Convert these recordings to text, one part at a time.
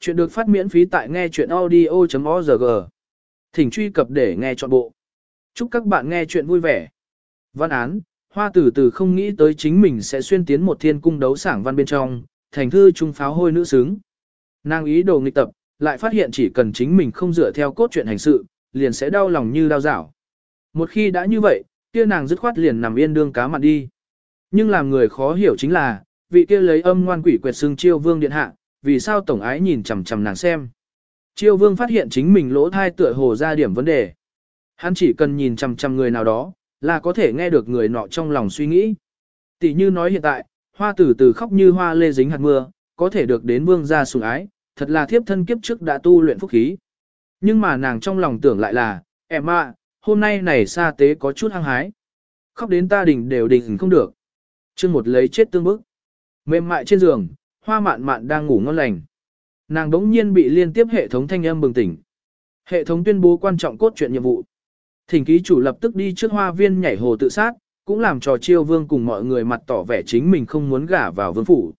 Chuyện được phát miễn phí tại nghe chuyện audio.org. Thỉnh truy cập để nghe trọn bộ. Chúc các bạn nghe chuyện vui vẻ. Văn án, hoa tử Tử không nghĩ tới chính mình sẽ xuyên tiến một thiên cung đấu sảng văn bên trong, thành thư trung pháo hôi nữ sướng. Nàng ý đồ nghịch tập, lại phát hiện chỉ cần chính mình không dựa theo cốt truyện hành sự, liền sẽ đau lòng như đau dảo. Một khi đã như vậy, kia nàng dứt khoát liền nằm yên đương cá mặn đi. Nhưng làm người khó hiểu chính là, vị kia lấy âm ngoan quỷ quẹt xương chiêu vương điện hạ, vì sao tổng ái nhìn chằm chằm nàng xem. Chiêu vương phát hiện chính mình lỗ thai tựa hồ ra điểm vấn đề. Hắn chỉ cần nhìn chằm chằm người nào đó, là có thể nghe được người nọ trong lòng suy nghĩ. Tỷ như nói hiện tại, hoa tử từ khóc như hoa lê dính hạt mưa, có thể được đến vương gia sủng ái, thật là thiếp thân kiếp trước đã tu luyện phúc khí. Nhưng mà nàng trong lòng tưởng lại là, em ạ, hôm nay này xa tế có chút hăng hái. Khóc đến ta đỉnh đều đỉnh không được. chương một lấy chết tương bức. Mềm mại trên giường, hoa mạn mạn đang ngủ ngon lành. Nàng đống nhiên bị liên tiếp hệ thống thanh âm bừng tỉnh. Hệ thống tuyên bố quan trọng cốt truyện nhiệm vụ. Thỉnh ký chủ lập tức đi trước hoa viên nhảy hồ tự sát, cũng làm trò chiêu vương cùng mọi người mặt tỏ vẻ chính mình không muốn gả vào vương phủ.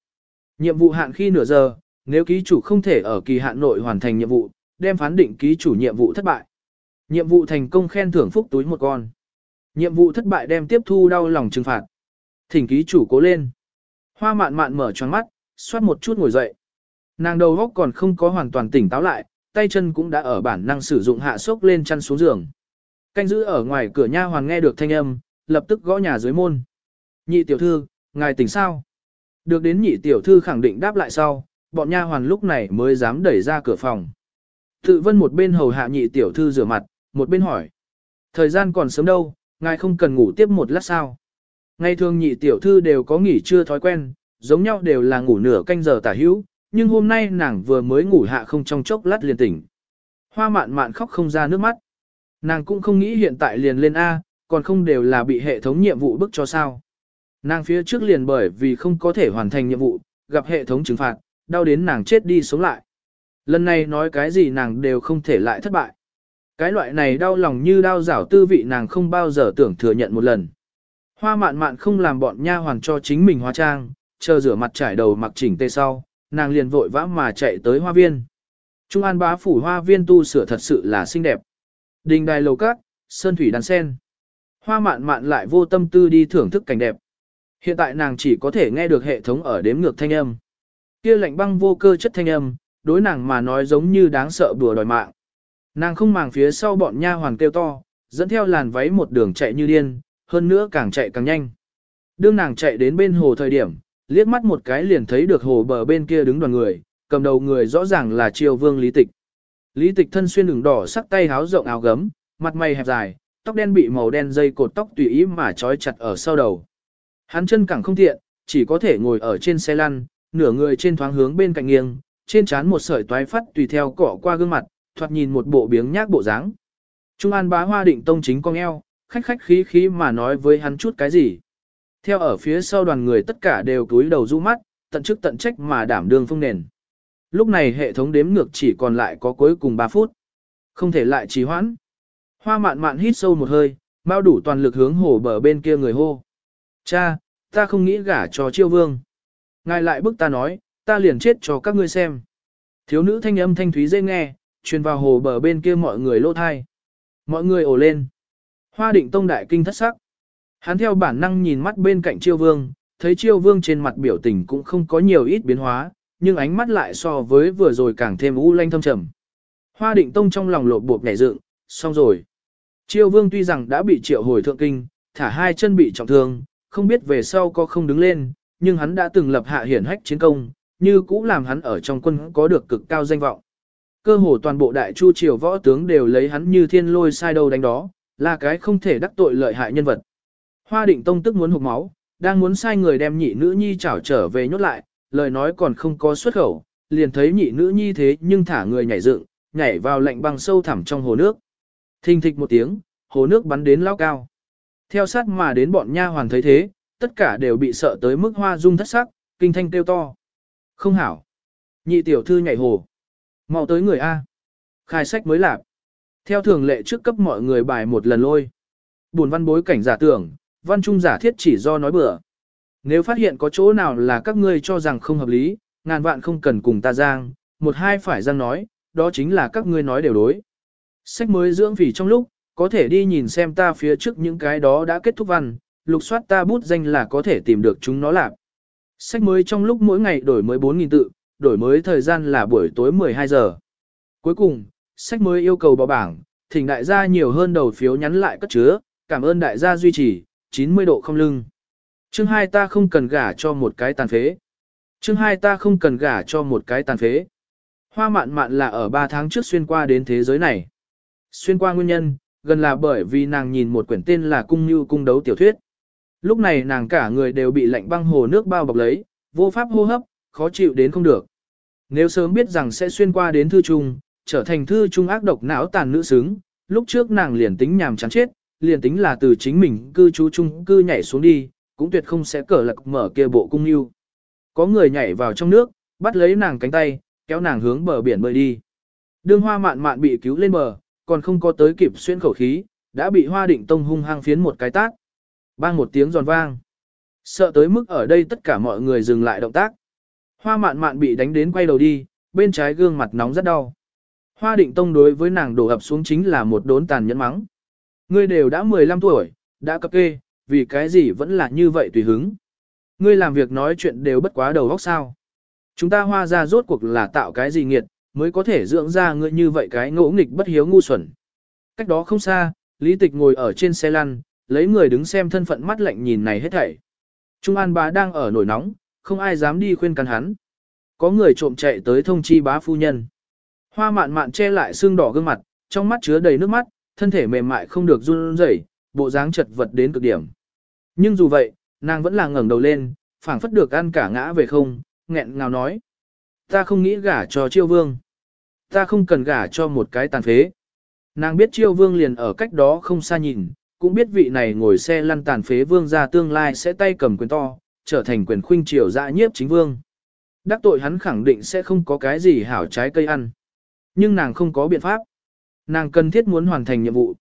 Nhiệm vụ hạn khi nửa giờ, nếu ký chủ không thể ở kỳ hạn nội hoàn thành nhiệm vụ, đem phán định ký chủ nhiệm vụ thất bại. Nhiệm vụ thành công khen thưởng phúc túi một con. Nhiệm vụ thất bại đem tiếp thu đau lòng trừng phạt. Thỉnh ký chủ cố lên. Hoa mạn mạn mở choáng mắt, xoát một chút ngồi dậy. Nàng đầu góc còn không có hoàn toàn tỉnh táo lại, tay chân cũng đã ở bản năng sử dụng hạ sốc lên chăn xuống giường. Canh giữ ở ngoài cửa nha hoàn nghe được thanh âm, lập tức gõ nhà dưới môn. Nhị tiểu thư, ngài tỉnh sao? Được đến nhị tiểu thư khẳng định đáp lại sau, bọn nha hoàn lúc này mới dám đẩy ra cửa phòng. Tự vân một bên hầu hạ nhị tiểu thư rửa mặt, một bên hỏi. Thời gian còn sớm đâu, ngài không cần ngủ tiếp một lát sao? Ngày thường nhị tiểu thư đều có nghỉ trưa thói quen, giống nhau đều là ngủ nửa canh giờ tả hữu, nhưng hôm nay nàng vừa mới ngủ hạ không trong chốc lát liền tỉnh. Hoa mạn mạn khóc không ra nước mắt. Nàng cũng không nghĩ hiện tại liền lên A, còn không đều là bị hệ thống nhiệm vụ bức cho sao. Nàng phía trước liền bởi vì không có thể hoàn thành nhiệm vụ, gặp hệ thống trừng phạt, đau đến nàng chết đi sống lại. Lần này nói cái gì nàng đều không thể lại thất bại. Cái loại này đau lòng như đau rảo tư vị nàng không bao giờ tưởng thừa nhận một lần. Hoa mạn mạn không làm bọn nha hoàn cho chính mình hóa trang, chờ rửa mặt trải đầu mặc chỉnh tê sau, nàng liền vội vã mà chạy tới hoa viên. Trung an bá phủ hoa viên tu sửa thật sự là xinh đẹp. Đình đài lầu cát, sơn thủy đàn sen. Hoa mạn mạn lại vô tâm tư đi thưởng thức cảnh đẹp. Hiện tại nàng chỉ có thể nghe được hệ thống ở đếm ngược thanh âm. Kia lạnh băng vô cơ chất thanh âm, đối nàng mà nói giống như đáng sợ bùa đòi mạng. Nàng không màng phía sau bọn nha hoàn kêu to, dẫn theo làn váy một đường chạy như điên, hơn nữa càng chạy càng nhanh. Đương nàng chạy đến bên hồ thời điểm, liếc mắt một cái liền thấy được hồ bờ bên kia đứng đoàn người, cầm đầu người rõ ràng là triều vương lý tịch. Lý tịch thân xuyên đường đỏ sắc tay háo rộng áo gấm, mặt mày hẹp dài, tóc đen bị màu đen dây cột tóc tùy ý mà trói chặt ở sau đầu. Hắn chân cẳng không tiện, chỉ có thể ngồi ở trên xe lăn, nửa người trên thoáng hướng bên cạnh nghiêng, trên trán một sợi toái phát tùy theo cỏ qua gương mặt, thoạt nhìn một bộ biếng nhác bộ dáng. Trung An bá hoa định tông chính con eo, khách khách khí khí mà nói với hắn chút cái gì. Theo ở phía sau đoàn người tất cả đều cúi đầu du mắt, tận chức tận trách mà đảm đương phong nền. Lúc này hệ thống đếm ngược chỉ còn lại có cuối cùng 3 phút. Không thể lại trì hoãn. Hoa mạn mạn hít sâu một hơi, bao đủ toàn lực hướng hồ bờ bên kia người hô. Cha, ta không nghĩ gả cho chiêu vương. Ngài lại bức ta nói, ta liền chết cho các ngươi xem. Thiếu nữ thanh âm thanh thúy dễ nghe, truyền vào hồ bờ bên kia mọi người lô thai. Mọi người ồ lên. Hoa định tông đại kinh thất sắc. Hắn theo bản năng nhìn mắt bên cạnh chiêu vương, thấy chiêu vương trên mặt biểu tình cũng không có nhiều ít biến hóa, nhưng ánh mắt lại so với vừa rồi càng thêm u lanh thâm trầm. Hoa định tông trong lòng lột bột nhảy dựng, xong rồi. Chiêu vương tuy rằng đã bị triệu hồi thượng kinh, thả hai chân bị trọng thương, không biết về sau có không đứng lên, nhưng hắn đã từng lập hạ hiển hách chiến công, như cũ làm hắn ở trong quân có được cực cao danh vọng. Cơ hồ toàn bộ đại chu triều võ tướng đều lấy hắn như thiên lôi sai đâu đánh đó, là cái không thể đắc tội lợi hại nhân vật. Hoa định tông tức muốn hụt máu, đang muốn sai người đem nhị nữ nhi chảo trở về nhốt lại, lời nói còn không có xuất khẩu, liền thấy nhị nữ nhi thế nhưng thả người nhảy dựng, nhảy vào lạnh băng sâu thẳm trong hồ nước. Thình thịch một tiếng, hồ nước bắn đến lao cao. Theo sát mà đến bọn nha hoàn thấy thế, tất cả đều bị sợ tới mức hoa dung thất sắc, kinh thanh kêu to. Không hảo. Nhị tiểu thư nhảy hồ. mau tới người A. Khai sách mới lạp. Theo thường lệ trước cấp mọi người bài một lần lôi. Buồn văn bối cảnh giả tưởng, văn trung giả thiết chỉ do nói bừa. Nếu phát hiện có chỗ nào là các ngươi cho rằng không hợp lý, ngàn vạn không cần cùng ta giang, một hai phải giang nói, đó chính là các ngươi nói đều đối. Sách mới dưỡng phỉ trong lúc, có thể đi nhìn xem ta phía trước những cái đó đã kết thúc văn, lục soát ta bút danh là có thể tìm được chúng nó lạc. Sách mới trong lúc mỗi ngày đổi mới 4.000 tự, đổi mới thời gian là buổi tối 12 giờ. Cuối cùng, sách mới yêu cầu bỏ bảng, thỉnh đại gia nhiều hơn đầu phiếu nhắn lại cất chứa, cảm ơn đại gia duy trì, 90 độ không lưng. Chương 2 ta không cần gả cho một cái tàn phế. Chương 2 ta không cần gả cho một cái tàn phế. Hoa mạn mạn là ở 3 tháng trước xuyên qua đến thế giới này. Xuyên qua nguyên nhân, gần là bởi vì nàng nhìn một quyển tên là Cung Như Cung Đấu Tiểu Thuyết. Lúc này nàng cả người đều bị lạnh băng hồ nước bao bọc lấy, vô pháp hô hấp, khó chịu đến không được. Nếu sớm biết rằng sẽ xuyên qua đến thư trung, trở thành thư trung ác độc não tàn nữ xứng, lúc trước nàng liền tính nhàm chán chết, liền tính là từ chính mình cư trú chung cư nhảy xuống đi, cũng tuyệt không sẽ cờ lạc mở kia bộ cung yêu. Có người nhảy vào trong nước, bắt lấy nàng cánh tay, kéo nàng hướng bờ biển bơi đi. Đương hoa mạn mạn bị cứu lên bờ, còn không có tới kịp xuyên khẩu khí, đã bị hoa định tông hung hăng phiến một cái tát. Bang một tiếng giòn vang. Sợ tới mức ở đây tất cả mọi người dừng lại động tác. Hoa mạn mạn bị đánh đến quay đầu đi, bên trái gương mặt nóng rất đau. Hoa định tông đối với nàng đổ ập xuống chính là một đốn tàn nhẫn mắng. Ngươi đều đã 15 tuổi, đã cập kê, vì cái gì vẫn là như vậy tùy hứng. Ngươi làm việc nói chuyện đều bất quá đầu óc sao. Chúng ta hoa ra rốt cuộc là tạo cái gì nghiệt, mới có thể dưỡng ra ngươi như vậy cái ngỗ nghịch bất hiếu ngu xuẩn. Cách đó không xa, Lý Tịch ngồi ở trên xe lăn, lấy người đứng xem thân phận mắt lạnh nhìn này hết thảy. Trung An bá đang ở nổi nóng, không ai dám đi khuyên can hắn. Có người trộm chạy tới thông chi bá phu nhân. Hoa mạn mạn che lại xương đỏ gương mặt, trong mắt chứa đầy nước mắt, thân thể mềm mại không được run rẩy, bộ dáng chật vật đến cực điểm. Nhưng dù vậy, nàng vẫn là ngẩng đầu lên, phảng phất được ăn cả ngã về không, nghẹn ngào nói. Ta không nghĩ gả cho chiêu vương. Ta không cần gả cho một cái tàn phế. Nàng biết chiêu vương liền ở cách đó không xa nhìn, cũng biết vị này ngồi xe lăn tàn phế vương ra tương lai sẽ tay cầm quyền to, trở thành quyền khuynh triều dạ nhiếp chính vương. Đắc tội hắn khẳng định sẽ không có cái gì hảo trái cây ăn. Nhưng nàng không có biện pháp. Nàng cần thiết muốn hoàn thành nhiệm vụ.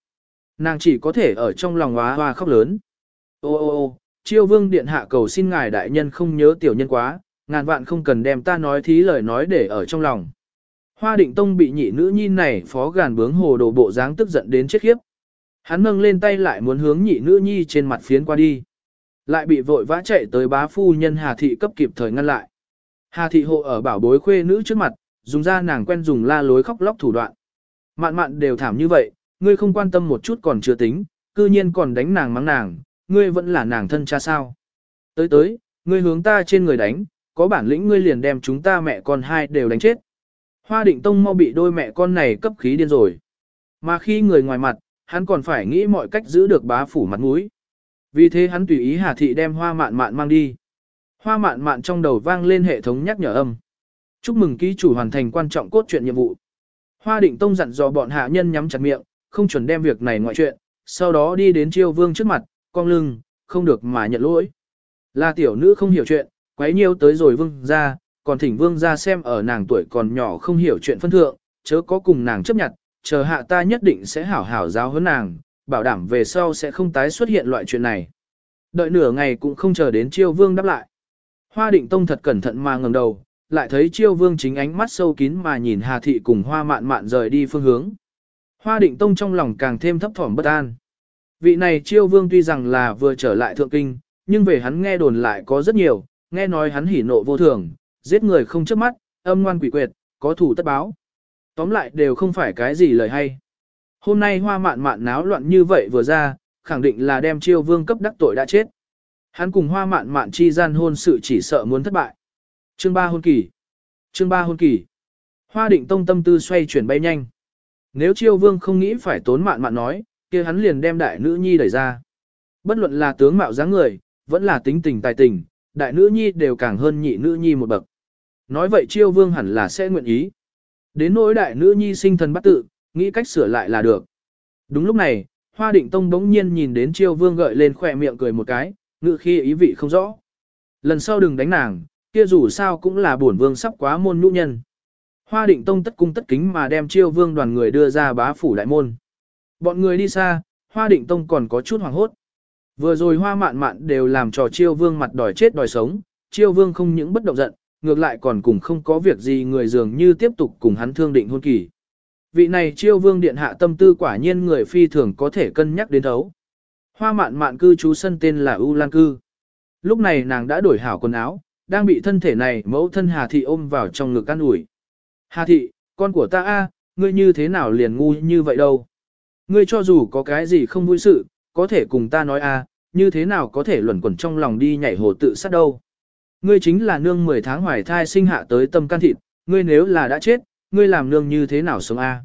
Nàng chỉ có thể ở trong lòng hóa hoa khóc lớn. Ô ô ô, chiêu vương điện hạ cầu xin ngài đại nhân không nhớ tiểu nhân quá, ngàn vạn không cần đem ta nói thí lời nói để ở trong lòng. Hoa định tông bị nhị nữ nhi này phó gàn bướng hồ đồ bộ dáng tức giận đến chết khiếp. Hắn nâng lên tay lại muốn hướng nhị nữ nhi trên mặt phiến qua đi. Lại bị vội vã chạy tới bá phu nhân Hà Thị cấp kịp thời ngăn lại. Hà Thị hộ ở bảo bối khuê nữ trước mặt, dùng ra nàng quen dùng la lối khóc lóc thủ đoạn. Mạn mạn đều thảm như vậy, ngươi không quan tâm một chút còn chưa tính, cư nhiên còn đánh nàng mắng nàng, ngươi vẫn là nàng thân cha sao. Tới tới, ngươi hướng ta trên người đánh, có bản lĩnh ngươi liền đem chúng ta mẹ con hai đều đánh chết. Hoa định tông mau bị đôi mẹ con này cấp khí điên rồi. Mà khi người ngoài mặt, hắn còn phải nghĩ mọi cách giữ được bá phủ mặt mũi. Vì thế hắn tùy ý Hà Thị đem hoa mạn mạn mang đi. Hoa mạn mạn trong đầu vang lên hệ thống nhắc nhở âm. Chúc mừng ký chủ hoàn thành quan trọng cốt truyện nhiệm vụ. Hoa định tông dặn dò bọn hạ nhân nhắm chặt miệng, không chuẩn đem việc này ngoại chuyện, sau đó đi đến chiêu vương trước mặt, cong lưng, không được mà nhận lỗi. Là tiểu nữ không hiểu chuyện, quấy nhiêu tới rồi vương ra, còn thỉnh vương ra xem ở nàng tuổi còn nhỏ không hiểu chuyện phân thượng, chớ có cùng nàng chấp nhận, chờ hạ ta nhất định sẽ hảo hảo giáo huấn nàng, bảo đảm về sau sẽ không tái xuất hiện loại chuyện này. Đợi nửa ngày cũng không chờ đến chiêu vương đáp lại. Hoa định tông thật cẩn thận mà ngẩng đầu, lại thấy chiêu vương chính ánh mắt sâu kín mà nhìn Hà Thị cùng hoa mạn mạn rời đi phương hướng. Hoa định tông trong lòng càng thêm thấp thỏm bất an. Vị này chiêu vương tuy rằng là vừa trở lại thượng kinh, nhưng về hắn nghe đồn lại có rất nhiều, nghe nói hắn hỉ nộ vô thường, giết người không chớp mắt, âm ngoan quỷ quyệt, có thủ tất báo. Tóm lại đều không phải cái gì lời hay. Hôm nay hoa mạn mạn náo loạn như vậy vừa ra, khẳng định là đem chiêu vương cấp đắc tội đã chết. Hắn cùng hoa mạn mạn chi gian hôn sự chỉ sợ muốn thất bại. Chương 3 hôn kỳ. Chương 3 hôn kỳ. Hoa định tông tâm tư xoay chuyển bay nhanh. Nếu chiêu vương không nghĩ phải tốn mạn mạn nói, kia hắn liền đem đại nữ nhi đẩy ra. Bất luận là tướng mạo dáng người, vẫn là tính tình tài tình, đại nữ nhi đều càng hơn nhị nữ nhi một bậc. Nói vậy chiêu vương hẳn là sẽ nguyện ý. Đến nỗi đại nữ nhi sinh thần bắt tự, nghĩ cách sửa lại là được. Đúng lúc này, Hoa Định Tông bỗng nhiên nhìn đến chiêu vương gợi lên khỏe miệng cười một cái, ngự khi ý vị không rõ. Lần sau đừng đánh nàng, kia dù sao cũng là bổn vương sắp quá môn nhũ nhân. Hoa Định Tông tất cung tất kính mà đem chiêu vương đoàn người đưa ra bá phủ đại môn. Bọn người đi xa, Hoa Định Tông còn có chút hoàng hốt. Vừa rồi Hoa Mạn Mạn đều làm trò chiêu vương mặt đòi chết đòi sống, chiêu vương không những bất động giận, ngược lại còn cùng không có việc gì người dường như tiếp tục cùng hắn thương định hôn kỳ. Vị này chiêu vương điện hạ tâm tư quả nhiên người phi thường có thể cân nhắc đến thấu. Hoa mạn mạn cư trú sân tên là U Lan Cư. Lúc này nàng đã đổi hảo quần áo, đang bị thân thể này mẫu thân Hà Thị ôm vào trong ngực an ủi. Hà Thị, con của ta a, ngươi như thế nào liền ngu như vậy đâu. Ngươi cho dù có cái gì không vui sự, có thể cùng ta nói a, như thế nào có thể luẩn quẩn trong lòng đi nhảy hồ tự sát đâu. Ngươi chính là nương 10 tháng hoài thai sinh hạ tới tâm can thịt, ngươi nếu là đã chết, ngươi làm nương như thế nào sống a?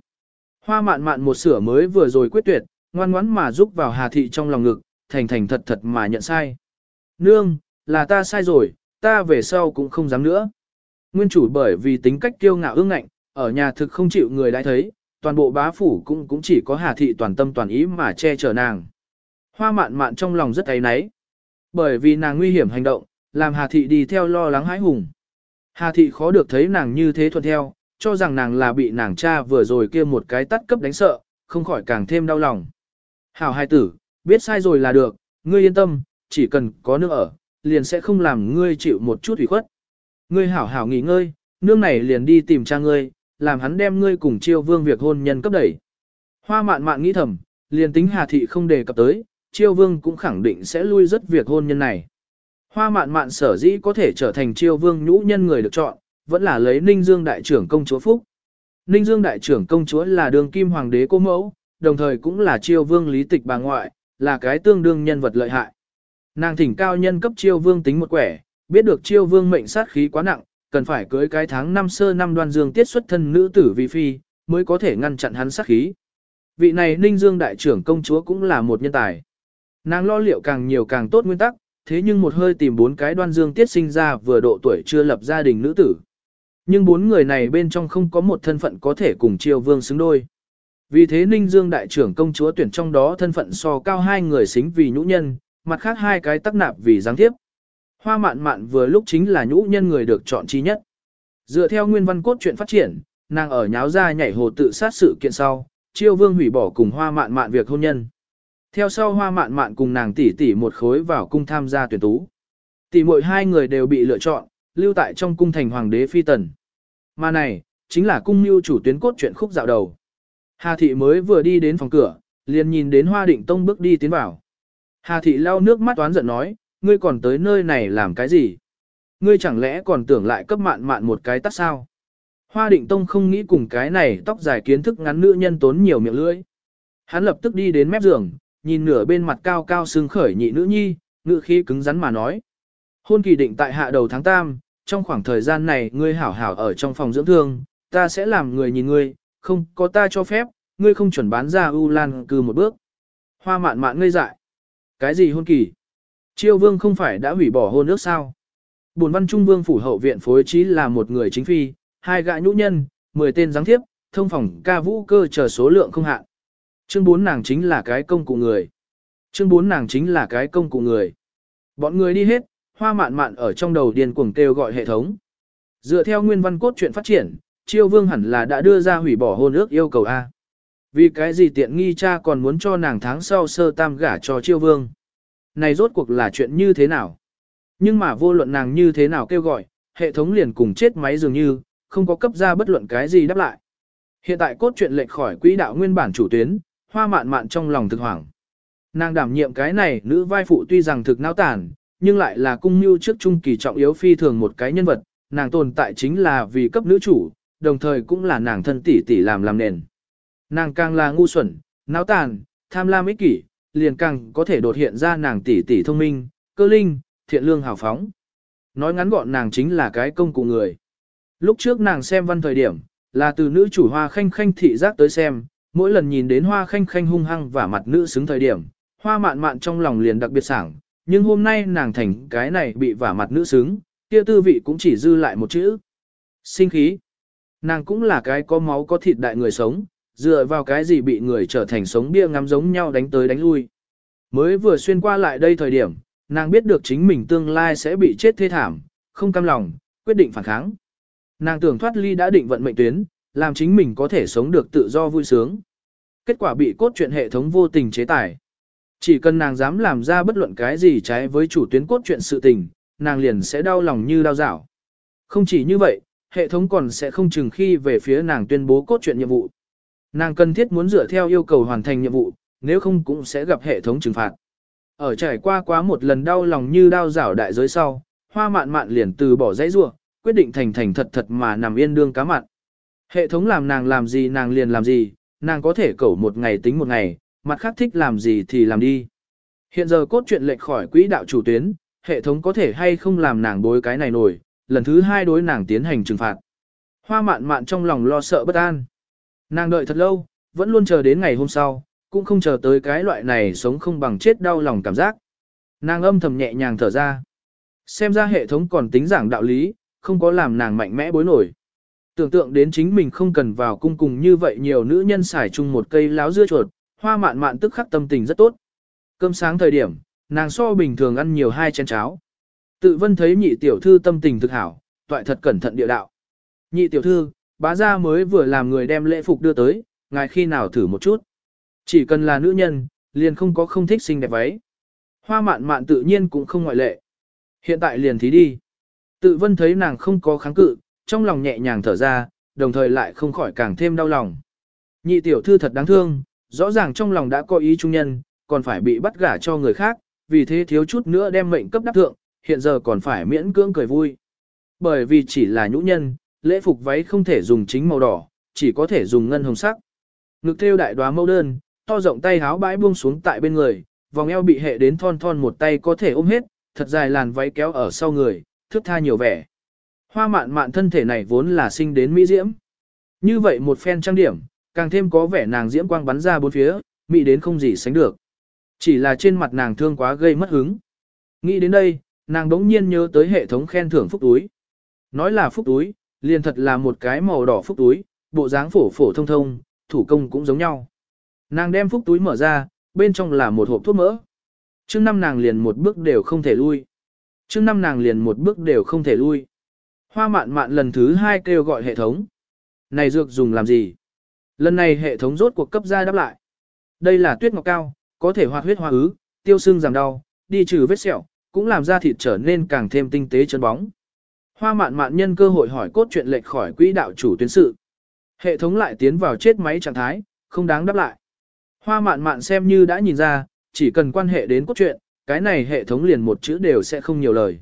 Hoa mạn mạn một sửa mới vừa rồi quyết tuyệt, ngoan ngoãn mà giúp vào Hà Thị trong lòng ngực, thành thành thật thật mà nhận sai. Nương, là ta sai rồi, ta về sau cũng không dám nữa. Nguyên chủ bởi vì tính cách kiêu ngạo ương ngạnh, ở nhà thực không chịu người đã thấy, toàn bộ bá phủ cũng cũng chỉ có Hà Thị toàn tâm toàn ý mà che chở nàng. Hoa mạn mạn trong lòng rất ấy náy. Bởi vì nàng nguy hiểm hành động, làm Hà Thị đi theo lo lắng hãi hùng. Hà Thị khó được thấy nàng như thế thuận theo, cho rằng nàng là bị nàng cha vừa rồi kia một cái tắt cấp đánh sợ, không khỏi càng thêm đau lòng. Hảo hai tử, biết sai rồi là được, ngươi yên tâm, chỉ cần có nước ở, liền sẽ không làm ngươi chịu một chút ủy khuất. Ngươi hảo hảo nghỉ ngơi, nương này liền đi tìm cha ngươi, làm hắn đem ngươi cùng chiêu vương việc hôn nhân cấp đẩy. Hoa mạn mạn nghĩ thầm, liền tính hà thị không đề cập tới, chiêu vương cũng khẳng định sẽ lui rất việc hôn nhân này. Hoa mạn mạn sở dĩ có thể trở thành chiêu vương nhũ nhân người được chọn, vẫn là lấy Ninh Dương đại trưởng công chúa Phúc. Ninh Dương đại trưởng công chúa là đường kim hoàng đế cô mẫu, đồng thời cũng là chiêu vương lý tịch bà ngoại, là cái tương đương nhân vật lợi hại. Nàng thỉnh cao nhân cấp chiêu vương tính một quẻ, biết được chiêu vương mệnh sát khí quá nặng, cần phải cưới cái tháng năm sơ năm đoan dương tiết xuất thân nữ tử vi phi, mới có thể ngăn chặn hắn sát khí. Vị này Ninh Dương đại trưởng công chúa cũng là một nhân tài. Nàng lo liệu càng nhiều càng tốt nguyên tắc, thế nhưng một hơi tìm bốn cái đoan dương tiết sinh ra vừa độ tuổi chưa lập gia đình nữ tử. Nhưng bốn người này bên trong không có một thân phận có thể cùng triều vương xứng đôi. Vì thế Ninh Dương đại trưởng công chúa tuyển trong đó thân phận so cao hai người xính vì nhũ nhân, mặt khác hai cái tắc nạp vì giáng tiếp. Hoa mạn mạn vừa lúc chính là nhũ nhân người được chọn chi nhất. Dựa theo nguyên văn cốt truyện phát triển, nàng ở nháo ra nhảy hồ tự sát sự kiện sau, chiêu vương hủy bỏ cùng hoa mạn mạn việc hôn nhân. Theo sau hoa mạn mạn cùng nàng tỷ tỷ một khối vào cung tham gia tuyển tú. Tỷ muội hai người đều bị lựa chọn, lưu tại trong cung thành hoàng đế phi tần. Mà này, chính là cung mưu chủ tuyến cốt truyện khúc dạo đầu. Hà thị mới vừa đi đến phòng cửa, liền nhìn đến hoa định tông bước đi tiến vào. Hà thị lau nước mắt toán giận nói, ngươi còn tới nơi này làm cái gì? Ngươi chẳng lẽ còn tưởng lại cấp mạn mạn một cái tắt sao? Hoa định tông không nghĩ cùng cái này tóc dài kiến thức ngắn nữ nhân tốn nhiều miệng lưỡi. Hắn lập tức đi đến mép giường, nhìn nửa bên mặt cao cao sưng khởi nhị nữ nhi, ngự khí cứng rắn mà nói. Hôn kỳ định tại hạ đầu tháng tam, trong khoảng thời gian này ngươi hảo hảo ở trong phòng dưỡng thương, ta sẽ làm người nhìn ngươi, không có ta cho phép, ngươi không chuẩn bán ra U Lan cư một bước. Hoa mạn mạn ngây dại. Cái gì hôn kỳ? Chiêu vương không phải đã hủy bỏ hôn ước sao? Bồn văn trung vương phủ hậu viện phối trí là một người chính phi, hai gã nhũ nhân, 10 tên giáng thiếp, thông phòng ca vũ cơ chờ số lượng không hạn. Chương 4 nàng chính là cái công cụ người. Chương 4 nàng chính là cái công cụ người. Bọn người đi hết, hoa mạn mạn ở trong đầu điền cuồng kêu gọi hệ thống. Dựa theo nguyên văn cốt truyện phát triển, chiêu vương hẳn là đã đưa ra hủy bỏ hôn ước yêu cầu A. Vì cái gì tiện nghi cha còn muốn cho nàng tháng sau sơ tam gả cho chiêu vương. Này rốt cuộc là chuyện như thế nào? Nhưng mà vô luận nàng như thế nào kêu gọi, hệ thống liền cùng chết máy dường như, không có cấp ra bất luận cái gì đáp lại. Hiện tại cốt truyện lệch khỏi quỹ đạo nguyên bản chủ tuyến, hoa mạn mạn trong lòng thực hoảng. Nàng đảm nhiệm cái này nữ vai phụ tuy rằng thực nao tản, nhưng lại là cung mưu trước trung kỳ trọng yếu phi thường một cái nhân vật, nàng tồn tại chính là vì cấp nữ chủ, đồng thời cũng là nàng thân tỷ tỷ làm làm nền. Nàng càng là ngu xuẩn, náo tàn, tham lam ích kỷ, liền càng có thể đột hiện ra nàng tỷ tỷ thông minh, cơ linh, thiện lương hào phóng. Nói ngắn gọn nàng chính là cái công cụ người. Lúc trước nàng xem văn thời điểm, là từ nữ chủ hoa khanh khanh thị giác tới xem, mỗi lần nhìn đến hoa khanh khanh hung hăng và mặt nữ xứng thời điểm, hoa mạn mạn trong lòng liền đặc biệt sảng, nhưng hôm nay nàng thành cái này bị vả mặt nữ xứng, kia tư vị cũng chỉ dư lại một chữ. Sinh khí. Nàng cũng là cái có máu có thịt đại người sống, dựa vào cái gì bị người trở thành sống bia ngắm giống nhau đánh tới đánh lui. Mới vừa xuyên qua lại đây thời điểm, nàng biết được chính mình tương lai sẽ bị chết thê thảm, không cam lòng, quyết định phản kháng. Nàng tưởng thoát ly đã định vận mệnh tuyến, làm chính mình có thể sống được tự do vui sướng. Kết quả bị cốt truyện hệ thống vô tình chế tài. Chỉ cần nàng dám làm ra bất luận cái gì trái với chủ tuyến cốt truyện sự tình, nàng liền sẽ đau lòng như đau dạo. Không chỉ như vậy, hệ thống còn sẽ không chừng khi về phía nàng tuyên bố cốt truyện nhiệm vụ. Nàng cần thiết muốn dựa theo yêu cầu hoàn thành nhiệm vụ, nếu không cũng sẽ gặp hệ thống trừng phạt. Ở trải qua quá một lần đau lòng như đau rảo đại giới sau, hoa mạn mạn liền từ bỏ dãy rua, quyết định thành thành thật thật mà nằm yên đương cá mặn. Hệ thống làm nàng làm gì nàng liền làm gì, nàng có thể cẩu một ngày tính một ngày, mặt khác thích làm gì thì làm đi. Hiện giờ cốt truyện lệch khỏi quỹ đạo chủ tuyến, hệ thống có thể hay không làm nàng bối cái này nổi, lần thứ hai đối nàng tiến hành trừng phạt. Hoa mạn mạn trong lòng lo sợ bất an. Nàng đợi thật lâu, vẫn luôn chờ đến ngày hôm sau, cũng không chờ tới cái loại này sống không bằng chết đau lòng cảm giác. Nàng âm thầm nhẹ nhàng thở ra. Xem ra hệ thống còn tính giảng đạo lý, không có làm nàng mạnh mẽ bối nổi. Tưởng tượng đến chính mình không cần vào cung cùng như vậy nhiều nữ nhân xài chung một cây láo dưa chuột, hoa mạn mạn tức khắc tâm tình rất tốt. Cơm sáng thời điểm, nàng so bình thường ăn nhiều hai chén cháo. Tự vân thấy nhị tiểu thư tâm tình thực hảo, toại thật cẩn thận địa đạo. Nhị tiểu thư, bá gia mới vừa làm người đem lễ phục đưa tới, ngài khi nào thử một chút. Chỉ cần là nữ nhân, liền không có không thích xinh đẹp váy. Hoa mạn mạn tự nhiên cũng không ngoại lệ. Hiện tại liền thí đi. Tự vân thấy nàng không có kháng cự, trong lòng nhẹ nhàng thở ra, đồng thời lại không khỏi càng thêm đau lòng. Nhị tiểu thư thật đáng thương, rõ ràng trong lòng đã có ý trung nhân, còn phải bị bắt gả cho người khác, vì thế thiếu chút nữa đem mệnh cấp đắc thượng, hiện giờ còn phải miễn cưỡng cười vui. Bởi vì chỉ là nhũ nhân, lễ phục váy không thể dùng chính màu đỏ, chỉ có thể dùng ngân hồng sắc. Ngực thêu đại đoá mẫu đơn, to rộng tay háo bãi buông xuống tại bên người, vòng eo bị hệ đến thon thon một tay có thể ôm hết, thật dài làn váy kéo ở sau người, thước tha nhiều vẻ. Hoa mạn mạn thân thể này vốn là sinh đến mỹ diễm. Như vậy một phen trang điểm, càng thêm có vẻ nàng diễm quang bắn ra bốn phía, mỹ đến không gì sánh được. Chỉ là trên mặt nàng thương quá gây mất hứng. Nghĩ đến đây, nàng đống nhiên nhớ tới hệ thống khen thưởng phúc túi. Nói là phúc túi, liền thật là một cái màu đỏ phúc túi, bộ dáng phổ phổ thông thông, thủ công cũng giống nhau. Nàng đem phúc túi mở ra, bên trong là một hộp thuốc mỡ. Trước năm nàng liền một bước đều không thể lui. Trước năm nàng liền một bước đều không thể lui. Hoa mạn mạn lần thứ hai kêu gọi hệ thống. Này dược dùng làm gì? Lần này hệ thống rốt cuộc cấp ra đáp lại. Đây là tuyết ngọc cao, có thể hoạt huyết hoa ứ, tiêu sưng giảm đau, đi trừ vết sẹo, cũng làm da thịt trở nên càng thêm tinh tế chân bóng. Hoa mạn mạn nhân cơ hội hỏi cốt chuyện lệch khỏi quỹ đạo chủ tuyến sự. Hệ thống lại tiến vào chết máy trạng thái, không đáng đáp lại. Hoa mạn mạn xem như đã nhìn ra, chỉ cần quan hệ đến cốt truyện, cái này hệ thống liền một chữ đều sẽ không nhiều lời.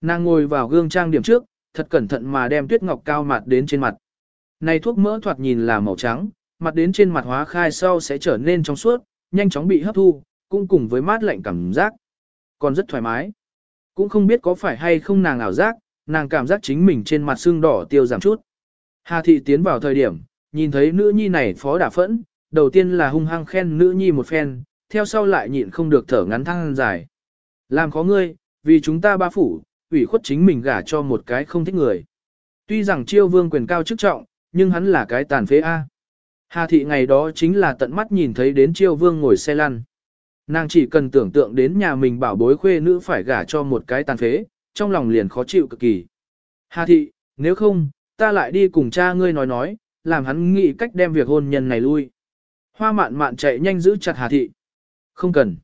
Nàng ngồi vào gương trang điểm trước, thật cẩn thận mà đem tuyết ngọc cao mặt đến trên mặt. Này thuốc mỡ thoạt nhìn là màu trắng, mặt đến trên mặt hóa khai sau sẽ trở nên trong suốt, nhanh chóng bị hấp thu, cũng cùng với mát lạnh cảm giác. Còn rất thoải mái. Cũng không biết có phải hay không nàng ảo giác, nàng cảm giác chính mình trên mặt xương đỏ tiêu giảm chút. Hà thị tiến vào thời điểm, nhìn thấy nữ nhi này phó đả phẫn, đầu tiên là hung hăng khen nữ nhi một phen, theo sau lại nhịn không được thở ngắn thăng dài. Làm khó ngươi, vì chúng ta ba phủ, ủy khuất chính mình gả cho một cái không thích người. Tuy rằng chiêu vương quyền cao chức trọng, nhưng hắn là cái tàn phế A. Hà thị ngày đó chính là tận mắt nhìn thấy đến chiêu vương ngồi xe lăn. Nàng chỉ cần tưởng tượng đến nhà mình bảo bối khuê nữ phải gả cho một cái tàn phế, trong lòng liền khó chịu cực kỳ. Hà thị, nếu không, ta lại đi cùng cha ngươi nói nói, làm hắn nghĩ cách đem việc hôn nhân này lui. Hoa mạn mạn chạy nhanh giữ chặt Hà thị. Không cần.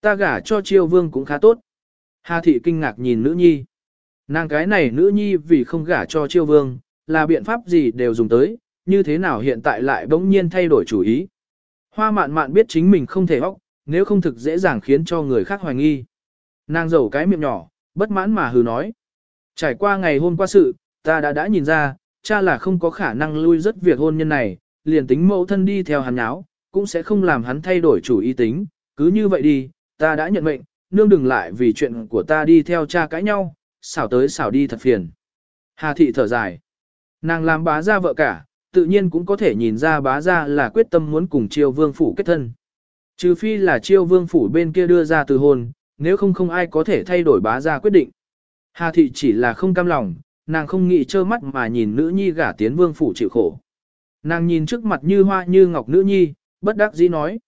Ta gả cho triều vương cũng khá tốt. Hà thị kinh ngạc nhìn nữ nhi. Nàng cái này nữ nhi vì không gả cho triều vương, là biện pháp gì đều dùng tới, như thế nào hiện tại lại bỗng nhiên thay đổi chủ ý. Hoa mạn mạn biết chính mình không thể hóc, nếu không thực dễ dàng khiến cho người khác hoài nghi. Nàng giấu cái miệng nhỏ, bất mãn mà hừ nói. Trải qua ngày hôm qua sự, ta đã đã nhìn ra, cha là không có khả năng lui rất việc hôn nhân này, liền tính mẫu thân đi theo hắn nháo, cũng sẽ không làm hắn thay đổi chủ ý tính, cứ như vậy đi, ta đã nhận mệnh, nương đừng lại vì chuyện của ta đi theo cha cãi nhau, xảo tới xảo đi thật phiền. Hà thị thở dài. Nàng làm bá gia vợ cả, tự nhiên cũng có thể nhìn ra bá gia là quyết tâm muốn cùng chiêu vương phủ kết thân. Trừ phi là chiêu vương phủ bên kia đưa ra từ hôn, nếu không không ai có thể thay đổi bá gia quyết định. Hà thị chỉ là không cam lòng, nàng không nghĩ trơ mắt mà nhìn nữ nhi gả tiến vương phủ chịu khổ. Nàng nhìn trước mặt như hoa như ngọc nữ nhi, bất đắc dĩ nói.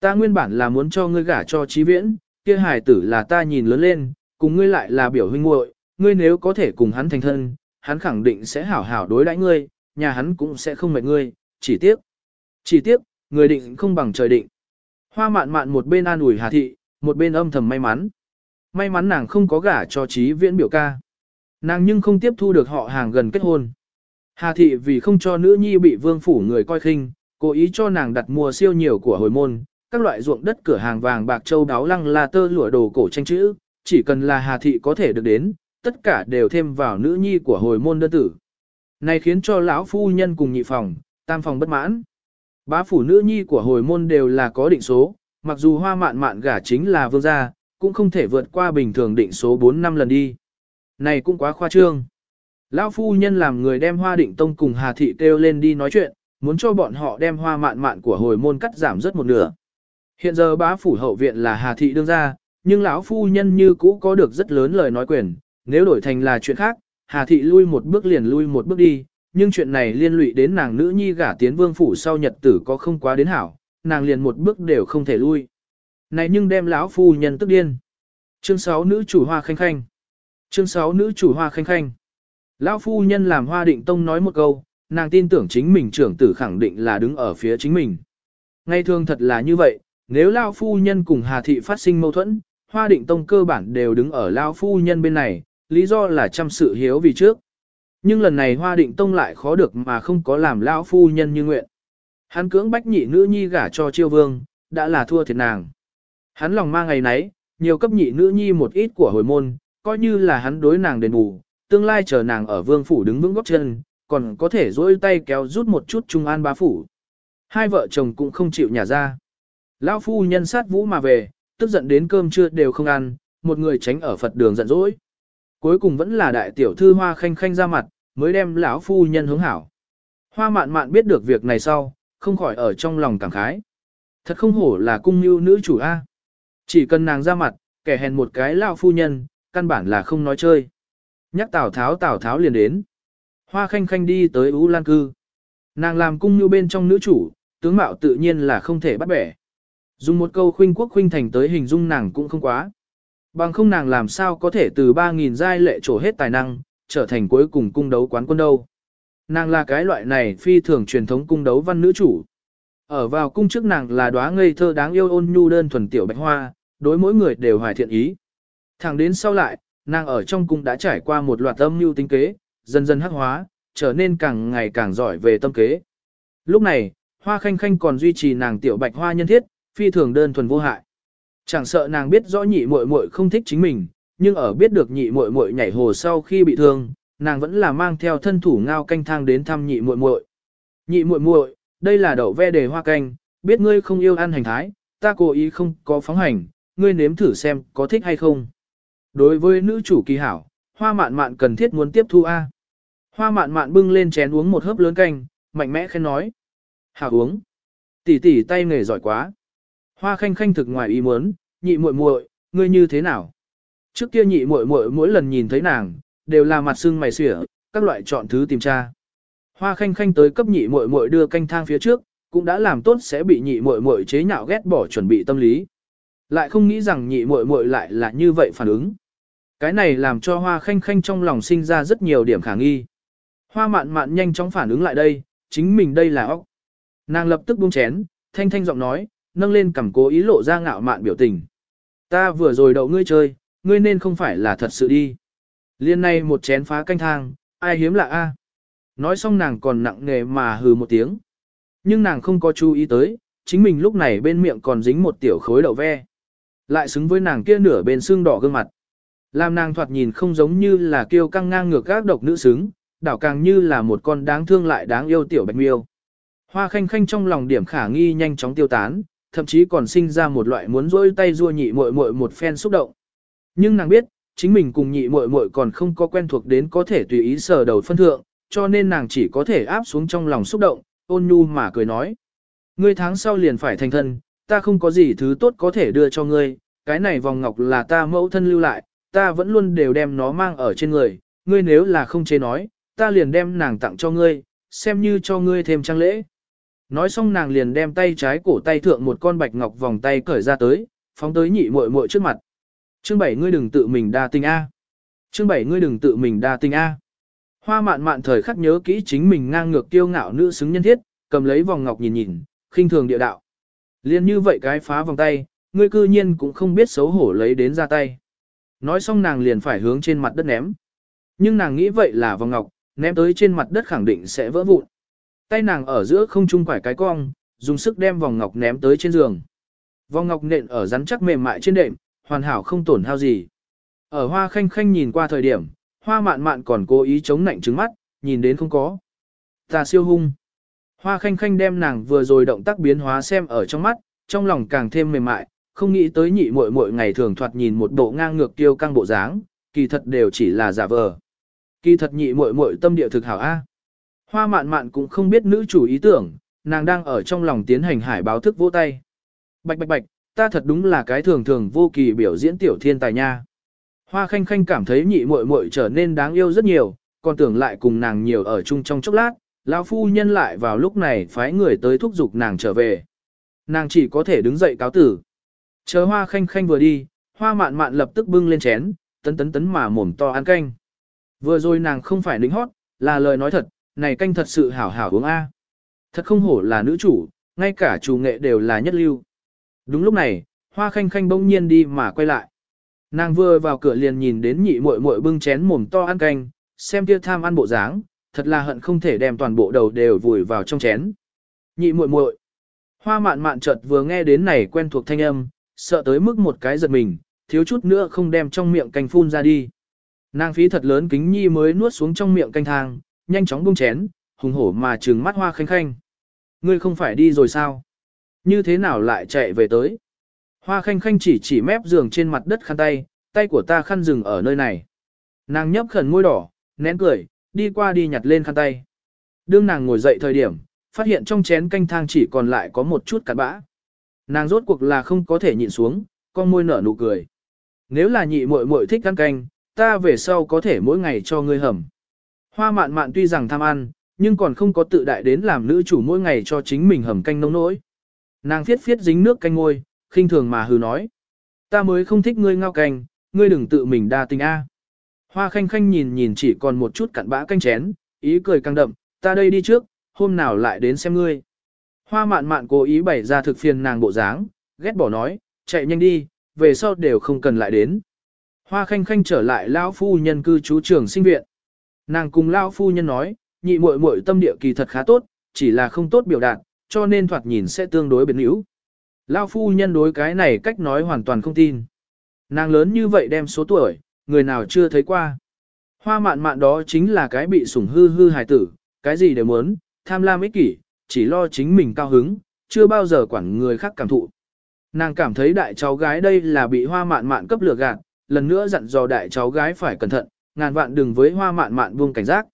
Ta nguyên bản là muốn cho ngươi gả cho trí viễn, kia hài tử là ta nhìn lớn lên, cùng ngươi lại là biểu huynh muội, ngươi nếu có thể cùng hắn thành thân, hắn khẳng định sẽ hảo hảo đối đãi ngươi, nhà hắn cũng sẽ không mệt ngươi, chỉ tiếc. Chỉ tiếc, người định không bằng trời định. Hoa mạn mạn một bên an ủi Hà Thị, một bên âm thầm may mắn. May mắn nàng không có gả cho trí viễn biểu ca. Nàng nhưng không tiếp thu được họ hàng gần kết hôn. Hà thị vì không cho nữ nhi bị vương phủ người coi khinh, cố ý cho nàng đặt mua siêu nhiều của hồi môn, các loại ruộng đất cửa hàng vàng bạc châu đáo lăng là tơ lụa đồ cổ tranh chữ, chỉ cần là Hà thị có thể được đến, tất cả đều thêm vào nữ nhi của hồi môn đơn tử. Này khiến cho lão phu nhân cùng nhị phòng, tam phòng bất mãn. Bá phủ nữ nhi của hồi môn đều là có định số, mặc dù hoa mạn mạn gả chính là vương gia, cũng không thể vượt qua bình thường định số 4 năm lần đi. Này cũng quá khoa trương. Lão phu nhân làm người đem hoa định tông cùng Hà Thị kêu lên đi nói chuyện, muốn cho bọn họ đem hoa mạn mạn của hồi môn cắt giảm rất một nửa. Hiện giờ bá phủ hậu viện là Hà Thị đương ra, nhưng lão phu nhân như cũ có được rất lớn lời nói quyền, nếu đổi thành là chuyện khác, Hà Thị lui một bước liền lui một bước đi, nhưng chuyện này liên lụy đến nàng nữ nhi gả tiến vương phủ sau nhật tử có không quá đến hảo, nàng liền một bước đều không thể lui. Này nhưng đem lão phu nhân tức điên. Chương 6 nữ chủ hoa khanh khanh. Chương 6 nữ chủ hoa khanh khanh. Lão phu nhân làm hoa định tông nói một câu, nàng tin tưởng chính mình trưởng tử khẳng định là đứng ở phía chính mình. Ngay thường thật là như vậy, nếu Lão phu nhân cùng Hà Thị phát sinh mâu thuẫn, hoa định tông cơ bản đều đứng ở Lão phu nhân bên này, lý do là chăm sự hiếu vì trước. Nhưng lần này hoa định tông lại khó được mà không có làm Lão phu nhân như nguyện. Hắn cưỡng bách nhị nữ nhi gả cho chiêu vương, đã là thua thiệt nàng. Hắn lòng mang ngày nấy, nhiều cấp nhị nữ nhi một ít của hồi môn, coi như là hắn đối nàng đền bù, tương lai chờ nàng ở vương phủ đứng vững góc chân, còn có thể dỗi tay kéo rút một chút trung an bá phủ. Hai vợ chồng cũng không chịu nhả ra. Lão phu nhân sát vũ mà về, tức giận đến cơm trưa đều không ăn, một người tránh ở Phật đường giận dỗi. Cuối cùng vẫn là đại tiểu thư hoa khanh khanh ra mặt, mới đem lão phu nhân hướng hảo. Hoa mạn mạn biết được việc này sau, không khỏi ở trong lòng cảm khái. Thật không hổ là cung như nữ chủ A. Chỉ cần nàng ra mặt, kẻ hèn một cái lao phu nhân, căn bản là không nói chơi. Nhắc Tào Tháo Tào Tháo liền đến. Hoa khanh khanh đi tới Ú Lan Cư. Nàng làm cung như bên trong nữ chủ, tướng mạo tự nhiên là không thể bắt bẻ. Dùng một câu khuynh quốc khuynh thành tới hình dung nàng cũng không quá. Bằng không nàng làm sao có thể từ 3.000 giai lệ trổ hết tài năng, trở thành cuối cùng cung đấu quán quân đâu. Nàng là cái loại này phi thường truyền thống cung đấu văn nữ chủ. Ở vào cung trước nàng là đóa ngây thơ đáng yêu ôn nhu đơn thuần tiểu bạch hoa, đối mỗi người đều hoài thiện ý. Thẳng đến sau lại, nàng ở trong cung đã trải qua một loạt âm mưu tính kế, dần dần hắc hóa, trở nên càng ngày càng giỏi về tâm kế. Lúc này, hoa khanh khanh còn duy trì nàng tiểu bạch hoa nhân thiết, phi thường đơn thuần vô hại. Chẳng sợ nàng biết rõ nhị muội muội không thích chính mình, nhưng ở biết được nhị muội muội nhảy hồ sau khi bị thương, nàng vẫn là mang theo thân thủ ngao canh thang đến thăm nhị muội muội. Nhị muội muội, đây là đậu ve đề hoa canh, biết ngươi không yêu ăn hành thái, ta cố ý không có phóng hành, ngươi nếm thử xem có thích hay không. Đối với nữ chủ kỳ hảo, hoa mạn mạn cần thiết muốn tiếp thu A. Hoa mạn mạn bưng lên chén uống một hớp lớn canh, mạnh mẽ khen nói. Hảo uống. Tỷ tỷ tay nghề giỏi quá. Hoa khanh khanh thực ngoài ý muốn, nhị muội muội, ngươi như thế nào? Trước kia nhị muội muội mỗi lần nhìn thấy nàng, đều là mặt xương mày xỉa, các loại chọn thứ tìm tra. Hoa khanh khanh tới cấp nhị muội muội đưa canh thang phía trước, cũng đã làm tốt sẽ bị nhị muội muội chế nhạo ghét bỏ chuẩn bị tâm lý. Lại không nghĩ rằng nhị muội muội lại là như vậy phản ứng. Cái này làm cho hoa khanh khanh trong lòng sinh ra rất nhiều điểm khả nghi. Hoa mạn mạn nhanh chóng phản ứng lại đây, chính mình đây là óc. Nàng lập tức buông chén, thanh thanh giọng nói, nâng lên cầm cố ý lộ ra ngạo mạn biểu tình. Ta vừa rồi đậu ngươi chơi, ngươi nên không phải là thật sự đi. Liên này một chén phá canh thang, ai hiếm lạ a? Nói xong nàng còn nặng nề mà hừ một tiếng. Nhưng nàng không có chú ý tới, chính mình lúc này bên miệng còn dính một tiểu khối đậu ve. Lại xứng với nàng kia nửa bên xương đỏ gương mặt. Làm nàng thoạt nhìn không giống như là kiêu căng ngang ngược các độc nữ xứng, đảo càng như là một con đáng thương lại đáng yêu tiểu bạch miêu. Hoa khanh khanh trong lòng điểm khả nghi nhanh chóng tiêu tán, thậm chí còn sinh ra một loại muốn rỗi tay rua nhị muội muội một phen xúc động. Nhưng nàng biết, chính mình cùng nhị muội muội còn không có quen thuộc đến có thể tùy ý sờ đầu phân thượng, cho nên nàng chỉ có thể áp xuống trong lòng xúc động, ôn nhu mà cười nói. Ngươi tháng sau liền phải thành thân, ta không có gì thứ tốt có thể đưa cho ngươi, cái này vòng ngọc là ta mẫu thân lưu lại, ta vẫn luôn đều đem nó mang ở trên người, ngươi nếu là không chế nói, ta liền đem nàng tặng cho ngươi, xem như cho ngươi thêm trang lễ. Nói xong nàng liền đem tay trái cổ tay thượng một con bạch ngọc vòng tay cởi ra tới, phóng tới nhị muội muội trước mặt. Chương bảy ngươi đừng tự mình đa tình A. Chương bảy ngươi đừng tự mình đa tình A. Hoa mạn mạn thời khắc nhớ kỹ chính mình ngang ngược kiêu ngạo nữ xứng nhân thiết, cầm lấy vòng ngọc nhìn nhìn, khinh thường địa đạo. Liên như vậy cái phá vòng tay, ngươi cư nhiên cũng không biết xấu hổ lấy đến ra tay. Nói xong nàng liền phải hướng trên mặt đất ném. nhưng nàng nghĩ vậy là vòng ngọc, ném tới trên mặt đất khẳng định sẽ vỡ vụn. Tay nàng ở giữa không trung quải cái cong, dùng sức đem vòng ngọc ném tới trên giường. Vòng ngọc nện ở rắn chắc mềm mại trên đệm, hoàn hảo không tổn hao gì. Ở hoa khanh khanh nhìn qua thời điểm, hoa mạn mạn còn cố ý chống nạnh trứng mắt, nhìn đến không có. Ta siêu hung. Hoa khanh khanh đem nàng vừa rồi động tác biến hóa xem ở trong mắt, trong lòng càng thêm mềm mại, không nghĩ tới nhị muội muội ngày thường thoạt nhìn một bộ ngang ngược kiêu căng bộ dáng, kỳ thật đều chỉ là giả vờ. Kỳ thật nhị muội muội tâm địa thực hảo a. Hoa mạn mạn cũng không biết nữ chủ ý tưởng, nàng đang ở trong lòng tiến hành hải báo thức vỗ tay. Bạch bạch bạch, ta thật đúng là cái thường thường vô kỳ biểu diễn tiểu thiên tài nha. Hoa khanh khanh cảm thấy nhị muội muội trở nên đáng yêu rất nhiều, còn tưởng lại cùng nàng nhiều ở chung trong chốc lát, lão phu nhân lại vào lúc này phái người tới thúc giục nàng trở về. Nàng chỉ có thể đứng dậy cáo tử. Chờ hoa khanh khanh vừa đi, hoa mạn mạn lập tức bưng lên chén, tấn tấn tấn mà mồm to ăn canh. Vừa rồi nàng không phải lính hót, là lời nói thật, này canh thật sự hảo hảo uống A. Thật không hổ là nữ chủ, ngay cả chủ nghệ đều là nhất lưu. Đúng lúc này, hoa khanh khanh bỗng nhiên đi mà quay lại. Nàng vừa vào cửa liền nhìn đến nhị muội muội bưng chén mồm to ăn canh, xem kia tham ăn bộ dáng, thật là hận không thể đem toàn bộ đầu đều vùi vào trong chén. Nhị muội muội. Hoa mạn mạn chợt vừa nghe đến này quen thuộc thanh âm, sợ tới mức một cái giật mình, thiếu chút nữa không đem trong miệng canh phun ra đi. Nàng phí thật lớn kính nhi mới nuốt xuống trong miệng canh thang, nhanh chóng buông chén, hùng hổ mà trừng mắt hoa khanh khanh. Ngươi không phải đi rồi sao? Như thế nào lại chạy về tới? Hoa khanh khanh chỉ chỉ mép giường trên mặt đất khăn tay, tay của ta khăn dừng ở nơi này. Nàng nhấp khẩn môi đỏ, nén cười, đi qua đi nhặt lên khăn tay. Đương nàng ngồi dậy thời điểm, phát hiện trong chén canh thang chỉ còn lại có một chút cặn bã. Nàng rốt cuộc là không có thể nhịn xuống, con môi nở nụ cười. Nếu là nhị muội muội thích ăn canh, ta về sau có thể mỗi ngày cho ngươi hầm. Hoa mạn mạn tuy rằng tham ăn, nhưng còn không có tự đại đến làm nữ chủ mỗi ngày cho chính mình hầm canh nông nỗi. Nàng phiết phiết dính nước canh ngôi, khinh thường mà hừ nói. Ta mới không thích ngươi ngao canh, ngươi đừng tự mình đa tình a. Hoa khanh khanh nhìn nhìn chỉ còn một chút cặn bã canh chén, ý cười căng đậm, ta đây đi trước, hôm nào lại đến xem ngươi. Hoa mạn mạn cố ý bày ra thực phiền nàng bộ dáng, ghét bỏ nói, chạy nhanh đi, về sau đều không cần lại đến. Hoa khanh khanh trở lại lão phu nhân cư trú trường sinh viện. Nàng cùng lão phu nhân nói, nhị muội muội tâm địa kỳ thật khá tốt, chỉ là không tốt biểu đạt, cho nên thoạt nhìn sẽ tương đối biến hữu. Lão phu nhân đối cái này cách nói hoàn toàn không tin. Nàng lớn như vậy đem số tuổi, người nào chưa thấy qua. Hoa mạn mạn đó chính là cái bị sủng hư hư hài tử, cái gì đều muốn, tham lam ích kỷ, chỉ lo chính mình cao hứng, chưa bao giờ quản người khác cảm thụ. Nàng cảm thấy đại cháu gái đây là bị hoa mạn mạn cấp lừa gạt, lần nữa dặn dò đại cháu gái phải cẩn thận, ngàn vạn đừng với hoa mạn mạn buông cảnh giác.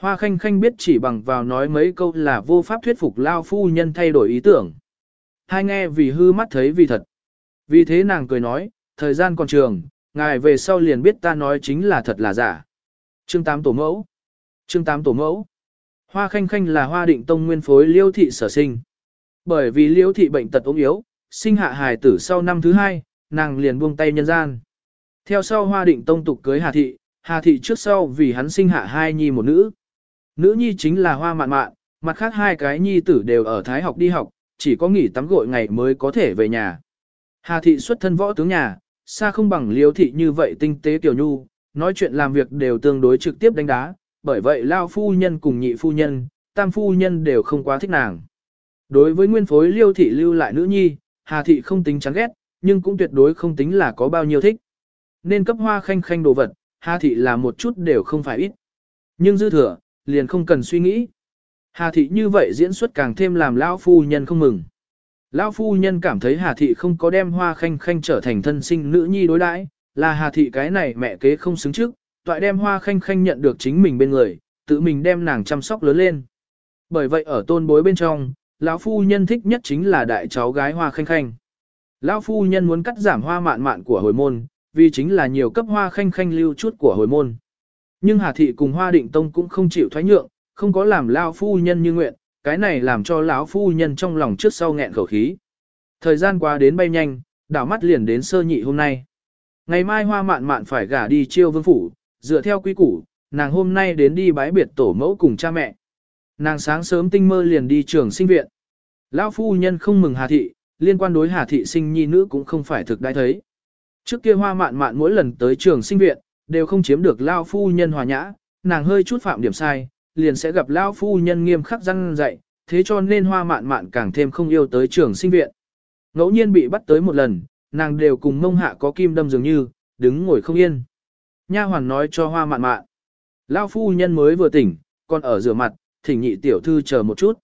Hoa khanh khanh biết chỉ bằng vào nói mấy câu là vô pháp thuyết phục lao phu nhân thay đổi ý tưởng. Hai nghe vì hư mắt thấy vì thật. Vì thế nàng cười nói, thời gian còn trường, ngài về sau liền biết ta nói chính là thật là giả. Chương 8 tổ mẫu. Chương 8 tổ mẫu. Hoa khanh khanh là hoa định tông nguyên phối liêu thị sở sinh. Bởi vì liêu thị bệnh tật ốm yếu, sinh hạ hài tử sau năm thứ hai, nàng liền buông tay nhân gian. Theo sau hoa định tông tục cưới Hà Thị, Hà Thị trước sau vì hắn sinh hạ hai nhi một nữ. Nữ nhi chính là hoa mạn mạn, mặt khác hai cái nhi tử đều ở Thái học đi học, chỉ có nghỉ tắm gội ngày mới có thể về nhà. Hà Thị xuất thân võ tướng nhà, xa không bằng liêu thị như vậy tinh tế tiểu nhu, nói chuyện làm việc đều tương đối trực tiếp đánh đá, bởi vậy lao phu nhân cùng nhị phu nhân, tam phu nhân đều không quá thích nàng. Đối với nguyên phối liêu thị lưu lại nữ nhi, Hà Thị không tính chán ghét, nhưng cũng tuyệt đối không tính là có bao nhiêu thích. Nên cấp hoa khanh khanh đồ vật, Hà Thị là một chút đều không phải ít. Nhưng dư thừa, liền không cần suy nghĩ. Hà Thị như vậy diễn xuất càng thêm làm lão phu nhân không mừng. Lão phu nhân cảm thấy Hà Thị không có đem hoa khanh khanh trở thành thân sinh nữ nhi đối đãi, là Hà Thị cái này mẹ kế không xứng trước, toại đem hoa khanh khanh nhận được chính mình bên người, tự mình đem nàng chăm sóc lớn lên. Bởi vậy ở tôn bối bên trong, lão phu nhân thích nhất chính là đại cháu gái hoa khanh khanh. Lão phu nhân muốn cắt giảm hoa mạn mạn của hồi môn, vì chính là nhiều cấp hoa khanh khanh lưu chút của hồi môn. Nhưng Hà Thị cùng Hoa Định Tông cũng không chịu thoái nhượng, không có làm lão phu nhân như nguyện, cái này làm cho lão phu nhân trong lòng trước sau nghẹn khẩu khí. Thời gian qua đến bay nhanh, đảo mắt liền đến sơ nhị hôm nay. Ngày mai Hoa Mạn Mạn phải gả đi chiêu vương phủ, dựa theo quy củ, nàng hôm nay đến đi bái biệt tổ mẫu cùng cha mẹ. Nàng sáng sớm tinh mơ liền đi trường sinh viện. Lão phu nhân không mừng Hà Thị, liên quan đối Hà Thị sinh nhi nữ cũng không phải thực đại thấy. Trước kia hoa mạn mạn mỗi lần tới trường sinh viện, đều không chiếm được lao phu nhân hòa nhã, nàng hơi chút phạm điểm sai, liền sẽ gặp lao phu nhân nghiêm khắc răn dạy, thế cho nên hoa mạn mạn càng thêm không yêu tới trường sinh viện. Ngẫu nhiên bị bắt tới một lần, nàng đều cùng mông hạ có kim đâm dường như, đứng ngồi không yên. Nha hoàn nói cho hoa mạn mạn. Lao phu nhân mới vừa tỉnh, còn ở rửa mặt, thỉnh nhị tiểu thư chờ một chút.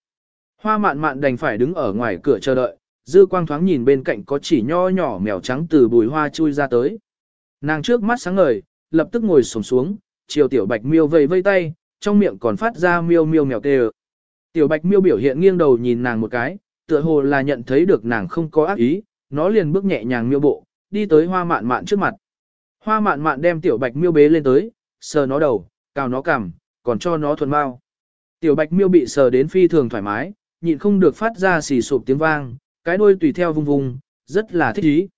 Hoa mạn mạn đành phải đứng ở ngoài cửa chờ đợi, dư quang thoáng nhìn bên cạnh có chỉ nho nhỏ mèo trắng từ bùi hoa chui ra tới. Nàng trước mắt sáng ngời, lập tức ngồi xổm xuống, chiều tiểu bạch miêu vây vây tay, trong miệng còn phát ra miêu miêu mèo tê Tiểu bạch miêu biểu hiện nghiêng đầu nhìn nàng một cái, tựa hồ là nhận thấy được nàng không có ác ý, nó liền bước nhẹ nhàng miêu bộ, đi tới hoa mạn mạn trước mặt. Hoa mạn mạn đem tiểu bạch miêu bế lên tới, sờ nó đầu, cào nó cằm, còn cho nó thuần bao. Tiểu bạch miêu bị sờ đến phi thường thoải mái, nhịn không được phát ra xì sụp tiếng vang, cái đuôi tùy theo vung vung, rất là thích ý.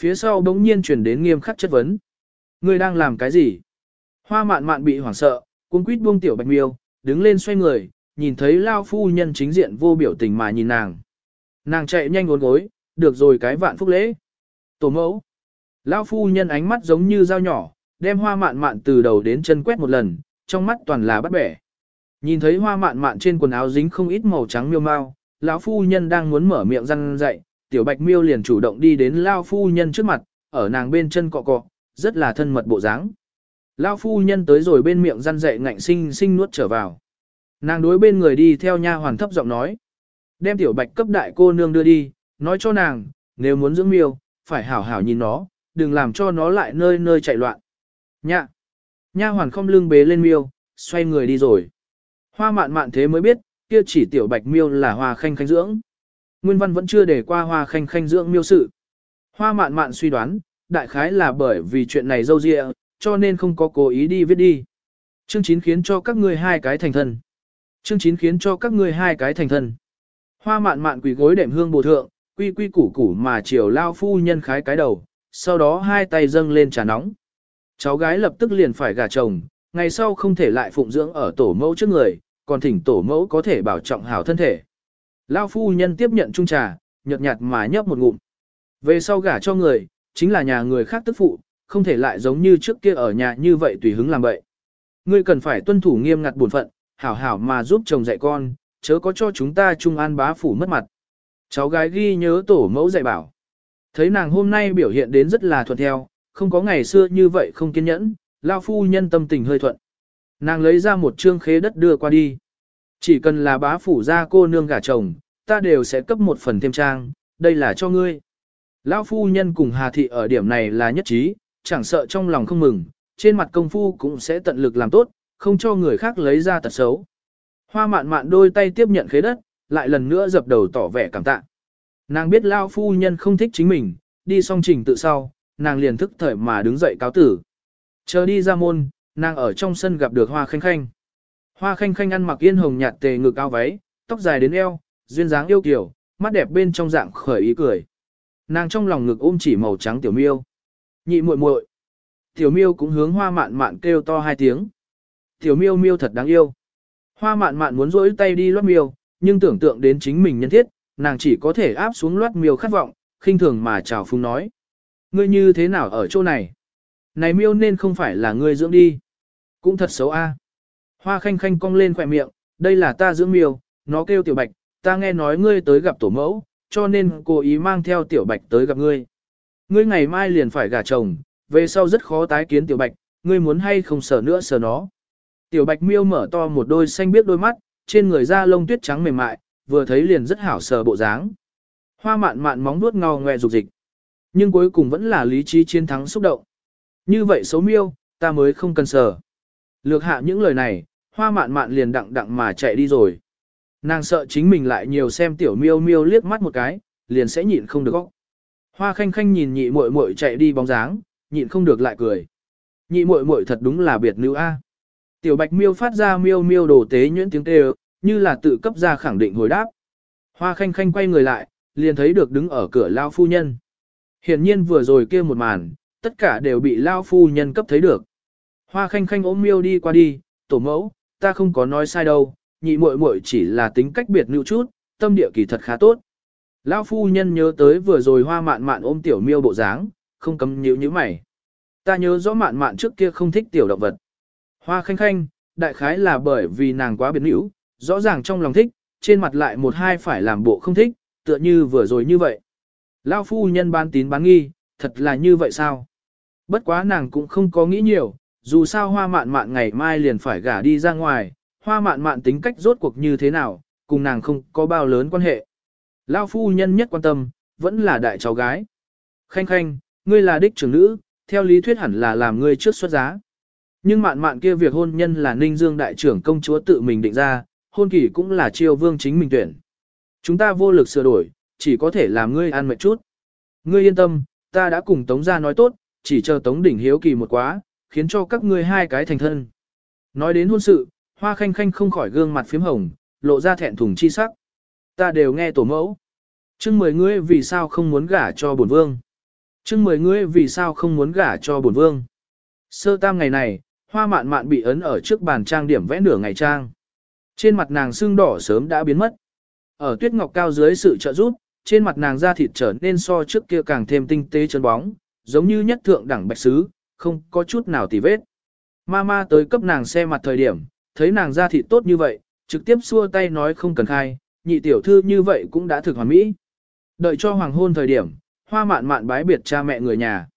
Phía sau bỗng nhiên chuyển đến nghiêm khắc chất vấn. Ngươi đang làm cái gì? Hoa mạn mạn bị hoảng sợ, cuống quýt buông tiểu bạch miêu, đứng lên xoay người, nhìn thấy lao phu nhân chính diện vô biểu tình mà nhìn nàng. Nàng chạy nhanh uốn gối, được rồi cái vạn phúc lễ. Tổ mẫu. Lao phu nhân ánh mắt giống như dao nhỏ, đem hoa mạn mạn từ đầu đến chân quét một lần, trong mắt toàn là bắt bẻ. Nhìn thấy hoa mạn mạn trên quần áo dính không ít màu trắng miêu mau, lão phu nhân đang muốn mở miệng răng dậy, tiểu bạch miêu liền chủ động đi đến lao phu nhân trước mặt, ở nàng bên chân cọ cọ, rất là thân mật bộ dáng. Lão phu nhân tới rồi bên miệng răn dậy ngạnh sinh sinh nuốt trở vào. Nàng đối bên người đi theo nha hoàn thấp giọng nói. Đem tiểu bạch cấp đại cô nương đưa đi, nói cho nàng, nếu muốn dưỡng miêu, phải hảo hảo nhìn nó, đừng làm cho nó lại nơi nơi chạy loạn. Nhạ! Nha hoàn không lưng bế lên miêu, xoay người đi rồi. Hoa mạn mạn thế mới biết, kia chỉ tiểu bạch miêu là hoa khanh khanh dưỡng. Nguyên văn vẫn chưa để qua hoa khanh khanh dưỡng miêu sự. Hoa mạn mạn suy đoán, đại khái là bởi vì chuyện này dâu dịa, cho nên không có cố ý đi viết đi. Chương 9 khiến cho các ngươi hai cái thành thân. Chương 9 khiến cho các ngươi hai cái thành thân. Hoa mạn mạn quỳ gối đệm hương bồ thượng, quy quy củ củ mà chiều lao phu nhân khái cái đầu, sau đó hai tay dâng lên trà nóng. Cháu gái lập tức liền phải gả chồng, ngày sau không thể lại phụng dưỡng ở tổ mẫu trước người, còn thỉnh tổ mẫu có thể bảo trọng hảo thân thể. Lao phu nhân tiếp nhận chung trà, nhợt nhạt mà nhấp một ngụm. Về sau gả cho người, chính là nhà người khác tức phụ, không thể lại giống như trước kia ở nhà như vậy tùy hứng làm vậy. Ngươi cần phải tuân thủ nghiêm ngặt bổn phận, hảo hảo mà giúp chồng dạy con, chớ có cho chúng ta trung an bá phủ mất mặt. Cháu gái ghi nhớ tổ mẫu dạy bảo. Thấy nàng hôm nay biểu hiện đến rất là thuận theo, không có ngày xưa như vậy không kiên nhẫn, lao phu nhân tâm tình hơi thuận. Nàng lấy ra một trương khế đất đưa qua đi. Chỉ cần là bá phủ ra cô nương gả chồng, ta đều sẽ cấp một phần thêm trang, đây là cho ngươi. Lão phu nhân cùng Hà Thị ở điểm này là nhất trí, chẳng sợ trong lòng không mừng, trên mặt công phu cũng sẽ tận lực làm tốt, không cho người khác lấy ra tật xấu. Hoa mạn mạn đôi tay tiếp nhận khế đất, lại lần nữa dập đầu tỏ vẻ cảm tạ. Nàng biết Lão phu nhân không thích chính mình, đi xong trình tự sau, nàng liền thức thời mà đứng dậy cáo tử. Chờ đi ra môn, nàng ở trong sân gặp được Hoa Khanh Khanh. Hoa Khanh Khanh ăn mặc yên hồng nhạt tề ngực cao váy, tóc dài đến eo, duyên dáng yêu kiều, mắt đẹp bên trong dạng khởi ý cười. Nàng trong lòng ngực ôm chỉ màu trắng tiểu miêu. Nhị muội muội. Tiểu miêu cũng hướng hoa mạn mạn kêu to hai tiếng. Tiểu miêu miêu thật đáng yêu. Hoa mạn mạn muốn rỗi tay đi loát miêu, nhưng tưởng tượng đến chính mình nhân thiết, nàng chỉ có thể áp xuống loát miêu khát vọng, khinh thường mà chào phúng nói. Ngươi như thế nào ở chỗ này? Này miêu nên không phải là ngươi dưỡng đi. Cũng thật xấu a. Hoa khanh khanh cong lên khỏe miệng, đây là ta dưỡng miêu, nó kêu tiểu bạch, ta nghe nói ngươi tới gặp tổ mẫu, cho nên cô ý mang theo tiểu bạch tới gặp ngươi. Ngươi ngày mai liền phải gả chồng, về sau rất khó tái kiến tiểu bạch, ngươi muốn hay không sờ nữa sờ nó. Tiểu bạch miêu mở to một đôi xanh biết đôi mắt, trên người da lông tuyết trắng mềm mại, vừa thấy liền rất hảo sờ bộ dáng. Hoa mạn mạn móng nuốt ngò ngoe dục dịch. Nhưng cuối cùng vẫn là lý trí chiến thắng xúc động. Như vậy xấu miêu, ta mới không cần sờ. Lược hạ những lời này, hoa mạn mạn liền đặng đặng mà chạy đi rồi. Nàng sợ chính mình lại nhiều xem tiểu miêu miêu liếc mắt một cái, liền sẽ nhịn không được góc. Hoa khanh khanh nhìn nhị muội muội chạy đi bóng dáng, nhịn không được lại cười. Nhị muội muội thật đúng là biệt nữ a. Tiểu bạch miêu phát ra miêu miêu đồ tế nhuyễn tiếng kêu, như là tự cấp ra khẳng định hồi đáp. Hoa khanh khanh quay người lại, liền thấy được đứng ở cửa lao phu nhân. Hiển nhiên vừa rồi kia một màn, tất cả đều bị lao phu nhân cấp thấy được. Hoa khanh khanh ôm miêu đi qua đi, tổ mẫu, ta không có nói sai đâu, nhị muội muội chỉ là tính cách biệt nữ chút, tâm địa kỳ thật khá tốt. Lão phu nhân nhớ tới vừa rồi hoa mạn mạn ôm tiểu miêu bộ dáng, không cấm nhíu nhíu mày. Ta nhớ rõ mạn mạn trước kia không thích tiểu động vật. Hoa khanh khanh, đại khái là bởi vì nàng quá biến hữu, rõ ràng trong lòng thích, trên mặt lại một hai phải làm bộ không thích, tựa như vừa rồi như vậy. Lão phu nhân bán tín bán nghi, thật là như vậy sao? Bất quá nàng cũng không có nghĩ nhiều, dù sao hoa mạn mạn ngày mai liền phải gả đi ra ngoài, hoa mạn mạn tính cách rốt cuộc như thế nào, cùng nàng không có bao lớn quan hệ. Lao phu nhân nhất quan tâm, vẫn là đại cháu gái. Khanh khanh, ngươi là đích trưởng nữ, theo lý thuyết hẳn là làm ngươi trước xuất giá. Nhưng mạn mạn kia việc hôn nhân là Ninh Dương đại trưởng công chúa tự mình định ra, hôn kỳ cũng là triều vương chính mình tuyển. Chúng ta vô lực sửa đổi, chỉ có thể làm ngươi ăn mệt chút. Ngươi yên tâm, ta đã cùng Tống gia nói tốt, chỉ chờ Tống đỉnh hiếu kỳ một quá, khiến cho các ngươi hai cái thành thân. Nói đến hôn sự, hoa khanh khanh không khỏi gương mặt phím hồng, lộ ra thẹn thùng chi sắc. Ta đều nghe tổ mẫu. Chưng mười ngươi vì sao không muốn gả cho bổn vương? Chưng mười ngươi vì sao không muốn gả cho bổn vương? Sơ tam ngày này, hoa mạn mạn bị ấn ở trước bàn trang điểm vẽ nửa ngày trang. Trên mặt nàng sưng đỏ sớm đã biến mất. Ở tuyết ngọc cao dưới sự trợ giúp, trên mặt nàng da thịt trở nên so trước kia càng thêm tinh tế chân bóng, giống như nhất thượng đẳng bạch sứ, không có chút nào tì vết. Mama tới cấp nàng xe mặt thời điểm, thấy nàng ra thịt tốt như vậy, trực tiếp xua tay nói không cần khai, nhị tiểu thư như vậy cũng đã thực hoàn mỹ. Đợi cho hoàng hôn thời điểm, hoa mạn mạn bái biệt cha mẹ người nhà.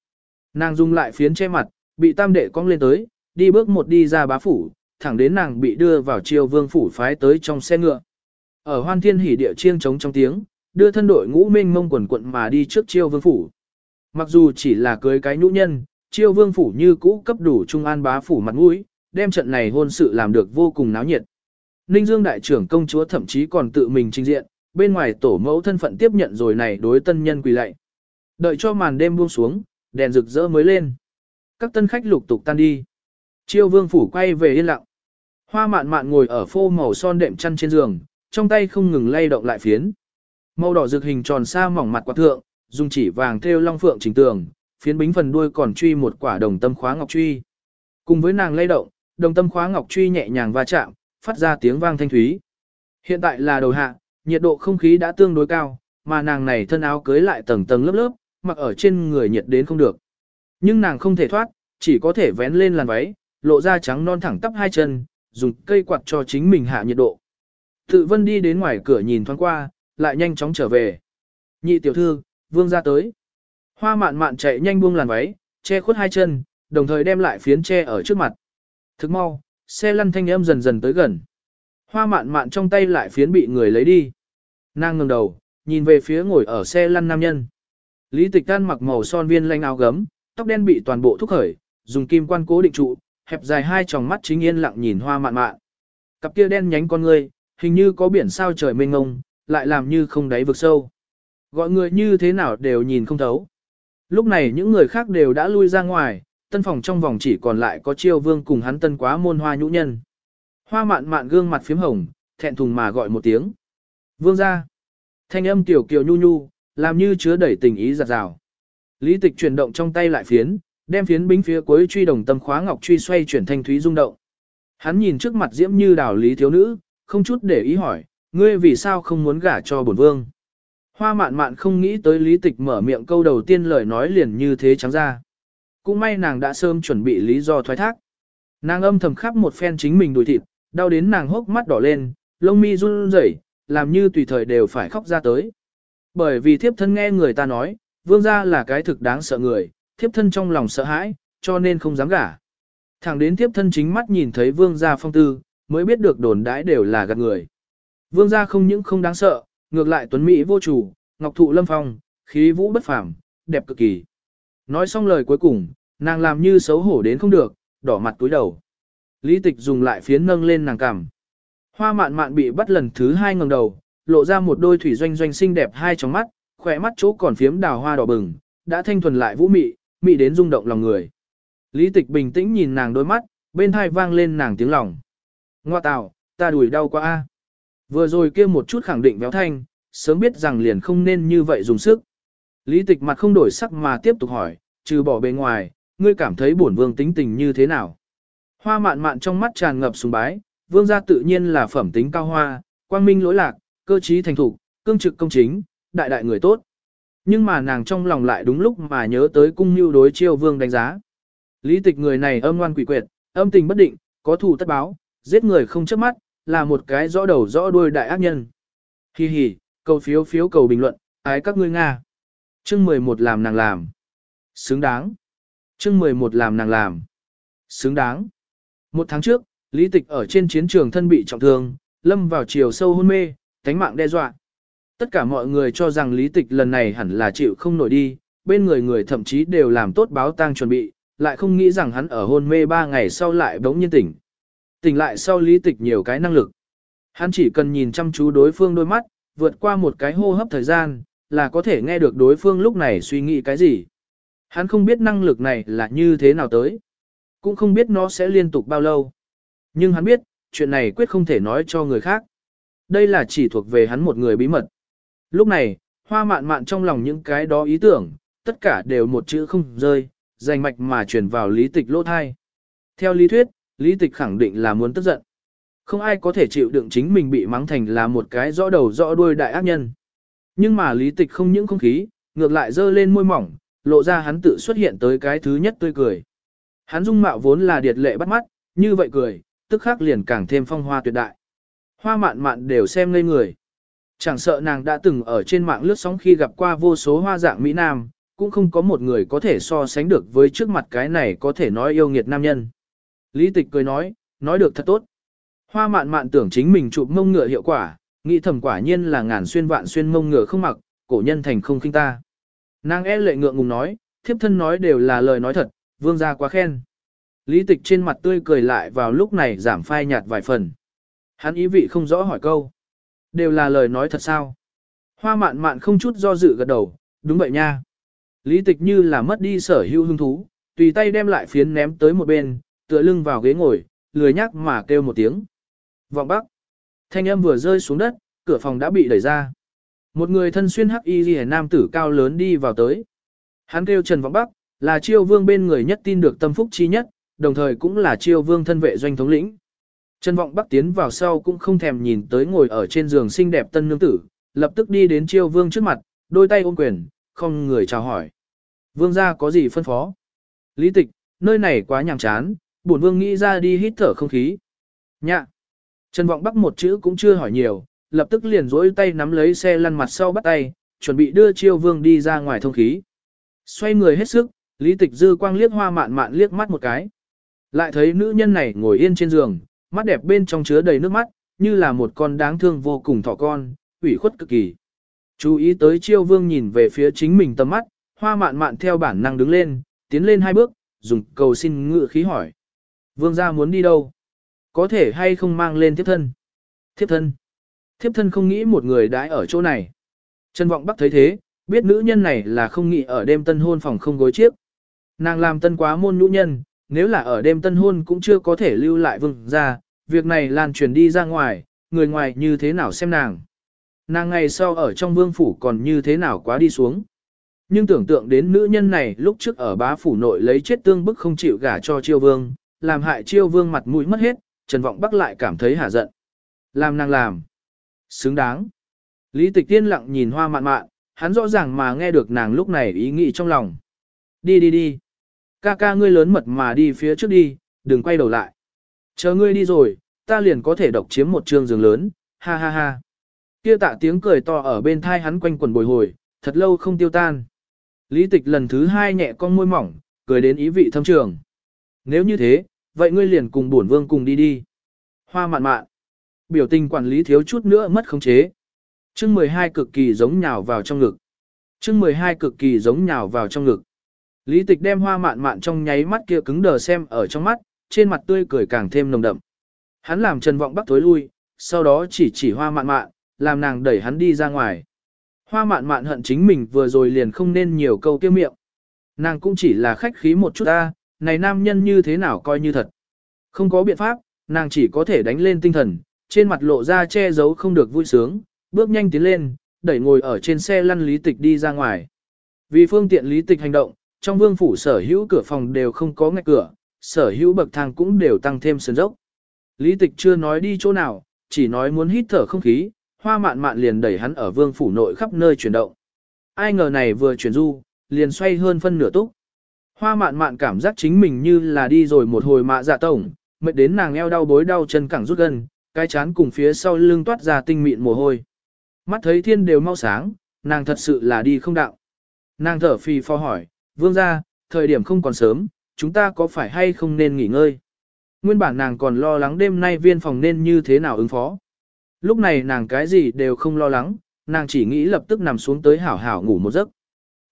Nàng dùng lại phiến che mặt, bị tam đệ cong lên tới, đi bước một đi ra bá phủ, thẳng đến nàng bị đưa vào triều vương phủ phái tới trong xe ngựa. Ở hoan thiên hỉ địa chiêng trống trong tiếng, đưa thân đội ngũ minh mông quần quận mà đi trước triều vương phủ. Mặc dù chỉ là cưới cái nhũ nhân, triều vương phủ như cũ cấp đủ trung an bá phủ mặt mũi, đem trận này hôn sự làm được vô cùng náo nhiệt. Ninh Dương đại trưởng công chúa thậm chí còn tự mình trình diện, bên ngoài tổ mẫu thân phận tiếp nhận rồi này đối tân nhân quỳ lạy. Đợi cho màn đêm buông xuống, đèn rực rỡ mới lên. Các tân khách lục tục tan đi. Chiêu vương phủ quay về yên lặng. Hoa mạn mạn ngồi ở phô màu son đệm chăn trên giường, trong tay không ngừng lay động lại phiến. Màu đỏ rực hình tròn xa mỏng mặt quạt thượng, dùng chỉ vàng thêu long phượng chỉnh tường, phiến bính phần đuôi còn truy một quả đồng tâm khóa ngọc truy. Cùng với nàng lay động, đồng tâm khóa ngọc truy nhẹ nhàng va chạm, phát ra tiếng vang thanh thúy. Hiện tại là đầu hạ, nhiệt độ không khí đã tương đối cao, mà nàng này thân áo cưới lại tầng tầng lớp lớp, mặc ở trên người nhiệt đến không được. Nhưng nàng không thể thoát, chỉ có thể vén lên làn váy, lộ ra trắng non thẳng tắp hai chân, dùng cây quạt cho chính mình hạ nhiệt độ. Tự vân đi đến ngoài cửa nhìn thoáng qua, lại nhanh chóng trở về. Nhị tiểu thư, vương ra tới. Hoa mạn mạn chạy nhanh buông làn váy, che khuất hai chân, đồng thời đem lại phiến che ở trước mặt. Thức mau, xe lăn thanh âm dần dần tới gần. Hoa mạn mạn trong tay lại phiến bị người lấy đi. Nàng ngẩng đầu, nhìn về phía ngồi ở xe lăn nam nhân. Lý tịch tan mặc màu son viên lanh áo gấm, tóc đen bị toàn bộ thúc khởi, dùng kim quan cố định trụ, hẹp dài hai tròng mắt chính yên lặng nhìn hoa mạn mạn. Cặp kia đen nhánh con người, hình như có biển sao trời mênh ngông, lại làm như không đáy vực sâu. Gọi người như thế nào đều nhìn không thấu. Lúc này những người khác đều đã lui ra ngoài, tân phòng trong vòng chỉ còn lại có chiêu vương cùng hắn tân quá môn hoa nhũ nhân. Hoa mạn mạn gương mặt phím hồng, thẹn thùng mà gọi một tiếng. Vương ra. Thanh âm tiểu kiều nhu nhu, làm như chứa đầy tình ý giặt rào. Lý tịch chuyển động trong tay lại phiến, đem phiến bính phía cuối truy đồng tâm khóa ngọc truy xoay chuyển thanh thúy rung động. Hắn nhìn trước mặt diễm như đảo lý thiếu nữ, không chút để ý hỏi, ngươi vì sao không muốn gả cho bổn vương? Hoa mạn mạn không nghĩ tới lý tịch mở miệng câu đầu tiên lời nói liền như thế trắng ra. Cũng may nàng đã sớm chuẩn bị lý do thoái thác. Nàng âm thầm khắp một phen chính mình đùi thịt, đau đến nàng hốc mắt đỏ lên, lông mi run rẩy, làm như tùy thời đều phải khóc ra tới. Bởi vì thiếp thân nghe người ta nói, vương gia là cái thực đáng sợ người, thiếp thân trong lòng sợ hãi, cho nên không dám gả. Thẳng đến thiếp thân chính mắt nhìn thấy vương gia phong tư, mới biết được đồn đãi đều là gạt người. Vương gia không những không đáng sợ, ngược lại tuấn mỹ vô chủ, ngọc thụ lâm phong, khí vũ bất phàm, đẹp cực kỳ. Nói xong lời cuối cùng, nàng làm như xấu hổ đến không được, đỏ mặt túi đầu. Lý tịch dùng lại phiến nâng lên nàng cằm. Hoa mạn mạn bị bắt lần thứ hai ngẩng đầu, lộ ra một đôi thủy doanh doanh xinh đẹp hai trong mắt, khỏe mắt chỗ còn phiếm đào hoa đỏ bừng, đã thanh thuần lại vũ mị, mị đến rung động lòng người. Lý tịch bình tĩnh nhìn nàng đôi mắt, bên thai vang lên nàng tiếng lòng. Ngoa tạo, ta đùi đau quá a. Vừa rồi kia một chút khẳng định béo thanh, sớm biết rằng liền không nên như vậy dùng sức. Lý tịch mặt không đổi sắc mà tiếp tục hỏi, trừ bỏ bề ngoài, ngươi cảm thấy bổn vương tính tình như thế nào? Hoa mạn mạn trong mắt tràn ngập sùng bái, vương gia tự nhiên là phẩm tính cao hoa, quang minh lỗi lạc, cơ trí thành thục, cương trực công chính, đại đại người tốt. Nhưng mà nàng trong lòng lại đúng lúc mà nhớ tới cung như đối chiêu vương đánh giá. Lý tịch người này âm ngoan quỷ quyệt, âm tình bất định, có thù tất báo, giết người không chớp mắt, là một cái rõ đầu rõ đuôi đại ác nhân. Hi hi, cầu phiếu phiếu cầu bình luận, ái các ngươi Nga. Chương 11 làm nàng làm. Xứng đáng. Chương 11 làm nàng làm. Xứng đáng. Một tháng trước, Lý Tịch ở trên chiến trường thân bị trọng thương, lâm vào chiều sâu hôn mê, tánh mạng đe dọa. Tất cả mọi người cho rằng Lý Tịch lần này hẳn là chịu không nổi đi, bên người người thậm chí đều làm tốt báo tang chuẩn bị, lại không nghĩ rằng hắn ở hôn mê 3 ngày sau lại bỗng nhiên tỉnh. Tỉnh lại sau Lý Tịch nhiều cái năng lực. Hắn chỉ cần nhìn chăm chú đối phương đôi mắt, vượt qua một cái hô hấp thời gian, là có thể nghe được đối phương lúc này suy nghĩ cái gì. Hắn không biết năng lực này là như thế nào tới. Cũng không biết nó sẽ liên tục bao lâu. Nhưng hắn biết, chuyện này quyết không thể nói cho người khác. Đây là chỉ thuộc về hắn một người bí mật. Lúc này, hoa mạn mạn trong lòng những cái đó ý tưởng, tất cả đều một chữ không rơi, dành mạch mà truyền vào lý tịch lỗ thai. Theo lý thuyết, lý tịch khẳng định là muốn tức giận. Không ai có thể chịu đựng chính mình bị mắng thành là một cái rõ đầu rõ đuôi đại ác nhân. Nhưng mà lý tịch không những không khí, ngược lại dơ lên môi mỏng, lộ ra hắn tự xuất hiện tới cái thứ nhất tươi cười. Hắn dung mạo vốn là điệt lệ bắt mắt, như vậy cười, tức khắc liền càng thêm phong hoa tuyệt đại. Hoa mạn mạn đều xem ngây người. Chẳng sợ nàng đã từng ở trên mạng lướt sóng khi gặp qua vô số hoa dạng Mỹ Nam, cũng không có một người có thể so sánh được với trước mặt cái này có thể nói yêu nghiệt nam nhân. Lý tịch cười nói, nói được thật tốt. Hoa mạn mạn tưởng chính mình chụp mông ngựa hiệu quả, nghĩ thầm quả nhiên là ngàn xuyên vạn xuyên mông ngựa không mặc, cổ nhân thành không khinh ta. Nàng e lệ ngượng ngùng nói, thiếp thân nói đều là lời nói thật, vương gia quá khen. Lý tịch trên mặt tươi cười lại vào lúc này giảm phai nhạt vài phần. Hắn ý vị không rõ hỏi câu. Đều là lời nói thật sao? Hoa mạn mạn không chút do dự gật đầu, đúng vậy nha. Lý tịch như là mất đi sở hữu hứng thú, tùy tay đem lại phiến ném tới một bên, tựa lưng vào ghế ngồi, lười nhắc mà kêu một tiếng. Vọng bắc. Thanh âm vừa rơi xuống đất, cửa phòng đã bị đẩy ra. Một người thân xuyên hắc y liễu nam tử cao lớn đi vào tới. Hắn kêu Trần Vọng Bắc, là chiêu vương bên người nhất tin được tâm phúc chi nhất, đồng thời cũng là chiêu vương thân vệ doanh thống lĩnh. Trần Vọng Bắc tiến vào sau cũng không thèm nhìn tới ngồi ở trên giường xinh đẹp tân nương tử, lập tức đi đến chiêu vương trước mặt, đôi tay ôm quyền, không người chào hỏi. Vương gia có gì phân phó? Lý tịch, nơi này quá nhàm chán, bổn vương nghĩ ra đi hít thở không khí. Nhạ. Trần Vọng Bắc một chữ cũng chưa hỏi nhiều, lập tức liền dối tay nắm lấy xe lăn mặt sau bắt tay, chuẩn bị đưa chiêu vương đi ra ngoài thông khí. Xoay người hết sức, lý tịch dư quang liếc hoa mạn mạn liếc mắt một cái. Lại thấy nữ nhân này ngồi yên trên giường, mắt đẹp bên trong chứa đầy nước mắt, như là một con đáng thương vô cùng thỏ con, ủy khuất cực kỳ. Chú ý tới chiêu vương nhìn về phía chính mình tầm mắt, hoa mạn mạn theo bản năng đứng lên, tiến lên hai bước, dùng cầu xin ngựa khí hỏi. Vương gia muốn đi đâu? Có thể hay không mang lên thiếp thân? Thiếp thân? Thiếp thân không nghĩ một người đãi ở chỗ này. Trần Vọng Bắc thấy thế, biết nữ nhân này là không nghĩ ở đêm tân hôn phòng không gối chiếc. Nàng làm tân quá môn nữ nhân, nếu là ở đêm tân hôn cũng chưa có thể lưu lại vương ra, việc này lan truyền đi ra ngoài, người ngoài như thế nào xem nàng. Nàng ngày sau ở trong vương phủ còn như thế nào quá đi xuống. Nhưng tưởng tượng đến nữ nhân này lúc trước ở bá phủ nội lấy chết tương bức không chịu gả cho chiêu vương, làm hại chiêu vương mặt mũi mất hết, Trần Vọng Bắc lại cảm thấy hả giận. Làm nàng làm. Xứng đáng. Lý tịch tiên lặng nhìn hoa mạn mạn, hắn rõ ràng mà nghe được nàng lúc này ý nghĩ trong lòng. Đi đi đi. Ca ca ngươi lớn mật mà đi phía trước đi, đừng quay đầu lại. Chờ ngươi đi rồi, ta liền có thể độc chiếm một trường giường lớn, ha ha ha. Kia tạ tiếng cười to ở bên thai hắn quanh quần bồi hồi, thật lâu không tiêu tan. Lý tịch lần thứ hai nhẹ con môi mỏng, cười đến ý vị thâm trường. Nếu như thế, vậy ngươi liền cùng bổn vương cùng đi đi. Hoa mạn mạn. Biểu tình quản lý thiếu chút nữa mất khống chế. Chương 12 cực kỳ giống nhào vào trong ngực. Chương 12 cực kỳ giống nhào vào trong ngực. Lý tịch đem hoa mạn mạn trong nháy mắt kia cứng đờ xem ở trong mắt, trên mặt tươi cười càng thêm nồng đậm. Hắn làm Trần Vọng Bắc tối lui, sau đó chỉ chỉ hoa mạn mạn, làm nàng đẩy hắn đi ra ngoài. Hoa mạn mạn hận chính mình vừa rồi liền không nên nhiều câu kêu miệng. Nàng cũng chỉ là khách khí một chút ta, này nam nhân như thế nào coi như thật. Không có biện pháp, nàng chỉ có thể đánh lên tinh thần, trên mặt lộ ra che giấu không được vui sướng, bước nhanh tiến lên, đẩy ngồi ở trên xe lăn lý tịch đi ra ngoài. Vì phương tiện lý tịch hành động, trong vương phủ sở hữu cửa phòng đều không có ngạch cửa, sở hữu bậc thang cũng đều tăng thêm sườn dốc. Lý tịch chưa nói đi chỗ nào, chỉ nói muốn hít thở không khí, hoa mạn mạn liền đẩy hắn ở vương phủ nội khắp nơi chuyển động. Ai ngờ này vừa chuyển du, liền xoay hơn phân nửa túc. Hoa mạn mạn cảm giác chính mình như là đi rồi một hồi mạ dạ tổng, mệt đến nàng eo đau bối đau chân cẳng rút gân, cái chán cùng phía sau lưng toát ra tinh mịn mồ hôi. Mắt thấy thiên đều mau sáng, nàng thật sự là đi không đạo. Nàng thở phì phò hỏi, vương ra, thời điểm không còn sớm, chúng ta có phải hay không nên nghỉ ngơi? Nguyên bản nàng còn lo lắng đêm nay viên phòng nên như thế nào ứng phó. Lúc này nàng cái gì đều không lo lắng, nàng chỉ nghĩ lập tức nằm xuống tới hảo hảo ngủ một giấc.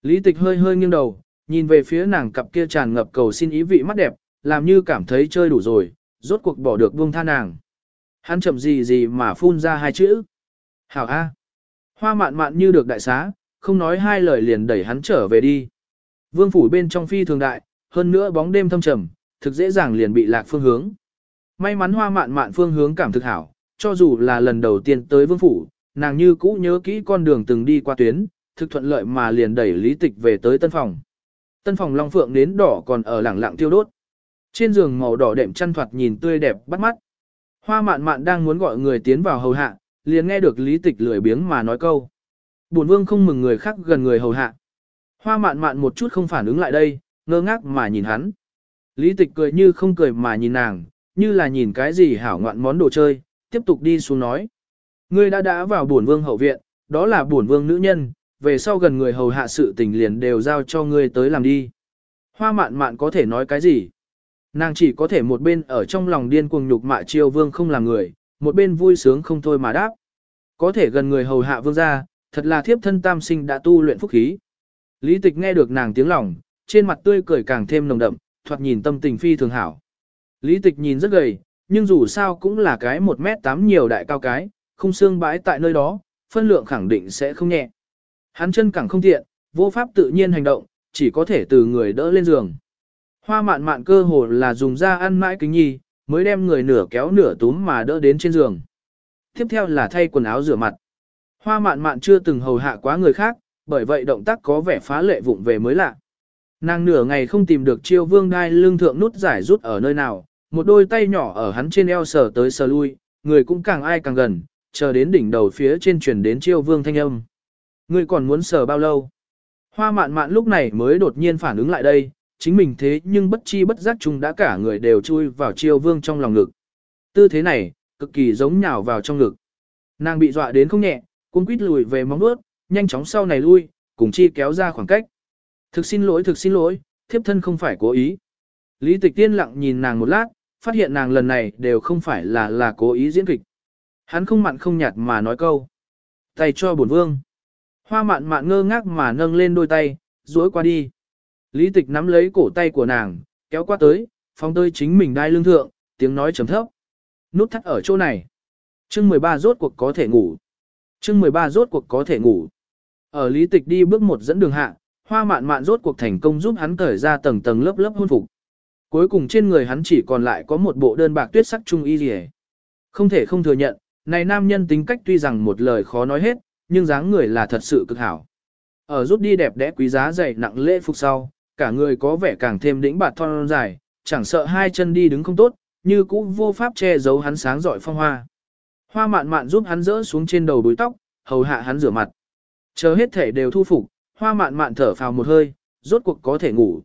Lý tịch hơi hơi nghiêng đầu, nhìn về phía nàng cặp kia tràn ngập cầu xin ý vị mắt đẹp, làm như cảm thấy chơi đủ rồi, rốt cuộc bỏ được buông tha nàng. Hắn chậm gì gì mà phun ra hai chữ. Hảo A. Hoa mạn mạn như được đại xá, không nói hai lời liền đẩy hắn trở về đi. Vương phủ bên trong phi thường đại, hơn nữa bóng đêm thâm trầm, thực dễ dàng liền bị lạc phương hướng. May mắn hoa mạn mạn phương hướng cảm thực hảo, cho dù là lần đầu tiên tới vương phủ, nàng như cũ nhớ kỹ con đường từng đi qua tuyến, thực thuận lợi mà liền đẩy lý tịch về tới tân phòng. Tân phòng long phượng nến đỏ còn ở lẳng lặng tiêu đốt. Trên giường màu đỏ đệm chăn thoạt nhìn tươi đẹp bắt mắt. Hoa mạn mạn đang muốn gọi người tiến vào hầu hạ, liền nghe được lý tịch lười biếng mà nói câu. Bổn vương không mừng người khác gần người hầu hạ. Hoa mạn mạn một chút không phản ứng lại đây, ngơ ngác mà nhìn hắn. Lý tịch cười như không cười mà nhìn nàng, như là nhìn cái gì hảo ngoạn món đồ chơi, tiếp tục đi xuống nói. Ngươi đã đã vào bổn vương hậu viện, đó là bổn vương nữ nhân, về sau gần người hầu hạ sự tình liền đều giao cho ngươi tới làm đi. Hoa mạn mạn có thể nói cái gì? Nàng chỉ có thể một bên ở trong lòng điên cuồng nhục mạ chiêu vương không làm người, một bên vui sướng không thôi mà đáp. Có thể gần người hầu hạ vương gia, thật là thiếp thân tam sinh đã tu luyện phúc khí. Lý tịch nghe được nàng tiếng lòng, trên mặt tươi cười càng thêm nồng đậm, thoạt nhìn tâm tình phi thường hảo. Lý tịch nhìn rất gầy, nhưng dù sao cũng là cái 1 mét 8 nhiều đại cao cái, không xương bãi tại nơi đó, phân lượng khẳng định sẽ không nhẹ. Hắn chân cẳng không tiện, vô pháp tự nhiên hành động, chỉ có thể từ người đỡ lên giường. Hoa mạn mạn cơ hồ là dùng ra ăn mãi kính nhi, mới đem người nửa kéo nửa túm mà đỡ đến trên giường. Tiếp theo là thay quần áo rửa mặt. Hoa mạn mạn chưa từng hầu hạ quá người khác, bởi vậy động tác có vẻ phá lệ vụng về mới lạ. Nàng nửa ngày không tìm được chiêu vương đai lương thượng nút giải rút ở nơi nào, một đôi tay nhỏ ở hắn trên eo sờ tới sờ lui, người cũng càng ai càng gần, chờ đến đỉnh đầu phía trên truyền đến chiêu vương thanh âm. Ngươi còn muốn sờ bao lâu? Hoa mạn mạn lúc này mới đột nhiên phản ứng lại đây, chính mình thế nhưng bất chi bất giác chung đã cả người đều chui vào chiêu vương trong lòng ngực. Tư thế này, cực kỳ giống nhào vào trong ngực. Nàng bị dọa đến không nhẹ, cuống quýt lùi về móng nuốt, nhanh chóng sau này lui, cùng chi kéo ra khoảng cách. Thực xin lỗi thực xin lỗi, thiếp thân không phải cố ý. Lý tịch tiên lặng nhìn nàng một lát, phát hiện nàng lần này đều không phải là là cố ý diễn kịch. Hắn không mặn không nhạt mà nói câu. Tay cho bổn vương. Hoa mạn mạn ngơ ngác mà nâng lên đôi tay, duỗi qua đi. Lý tịch nắm lấy cổ tay của nàng, kéo qua tới, phóng tơi chính mình đai lưng thượng, tiếng nói trầm thấp. Nút thắt ở chỗ này. chương 13 rốt cuộc có thể ngủ. chương 13 rốt cuộc có thể ngủ. Ở lý tịch đi bước một dẫn đường hạ, hoa mạn mạn rốt cuộc thành công giúp hắn cởi ra tầng tầng lớp lớp hôn phục. Cuối cùng trên người hắn chỉ còn lại có một bộ đơn bạc tuyết sắc trung y rìa. Không thể không thừa nhận, này nam nhân tính cách tuy rằng một lời khó nói hết, nhưng dáng người là thật sự cực hảo. Ở rút đi đẹp đẽ quý giá dày nặng lễ phục sau, cả người có vẻ càng thêm đĩnh bạt thon dài, chẳng sợ hai chân đi đứng không tốt, như cũ vô pháp che giấu hắn sáng giỏi phong hoa. Hoa mạn mạn giúp hắn rỡ xuống trên đầu đuôi tóc, hầu hạ hắn rửa mặt. Chờ hết thể đều thu phục, hoa mạn mạn thở phào một hơi, rốt cuộc có thể ngủ.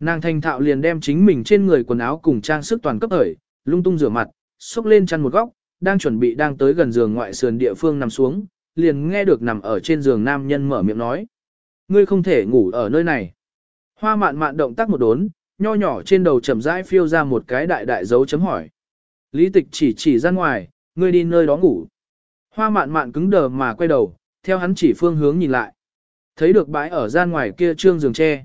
Nàng thành thạo liền đem chính mình trên người quần áo cùng trang sức toàn cấp hởi, lung tung rửa mặt, xúc lên chăn một góc, đang chuẩn bị đang tới gần giường ngoại sườn địa phương nằm xuống, liền nghe được nằm ở trên giường nam nhân mở miệng nói. Ngươi không thể ngủ ở nơi này. Hoa mạn mạn động tác một đốn, nho nhỏ trên đầu chậm rãi phiêu ra một cái đại đại dấu chấm hỏi. Lý tịch chỉ chỉ ra ngoài, ngươi đi nơi đó ngủ. Hoa mạn mạn cứng đờ mà quay đầu, theo hắn chỉ phương hướng nhìn lại. Thấy được bãi ở gian ngoài kia trương giường tre.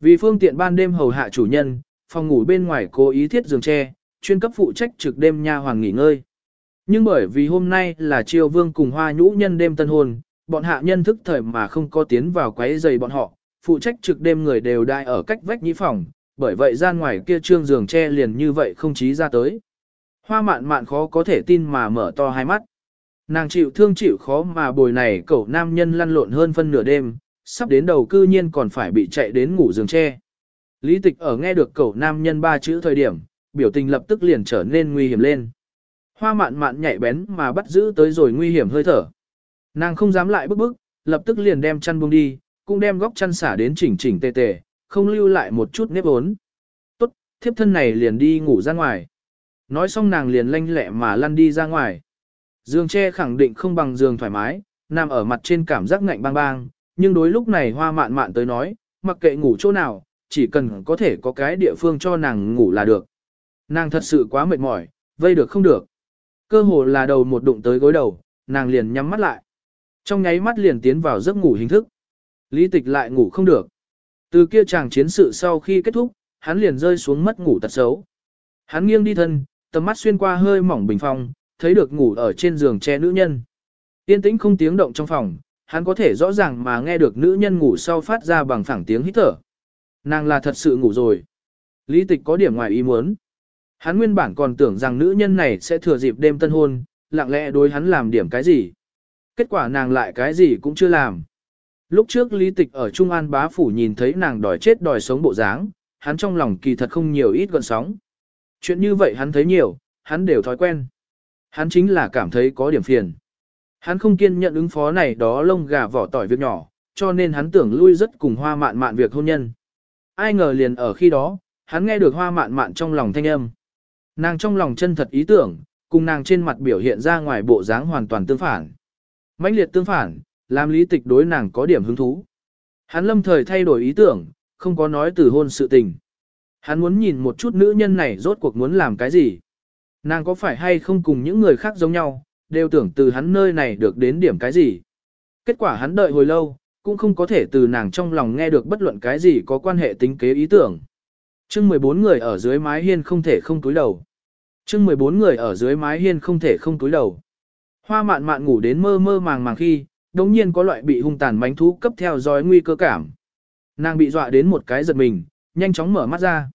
Vì phương tiện ban đêm hầu hạ chủ nhân, phòng ngủ bên ngoài cố ý thiết giường tre, chuyên cấp phụ trách trực đêm nha hoàng nghỉ ngơi. Nhưng bởi vì hôm nay là triều vương cùng hoa nhũ nhân đêm tân hôn, bọn hạ nhân thức thời mà không có tiến vào quấy giày bọn họ, phụ trách trực đêm người đều đai ở cách vách nhĩ phòng, bởi vậy ra ngoài kia trương giường tre liền như vậy không chí ra tới. Hoa mạn mạn khó có thể tin mà mở to hai mắt. Nàng chịu thương chịu khó mà bồi này cậu nam nhân lăn lộn hơn phân nửa đêm, sắp đến đầu cư nhiên còn phải bị chạy đến ngủ giường tre. Lý tịch ở nghe được cậu nam nhân ba chữ thời điểm, biểu tình lập tức liền trở nên nguy hiểm lên. Hoa mạn mạn nhạy bén mà bắt giữ tới rồi nguy hiểm hơi thở. Nàng không dám lại bức bức, lập tức liền đem chăn buông đi, cũng đem góc chăn xả đến chỉnh chỉnh tề tề, không lưu lại một chút nếp ốn. Tốt, thiếp thân này liền đi ngủ ra ngoài. Nói xong nàng liền lanh lẹ mà lăn đi ra ngoài. Giường tre khẳng định không bằng giường thoải mái, nằm ở mặt trên cảm giác ngạnh bang bang, nhưng đối lúc này hoa mạn mạn tới nói, mặc kệ ngủ chỗ nào, chỉ cần có thể có cái địa phương cho nàng ngủ là được. Nàng thật sự quá mệt mỏi, vây được không được. Cơ hồ là đầu một đụng tới gối đầu, nàng liền nhắm mắt lại. Trong nháy mắt liền tiến vào giấc ngủ hình thức. Lý tịch lại ngủ không được. Từ kia chàng chiến sự sau khi kết thúc, hắn liền rơi xuống mất ngủ tật xấu. Hắn nghiêng đi thân, tầm mắt xuyên qua hơi mỏng bình phong, thấy được ngủ ở trên giường che nữ nhân. Yên tĩnh không tiếng động trong phòng, hắn có thể rõ ràng mà nghe được nữ nhân ngủ sau phát ra bằng phẳng tiếng hít thở. Nàng là thật sự ngủ rồi. Lý tịch có điểm ngoài ý muốn. Hắn nguyên bản còn tưởng rằng nữ nhân này sẽ thừa dịp đêm tân hôn, lặng lẽ đối hắn làm điểm cái gì. Kết quả nàng lại cái gì cũng chưa làm. Lúc trước lý tịch ở Trung An bá phủ nhìn thấy nàng đòi chết đòi sống bộ dáng, hắn trong lòng kỳ thật không nhiều ít gọn sóng. Chuyện như vậy hắn thấy nhiều, hắn đều thói quen. Hắn chính là cảm thấy có điểm phiền. Hắn không kiên nhận ứng phó này đó lông gà vỏ tỏi việc nhỏ, cho nên hắn tưởng lui rất cùng hoa mạn mạn việc hôn nhân. Ai ngờ liền ở khi đó, hắn nghe được hoa mạn mạn trong lòng thanh âm. Nàng trong lòng chân thật ý tưởng, cùng nàng trên mặt biểu hiện ra ngoài bộ dáng hoàn toàn tương phản. mãnh liệt tương phản, làm lý tịch đối nàng có điểm hứng thú. Hắn lâm thời thay đổi ý tưởng, không có nói từ hôn sự tình. Hắn muốn nhìn một chút nữ nhân này rốt cuộc muốn làm cái gì. Nàng có phải hay không cùng những người khác giống nhau, đều tưởng từ hắn nơi này được đến điểm cái gì. Kết quả hắn đợi hồi lâu, cũng không có thể từ nàng trong lòng nghe được bất luận cái gì có quan hệ tính kế ý tưởng. chương 14 người ở dưới mái hiên không thể không túi đầu chương 14 người ở dưới mái hiên không thể không túi đầu. Hoa mạn mạn ngủ đến mơ mơ màng màng khi, đồng nhiên có loại bị hung tàn mánh thú cấp theo dõi nguy cơ cảm. Nàng bị dọa đến một cái giật mình, nhanh chóng mở mắt ra.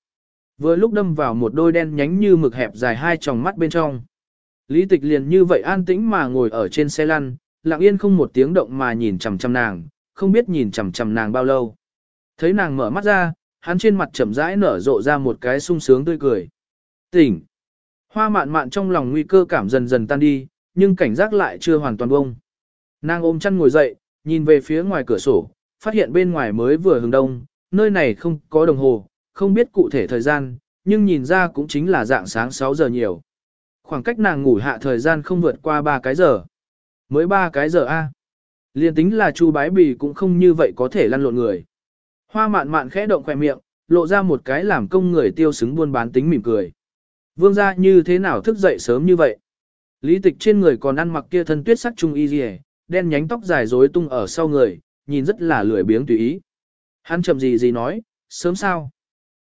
Vừa lúc đâm vào một đôi đen nhánh như mực hẹp dài hai tròng mắt bên trong. Lý tịch liền như vậy an tĩnh mà ngồi ở trên xe lăn, lặng yên không một tiếng động mà nhìn chằm chằm nàng, không biết nhìn chằm chằm nàng bao lâu. Thấy nàng mở mắt ra, hắn trên mặt chậm rãi nở rộ ra một cái sung sướng tươi cười. Tỉnh! Hoa mạn mạn trong lòng nguy cơ cảm dần dần tan đi, nhưng cảnh giác lại chưa hoàn toàn bông. Nàng ôm chăn ngồi dậy, nhìn về phía ngoài cửa sổ, phát hiện bên ngoài mới vừa hướng đông, nơi này không có đồng hồ, không biết cụ thể thời gian, nhưng nhìn ra cũng chính là dạng sáng 6 giờ nhiều. Khoảng cách nàng ngủ hạ thời gian không vượt qua 3 cái giờ. Mới 3 cái giờ A. Liên tính là chu bái bì cũng không như vậy có thể lăn lộn người. Hoa mạn mạn khẽ động khỏe miệng, lộ ra một cái làm công người tiêu xứng buôn bán tính mỉm cười. Vương gia như thế nào thức dậy sớm như vậy? Lý tịch trên người còn ăn mặc kia thân tuyết sắc trung y rìa, đen nhánh tóc dài rối tung ở sau người, nhìn rất là lười biếng tùy ý. Hắn chậm gì gì nói, sớm sao?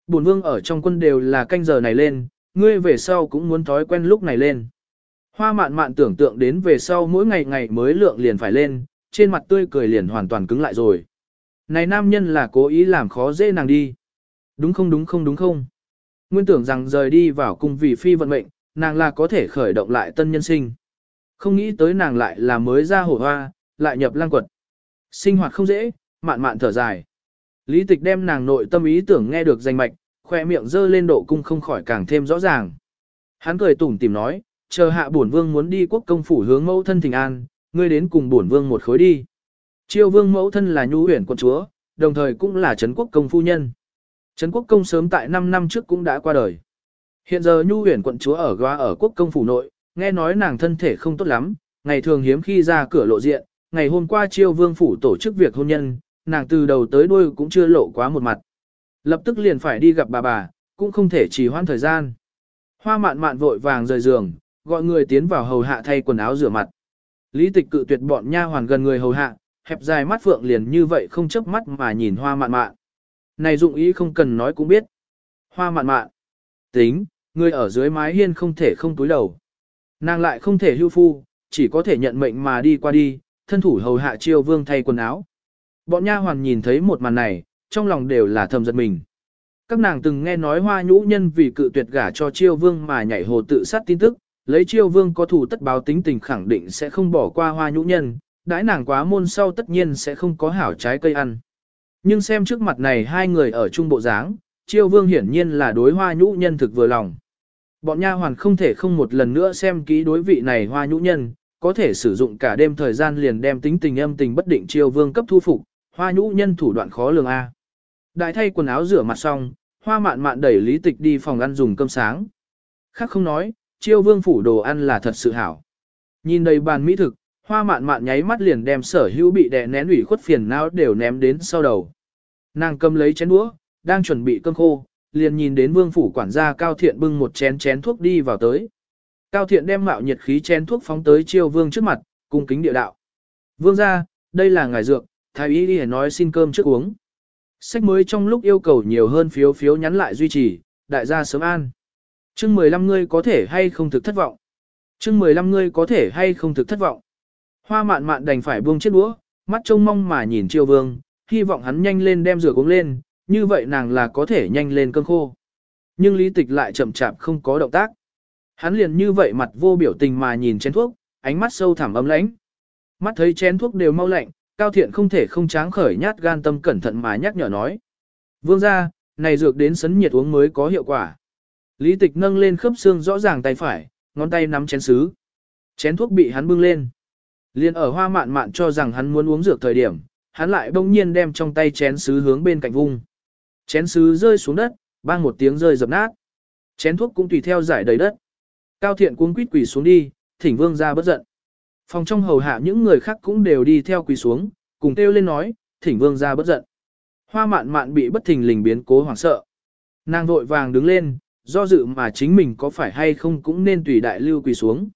Bổn vương ở trong quân đều là canh giờ này lên, ngươi về sau cũng muốn thói quen lúc này lên. Hoa mạn mạn tưởng tượng đến về sau mỗi ngày ngày mới lượng liền phải lên, trên mặt tươi cười liền hoàn toàn cứng lại rồi. Này nam nhân là cố ý làm khó dễ nàng đi. Đúng không đúng không đúng không? Nguyên tưởng rằng rời đi vào cung vì phi vận mệnh, nàng là có thể khởi động lại tân nhân sinh. Không nghĩ tới nàng lại là mới ra hổ hoa, lại nhập lang quật. Sinh hoạt không dễ, mạn mạn thở dài. Lý tịch đem nàng nội tâm ý tưởng nghe được danh mạch, khoe miệng dơ lên độ cung không khỏi càng thêm rõ ràng. Hắn cười tủm tìm nói, chờ hạ bổn vương muốn đi quốc công phủ hướng mẫu thân thình an, ngươi đến cùng bổn vương một khối đi. Chiêu vương mẫu thân là nhu huyền quận chúa, đồng thời cũng là Trấn quốc công phu nhân. Trấn quốc công sớm tại 5 năm trước cũng đã qua đời. Hiện giờ nhu huyền quận chúa ở góa ở quốc công phủ nội, nghe nói nàng thân thể không tốt lắm, ngày thường hiếm khi ra cửa lộ diện, ngày hôm qua chiêu vương phủ tổ chức việc hôn nhân, nàng từ đầu tới đuôi cũng chưa lộ quá một mặt. Lập tức liền phải đi gặp bà bà, cũng không thể trì hoãn thời gian. Hoa mạn mạn vội vàng rời giường, gọi người tiến vào hầu hạ thay quần áo rửa mặt. Lý tịch cự tuyệt bọn nha hoàn gần người hầu hạ, hẹp dài mắt phượng liền như vậy không chớp mắt mà nhìn hoa mạn mạn. Này dụng ý không cần nói cũng biết. Hoa mạn mạn. Tính, người ở dưới mái hiên không thể không túi đầu. Nàng lại không thể hưu phu, chỉ có thể nhận mệnh mà đi qua đi, thân thủ hầu hạ chiêu vương thay quần áo. Bọn nha hoàn nhìn thấy một màn này, trong lòng đều là thầm giật mình. Các nàng từng nghe nói hoa nhũ nhân vì cự tuyệt gả cho chiêu vương mà nhảy hồ tự sát tin tức, lấy chiêu vương có thủ tất báo tính tình khẳng định sẽ không bỏ qua hoa nhũ nhân, đãi nàng quá môn sau tất nhiên sẽ không có hảo trái cây ăn. Nhưng xem trước mặt này hai người ở chung bộ dáng, chiêu vương hiển nhiên là đối hoa nhũ nhân thực vừa lòng. Bọn nha hoàn không thể không một lần nữa xem kỹ đối vị này hoa nhũ nhân, có thể sử dụng cả đêm thời gian liền đem tính tình âm tình bất định chiêu vương cấp thu phục, hoa nhũ nhân thủ đoạn khó lường A. Đại thay quần áo rửa mặt xong, hoa mạn mạn đẩy lý tịch đi phòng ăn dùng cơm sáng. Khác không nói, chiêu vương phủ đồ ăn là thật sự hảo. Nhìn đầy bàn mỹ thực, hoa mạn mạn nháy mắt liền đem sở hữu bị đè nén ủy khuất phiền não đều ném đến sau đầu. Nàng cầm lấy chén đũa, đang chuẩn bị cơm khô, liền nhìn đến vương phủ quản gia Cao Thiện bưng một chén chén thuốc đi vào tới. Cao Thiện đem mạo nhiệt khí chén thuốc phóng tới chiêu vương trước mặt, cung kính địa đạo. Vương ra, đây là ngài dược, thái y đi nói xin cơm trước uống. Sách mới trong lúc yêu cầu nhiều hơn phiếu phiếu nhắn lại duy trì, đại gia sớm an. chương 15 ngươi có thể hay không thực thất vọng. chương 15 ngươi có thể hay không thực thất vọng. Hoa mạn mạn đành phải buông chiếc đũa, mắt trông mong mà nhìn triều vương, hy vọng hắn nhanh lên đem rửa uống lên, như vậy nàng là có thể nhanh lên cơn khô. Nhưng lý tịch lại chậm chạp không có động tác. Hắn liền như vậy mặt vô biểu tình mà nhìn chén thuốc, ánh mắt sâu thẳm ấm lãnh. Mắt thấy chén thuốc đều mau lạnh, Cao Thiện không thể không tráng khởi nhát gan tâm cẩn thận mà nhắc nhở nói. Vương ra, này dược đến sấn nhiệt uống mới có hiệu quả. Lý tịch nâng lên khớp xương rõ ràng tay phải, ngón tay nắm chén sứ. Chén thuốc bị hắn bưng lên. Liên ở hoa mạn mạn cho rằng hắn muốn uống dược thời điểm, hắn lại bỗng nhiên đem trong tay chén sứ hướng bên cạnh vung. Chén sứ rơi xuống đất, bang một tiếng rơi dập nát. Chén thuốc cũng tùy theo giải đầy đất. Cao thiện cuống quýt quỳ xuống đi, thỉnh vương ra bất giận. Phòng trong hầu hạ những người khác cũng đều đi theo quỳ xuống, cùng kêu lên nói, thỉnh vương ra bất giận. Hoa mạn mạn bị bất thình lình biến cố hoảng sợ. Nàng vội vàng đứng lên, do dự mà chính mình có phải hay không cũng nên tùy đại lưu quỳ xuống.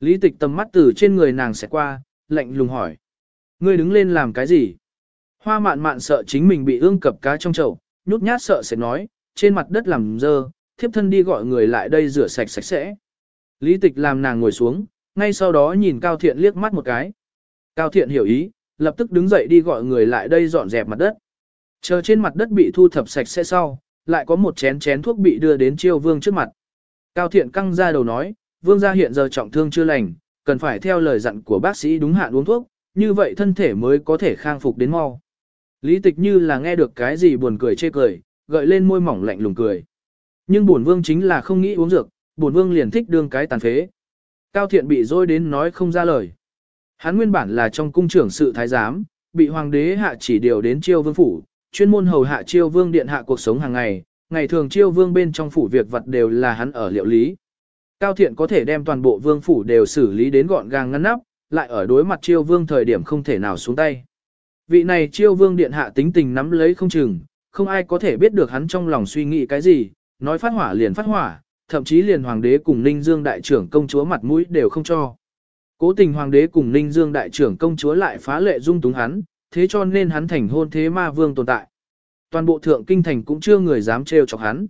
Lý tịch tầm mắt từ trên người nàng sẽ qua, lạnh lùng hỏi. Ngươi đứng lên làm cái gì? Hoa mạn mạn sợ chính mình bị ương cập cá trong chậu, nhút nhát sợ sẽ nói, trên mặt đất làm dơ, thiếp thân đi gọi người lại đây rửa sạch sạch sẽ. Lý tịch làm nàng ngồi xuống, ngay sau đó nhìn Cao Thiện liếc mắt một cái. Cao Thiện hiểu ý, lập tức đứng dậy đi gọi người lại đây dọn dẹp mặt đất. Chờ trên mặt đất bị thu thập sạch sẽ sau, lại có một chén chén thuốc bị đưa đến chiêu vương trước mặt. Cao Thiện căng ra đầu nói, vương gia hiện giờ trọng thương chưa lành, cần phải theo lời dặn của bác sĩ đúng hạn uống thuốc, như vậy thân thể mới có thể khang phục đến mau. Lý tịch như là nghe được cái gì buồn cười chê cười, gợi lên môi mỏng lạnh lùng cười. Nhưng bổn vương chính là không nghĩ uống dược, bổn vương liền thích đương cái tàn phế. Cao thiện bị dối đến nói không ra lời. Hắn nguyên bản là trong cung trưởng sự thái giám, bị hoàng đế hạ chỉ điều đến chiêu vương phủ, chuyên môn hầu hạ chiêu vương điện hạ cuộc sống hàng ngày, ngày thường chiêu vương bên trong phủ việc vật đều là hắn ở liệu lý. Cao thiện có thể đem toàn bộ vương phủ đều xử lý đến gọn gàng ngăn nắp, lại ở đối mặt chiêu vương thời điểm không thể nào xuống tay. Vị này chiêu vương điện hạ tính tình nắm lấy không chừng, không ai có thể biết được hắn trong lòng suy nghĩ cái gì, nói phát hỏa liền phát hỏa, thậm chí liền hoàng đế cùng Ninh Dương đại trưởng công chúa mặt mũi đều không cho. Cố tình hoàng đế cùng Ninh Dương đại trưởng công chúa lại phá lệ dung túng hắn, thế cho nên hắn thành hôn thế ma vương tồn tại. Toàn bộ thượng kinh thành cũng chưa người dám trêu chọc hắn.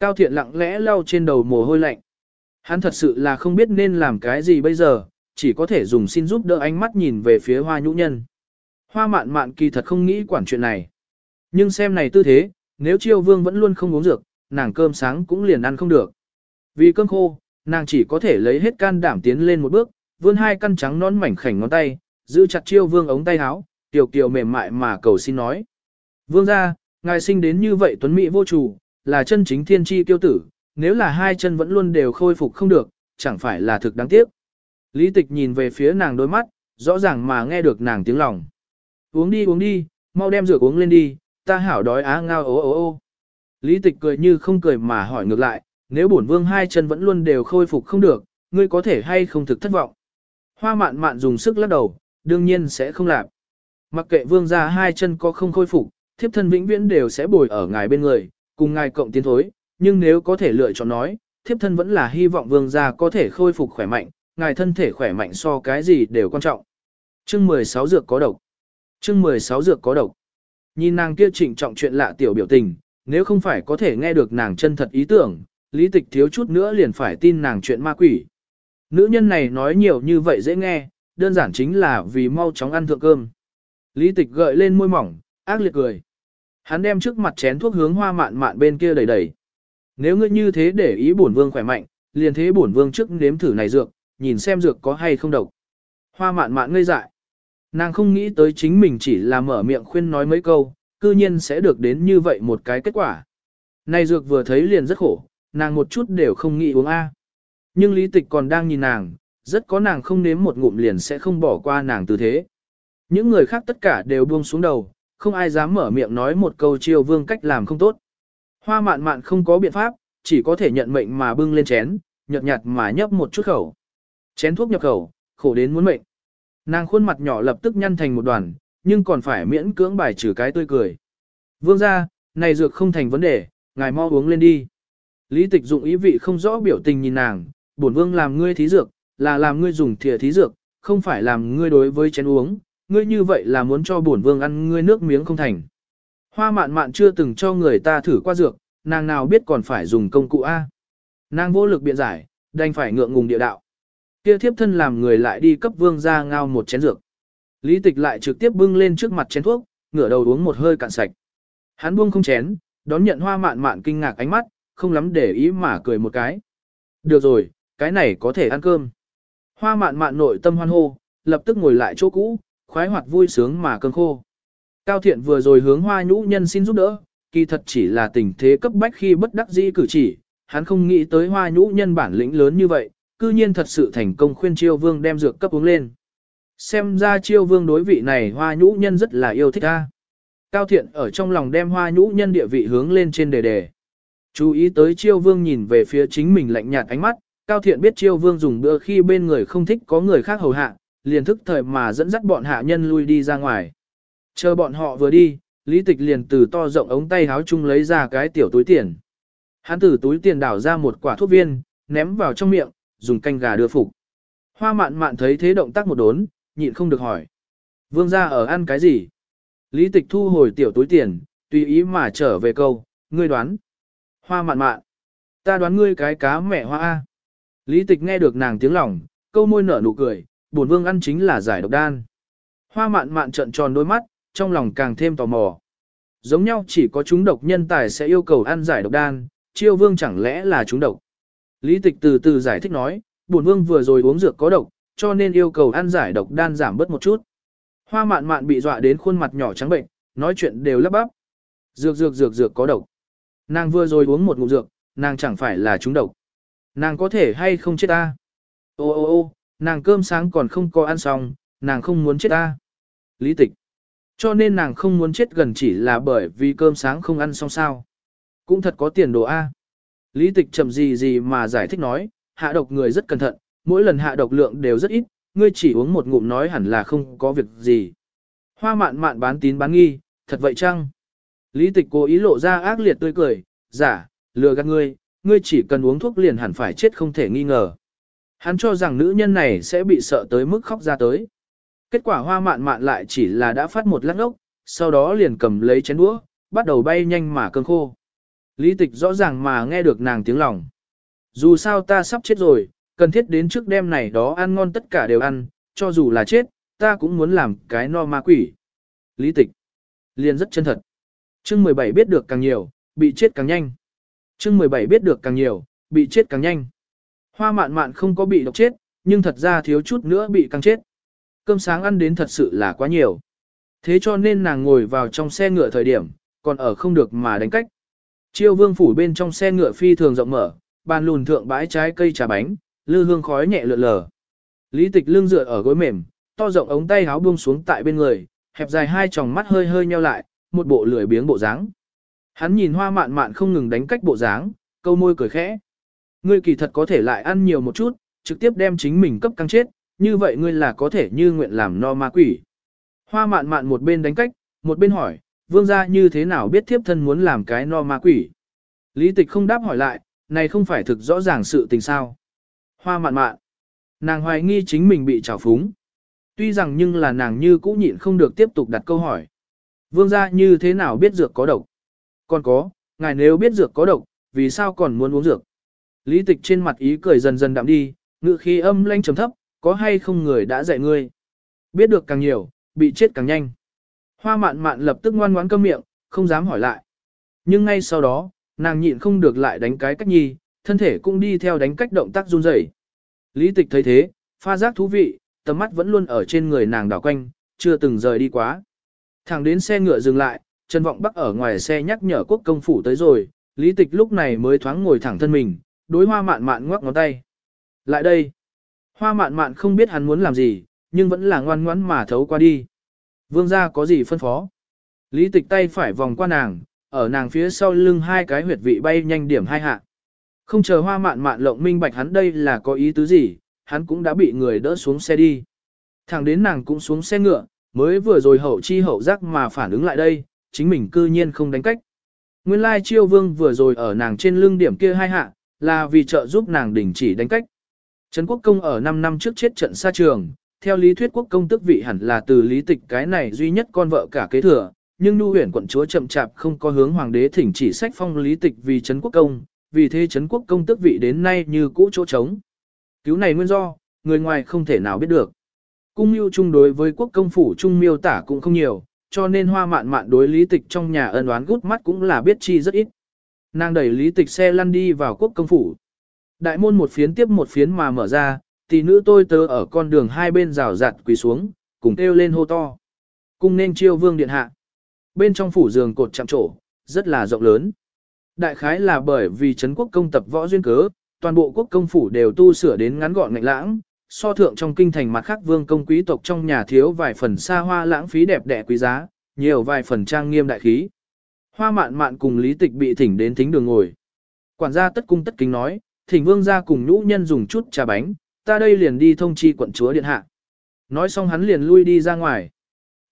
Cao thiện lặng lẽ lau trên đầu mồ hôi lạnh. Hắn thật sự là không biết nên làm cái gì bây giờ, chỉ có thể dùng xin giúp đỡ ánh mắt nhìn về phía hoa nhũ nhân. Hoa mạn mạn kỳ thật không nghĩ quản chuyện này. Nhưng xem này tư thế, nếu chiêu vương vẫn luôn không uống dược, nàng cơm sáng cũng liền ăn không được. Vì cơm khô, nàng chỉ có thể lấy hết can đảm tiến lên một bước, vươn hai căn trắng nón mảnh khảnh ngón tay, giữ chặt chiêu vương ống tay áo, tiểu kiều mềm mại mà cầu xin nói. Vương ra, ngài sinh đến như vậy tuấn mỹ vô chủ, là chân chính thiên tri tiêu tử, nếu là hai chân vẫn luôn đều khôi phục không được, chẳng phải là thực đáng tiếc. Lý tịch nhìn về phía nàng đôi mắt, rõ ràng mà nghe được nàng tiếng lòng. Uống đi uống đi, mau đem rửa uống lên đi, ta hảo đói á ngao ố ố ô. Lý tịch cười như không cười mà hỏi ngược lại, nếu bổn vương hai chân vẫn luôn đều khôi phục không được, ngươi có thể hay không thực thất vọng. Hoa mạn mạn dùng sức lắc đầu, đương nhiên sẽ không làm. Mặc kệ vương ra hai chân có không khôi phục, thiếp thân vĩnh viễn đều sẽ bồi ở ngài bên người, cùng ngài cộng tiến thối, nhưng nếu có thể lựa chọn nói, thiếp thân vẫn là hy vọng vương gia có thể khôi phục khỏe mạnh, ngài thân thể khỏe mạnh so cái gì đều quan trọng. Chương 16 dược có độc. Chương 16 dược có độc. Nhìn nàng kia trịnh trọng chuyện lạ tiểu biểu tình, nếu không phải có thể nghe được nàng chân thật ý tưởng, lý tịch thiếu chút nữa liền phải tin nàng chuyện ma quỷ. Nữ nhân này nói nhiều như vậy dễ nghe, đơn giản chính là vì mau chóng ăn thượng cơm. Lý tịch gợi lên môi mỏng, ác liệt cười. Hắn đem trước mặt chén thuốc hướng hoa mạn mạn bên kia đẩy đẩy. Nếu ngươi như thế để ý bổn vương khỏe mạnh, liền thế bổn vương trước nếm thử này dược, nhìn xem dược có hay không độc. Hoa mạn mạn ngây dại. Nàng không nghĩ tới chính mình chỉ là mở miệng khuyên nói mấy câu, cư nhiên sẽ được đến như vậy một cái kết quả. Này dược vừa thấy liền rất khổ, nàng một chút đều không nghĩ uống A. Nhưng lý tịch còn đang nhìn nàng, rất có nàng không nếm một ngụm liền sẽ không bỏ qua nàng tư thế. Những người khác tất cả đều buông xuống đầu, không ai dám mở miệng nói một câu chiêu vương cách làm không tốt. Hoa mạn mạn không có biện pháp, chỉ có thể nhận mệnh mà bưng lên chén, nhợt nhạt mà nhấp một chút khẩu. Chén thuốc nhập khẩu, khổ đến muốn mệnh. Nàng khuôn mặt nhỏ lập tức nhăn thành một đoàn, nhưng còn phải miễn cưỡng bài trừ cái tươi cười. Vương ra, này dược không thành vấn đề, ngài mau uống lên đi. Lý tịch dụng ý vị không rõ biểu tình nhìn nàng, bổn vương làm ngươi thí dược, là làm ngươi dùng thìa thí dược, không phải làm ngươi đối với chén uống, ngươi như vậy là muốn cho bổn vương ăn ngươi nước miếng không thành. Hoa mạn mạn chưa từng cho người ta thử qua dược, nàng nào biết còn phải dùng công cụ A. Nàng vô lực biện giải, đành phải ngượng ngùng địa đạo. Kia thiếp thân làm người lại đi cấp vương ra ngao một chén dược. Lý tịch lại trực tiếp bưng lên trước mặt chén thuốc, ngửa đầu uống một hơi cạn sạch. Hắn buông không chén, đón nhận hoa mạn mạn kinh ngạc ánh mắt, không lắm để ý mà cười một cái. Được rồi, cái này có thể ăn cơm. Hoa mạn mạn nội tâm hoan hô, lập tức ngồi lại chỗ cũ, khoái hoạt vui sướng mà cơn khô. Cao thiện vừa rồi hướng hoa nhũ nhân xin giúp đỡ, kỳ thật chỉ là tình thế cấp bách khi bất đắc dĩ cử chỉ, hắn không nghĩ tới hoa nhũ nhân bản lĩnh lớn như vậy, cư nhiên thật sự thành công khuyên chiêu vương đem dược cấp uống lên. Xem ra chiêu vương đối vị này hoa nhũ nhân rất là yêu thích ta. Cao thiện ở trong lòng đem hoa nhũ nhân địa vị hướng lên trên đề đề. Chú ý tới chiêu vương nhìn về phía chính mình lạnh nhạt ánh mắt, Cao thiện biết chiêu vương dùng bữa khi bên người không thích có người khác hầu hạ, liền thức thời mà dẫn dắt bọn hạ nhân lui đi ra ngoài. Chờ bọn họ vừa đi, lý tịch liền từ to rộng ống tay háo chung lấy ra cái tiểu túi tiền. Hắn từ túi tiền đảo ra một quả thuốc viên, ném vào trong miệng, dùng canh gà đưa phục. Hoa mạn mạn thấy thế động tác một đốn, nhịn không được hỏi. Vương gia ở ăn cái gì? Lý tịch thu hồi tiểu túi tiền, tùy ý mà trở về câu, ngươi đoán. Hoa mạn mạn. Ta đoán ngươi cái cá mẹ hoa A. Lý tịch nghe được nàng tiếng lòng, câu môi nở nụ cười, bổn vương ăn chính là giải độc đan. Hoa mạn mạn trợn tròn đôi mắt, trong lòng càng thêm tò mò. Giống nhau chỉ có chúng độc nhân tài sẽ yêu cầu ăn giải độc đan, chiêu vương chẳng lẽ là chúng độc. Lý tịch từ từ giải thích nói, bổn vương vừa rồi uống dược có độc, cho nên yêu cầu ăn giải độc đan giảm bớt một chút. Hoa mạn mạn bị dọa đến khuôn mặt nhỏ trắng bệnh, nói chuyện đều lắp bắp. Dược dược dược dược có độc. Nàng vừa rồi uống một ngụm dược, nàng chẳng phải là chúng độc. Nàng có thể hay không chết ta? Ô ô ô, nàng cơm sáng còn không có ăn xong, nàng không muốn chết ta. Lý tịch. Cho nên nàng không muốn chết gần chỉ là bởi vì cơm sáng không ăn xong sao. Cũng thật có tiền đồ A. Lý tịch chậm gì gì mà giải thích nói, hạ độc người rất cẩn thận, mỗi lần hạ độc lượng đều rất ít, ngươi chỉ uống một ngụm nói hẳn là không có việc gì. Hoa mạn mạn bán tín bán nghi, thật vậy chăng? Lý tịch cố ý lộ ra ác liệt tươi cười, giả, lừa gạt ngươi, ngươi chỉ cần uống thuốc liền hẳn phải chết không thể nghi ngờ. Hắn cho rằng nữ nhân này sẽ bị sợ tới mức khóc ra tới. Kết quả hoa mạn mạn lại chỉ là đã phát một lát ốc, sau đó liền cầm lấy chén đũa, bắt đầu bay nhanh mà cơn khô. Lý tịch rõ ràng mà nghe được nàng tiếng lòng. Dù sao ta sắp chết rồi, cần thiết đến trước đêm này đó ăn ngon tất cả đều ăn, cho dù là chết, ta cũng muốn làm cái no ma quỷ. Lý tịch. Liền rất chân thật. chương 17 biết được càng nhiều, bị chết càng nhanh chương 17 biết được càng nhiều, bị chết càng nhanh. Hoa mạn mạn không có bị độc chết, nhưng thật ra thiếu chút nữa bị càng chết. Cơm sáng ăn đến thật sự là quá nhiều. Thế cho nên nàng ngồi vào trong xe ngựa thời điểm, còn ở không được mà đánh cách. Chiêu vương phủ bên trong xe ngựa phi thường rộng mở, bàn lùn thượng bãi trái cây trà bánh, lư hương khói nhẹ lượn lờ. Lý tịch lưng dựa ở gối mềm, to rộng ống tay áo buông xuống tại bên người, hẹp dài hai tròng mắt hơi hơi nheo lại, một bộ lười biếng bộ dáng. Hắn nhìn hoa mạn mạn không ngừng đánh cách bộ dáng, câu môi cười khẽ. Ngươi kỳ thật có thể lại ăn nhiều một chút, trực tiếp đem chính mình cấp căng chết, như vậy ngươi là có thể như nguyện làm no ma quỷ. Hoa mạn mạn một bên đánh cách, một bên hỏi, vương gia như thế nào biết thiếp thân muốn làm cái no ma quỷ. Lý tịch không đáp hỏi lại, này không phải thực rõ ràng sự tình sao. Hoa mạn mạn, nàng hoài nghi chính mình bị trào phúng. Tuy rằng nhưng là nàng như cũ nhịn không được tiếp tục đặt câu hỏi. Vương gia như thế nào biết dược có độc? Còn có, ngài nếu biết dược có độc, vì sao còn muốn uống dược? Lý tịch trên mặt ý cười dần dần đạm đi, ngự khí âm lanh trầm thấp, có hay không người đã dạy ngươi? Biết được càng nhiều, bị chết càng nhanh. Hoa mạn mạn lập tức ngoan ngoãn câm miệng, không dám hỏi lại. Nhưng ngay sau đó, nàng nhịn không được lại đánh cái cách nhi, thân thể cũng đi theo đánh cách động tác run rẩy. Lý tịch thấy thế, pha giác thú vị, tầm mắt vẫn luôn ở trên người nàng đảo quanh, chưa từng rời đi quá. Thẳng đến xe ngựa dừng lại, Trần Vọng Bắc ở ngoài xe nhắc nhở quốc công phủ tới rồi, lý tịch lúc này mới thoáng ngồi thẳng thân mình, đối hoa mạn mạn ngoắc ngón tay. Lại đây. Hoa mạn mạn không biết hắn muốn làm gì, nhưng vẫn là ngoan ngoãn mà thấu qua đi. Vương gia có gì phân phó? Lý tịch tay phải vòng qua nàng, ở nàng phía sau lưng hai cái huyệt vị bay nhanh điểm hai hạ. Không chờ hoa mạn mạn lộng minh bạch hắn đây là có ý tứ gì, hắn cũng đã bị người đỡ xuống xe đi. Thẳng đến nàng cũng xuống xe ngựa, mới vừa rồi hậu chi hậu giác mà phản ứng lại đây, chính mình cư nhiên không đánh cách. Nguyên lai chiêu vương vừa rồi ở nàng trên lưng điểm kia hai hạ, là vì trợ giúp nàng đình chỉ đánh cách. Trấn quốc công ở 5 năm trước chết trận xa trường, theo lý thuyết quốc công tức vị hẳn là từ lý tịch cái này duy nhất con vợ cả kế thừa, nhưng nu huyền quận chúa chậm chạp không có hướng hoàng đế thỉnh chỉ sách phong lý tịch vì Trấn quốc công, vì thế Trấn quốc công tức vị đến nay như cũ chỗ trống. Cứu này nguyên do, người ngoài không thể nào biết được. Cung mưu chung đối với quốc công phủ trung miêu tả cũng không nhiều, cho nên hoa mạn mạn đối lý tịch trong nhà ân oán gút mắt cũng là biết chi rất ít. Nàng đẩy lý tịch xe lăn đi vào quốc công phủ. Đại môn một phiến tiếp một phiến mà mở ra, tỷ nữ tôi tớ ở con đường hai bên rào rạt quỳ xuống, cùng kêu lên hô to. Cung nên chiêu vương điện hạ. Bên trong phủ giường cột chạm trổ, rất là rộng lớn. Đại khái là bởi vì Trấn quốc công tập võ duyên cớ, toàn bộ quốc công phủ đều tu sửa đến ngắn gọn ngạnh lãng, so thượng trong kinh thành mặt khác vương công quý tộc trong nhà thiếu vài phần xa hoa lãng phí đẹp đẽ quý giá, nhiều vài phần trang nghiêm đại khí. Hoa mạn mạn cùng lý tịch bị thỉnh đến thính đường ngồi. Quản gia tất cung tất kính nói, thỉnh vương ra cùng nhũ nhân dùng chút trà bánh, ta đây liền đi thông chi quận chúa điện hạ. Nói xong hắn liền lui đi ra ngoài.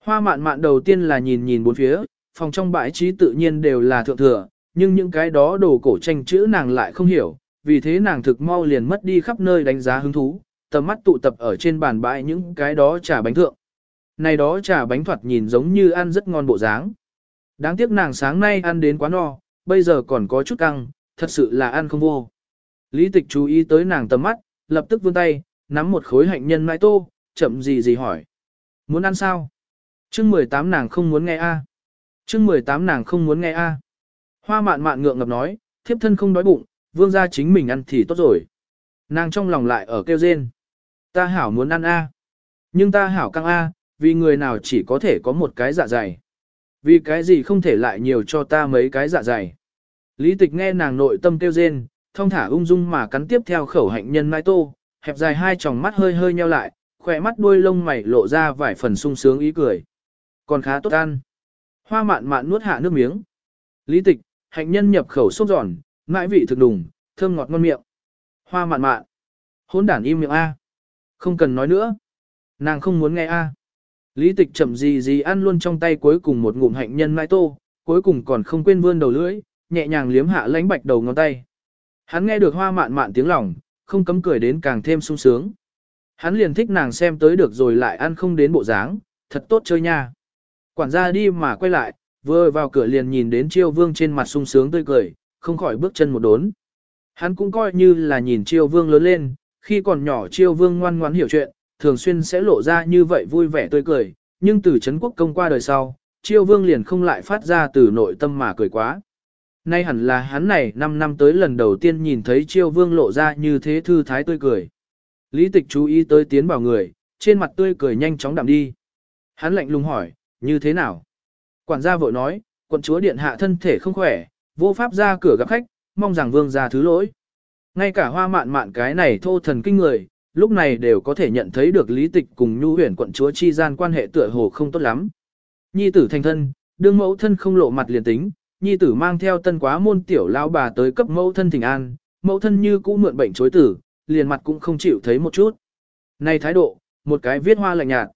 Hoa mạn mạn đầu tiên là nhìn nhìn bốn phía, phòng trong bãi trí tự nhiên đều là thượng thừa, nhưng những cái đó đồ cổ tranh chữ nàng lại không hiểu, vì thế nàng thực mau liền mất đi khắp nơi đánh giá hứng thú, tầm mắt tụ tập ở trên bàn bãi những cái đó trà bánh thượng. Này đó trà bánh thoạt nhìn giống như ăn rất ngon bộ dáng. Đáng tiếc nàng sáng nay ăn đến quá no, bây giờ còn có chút căng, thật sự là ăn không vô. Lý tịch chú ý tới nàng tầm mắt, lập tức vươn tay, nắm một khối hạnh nhân mai tô, chậm gì gì hỏi. Muốn ăn sao? chương 18 nàng không muốn nghe a à. chương 18 nàng không muốn nghe a Hoa mạn mạn ngượng ngập nói, thiếp thân không đói bụng, vương gia chính mình ăn thì tốt rồi. Nàng trong lòng lại ở kêu rên. Ta hảo muốn ăn a Nhưng ta hảo căng a vì người nào chỉ có thể có một cái dạ dày. Vì cái gì không thể lại nhiều cho ta mấy cái dạ dày. Lý tịch nghe nàng nội tâm kêu rên, thông thả ung dung mà cắn tiếp theo khẩu hạnh nhân mai tô, hẹp dài hai tròng mắt hơi hơi nheo lại, khỏe mắt đuôi lông mày lộ ra vài phần sung sướng ý cười. Còn khá tốt ăn. Hoa mạn mạn nuốt hạ nước miếng. Lý tịch, hạnh nhân nhập khẩu sốt giòn, ngãi vị thực đùng, thơm ngọt ngon miệng. Hoa mạn mạn. Hôn đản im miệng A. Không cần nói nữa. Nàng không muốn nghe A. Lý tịch chậm gì gì ăn luôn trong tay cuối cùng một ngụm hạnh nhân mai tô, cuối cùng còn không quên vươn đầu lưỡi, nhẹ nhàng liếm hạ lánh bạch đầu ngón tay. Hắn nghe được hoa mạn mạn tiếng lòng, không cấm cười đến càng thêm sung sướng. Hắn liền thích nàng xem tới được rồi lại ăn không đến bộ dáng, thật tốt chơi nha. Quản gia đi mà quay lại, vừa vào cửa liền nhìn đến chiêu vương trên mặt sung sướng tươi cười, không khỏi bước chân một đốn. Hắn cũng coi như là nhìn chiêu vương lớn lên, khi còn nhỏ chiêu vương ngoan ngoãn hiểu chuyện, thường xuyên sẽ lộ ra như vậy vui vẻ tươi cười, nhưng từ Trấn quốc công qua đời sau, chiêu vương liền không lại phát ra từ nội tâm mà cười quá. Nay hẳn là hắn này 5 năm tới lần đầu tiên nhìn thấy chiêu vương lộ ra như thế thư thái tươi cười. Lý tịch chú ý tới tiến vào người, trên mặt tươi cười nhanh chóng đạm đi. Hắn lạnh lùng hỏi, như thế nào? Quản gia vội nói, quận chúa điện hạ thân thể không khỏe, vô pháp ra cửa gặp khách, mong rằng vương ra thứ lỗi. Ngay cả hoa mạn mạn cái này thô thần kinh người, lúc này đều có thể nhận thấy được lý tịch cùng nhu huyền quận chúa chi gian quan hệ tựa hồ không tốt lắm. Nhi tử thành thân, đương mẫu thân không lộ mặt liền tính, nhi tử mang theo tân quá môn tiểu lao bà tới cấp mẫu thân thỉnh an, mẫu thân như cũ mượn bệnh chối tử, liền mặt cũng không chịu thấy một chút. Này thái độ, một cái viết hoa lạnh nhạt.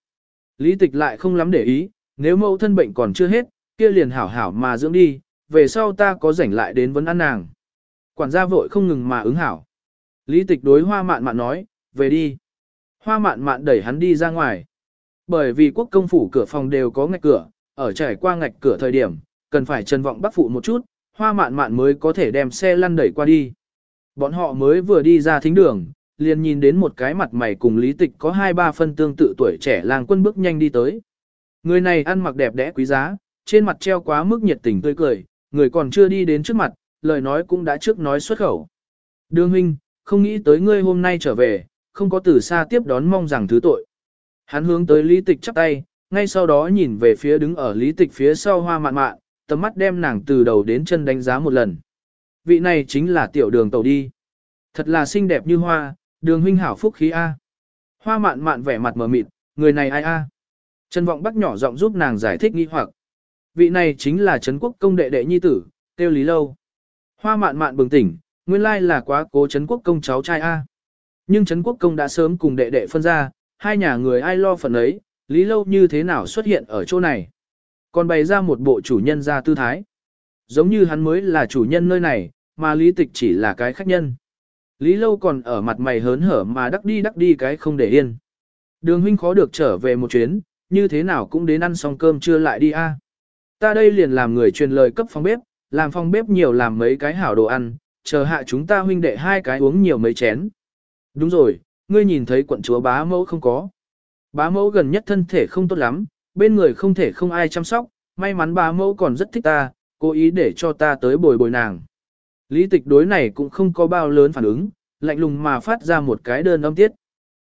Lý tịch lại không lắm để ý, nếu mẫu thân bệnh còn chưa hết, kia liền hảo hảo mà dưỡng đi, về sau ta có rảnh lại đến vấn ăn nàng. Quản gia vội không ngừng mà ứng hảo. Lý tịch đối hoa mạn mạn nói, về đi. Hoa mạn mạn đẩy hắn đi ra ngoài. Bởi vì quốc công phủ cửa phòng đều có ngạch cửa, ở trải qua ngạch cửa thời điểm, cần phải trần vọng bắc phụ một chút, hoa mạn mạn mới có thể đem xe lăn đẩy qua đi. Bọn họ mới vừa đi ra thính đường, liền nhìn đến một cái mặt mày cùng lý tịch có hai ba phân tương tự tuổi trẻ làng quân bước nhanh đi tới. Người này ăn mặc đẹp đẽ quý giá, trên mặt treo quá mức nhiệt tình tươi cười, người còn chưa đi đến trước mặt, lời nói cũng đã trước nói xuất khẩu. Đường huynh, không nghĩ tới ngươi hôm nay trở về, không có từ xa tiếp đón mong rằng thứ tội. Hắn hướng tới lý tịch chắp tay, ngay sau đó nhìn về phía đứng ở lý tịch phía sau hoa mạn mạn, tầm mắt đem nàng từ đầu đến chân đánh giá một lần. Vị này chính là tiểu đường tàu đi. Thật là xinh đẹp như hoa, đường huynh hảo phúc khí A. Hoa mạn mạn vẻ mặt mờ mịt, người này ai A. Trần vọng bắc nhỏ giọng giúp nàng giải thích nghi hoặc. vị này chính là Trấn Quốc công đệ đệ nhi tử, tiêu Lý Lâu. Hoa mạn mạn bừng tỉnh, nguyên lai là quá cố Trấn Quốc công cháu trai A. Nhưng Trấn Quốc công đã sớm cùng đệ đệ phân ra, hai nhà người ai lo phần ấy, Lý Lâu như thế nào xuất hiện ở chỗ này. Còn bày ra một bộ chủ nhân ra tư thái. Giống như hắn mới là chủ nhân nơi này, mà Lý Tịch chỉ là cái khách nhân. Lý Lâu còn ở mặt mày hớn hở mà đắc đi đắc đi cái không để yên. Đường huynh khó được trở về một chuyến, như thế nào cũng đến ăn xong cơm trưa lại đi a. Ta đây liền làm người truyền lời cấp phòng bếp, làm phòng bếp nhiều làm mấy cái hảo đồ ăn, chờ hạ chúng ta huynh đệ hai cái uống nhiều mấy chén. Đúng rồi, ngươi nhìn thấy quận chúa bá mẫu không có. Bá mẫu gần nhất thân thể không tốt lắm, bên người không thể không ai chăm sóc, may mắn bà mẫu còn rất thích ta, cố ý để cho ta tới bồi bồi nàng. Lý tịch đối này cũng không có bao lớn phản ứng, lạnh lùng mà phát ra một cái đơn âm tiết.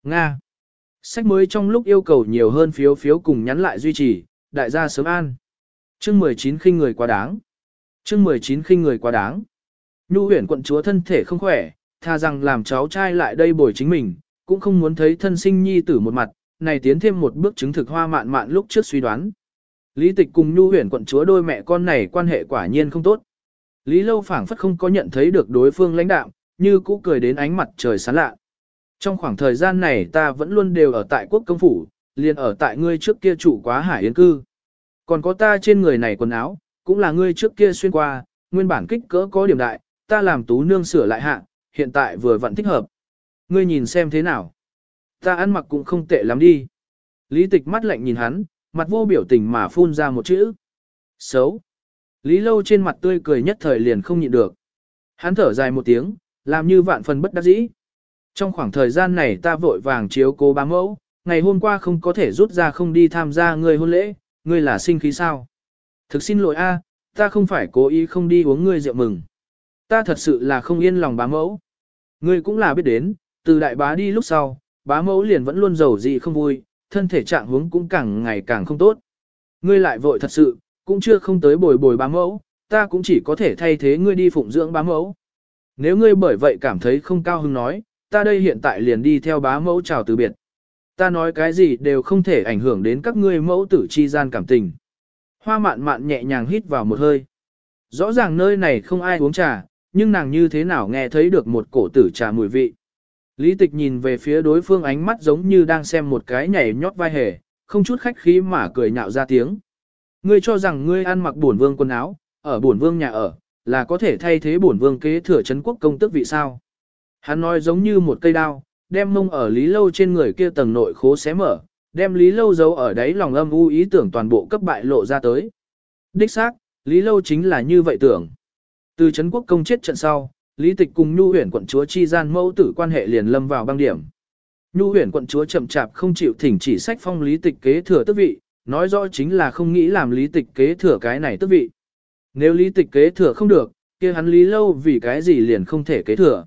Nga. Sách mới trong lúc yêu cầu nhiều hơn phiếu phiếu cùng nhắn lại duy trì, đại gia sớm an. Chương 19 khinh người quá đáng. Chương 19 khinh người quá đáng. Nhu huyền quận chúa thân thể không khỏe, tha rằng làm cháu trai lại đây bồi chính mình, cũng không muốn thấy thân sinh nhi tử một mặt, này tiến thêm một bước chứng thực hoa mạn mạn lúc trước suy đoán. Lý tịch cùng Nhu huyền quận chúa đôi mẹ con này quan hệ quả nhiên không tốt. Lý lâu phảng phất không có nhận thấy được đối phương lãnh đạo, như cũ cười đến ánh mặt trời sáng lạ. Trong khoảng thời gian này ta vẫn luôn đều ở tại quốc công phủ, liền ở tại ngươi trước kia chủ quá hải yến cư. Còn có ta trên người này quần áo, cũng là ngươi trước kia xuyên qua, nguyên bản kích cỡ có điểm đại, ta làm tú nương sửa lại hạ, hiện tại vừa vẫn thích hợp. Ngươi nhìn xem thế nào. Ta ăn mặc cũng không tệ lắm đi. Lý tịch mắt lạnh nhìn hắn, mặt vô biểu tình mà phun ra một chữ. Xấu. Lý lâu trên mặt tươi cười nhất thời liền không nhịn được. Hắn thở dài một tiếng, làm như vạn phần bất đắc dĩ. Trong khoảng thời gian này ta vội vàng chiếu cố bá mẫu, ngày hôm qua không có thể rút ra không đi tham gia người hôn lễ, ngươi là sinh khí sao? Thực xin lỗi a, ta không phải cố ý không đi uống ngươi rượu mừng. Ta thật sự là không yên lòng bá mẫu. Ngươi cũng là biết đến, từ đại bá đi lúc sau, bá mẫu liền vẫn luôn giàu gì không vui, thân thể trạng huống cũng càng ngày càng không tốt. Ngươi lại vội thật sự, cũng chưa không tới bồi bồi bá mẫu, ta cũng chỉ có thể thay thế ngươi đi phụng dưỡng bá mẫu. Nếu ngươi bởi vậy cảm thấy không cao hứng nói, ta đây hiện tại liền đi theo bá mẫu chào từ biệt. Ta nói cái gì đều không thể ảnh hưởng đến các ngươi mẫu tử chi gian cảm tình. Hoa mạn mạn nhẹ nhàng hít vào một hơi. Rõ ràng nơi này không ai uống trà, nhưng nàng như thế nào nghe thấy được một cổ tử trà mùi vị. Lý tịch nhìn về phía đối phương ánh mắt giống như đang xem một cái nhảy nhót vai hề, không chút khách khí mà cười nhạo ra tiếng. Ngươi cho rằng ngươi ăn mặc bổn vương quần áo, ở bổn vương nhà ở, là có thể thay thế bổn vương kế thừa chấn quốc công tước vị sao. Hắn nói giống như một cây đao, đem mông ở Lý Lâu trên người kia tầng nội khố xé mở, đem Lý Lâu giấu ở đáy lòng âm u ý tưởng toàn bộ cấp bại lộ ra tới. Đích xác, Lý Lâu chính là như vậy tưởng. Từ Trấn Quốc công chết trận sau, Lý Tịch cùng Nhu Huyền quận chúa chi gian mẫu tử quan hệ liền lâm vào băng điểm. Nhu Huyền quận chúa chậm chạp không chịu thỉnh chỉ sách phong Lý Tịch kế thừa tước vị, nói rõ chính là không nghĩ làm Lý Tịch kế thừa cái này tước vị. Nếu Lý Tịch kế thừa không được, kia hắn Lý Lâu vì cái gì liền không thể kế thừa.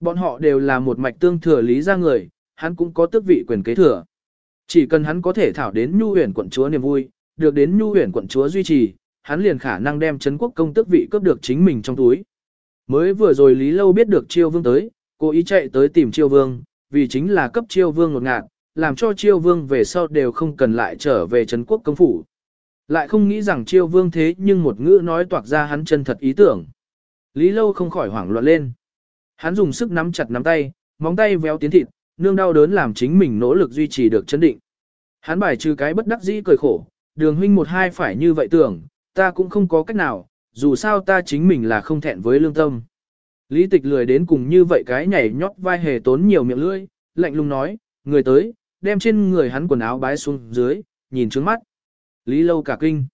Bọn họ đều là một mạch tương thừa lý ra người, hắn cũng có tước vị quyền kế thừa. Chỉ cần hắn có thể thảo đến nhu huyền quận chúa niềm vui, được đến nhu huyền quận chúa duy trì, hắn liền khả năng đem Trấn quốc công tước vị cướp được chính mình trong túi. Mới vừa rồi Lý Lâu biết được chiêu vương tới, cố ý chạy tới tìm chiêu vương, vì chính là cấp chiêu vương một ngạt, làm cho chiêu vương về sau đều không cần lại trở về Trấn quốc công phủ. Lại không nghĩ rằng chiêu vương thế nhưng một ngữ nói toạc ra hắn chân thật ý tưởng. Lý Lâu không khỏi hoảng loạn lên. Hắn dùng sức nắm chặt nắm tay, móng tay véo tiến thịt, nương đau đớn làm chính mình nỗ lực duy trì được chấn định. Hắn bài trừ cái bất đắc dĩ cười khổ, đường huynh một hai phải như vậy tưởng, ta cũng không có cách nào, dù sao ta chính mình là không thẹn với lương tâm. Lý tịch lười đến cùng như vậy cái nhảy nhót vai hề tốn nhiều miệng lưỡi, lạnh lùng nói, người tới, đem trên người hắn quần áo bái xuống dưới, nhìn trước mắt. Lý lâu cả kinh.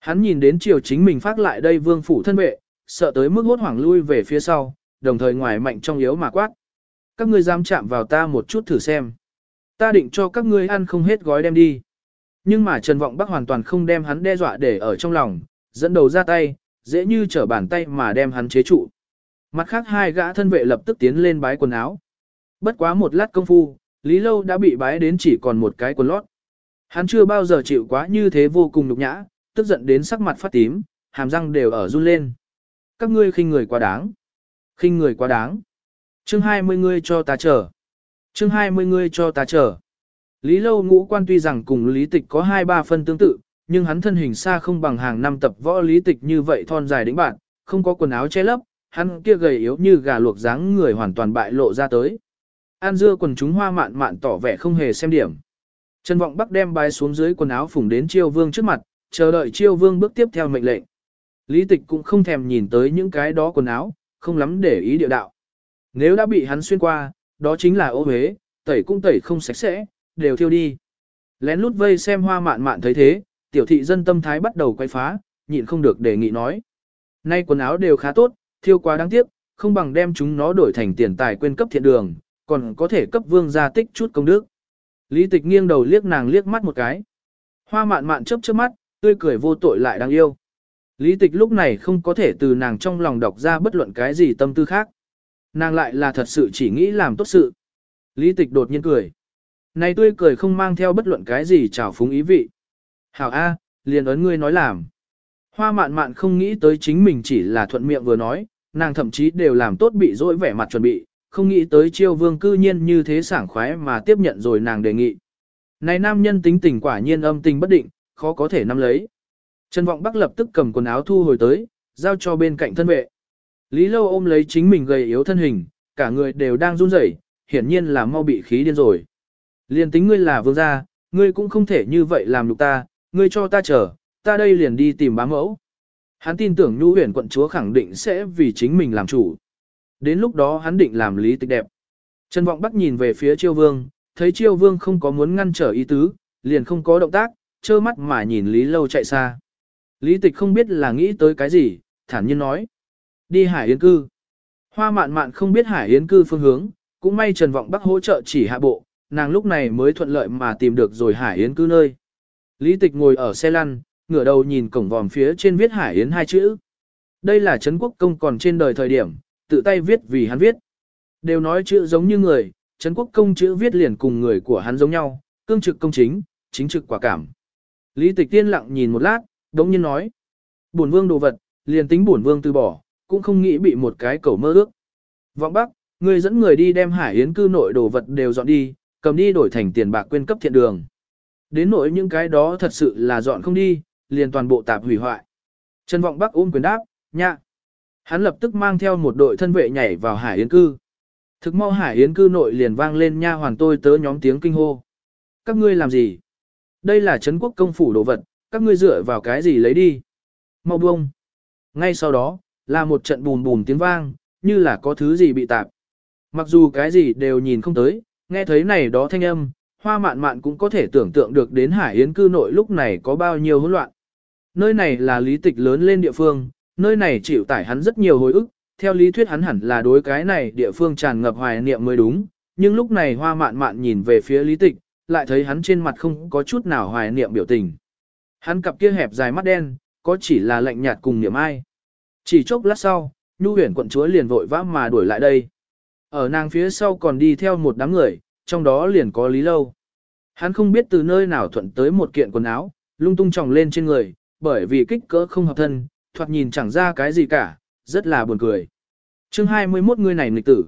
Hắn nhìn đến chiều chính mình phát lại đây vương phủ thân vệ, sợ tới mức hốt hoảng lui về phía sau, đồng thời ngoài mạnh trong yếu mà quát. Các ngươi dám chạm vào ta một chút thử xem. Ta định cho các ngươi ăn không hết gói đem đi. Nhưng mà Trần Vọng Bắc hoàn toàn không đem hắn đe dọa để ở trong lòng, dẫn đầu ra tay, dễ như trở bàn tay mà đem hắn chế trụ. Mặt khác hai gã thân vệ lập tức tiến lên bái quần áo. Bất quá một lát công phu, Lý Lâu đã bị bái đến chỉ còn một cái quần lót. Hắn chưa bao giờ chịu quá như thế vô cùng nhục nhã, tức giận đến sắc mặt phát tím, hàm răng đều ở run lên. Các ngươi khinh người quá đáng khinh người quá đáng. Chương 20 ngươi cho ta chờ. Chương 20 ngươi cho ta chờ. Lý Lâu ngũ quan tuy rằng cùng lý tịch có hai ba phân tương tự, nhưng hắn thân hình xa không bằng hàng năm tập võ lý tịch như vậy thon dài đĩnh bạn, không có quần áo che lấp, hắn kia gầy yếu như gà luộc dáng người hoàn toàn bại lộ ra tới. An dưa quần chúng hoa mạn mạn tỏ vẻ không hề xem điểm. Trần Vọng Bắc đem bài xuống dưới quần áo phủng đến chiêu vương trước mặt, chờ đợi chiêu vương bước tiếp theo mệnh lệnh. Lý tịch cũng không thèm nhìn tới những cái đó quần áo, không lắm để ý địa đạo. Nếu đã bị hắn xuyên qua, đó chính là ô huế, tẩy cũng tẩy không sạch sẽ, đều thiêu đi. Lén lút vây xem hoa mạn mạn thấy thế, tiểu thị dân tâm thái bắt đầu quay phá, nhịn không được đề nghị nói. Nay quần áo đều khá tốt, thiêu quá đáng tiếc, không bằng đem chúng nó đổi thành tiền tài quên cấp thiện đường, còn có thể cấp vương gia tích chút công đức. Lý tịch nghiêng đầu liếc nàng liếc mắt một cái. Hoa mạn mạn chớp chớp mắt, tươi cười vô tội lại đáng yêu. Lý tịch lúc này không có thể từ nàng trong lòng đọc ra bất luận cái gì tâm tư khác. Nàng lại là thật sự chỉ nghĩ làm tốt sự. Lý tịch đột nhiên cười. Này tươi cười không mang theo bất luận cái gì trào phúng ý vị. Hảo A, liền ấn ngươi nói làm. Hoa mạn mạn không nghĩ tới chính mình chỉ là thuận miệng vừa nói, nàng thậm chí đều làm tốt bị dỗi vẻ mặt chuẩn bị, không nghĩ tới chiêu vương cư nhiên như thế sảng khoái mà tiếp nhận rồi nàng đề nghị. Này nam nhân tính tình quả nhiên âm tình bất định, khó có thể nắm lấy. Trần Vọng Bắc lập tức cầm quần áo thu hồi tới, giao cho bên cạnh thân vệ. Lý Lâu ôm lấy chính mình gầy yếu thân hình, cả người đều đang run rẩy, hiển nhiên là mau bị khí điên rồi. Liên tính ngươi là vương gia, ngươi cũng không thể như vậy làm lục ta, ngươi cho ta chờ, ta đây liền đi tìm bá mẫu. Hắn tin tưởng Nhu huyền quận chúa khẳng định sẽ vì chính mình làm chủ. Đến lúc đó hắn định làm lý tịch đẹp. Trần Vọng Bắc nhìn về phía Chiêu Vương, thấy Chiêu Vương không có muốn ngăn trở ý tứ, liền không có động tác, trơ mắt mà nhìn Lý Lâu chạy xa. Lý tịch không biết là nghĩ tới cái gì, thản nhiên nói. Đi Hải Yến cư. Hoa mạn mạn không biết Hải Yến cư phương hướng, cũng may Trần Vọng Bắc hỗ trợ chỉ hạ bộ, nàng lúc này mới thuận lợi mà tìm được rồi Hải Yến cư nơi. Lý tịch ngồi ở xe lăn, ngửa đầu nhìn cổng vòm phía trên viết Hải Yến hai chữ. Đây là Trấn Quốc Công còn trên đời thời điểm, tự tay viết vì hắn viết. Đều nói chữ giống như người, Trấn Quốc Công chữ viết liền cùng người của hắn giống nhau, cương trực công chính, chính trực quả cảm. Lý tịch tiên lặng nhìn một lát, đống nhiên nói. Bổn vương đồ vật, liền tính bổn vương từ bỏ, cũng không nghĩ bị một cái cầu mơ ước. Vọng Bắc, người dẫn người đi đem Hải Yến cư nội đồ vật đều dọn đi, cầm đi đổi thành tiền bạc quyên cấp thiện đường. Đến nỗi những cái đó thật sự là dọn không đi, liền toàn bộ tạp hủy hoại. Trần Vọng Bắc ôm quyền đáp, nha. Hắn lập tức mang theo một đội thân vệ nhảy vào Hải Yến cư. Thực mau Hải Yến cư nội liền vang lên nha hoàn tôi tớ nhóm tiếng kinh hô. Các ngươi làm gì? Đây là Trấn quốc công phủ đồ vật, các ngươi dựa vào cái gì lấy đi? Mau buông. Ngay sau đó, là một trận bùn bùn tiếng vang, như là có thứ gì bị tạp. Mặc dù cái gì đều nhìn không tới, nghe thấy này đó thanh âm, hoa mạn mạn cũng có thể tưởng tượng được đến Hải Yến cư nội lúc này có bao nhiêu hỗn loạn. Nơi này là lý tịch lớn lên địa phương, nơi này chịu tải hắn rất nhiều hồi ức, theo lý thuyết hắn hẳn là đối cái này địa phương tràn ngập hoài niệm mới đúng, nhưng lúc này hoa mạn mạn nhìn về phía lý tịch, lại thấy hắn trên mặt không có chút nào hoài niệm biểu tình. Hắn cặp kia hẹp dài mắt đen, có chỉ là lạnh nhạt cùng niệm ai. Chỉ chốc lát sau, nhu huyền quận chúa liền vội vã mà đuổi lại đây. Ở nàng phía sau còn đi theo một đám người, trong đó liền có Lý Lâu. Hắn không biết từ nơi nào thuận tới một kiện quần áo, lung tung tròng lên trên người, bởi vì kích cỡ không hợp thân, thoạt nhìn chẳng ra cái gì cả, rất là buồn cười. Chương 21 người này nghịch tử.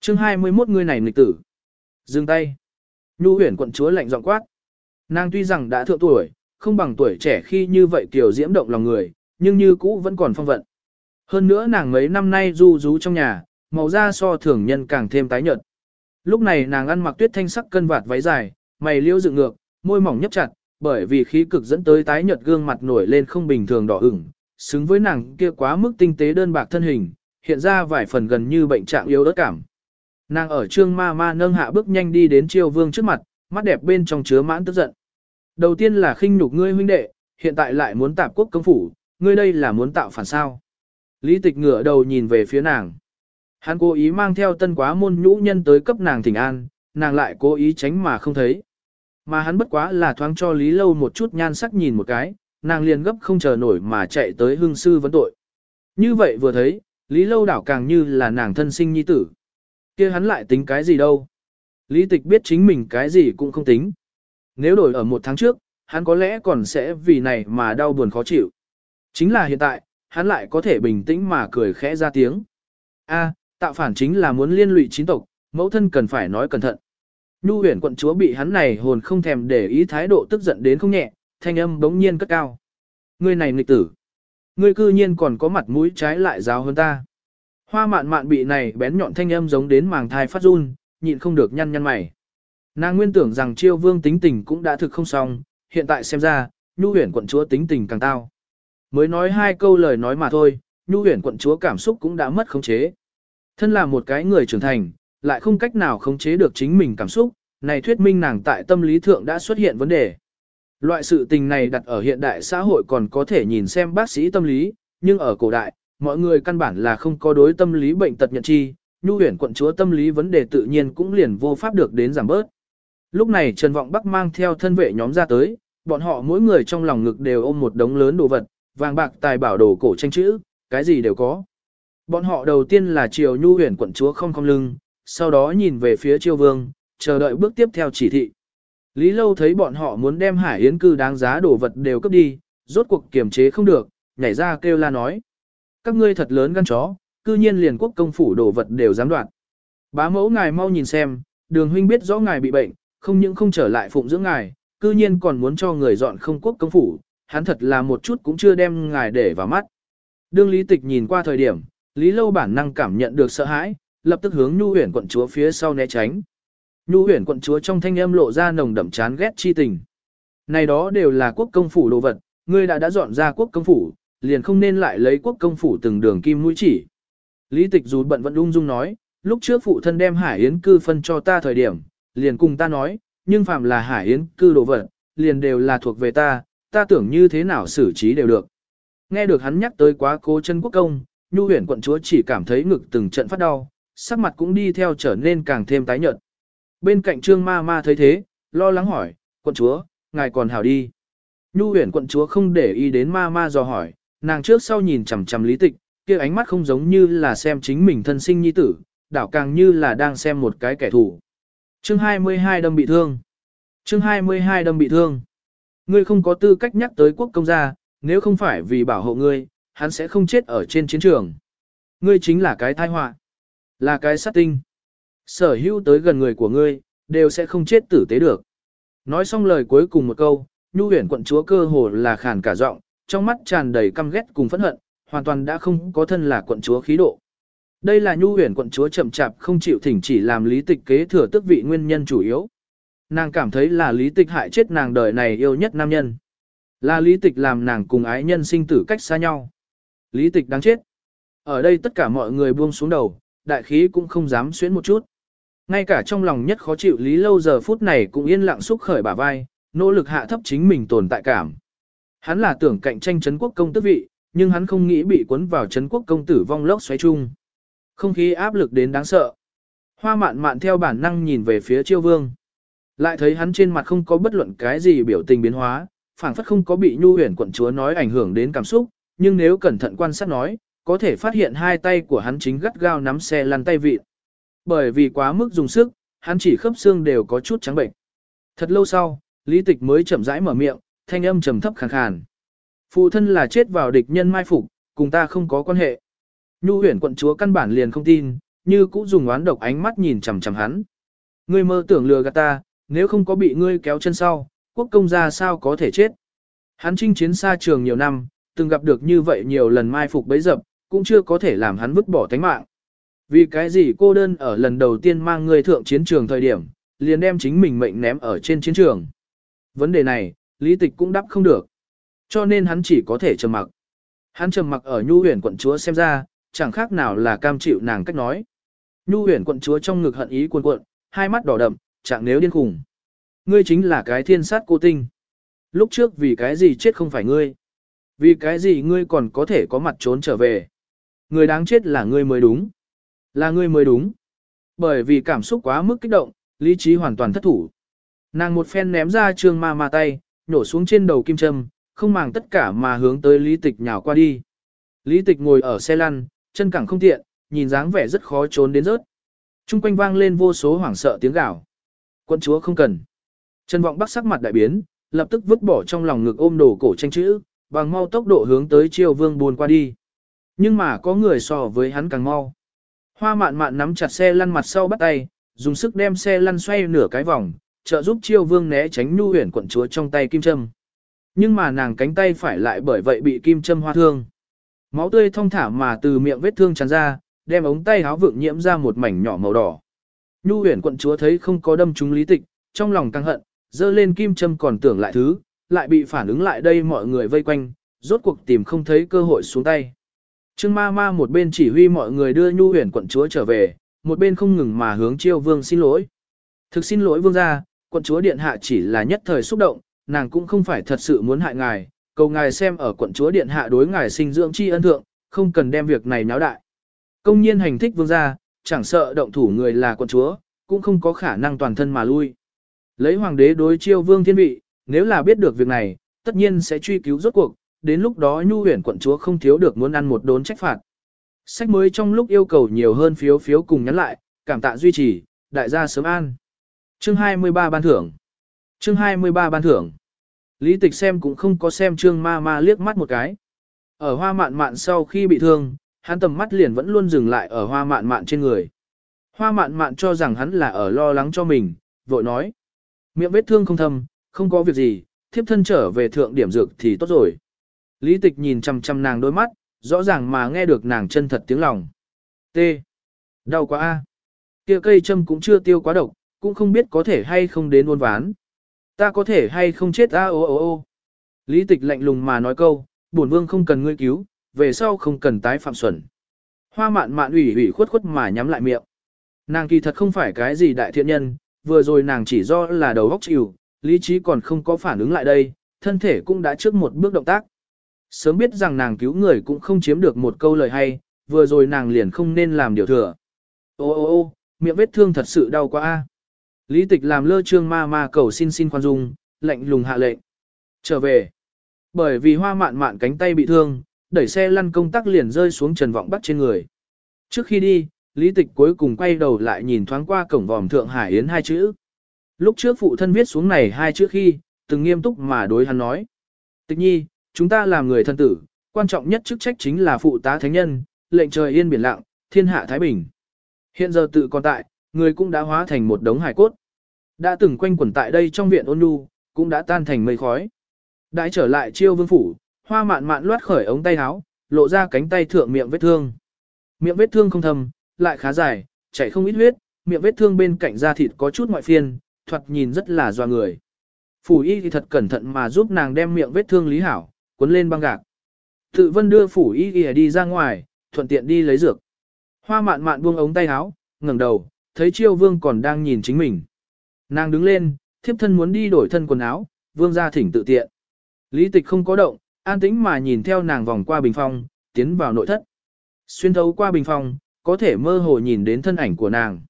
Chương 21 người này nghịch tử. Dừng tay. Nhu huyền quận chúa lạnh giọng quát. Nàng tuy rằng đã thượng tuổi, không bằng tuổi trẻ khi như vậy kiểu diễm động lòng người, nhưng như cũ vẫn còn phong vận. Hơn nữa nàng mấy năm nay du rú trong nhà, màu da so thường nhân càng thêm tái nhợt. Lúc này nàng ăn mặc tuyết thanh sắc cân vạt váy dài, mày liễu dựng ngược, môi mỏng nhấp chặt, bởi vì khí cực dẫn tới tái nhợt gương mặt nổi lên không bình thường đỏ ửng, xứng với nàng kia quá mức tinh tế đơn bạc thân hình, hiện ra vài phần gần như bệnh trạng yếu ớt cảm. Nàng ở trương ma ma nâng hạ bước nhanh đi đến triều vương trước mặt, mắt đẹp bên trong chứa mãn tức giận. Đầu tiên là khinh nhục ngươi huynh đệ, hiện tại lại muốn tạp quốc công phủ, ngươi đây là muốn tạo phản sao. Lý tịch ngửa đầu nhìn về phía nàng. Hắn cố ý mang theo tân quá môn nhũ nhân tới cấp nàng thỉnh an, nàng lại cố ý tránh mà không thấy. Mà hắn bất quá là thoáng cho Lý Lâu một chút nhan sắc nhìn một cái, nàng liền gấp không chờ nổi mà chạy tới hương sư vấn tội. Như vậy vừa thấy, Lý Lâu đảo càng như là nàng thân sinh nhi tử. kia hắn lại tính cái gì đâu. Lý tịch biết chính mình cái gì cũng không tính. Nếu đổi ở một tháng trước, hắn có lẽ còn sẽ vì này mà đau buồn khó chịu. Chính là hiện tại, hắn lại có thể bình tĩnh mà cười khẽ ra tiếng. A, tạo phản chính là muốn liên lụy chính tộc, mẫu thân cần phải nói cẩn thận. Nhu huyền quận chúa bị hắn này hồn không thèm để ý thái độ tức giận đến không nhẹ, thanh âm bỗng nhiên cất cao. Ngươi này nghịch tử. Ngươi cư nhiên còn có mặt mũi trái lại giáo hơn ta. Hoa mạn mạn bị này bén nhọn thanh âm giống đến màng thai phát run, nhịn không được nhăn nhăn mày. Nàng nguyên tưởng rằng chiêu vương tính tình cũng đã thực không xong, hiện tại xem ra, nhu huyển quận chúa tính tình càng tao. Mới nói hai câu lời nói mà thôi, nhu huyển quận chúa cảm xúc cũng đã mất khống chế. Thân là một cái người trưởng thành, lại không cách nào khống chế được chính mình cảm xúc, này thuyết minh nàng tại tâm lý thượng đã xuất hiện vấn đề. Loại sự tình này đặt ở hiện đại xã hội còn có thể nhìn xem bác sĩ tâm lý, nhưng ở cổ đại, mọi người căn bản là không có đối tâm lý bệnh tật nhận chi, nhu huyển quận chúa tâm lý vấn đề tự nhiên cũng liền vô pháp được đến giảm bớt. Lúc này Trần Vọng Bắc mang theo thân vệ nhóm ra tới, bọn họ mỗi người trong lòng ngực đều ôm một đống lớn đồ vật, vàng bạc tài bảo đồ cổ tranh chữ, cái gì đều có. Bọn họ đầu tiên là triều nhu huyền quận chúa không không lưng, sau đó nhìn về phía triều vương, chờ đợi bước tiếp theo chỉ thị. Lý Lâu thấy bọn họ muốn đem hải yến cư đáng giá đồ vật đều cấp đi, rốt cuộc kiềm chế không được, nhảy ra kêu la nói. Các ngươi thật lớn gan chó, cư nhiên liền quốc công phủ đồ vật đều dám đoạt. Bá mẫu ngài mau nhìn xem, đường huynh biết rõ ngài bị bệnh, không những không trở lại phụng dưỡng ngài, cư nhiên còn muốn cho người dọn không quốc công phủ, hắn thật là một chút cũng chưa đem ngài để vào mắt. Đương lý tịch nhìn qua thời điểm, lý lâu bản năng cảm nhận được sợ hãi, lập tức hướng nhu huyền quận chúa phía sau né tránh. Nhu huyền quận chúa trong thanh âm lộ ra nồng đậm chán ghét chi tình. Này đó đều là quốc công phủ đồ vật, ngươi đã đã dọn ra quốc công phủ, liền không nên lại lấy quốc công phủ từng đường kim mũi chỉ. Lý tịch dù bận vẫn ung dung nói, lúc trước phụ thân đem hải yến cư phân cho ta thời điểm, liền cùng ta nói, nhưng phạm là hải yến cư đồ vật, liền đều là thuộc về ta, ta tưởng như thế nào xử trí đều được. Nghe được hắn nhắc tới quá cố chân quốc công, nhu huyền quận chúa chỉ cảm thấy ngực từng trận phát đau, sắc mặt cũng đi theo trở nên càng thêm tái nhợt. Bên cạnh trương ma ma thấy thế, lo lắng hỏi, quận chúa, ngài còn hảo đi. Nhu huyền quận chúa không để ý đến ma ma dò hỏi, nàng trước sau nhìn chằm chằm lý tịch, kia ánh mắt không giống như là xem chính mình thân sinh nhi tử, đảo càng như là đang xem một cái kẻ thù. Chương 22 đâm bị thương. Chương 22 đâm bị thương. Ngươi không có tư cách nhắc tới quốc công gia, nếu không phải vì bảo hộ ngươi, hắn sẽ không chết ở trên chiến trường. Ngươi chính là cái tai họa, là cái sát tinh. Sở hữu tới gần người của ngươi, đều sẽ không chết tử tế được. Nói xong lời cuối cùng một câu, nhu huyền quận chúa cơ hồ là khàn cả giọng, trong mắt tràn đầy căm ghét cùng phẫn hận, hoàn toàn đã không có thân là quận chúa khí độ. Đây là nhu huyền quận chúa chậm chạp không chịu thỉnh chỉ làm lý tịch kế thừa tước vị nguyên nhân chủ yếu. Nàng cảm thấy là lý tịch hại chết nàng đời này yêu nhất nam nhân. Là lý tịch làm nàng cùng ái nhân sinh tử cách xa nhau. Lý tịch đáng chết. Ở đây tất cả mọi người buông xuống đầu, đại khí cũng không dám xuyến một chút. Ngay cả trong lòng nhất khó chịu lý lâu giờ phút này cũng yên lặng xúc khởi bả vai, nỗ lực hạ thấp chính mình tồn tại cảm. Hắn là tưởng cạnh tranh chấn quốc công tước vị, nhưng hắn không nghĩ bị cuốn vào chấn quốc công tử vong lốc xoáy chung. Không khí áp lực đến đáng sợ. Hoa mạn mạn theo bản năng nhìn về phía chiêu vương. Lại thấy hắn trên mặt không có bất luận cái gì biểu tình biến hóa, phảng phất không có bị nhu huyền quận chúa nói ảnh hưởng đến cảm xúc, nhưng nếu cẩn thận quan sát nói, có thể phát hiện hai tay của hắn chính gắt gao nắm xe lăn tay vịt. Bởi vì quá mức dùng sức, hắn chỉ khớp xương đều có chút trắng bệnh. Thật lâu sau, lý tịch mới chậm rãi mở miệng, thanh âm trầm thấp khàn khàn. Phụ thân là chết vào địch nhân mai phục, cùng ta không có quan hệ. Nhu huyền quận chúa căn bản liền không tin, như cũ dùng oán độc ánh mắt nhìn chằm chằm hắn. Ngươi mơ tưởng lừa gạt ta, nếu không có bị ngươi kéo chân sau, quốc công gia sao có thể chết. Hắn chinh chiến xa trường nhiều năm, từng gặp được như vậy nhiều lần mai phục bấy dập, cũng chưa có thể làm hắn vứt bỏ tánh mạng. Vì cái gì cô đơn ở lần đầu tiên mang người thượng chiến trường thời điểm, liền đem chính mình mệnh ném ở trên chiến trường. Vấn đề này, lý tịch cũng đáp không được. Cho nên hắn chỉ có thể trầm mặc. Hắn trầm mặc ở nhu huyền quận chúa xem ra, chẳng khác nào là cam chịu nàng cách nói. Nhu huyền quận chúa trong ngực hận ý cuồn cuộn, hai mắt đỏ đậm, chẳng nếu điên khùng. Ngươi chính là cái thiên sát cô tinh. Lúc trước vì cái gì chết không phải ngươi. Vì cái gì ngươi còn có thể có mặt trốn trở về. Người đáng chết là ngươi mới đúng. Là ngươi mới đúng. Bởi vì cảm xúc quá mức kích động, lý trí hoàn toàn thất thủ. Nàng một phen ném ra trương ma ma tay, nhổ xuống trên đầu kim châm, không màng tất cả mà hướng tới lý tịch nhào qua đi. Lý tịch ngồi ở xe lăn, chân cẳng không tiện, nhìn dáng vẻ rất khó trốn đến rớt. Trung quanh vang lên vô số hoảng sợ tiếng gào. Quân chúa không cần. Trần vọng bắc sắc mặt đại biến, lập tức vứt bỏ trong lòng ngực ôm đồ cổ tranh chữ, bằng mau tốc độ hướng tới triều vương buồn qua đi. Nhưng mà có người so với hắn càng mau. Hoa mạn mạn nắm chặt xe lăn mặt sau bắt tay, dùng sức đem xe lăn xoay nửa cái vòng, trợ giúp chiêu vương né tránh nhu huyển quận chúa trong tay kim châm. Nhưng mà nàng cánh tay phải lại bởi vậy bị kim châm hoa thương. Máu tươi thong thả mà từ miệng vết thương tràn ra, đem ống tay áo vượng nhiễm ra một mảnh nhỏ màu đỏ. Nhu huyển quận chúa thấy không có đâm trúng lý tịch, trong lòng căng hận, dơ lên kim châm còn tưởng lại thứ, lại bị phản ứng lại đây mọi người vây quanh, rốt cuộc tìm không thấy cơ hội xuống tay. Trương ma ma một bên chỉ huy mọi người đưa nhu huyền quận chúa trở về, một bên không ngừng mà hướng chiêu vương xin lỗi. Thực xin lỗi vương gia, quận chúa điện hạ chỉ là nhất thời xúc động, nàng cũng không phải thật sự muốn hại ngài, cầu ngài xem ở quận chúa điện hạ đối ngài sinh dưỡng chi ân thượng, không cần đem việc này náo đại. Công nhiên hành thích vương gia, chẳng sợ động thủ người là quận chúa, cũng không có khả năng toàn thân mà lui. Lấy hoàng đế đối chiêu vương thiên vị, nếu là biết được việc này, tất nhiên sẽ truy cứu rốt cuộc, đến lúc đó nhu huyền quận chúa không thiếu được muốn ăn một đốn trách phạt. Sách mới trong lúc yêu cầu nhiều hơn phiếu phiếu cùng nhắn lại, cảm tạ duy trì, đại gia sớm an. Chương 23 ban thưởng. Chương 23 ban thưởng. Lý tịch xem cũng không có xem trương ma ma liếc mắt một cái. Ở hoa mạn mạn sau khi bị thương, hắn tầm mắt liền vẫn luôn dừng lại ở hoa mạn mạn trên người. Hoa mạn mạn cho rằng hắn là ở lo lắng cho mình, vội nói. Miệng vết thương không thâm, không có việc gì, thiếp thân trở về thượng điểm dược thì tốt rồi. Lý tịch nhìn chăm chăm nàng đôi mắt, rõ ràng mà nghe được nàng chân thật tiếng lòng. T. Đau quá a. Kia cây châm cũng chưa tiêu quá độc, cũng không biết có thể hay không đến uôn ván. Ta có thể hay không chết a ô ô ô. Lý tịch lạnh lùng mà nói câu, bổn vương không cần ngươi cứu, về sau không cần tái phạm xuẩn. Hoa mạn mạn ủy ủy khuất khuất mà nhắm lại miệng. Nàng kỳ thật không phải cái gì đại thiện nhân, vừa rồi nàng chỉ do là đầu óc chịu, lý trí còn không có phản ứng lại đây, thân thể cũng đã trước một bước động tác. Sớm biết rằng nàng cứu người cũng không chiếm được một câu lời hay, vừa rồi nàng liền không nên làm điều thừa. Ô ô ô, miệng vết thương thật sự đau quá a. Lý tịch làm lơ trương ma ma cầu xin xin khoan dung, lạnh lùng hạ lệnh. Trở về. Bởi vì hoa mạn mạn cánh tay bị thương, đẩy xe lăn công tắc liền rơi xuống trần vọng bắt trên người. Trước khi đi, lý tịch cuối cùng quay đầu lại nhìn thoáng qua cổng vòm Thượng Hải Yến hai chữ. Lúc trước phụ thân viết xuống này hai chữ khi, từng nghiêm túc mà đối hắn nói. Tịch nhi, chúng ta làm người thân tử, quan trọng nhất chức trách chính là phụ tá thánh nhân, lệnh trời yên biển lặng, thiên hạ thái bình. Hiện giờ tự còn tại, người cũng đã hóa thành một đống hải cốt. Đã từng quanh quẩn tại đây trong viện ôn nhu, cũng đã tan thành mây khói. Đãi trở lại chiêu vương phủ, hoa mạn mạn loát khởi ống tay áo, lộ ra cánh tay thượng miệng vết thương. Miệng vết thương không thâm, lại khá dài, chảy không ít huyết, miệng vết thương bên cạnh da thịt có chút ngoại phiên, thoạt nhìn rất là doa người. Phủ y thì thật cẩn thận mà giúp nàng đem miệng vết thương lý hảo, cuốn lên băng gạc. Tự vân đưa phủ y thì đi ra ngoài, thuận tiện đi lấy dược. Hoa mạn mạn buông ống tay áo, ngẩng đầu, thấy chiêu vương còn đang nhìn chính mình. Nàng đứng lên, thiếp thân muốn đi đổi thân quần áo, vương ra thỉnh tự tiện. Lý tịch không có động, an tĩnh mà nhìn theo nàng vòng qua bình phong, tiến vào nội thất. Xuyên thấu qua bình phong, có thể mơ hồ nhìn đến thân ảnh của nàng.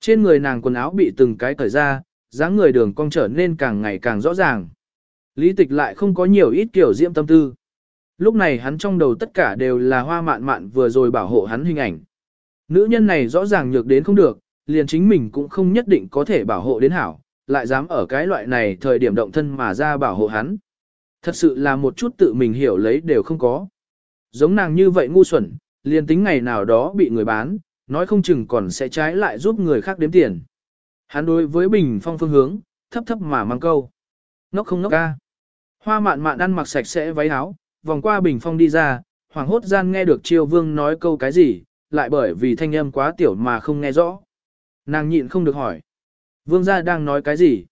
Trên người nàng quần áo bị từng cái cởi ra, dáng người đường cong trở nên càng ngày càng rõ ràng. Lý tịch lại không có nhiều ít kiểu diễm tâm tư. Lúc này hắn trong đầu tất cả đều là hoa mạn mạn vừa rồi bảo hộ hắn hình ảnh. Nữ nhân này rõ ràng nhược đến không được, liền chính mình cũng không nhất định có thể bảo hộ đến hảo, lại dám ở cái loại này thời điểm động thân mà ra bảo hộ hắn. Thật sự là một chút tự mình hiểu lấy đều không có. Giống nàng như vậy ngu xuẩn, liền tính ngày nào đó bị người bán, nói không chừng còn sẽ trái lại giúp người khác đếm tiền. Hắn đối với bình phong phương hướng, thấp thấp mà mang câu. nóc không nóc ca. Hoa mạn mạn ăn mặc sạch sẽ váy áo, vòng qua bình phong đi ra, hoàng hốt gian nghe được triều vương nói câu cái gì, lại bởi vì thanh âm quá tiểu mà không nghe rõ. Nàng nhịn không được hỏi. Vương gia đang nói cái gì?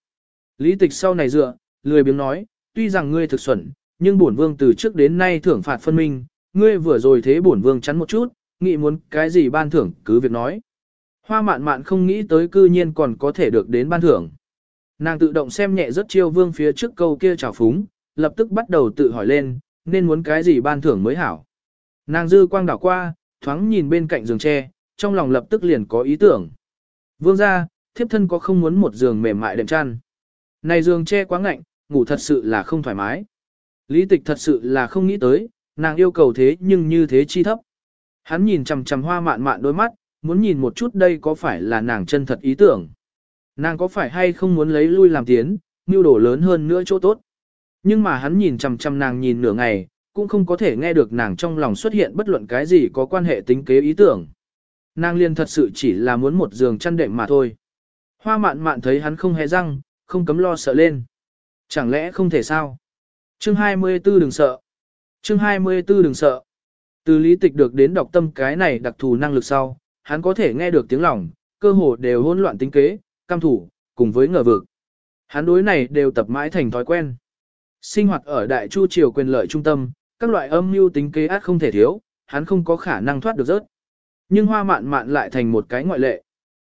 Lý tịch sau này dựa, lười biếng nói, tuy rằng ngươi thực xuẩn, nhưng bổn vương từ trước đến nay thưởng phạt phân minh, ngươi vừa rồi thế bổn vương chắn một chút, nghĩ muốn cái gì ban thưởng cứ việc nói. Hoa mạn mạn không nghĩ tới cư nhiên còn có thể được đến ban thưởng. Nàng tự động xem nhẹ rất chiêu vương phía trước câu kia trào phúng, lập tức bắt đầu tự hỏi lên, nên muốn cái gì ban thưởng mới hảo. Nàng dư quang đảo qua, thoáng nhìn bên cạnh giường tre, trong lòng lập tức liền có ý tưởng. Vương ra, thiếp thân có không muốn một giường mềm mại đệm chăn. Này giường tre quá ngạnh, ngủ thật sự là không thoải mái. Lý tịch thật sự là không nghĩ tới, nàng yêu cầu thế nhưng như thế chi thấp. Hắn nhìn chằm chằm hoa mạn mạn đôi mắt, muốn nhìn một chút đây có phải là nàng chân thật ý tưởng. Nàng có phải hay không muốn lấy lui làm tiến, mưu đồ lớn hơn nữa chỗ tốt. Nhưng mà hắn nhìn chằm chằm nàng nhìn nửa ngày, cũng không có thể nghe được nàng trong lòng xuất hiện bất luận cái gì có quan hệ tính kế ý tưởng. Nàng liên thật sự chỉ là muốn một giường chăn đệm mà thôi. Hoa mạn mạn thấy hắn không hề răng, không cấm lo sợ lên. Chẳng lẽ không thể sao? Chương 24 đừng sợ. Chương 24 đừng sợ. Từ lý tịch được đến đọc tâm cái này đặc thù năng lực sau, hắn có thể nghe được tiếng lòng, cơ hồ đều hỗn loạn tính kế, cam thủ, cùng với ngờ vực. Hắn đối này đều tập mãi thành thói quen. Sinh hoạt ở đại chu triều quyền lợi trung tâm, các loại âm mưu tính kế ác không thể thiếu, hắn không có khả năng thoát được rớt. Nhưng hoa mạn mạn lại thành một cái ngoại lệ.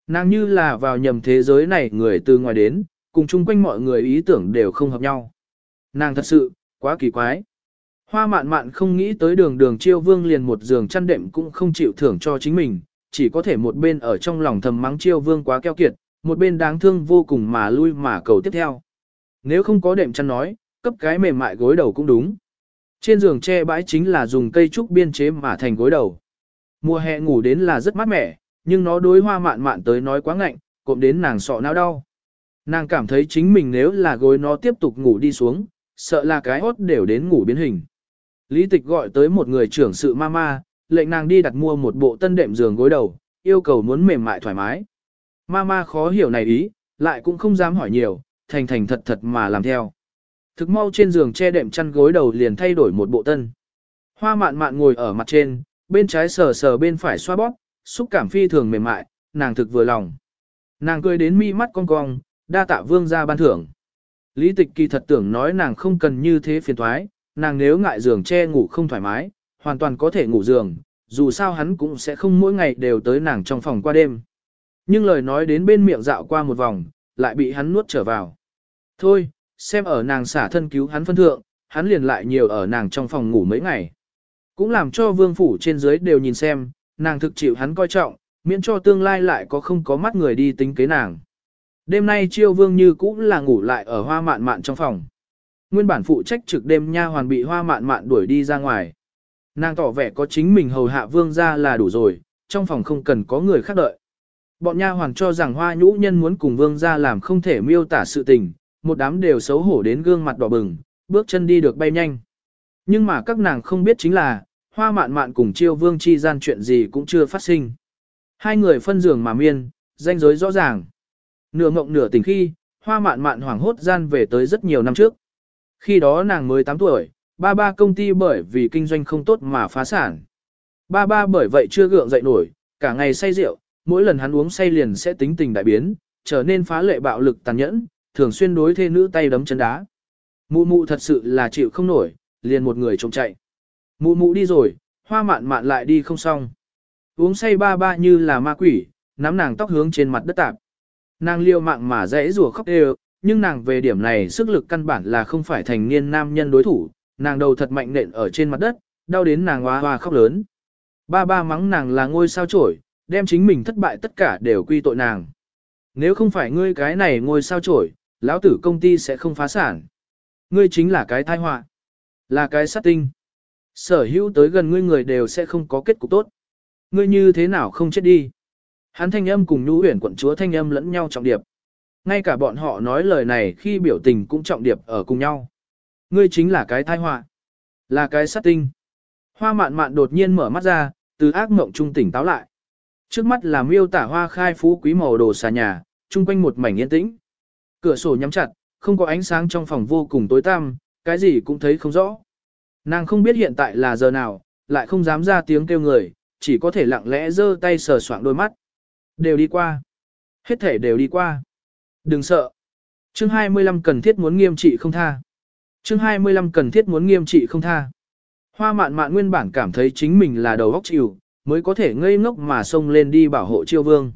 Nàng như là vào nhầm thế giới này người từ ngoài đến, cùng chung quanh mọi người ý tưởng đều không hợp nhau. Nàng thật sự, quá kỳ quái. Hoa mạn mạn không nghĩ tới đường đường chiêu vương liền một giường chăn đệm cũng không chịu thưởng cho chính mình, chỉ có thể một bên ở trong lòng thầm mắng chiêu vương quá keo kiệt, một bên đáng thương vô cùng mà lui mà cầu tiếp theo. Nếu không có đệm chăn nói, cấp cái mềm mại gối đầu cũng đúng. Trên giường che bãi chính là dùng cây trúc biên chế mà thành gối đầu. Mùa hè ngủ đến là rất mát mẻ, nhưng nó đối hoa mạn mạn tới nói quá ngạnh, cộm đến nàng sọ não đau. Nàng cảm thấy chính mình nếu là gối nó tiếp tục ngủ đi xuống, sợ là cái hốt đều đến ngủ biến hình. Lý tịch gọi tới một người trưởng sự mama, lệnh nàng đi đặt mua một bộ tân đệm giường gối đầu, yêu cầu muốn mềm mại thoải mái. Mama khó hiểu này ý, lại cũng không dám hỏi nhiều, thành thành thật thật mà làm theo. Thực mau trên giường che đệm chăn gối đầu liền thay đổi một bộ tân. Hoa mạn mạn ngồi ở mặt trên, bên trái sờ sờ bên phải xoa bóp, xúc cảm phi thường mềm mại, nàng thực vừa lòng. Nàng cười đến mi mắt cong cong, đa tạ vương ra ban thưởng. Lý tịch kỳ thật tưởng nói nàng không cần như thế phiền thoái, nàng nếu ngại giường che ngủ không thoải mái, hoàn toàn có thể ngủ giường, dù sao hắn cũng sẽ không mỗi ngày đều tới nàng trong phòng qua đêm. Nhưng lời nói đến bên miệng dạo qua một vòng, lại bị hắn nuốt trở vào. Thôi, xem ở nàng xả thân cứu hắn phân thượng, hắn liền lại nhiều ở nàng trong phòng ngủ mấy ngày. Cũng làm cho vương phủ trên dưới đều nhìn xem, nàng thực chịu hắn coi trọng, miễn cho tương lai lại có không có mắt người đi tính kế nàng. Đêm nay chiêu vương như cũng là ngủ lại ở hoa mạn mạn trong phòng. Nguyên bản phụ trách trực đêm nha hoàn bị hoa mạn mạn đuổi đi ra ngoài. Nàng tỏ vẻ có chính mình hầu hạ vương ra là đủ rồi, trong phòng không cần có người khác đợi. Bọn nha hoàn cho rằng hoa nhũ nhân muốn cùng vương ra làm không thể miêu tả sự tình, một đám đều xấu hổ đến gương mặt đỏ bừng, bước chân đi được bay nhanh. Nhưng mà các nàng không biết chính là, hoa mạn mạn cùng chiêu vương chi gian chuyện gì cũng chưa phát sinh. Hai người phân giường mà miên, danh giới rõ ràng. Nửa mộng nửa tỉnh khi, hoa mạn mạn hoảng hốt gian về tới rất nhiều năm trước. Khi đó nàng mới 8 tuổi, ba ba công ty bởi vì kinh doanh không tốt mà phá sản. Ba ba bởi vậy chưa gượng dậy nổi, cả ngày say rượu, mỗi lần hắn uống say liền sẽ tính tình đại biến, trở nên phá lệ bạo lực tàn nhẫn, thường xuyên đối thê nữ tay đấm chân đá. Mụ mụ thật sự là chịu không nổi, liền một người trông chạy. Mụ mụ đi rồi, hoa mạn mạn lại đi không xong. Uống say ba ba như là ma quỷ, nắm nàng tóc hướng trên mặt đất tạp. Nàng liêu mạng mà dễ rùa khóc đều, nhưng nàng về điểm này sức lực căn bản là không phải thành niên nam nhân đối thủ, nàng đầu thật mạnh nện ở trên mặt đất, đau đến nàng hoa hoa khóc lớn. Ba ba mắng nàng là ngôi sao trổi, đem chính mình thất bại tất cả đều quy tội nàng. Nếu không phải ngươi cái này ngôi sao trổi, lão tử công ty sẽ không phá sản. Ngươi chính là cái tai họa, là cái sát tinh. Sở hữu tới gần ngươi người đều sẽ không có kết cục tốt. Ngươi như thế nào không chết đi. Hắn thanh âm cùng nhũ huyển quận chúa thanh âm lẫn nhau trọng điệp. Ngay cả bọn họ nói lời này khi biểu tình cũng trọng điệp ở cùng nhau. Ngươi chính là cái tai họa, là cái sát tinh. Hoa mạn mạn đột nhiên mở mắt ra, từ ác mộng trung tỉnh táo lại. Trước mắt là miêu tả hoa khai phú quý màu đồ xà nhà, chung quanh một mảnh yên tĩnh. Cửa sổ nhắm chặt, không có ánh sáng trong phòng vô cùng tối tăm, cái gì cũng thấy không rõ. Nàng không biết hiện tại là giờ nào, lại không dám ra tiếng kêu người, chỉ có thể lặng lẽ giơ tay sờ soạng đôi mắt. Đều đi qua. Hết thể đều đi qua. Đừng sợ. Chương 25 cần thiết muốn nghiêm trị không tha. Chương 25 cần thiết muốn nghiêm trị không tha. Hoa mạn mạn nguyên bản cảm thấy chính mình là đầu óc chịu, mới có thể ngây ngốc mà xông lên đi bảo hộ chiêu vương.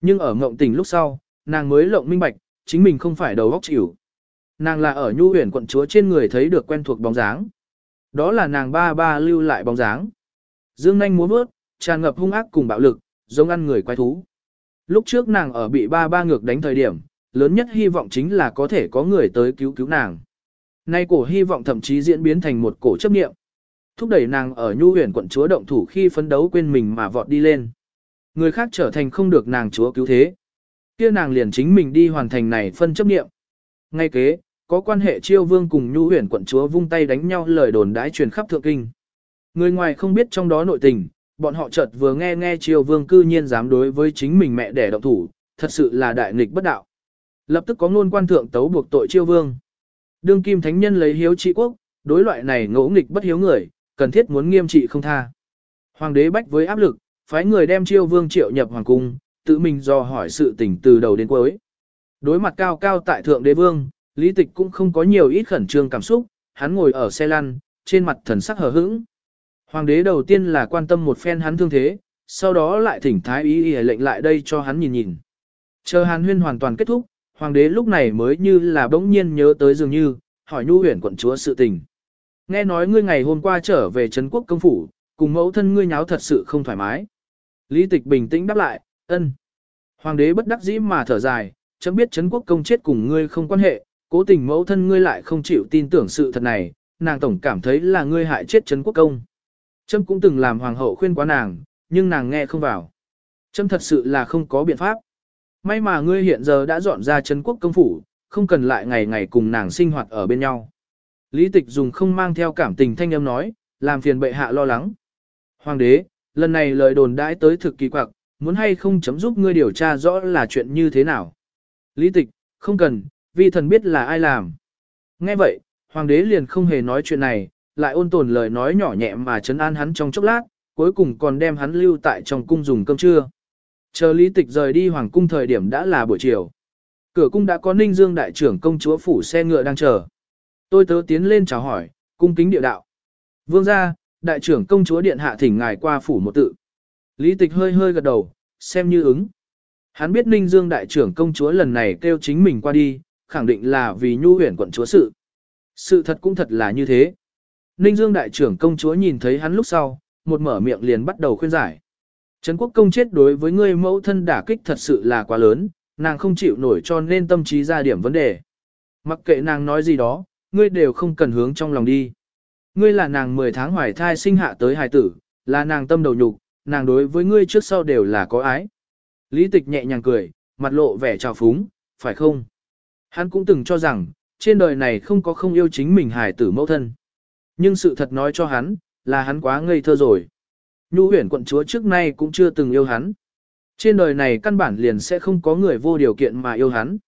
Nhưng ở ngộng tỉnh lúc sau, nàng mới lộng minh bạch, chính mình không phải đầu óc chịu. Nàng là ở nhu huyền quận chúa trên người thấy được quen thuộc bóng dáng. Đó là nàng ba ba lưu lại bóng dáng. Dương nanh múa vớt, tràn ngập hung ác cùng bạo lực, giống ăn người quái thú. Lúc trước nàng ở bị ba ba ngược đánh thời điểm, lớn nhất hy vọng chính là có thể có người tới cứu cứu nàng. Nay cổ hy vọng thậm chí diễn biến thành một cổ chấp niệm. Thúc đẩy nàng ở nhu huyền quận chúa động thủ khi phấn đấu quên mình mà vọt đi lên. Người khác trở thành không được nàng chúa cứu thế. kia nàng liền chính mình đi hoàn thành này phân chấp niệm. Ngay kế, có quan hệ chiêu vương cùng nhu huyền quận chúa vung tay đánh nhau lời đồn đãi truyền khắp thượng kinh. Người ngoài không biết trong đó nội tình, bọn họ chợt vừa nghe nghe chiêu vương cư nhiên dám đối với chính mình mẹ đẻ động thủ, thật sự là đại nghịch bất đạo. Lập tức có ngôn quan thượng tấu buộc tội chiêu vương. Đương kim thánh nhân lấy hiếu trị quốc, đối loại này ngỗ nghịch bất hiếu người, cần thiết muốn nghiêm trị không tha. Hoàng đế bách với áp lực, phái người đem chiêu vương triệu nhập hoàng cung, tự mình do hỏi sự tình từ đầu đến cuối. Đối mặt cao cao tại thượng đế vương, lý tịch cũng không có nhiều ít khẩn trương cảm xúc, hắn ngồi ở xe lăn, trên mặt thần sắc hờ hững. Hoàng đế đầu tiên là quan tâm một phen hắn thương thế, sau đó lại thỉnh thái ý y lệnh lại đây cho hắn nhìn nhìn. Chờ hàn huyên hoàn toàn kết thúc, hoàng đế lúc này mới như là bỗng nhiên nhớ tới dường như, hỏi nhu huyền quận chúa sự tình. Nghe nói ngươi ngày hôm qua trở về Trấn quốc công phủ, cùng mẫu thân ngươi nháo thật sự không thoải mái. Lý tịch bình tĩnh đáp lại, ân. Hoàng đế bất đắc dĩ mà thở dài, chấm biết Trấn quốc công chết cùng ngươi không quan hệ, cố tình mẫu thân ngươi lại không chịu tin tưởng sự thật này, nàng tổng cảm thấy là ngươi hại chết Trấn quốc công. Trâm cũng từng làm hoàng hậu khuyên quá nàng, nhưng nàng nghe không vào. Trâm thật sự là không có biện pháp. May mà ngươi hiện giờ đã dọn ra Trấn quốc công phủ, không cần lại ngày ngày cùng nàng sinh hoạt ở bên nhau. Lý tịch dùng không mang theo cảm tình thanh âm nói, làm phiền bệ hạ lo lắng. Hoàng đế, lần này lời đồn đãi tới thực kỳ quặc, muốn hay không chấm giúp ngươi điều tra rõ là chuyện như thế nào. Lý tịch, không cần, vì thần biết là ai làm. Nghe vậy, hoàng đế liền không hề nói chuyện này, lại ôn tồn lời nói nhỏ nhẹ mà chấn an hắn trong chốc lát, cuối cùng còn đem hắn lưu tại trong cung dùng cơm trưa. Chờ lý tịch rời đi hoàng cung thời điểm đã là buổi chiều. Cửa cung đã có ninh dương đại trưởng công chúa phủ xe ngựa đang chờ. Tôi tớ tiến lên chào hỏi, cung kính địa đạo. Vương gia, đại trưởng công chúa điện hạ thỉnh ngài qua phủ một tự. Lý tịch hơi hơi gật đầu, xem như ứng. Hắn biết Ninh Dương đại trưởng công chúa lần này kêu chính mình qua đi, khẳng định là vì nhu huyền quận chúa sự. Sự thật cũng thật là như thế. Ninh Dương đại trưởng công chúa nhìn thấy hắn lúc sau, một mở miệng liền bắt đầu khuyên giải. Trấn quốc công chết đối với ngươi mẫu thân đả kích thật sự là quá lớn, nàng không chịu nổi cho nên tâm trí ra điểm vấn đề. Mặc kệ nàng nói gì đó, ngươi đều không cần hướng trong lòng đi. Ngươi là nàng 10 tháng hoài thai sinh hạ tới hài tử, là nàng tâm đầu nhục, nàng đối với ngươi trước sau đều là có ái. Lý tịch nhẹ nhàng cười, mặt lộ vẻ trào phúng, phải không? Hắn cũng từng cho rằng, trên đời này không có không yêu chính mình hài tử mẫu thân. Nhưng sự thật nói cho hắn, là hắn quá ngây thơ rồi. Nhu huyển quận chúa trước nay cũng chưa từng yêu hắn. Trên đời này căn bản liền sẽ không có người vô điều kiện mà yêu hắn.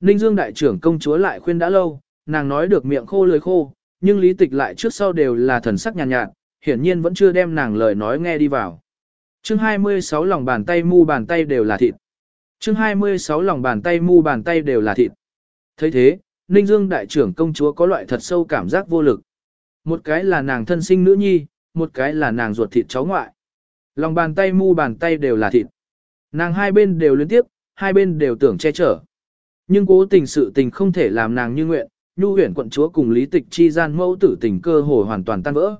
Ninh Dương đại trưởng công chúa lại khuyên đã lâu, nàng nói được miệng khô lưỡi khô, nhưng lý tịch lại trước sau đều là thần sắc nhàn nhạt, nhạt, hiển nhiên vẫn chưa đem nàng lời nói nghe đi vào. Chương 26 lòng bàn tay mu bàn tay đều là thịt. Chương 26 lòng bàn tay mu bàn tay đều là thịt. thấy thế, Ninh Dương đại trưởng công chúa có loại thật sâu cảm giác vô lực. Một cái là nàng thân sinh nữ nhi, một cái là nàng ruột thịt cháu ngoại. Lòng bàn tay mu bàn tay đều là thịt. Nàng hai bên đều liên tiếp, hai bên đều tưởng che chở. Nhưng cố tình sự tình không thể làm nàng như nguyện, nhu huyển quận chúa cùng lý tịch chi gian mẫu tử tình cơ hồ hoàn toàn tan vỡ.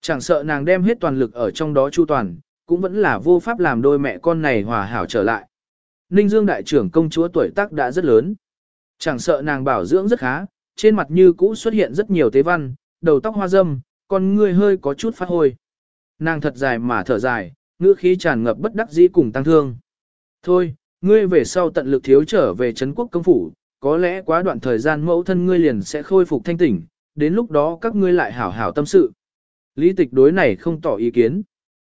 Chẳng sợ nàng đem hết toàn lực ở trong đó chu toàn, cũng vẫn là vô pháp làm đôi mẹ con này hòa hảo trở lại. Ninh Dương đại trưởng công chúa tuổi tác đã rất lớn. Chẳng sợ nàng bảo dưỡng rất khá, trên mặt như cũ xuất hiện rất nhiều tế văn, đầu tóc hoa râm, con ngươi hơi có chút phát hôi. Nàng thật dài mà thở dài, ngữ khí tràn ngập bất đắc dĩ cùng tăng thương. Thôi, ngươi về sau tận lực thiếu trở về Trấn quốc công phủ, có lẽ quá đoạn thời gian mẫu thân ngươi liền sẽ khôi phục thanh tỉnh, đến lúc đó các ngươi lại hảo hảo tâm sự. Lý tịch đối này không tỏ ý kiến.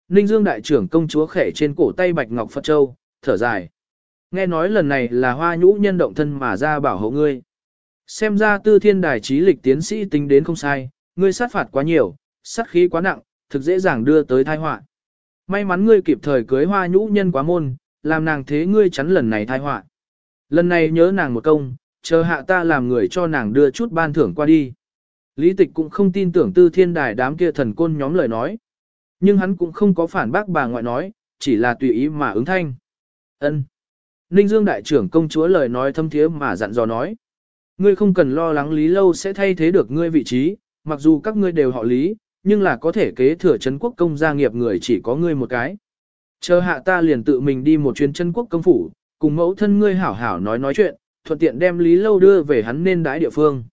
Ninh Dương đại trưởng công chúa khẽ trên cổ tay Bạch Ngọc Phật Châu, thở dài. Nghe nói lần này là hoa nhũ nhân động thân mà ra bảo hộ ngươi. Xem ra tư thiên đài trí lịch tiến sĩ tính đến không sai, ngươi sát phạt quá nhiều, sát khí quá nặng, thực dễ dàng đưa tới tai họa. May mắn ngươi kịp thời cưới hoa nhũ nhân quá môn, làm nàng thế ngươi chắn lần này tai họa. Lần này nhớ nàng một công, chờ hạ ta làm người cho nàng đưa chút ban thưởng qua đi. Lý tịch cũng không tin tưởng tư thiên đài đám kia thần côn nhóm lời nói. Nhưng hắn cũng không có phản bác bà ngoại nói, chỉ là tùy ý mà ứng thanh. ân Ninh Dương đại trưởng công chúa lời nói thâm thiế mà dặn dò nói. Ngươi không cần lo lắng Lý Lâu sẽ thay thế được ngươi vị trí, mặc dù các ngươi đều họ Lý, nhưng là có thể kế thừa Trấn quốc công gia nghiệp người chỉ có ngươi một cái. Chờ hạ ta liền tự mình đi một chuyến Trấn quốc công phủ, cùng mẫu thân ngươi hảo hảo nói nói chuyện, thuận tiện đem Lý Lâu đưa về hắn nên đãi địa phương.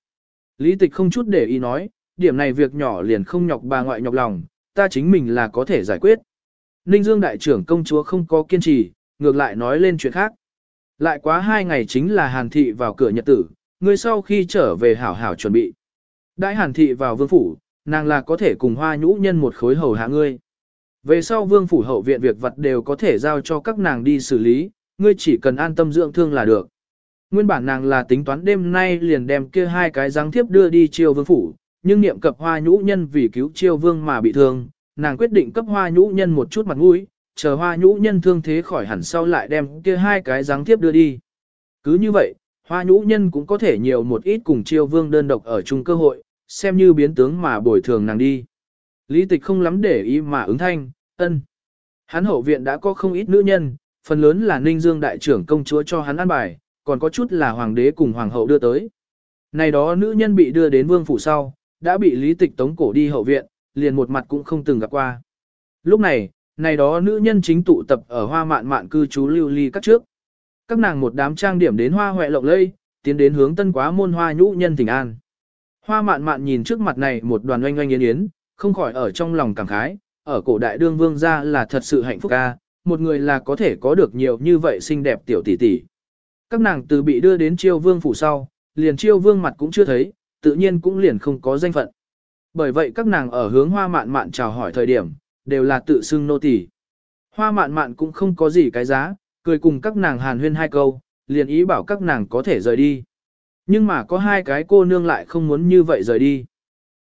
Lý tịch không chút để ý nói, điểm này việc nhỏ liền không nhọc bà ngoại nhọc lòng, ta chính mình là có thể giải quyết. Ninh Dương đại trưởng công chúa không có kiên trì, ngược lại nói lên chuyện khác. Lại quá hai ngày chính là Hàn Thị vào cửa nhật tử, ngươi sau khi trở về hảo hảo chuẩn bị. Đại Hàn Thị vào vương phủ, nàng là có thể cùng hoa nhũ nhân một khối hầu hạ ngươi. Về sau vương phủ hậu viện việc vật đều có thể giao cho các nàng đi xử lý, ngươi chỉ cần an tâm dưỡng thương là được. nguyên bản nàng là tính toán đêm nay liền đem kia hai cái giáng thiếp đưa đi chiêu vương phủ, nhưng niệm cập hoa nhũ nhân vì cứu chiêu vương mà bị thương, nàng quyết định cấp hoa nhũ nhân một chút mặt mũi, chờ hoa nhũ nhân thương thế khỏi hẳn sau lại đem kia hai cái giáng thiếp đưa đi. Cứ như vậy, hoa nhũ nhân cũng có thể nhiều một ít cùng chiêu vương đơn độc ở chung cơ hội, xem như biến tướng mà bồi thường nàng đi. Lý tịch không lắm để ý mà ứng thanh, ân. Hắn hậu viện đã có không ít nữ nhân, phần lớn là ninh dương đại trưởng công chúa cho hắn ăn bài, còn có chút là hoàng đế cùng hoàng hậu đưa tới. Này đó nữ nhân bị đưa đến vương phủ sau, đã bị lý tịch tống cổ đi hậu viện, liền một mặt cũng không từng gặp qua. Lúc này, này đó nữ nhân chính tụ tập ở hoa mạn mạn cư trú lưu ly các trước. Các nàng một đám trang điểm đến hoa hoẹ lộng lây, tiến đến hướng tân quá môn hoa nhũ nhân thỉnh an. Hoa mạn mạn nhìn trước mặt này một đoàn oanh oanh yến yến, không khỏi ở trong lòng cảm khái, ở cổ đại đương vương gia là thật sự hạnh phúc ca, một người là có thể có được nhiều như vậy xinh đẹp tiểu tỷ tỷ. Các nàng từ bị đưa đến chiêu vương phủ sau, liền chiêu vương mặt cũng chưa thấy, tự nhiên cũng liền không có danh phận. Bởi vậy các nàng ở hướng hoa mạn mạn chào hỏi thời điểm, đều là tự xưng nô tỳ. Hoa mạn mạn cũng không có gì cái giá, cười cùng các nàng hàn huyên hai câu, liền ý bảo các nàng có thể rời đi. Nhưng mà có hai cái cô nương lại không muốn như vậy rời đi.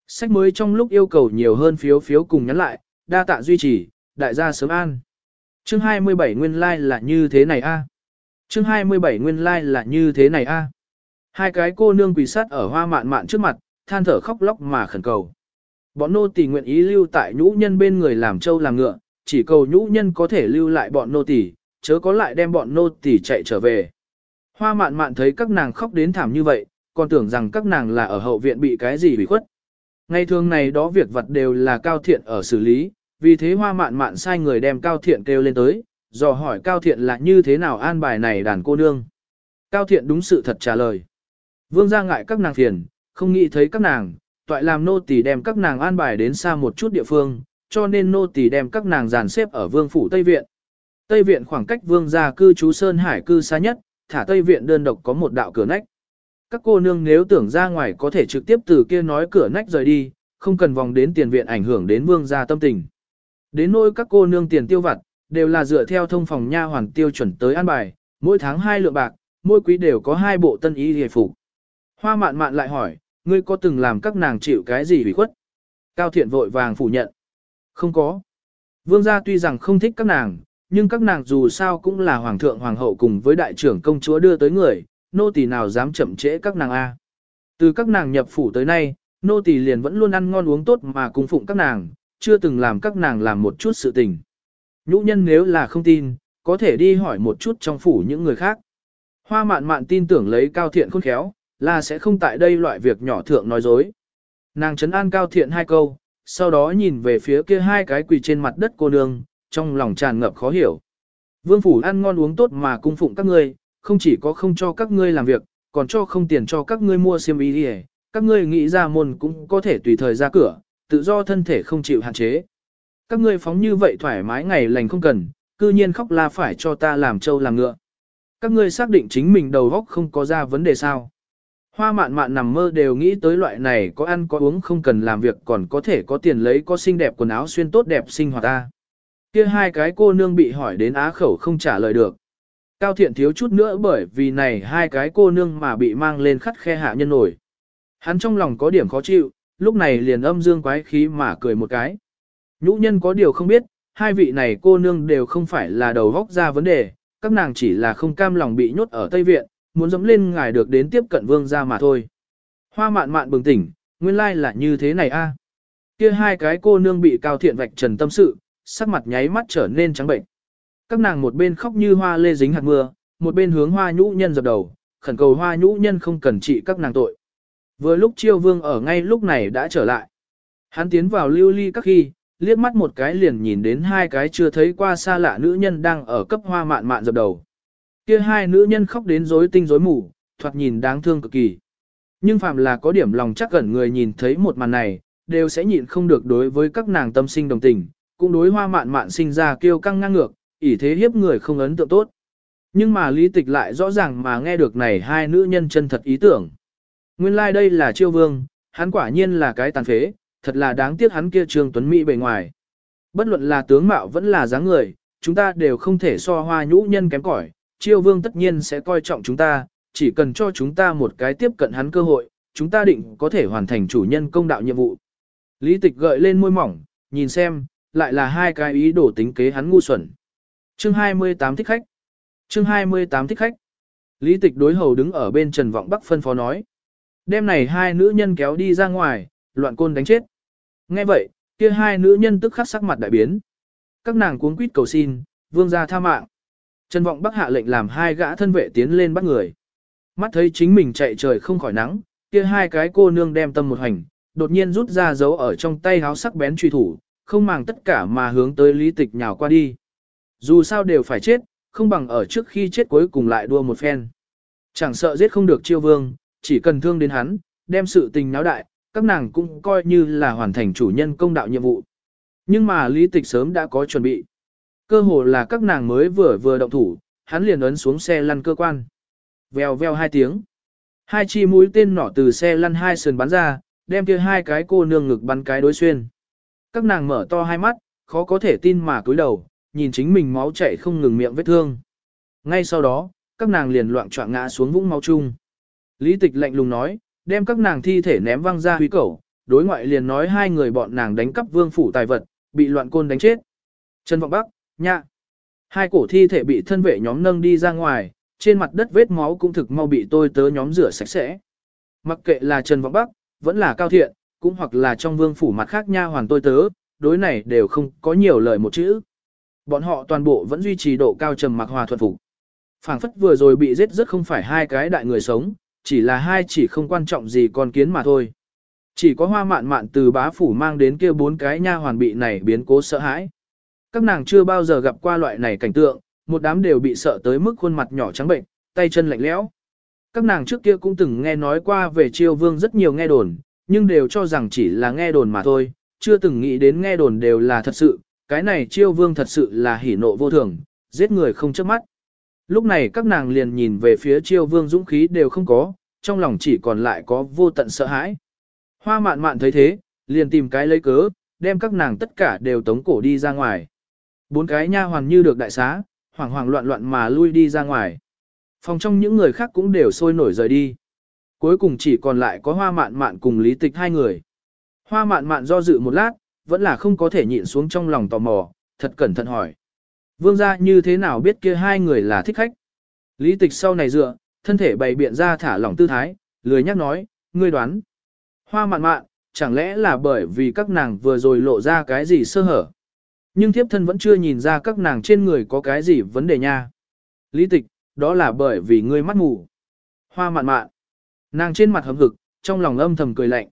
Sách mới trong lúc yêu cầu nhiều hơn phiếu phiếu cùng nhắn lại, đa tạ duy trì, đại gia sớm an. Chương 27 nguyên lai like là như thế này a. Chương 27 nguyên lai like là như thế này a. Hai cái cô nương quỳ sát ở hoa mạn mạn trước mặt, than thở khóc lóc mà khẩn cầu. Bọn nô tỳ nguyện ý lưu tại nhũ nhân bên người làm trâu làm ngựa, chỉ cầu nhũ nhân có thể lưu lại bọn nô tỳ, chớ có lại đem bọn nô tỳ chạy trở về. Hoa mạn mạn thấy các nàng khóc đến thảm như vậy, còn tưởng rằng các nàng là ở hậu viện bị cái gì bị khuất. Ngày thường này đó việc vật đều là cao thiện ở xử lý, vì thế hoa mạn mạn sai người đem cao thiện kêu lên tới, dò hỏi cao thiện là như thế nào an bài này đàn cô nương. Cao thiện đúng sự thật trả lời. Vương ra ngại các nàng phiền, không nghĩ thấy các nàng, toại làm nô tỳ đem các nàng an bài đến xa một chút địa phương, cho nên nô tỳ đem các nàng dàn xếp ở vương phủ Tây Viện. Tây Viện khoảng cách vương gia cư trú Sơn Hải cư xa nhất, thả Tây Viện đơn độc có một đạo cửa nách. Các cô nương nếu tưởng ra ngoài có thể trực tiếp từ kia nói cửa nách rời đi, không cần vòng đến tiền viện ảnh hưởng đến vương gia tâm tình. Đến nỗi các cô nương tiền tiêu vặt, đều là dựa theo thông phòng nha hoàn tiêu chuẩn tới an bài, mỗi tháng hai lượng bạc, mỗi quý đều có hai bộ tân y hề phục. Hoa mạn mạn lại hỏi, ngươi có từng làm các nàng chịu cái gì hủy khuất? Cao thiện vội vàng phủ nhận. Không có. Vương gia tuy rằng không thích các nàng, nhưng các nàng dù sao cũng là hoàng thượng hoàng hậu cùng với đại trưởng công chúa đưa tới người, nô tỳ nào dám chậm trễ các nàng a. Từ các nàng nhập phủ tới nay, nô tỳ liền vẫn luôn ăn ngon uống tốt mà cung phụng các nàng, chưa từng làm các nàng làm một chút sự tình. Nhũ nhân nếu là không tin, có thể đi hỏi một chút trong phủ những người khác. Hoa mạn mạn tin tưởng lấy cao thiện khôn khéo, là sẽ không tại đây loại việc nhỏ thượng nói dối. Nàng chấn an cao thiện hai câu, sau đó nhìn về phía kia hai cái quỳ trên mặt đất cô nương, trong lòng tràn ngập khó hiểu. Vương phủ ăn ngon uống tốt mà cung phụng các ngươi, không chỉ có không cho các ngươi làm việc, còn cho không tiền cho các ngươi mua xiêm y đi các ngươi nghĩ ra môn cũng có thể tùy thời ra cửa, tự do thân thể không chịu hạn chế. Các ngươi phóng như vậy thoải mái ngày lành không cần, cư nhiên khóc la phải cho ta làm trâu làm ngựa. Các ngươi xác định chính mình đầu óc không có ra vấn đề sao. Hoa mạn mạn nằm mơ đều nghĩ tới loại này có ăn có uống không cần làm việc còn có thể có tiền lấy có xinh đẹp quần áo xuyên tốt đẹp sinh hoạt ta. Kia hai cái cô nương bị hỏi đến á khẩu không trả lời được. Cao thiện thiếu chút nữa bởi vì này hai cái cô nương mà bị mang lên khắt khe hạ nhân nổi. Hắn trong lòng có điểm khó chịu, lúc này liền âm dương quái khí mà cười một cái. Nhũ nhân có điều không biết, hai vị này cô nương đều không phải là đầu góc ra vấn đề, các nàng chỉ là không cam lòng bị nhốt ở Tây Viện, muốn dẫm lên ngài được đến tiếp cận vương ra mà thôi. Hoa mạn mạn bừng tỉnh, nguyên lai là như thế này a. Kia hai cái cô nương bị cao thiện vạch trần tâm sự, sắc mặt nháy mắt trở nên trắng bệnh. Các nàng một bên khóc như hoa lê dính hạt mưa, một bên hướng hoa nhũ nhân dập đầu, khẩn cầu hoa nhũ nhân không cần trị các nàng tội. Vừa lúc chiêu vương ở ngay lúc này đã trở lại. Hắn tiến vào lưu ly các khi, liếc mắt một cái liền nhìn đến hai cái chưa thấy qua xa lạ nữ nhân đang ở cấp hoa mạn mạn dập đầu. Kia hai nữ nhân khóc đến rối tinh rối mù, thoạt nhìn đáng thương cực kỳ. Nhưng phàm là có điểm lòng chắc gần người nhìn thấy một màn này, đều sẽ nhịn không được đối với các nàng tâm sinh đồng tình, cũng đối hoa mạn mạn sinh ra kêu căng ngang ngược, ỷ thế hiếp người không ấn tượng tốt. Nhưng mà lý tịch lại rõ ràng mà nghe được này hai nữ nhân chân thật ý tưởng. Nguyên lai like đây là chiêu vương, hắn quả nhiên là cái tàn phế, thật là đáng tiếc hắn kia trương tuấn mỹ bề ngoài. Bất luận là tướng mạo vẫn là dáng người, chúng ta đều không thể so hoa nhũ nhân kém cỏi, chiêu vương tất nhiên sẽ coi trọng chúng ta, chỉ cần cho chúng ta một cái tiếp cận hắn cơ hội, chúng ta định có thể hoàn thành chủ nhân công đạo nhiệm vụ. Lý tịch gợi lên môi mỏng, nhìn xem, lại là hai cái ý đồ tính kế hắn ngu xuẩn. Chương 28 thích khách. Chương 28 thích khách. Lý tịch đối hầu đứng ở bên Trần Vọng Bắc phân phó nói. Đêm này hai nữ nhân kéo đi ra ngoài, loạn côn đánh chết. Nghe vậy, kia hai nữ nhân tức khắc sắc mặt đại biến. Các nàng cuống quýt cầu xin, vương gia tha mạng. Trần Vọng Bắc hạ lệnh làm hai gã thân vệ tiến lên bắt người. Mắt thấy chính mình chạy trời không khỏi nắng, kia hai cái cô nương đem tâm một hành, đột nhiên rút ra dấu ở trong tay háo sắc bén truy thủ, không màng tất cả mà hướng tới lý tịch nhào qua đi. Dù sao đều phải chết, không bằng ở trước khi chết cuối cùng lại đua một phen. Chẳng sợ giết không được chiêu vương, chỉ cần thương đến hắn, đem sự tình náo đại, các nàng cũng coi như là hoàn thành chủ nhân công đạo nhiệm vụ. Nhưng mà lý tịch sớm đã có chuẩn bị. Cơ hồ là các nàng mới vừa vừa động thủ, hắn liền ấn xuống xe lăn cơ quan. Vèo vèo hai tiếng. Hai chi mũi tên nỏ từ xe lăn hai sườn bắn ra, đem kia hai cái cô nương ngực bắn cái đối xuyên. Các nàng mở to hai mắt, khó có thể tin mà cúi đầu, nhìn chính mình máu chảy không ngừng miệng vết thương. Ngay sau đó, các nàng liền loạn trọng ngã xuống vũng máu chung. Lý tịch lạnh lùng nói, đem các nàng thi thể ném văng ra huy cẩu, đối ngoại liền nói hai người bọn nàng đánh cắp vương phủ tài vật, bị loạn côn đánh chết. Trần Vọng Bắc, nhạ. Hai cổ thi thể bị thân vệ nhóm nâng đi ra ngoài, trên mặt đất vết máu cũng thực mau bị tôi tớ nhóm rửa sạch sẽ. Mặc kệ là Trần Vọng Bắc, vẫn là Cao Thiện, cũng hoặc là trong vương phủ mặt khác nha hoàn tôi tớ, đối này đều không có nhiều lời một chữ. Bọn họ toàn bộ vẫn duy trì độ cao trầm mặc hòa thuận phục. Phảng phất vừa rồi bị giết rất không phải hai cái đại người sống, chỉ là hai chỉ không quan trọng gì con kiến mà thôi. Chỉ có hoa mạn mạn từ bá phủ mang đến kia bốn cái nha hoàn bị này biến cố sợ hãi. Các nàng chưa bao giờ gặp qua loại này cảnh tượng, một đám đều bị sợ tới mức khuôn mặt nhỏ trắng bệnh, tay chân lạnh lẽo. Các nàng trước kia cũng từng nghe nói qua về triều vương rất nhiều nghe đồn, nhưng đều cho rằng chỉ là nghe đồn mà thôi, chưa từng nghĩ đến nghe đồn đều là thật sự, cái này chiêu vương thật sự là hỉ nộ vô thường, giết người không chớp mắt. Lúc này các nàng liền nhìn về phía chiêu vương dũng khí đều không có, trong lòng chỉ còn lại có vô tận sợ hãi. Hoa mạn mạn thấy thế, liền tìm cái lấy cớ, đem các nàng tất cả đều tống cổ đi ra ngoài. Bốn cái nha hoàn như được đại xá, hoảng hoảng loạn loạn mà lui đi ra ngoài. Phòng trong những người khác cũng đều sôi nổi rời đi. Cuối cùng chỉ còn lại có hoa mạn mạn cùng lý tịch hai người. Hoa mạn mạn do dự một lát, vẫn là không có thể nhịn xuống trong lòng tò mò, thật cẩn thận hỏi. Vương gia như thế nào biết kia hai người là thích khách? Lý tịch sau này dựa, thân thể bày biện ra thả lỏng tư thái, lười nhắc nói, ngươi đoán. Hoa mạn mạn, chẳng lẽ là bởi vì các nàng vừa rồi lộ ra cái gì sơ hở? Nhưng thiếp thân vẫn chưa nhìn ra các nàng trên người có cái gì vấn đề nha. Lý tịch, đó là bởi vì ngươi mắt mù. Hoa mạn mạn. Nàng trên mặt hầm hực, trong lòng âm thầm cười lạnh.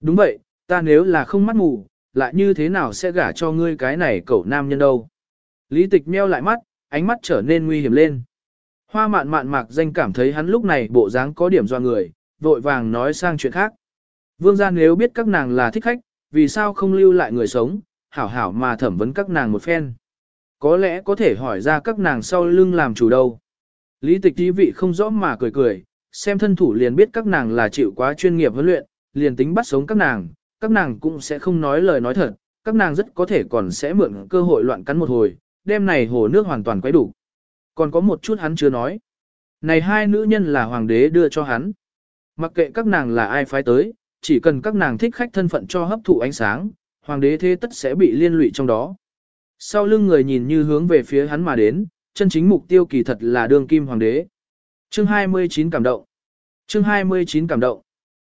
Đúng vậy, ta nếu là không mắt mù, lại như thế nào sẽ gả cho ngươi cái này cậu nam nhân đâu. Lý tịch meo lại mắt, ánh mắt trở nên nguy hiểm lên. Hoa mạn mạn mạc danh cảm thấy hắn lúc này bộ dáng có điểm do người, vội vàng nói sang chuyện khác. Vương gia nếu biết các nàng là thích khách, vì sao không lưu lại người sống, hảo hảo mà thẩm vấn các nàng một phen. Có lẽ có thể hỏi ra các nàng sau lưng làm chủ đâu. Lý tịch tí vị không rõ mà cười cười, xem thân thủ liền biết các nàng là chịu quá chuyên nghiệp huấn luyện, liền tính bắt sống các nàng, các nàng cũng sẽ không nói lời nói thật, các nàng rất có thể còn sẽ mượn cơ hội loạn cắn một hồi, đêm này hồ nước hoàn toàn quấy đủ. Còn có một chút hắn chưa nói. Này hai nữ nhân là hoàng đế đưa cho hắn. Mặc kệ các nàng là ai phái tới, chỉ cần các nàng thích khách thân phận cho hấp thụ ánh sáng, hoàng đế thế tất sẽ bị liên lụy trong đó. Sau lưng người nhìn như hướng về phía hắn mà đến, chân chính mục tiêu kỳ thật là đương kim hoàng đế. Chương 29 cảm động. Chương 29 cảm động.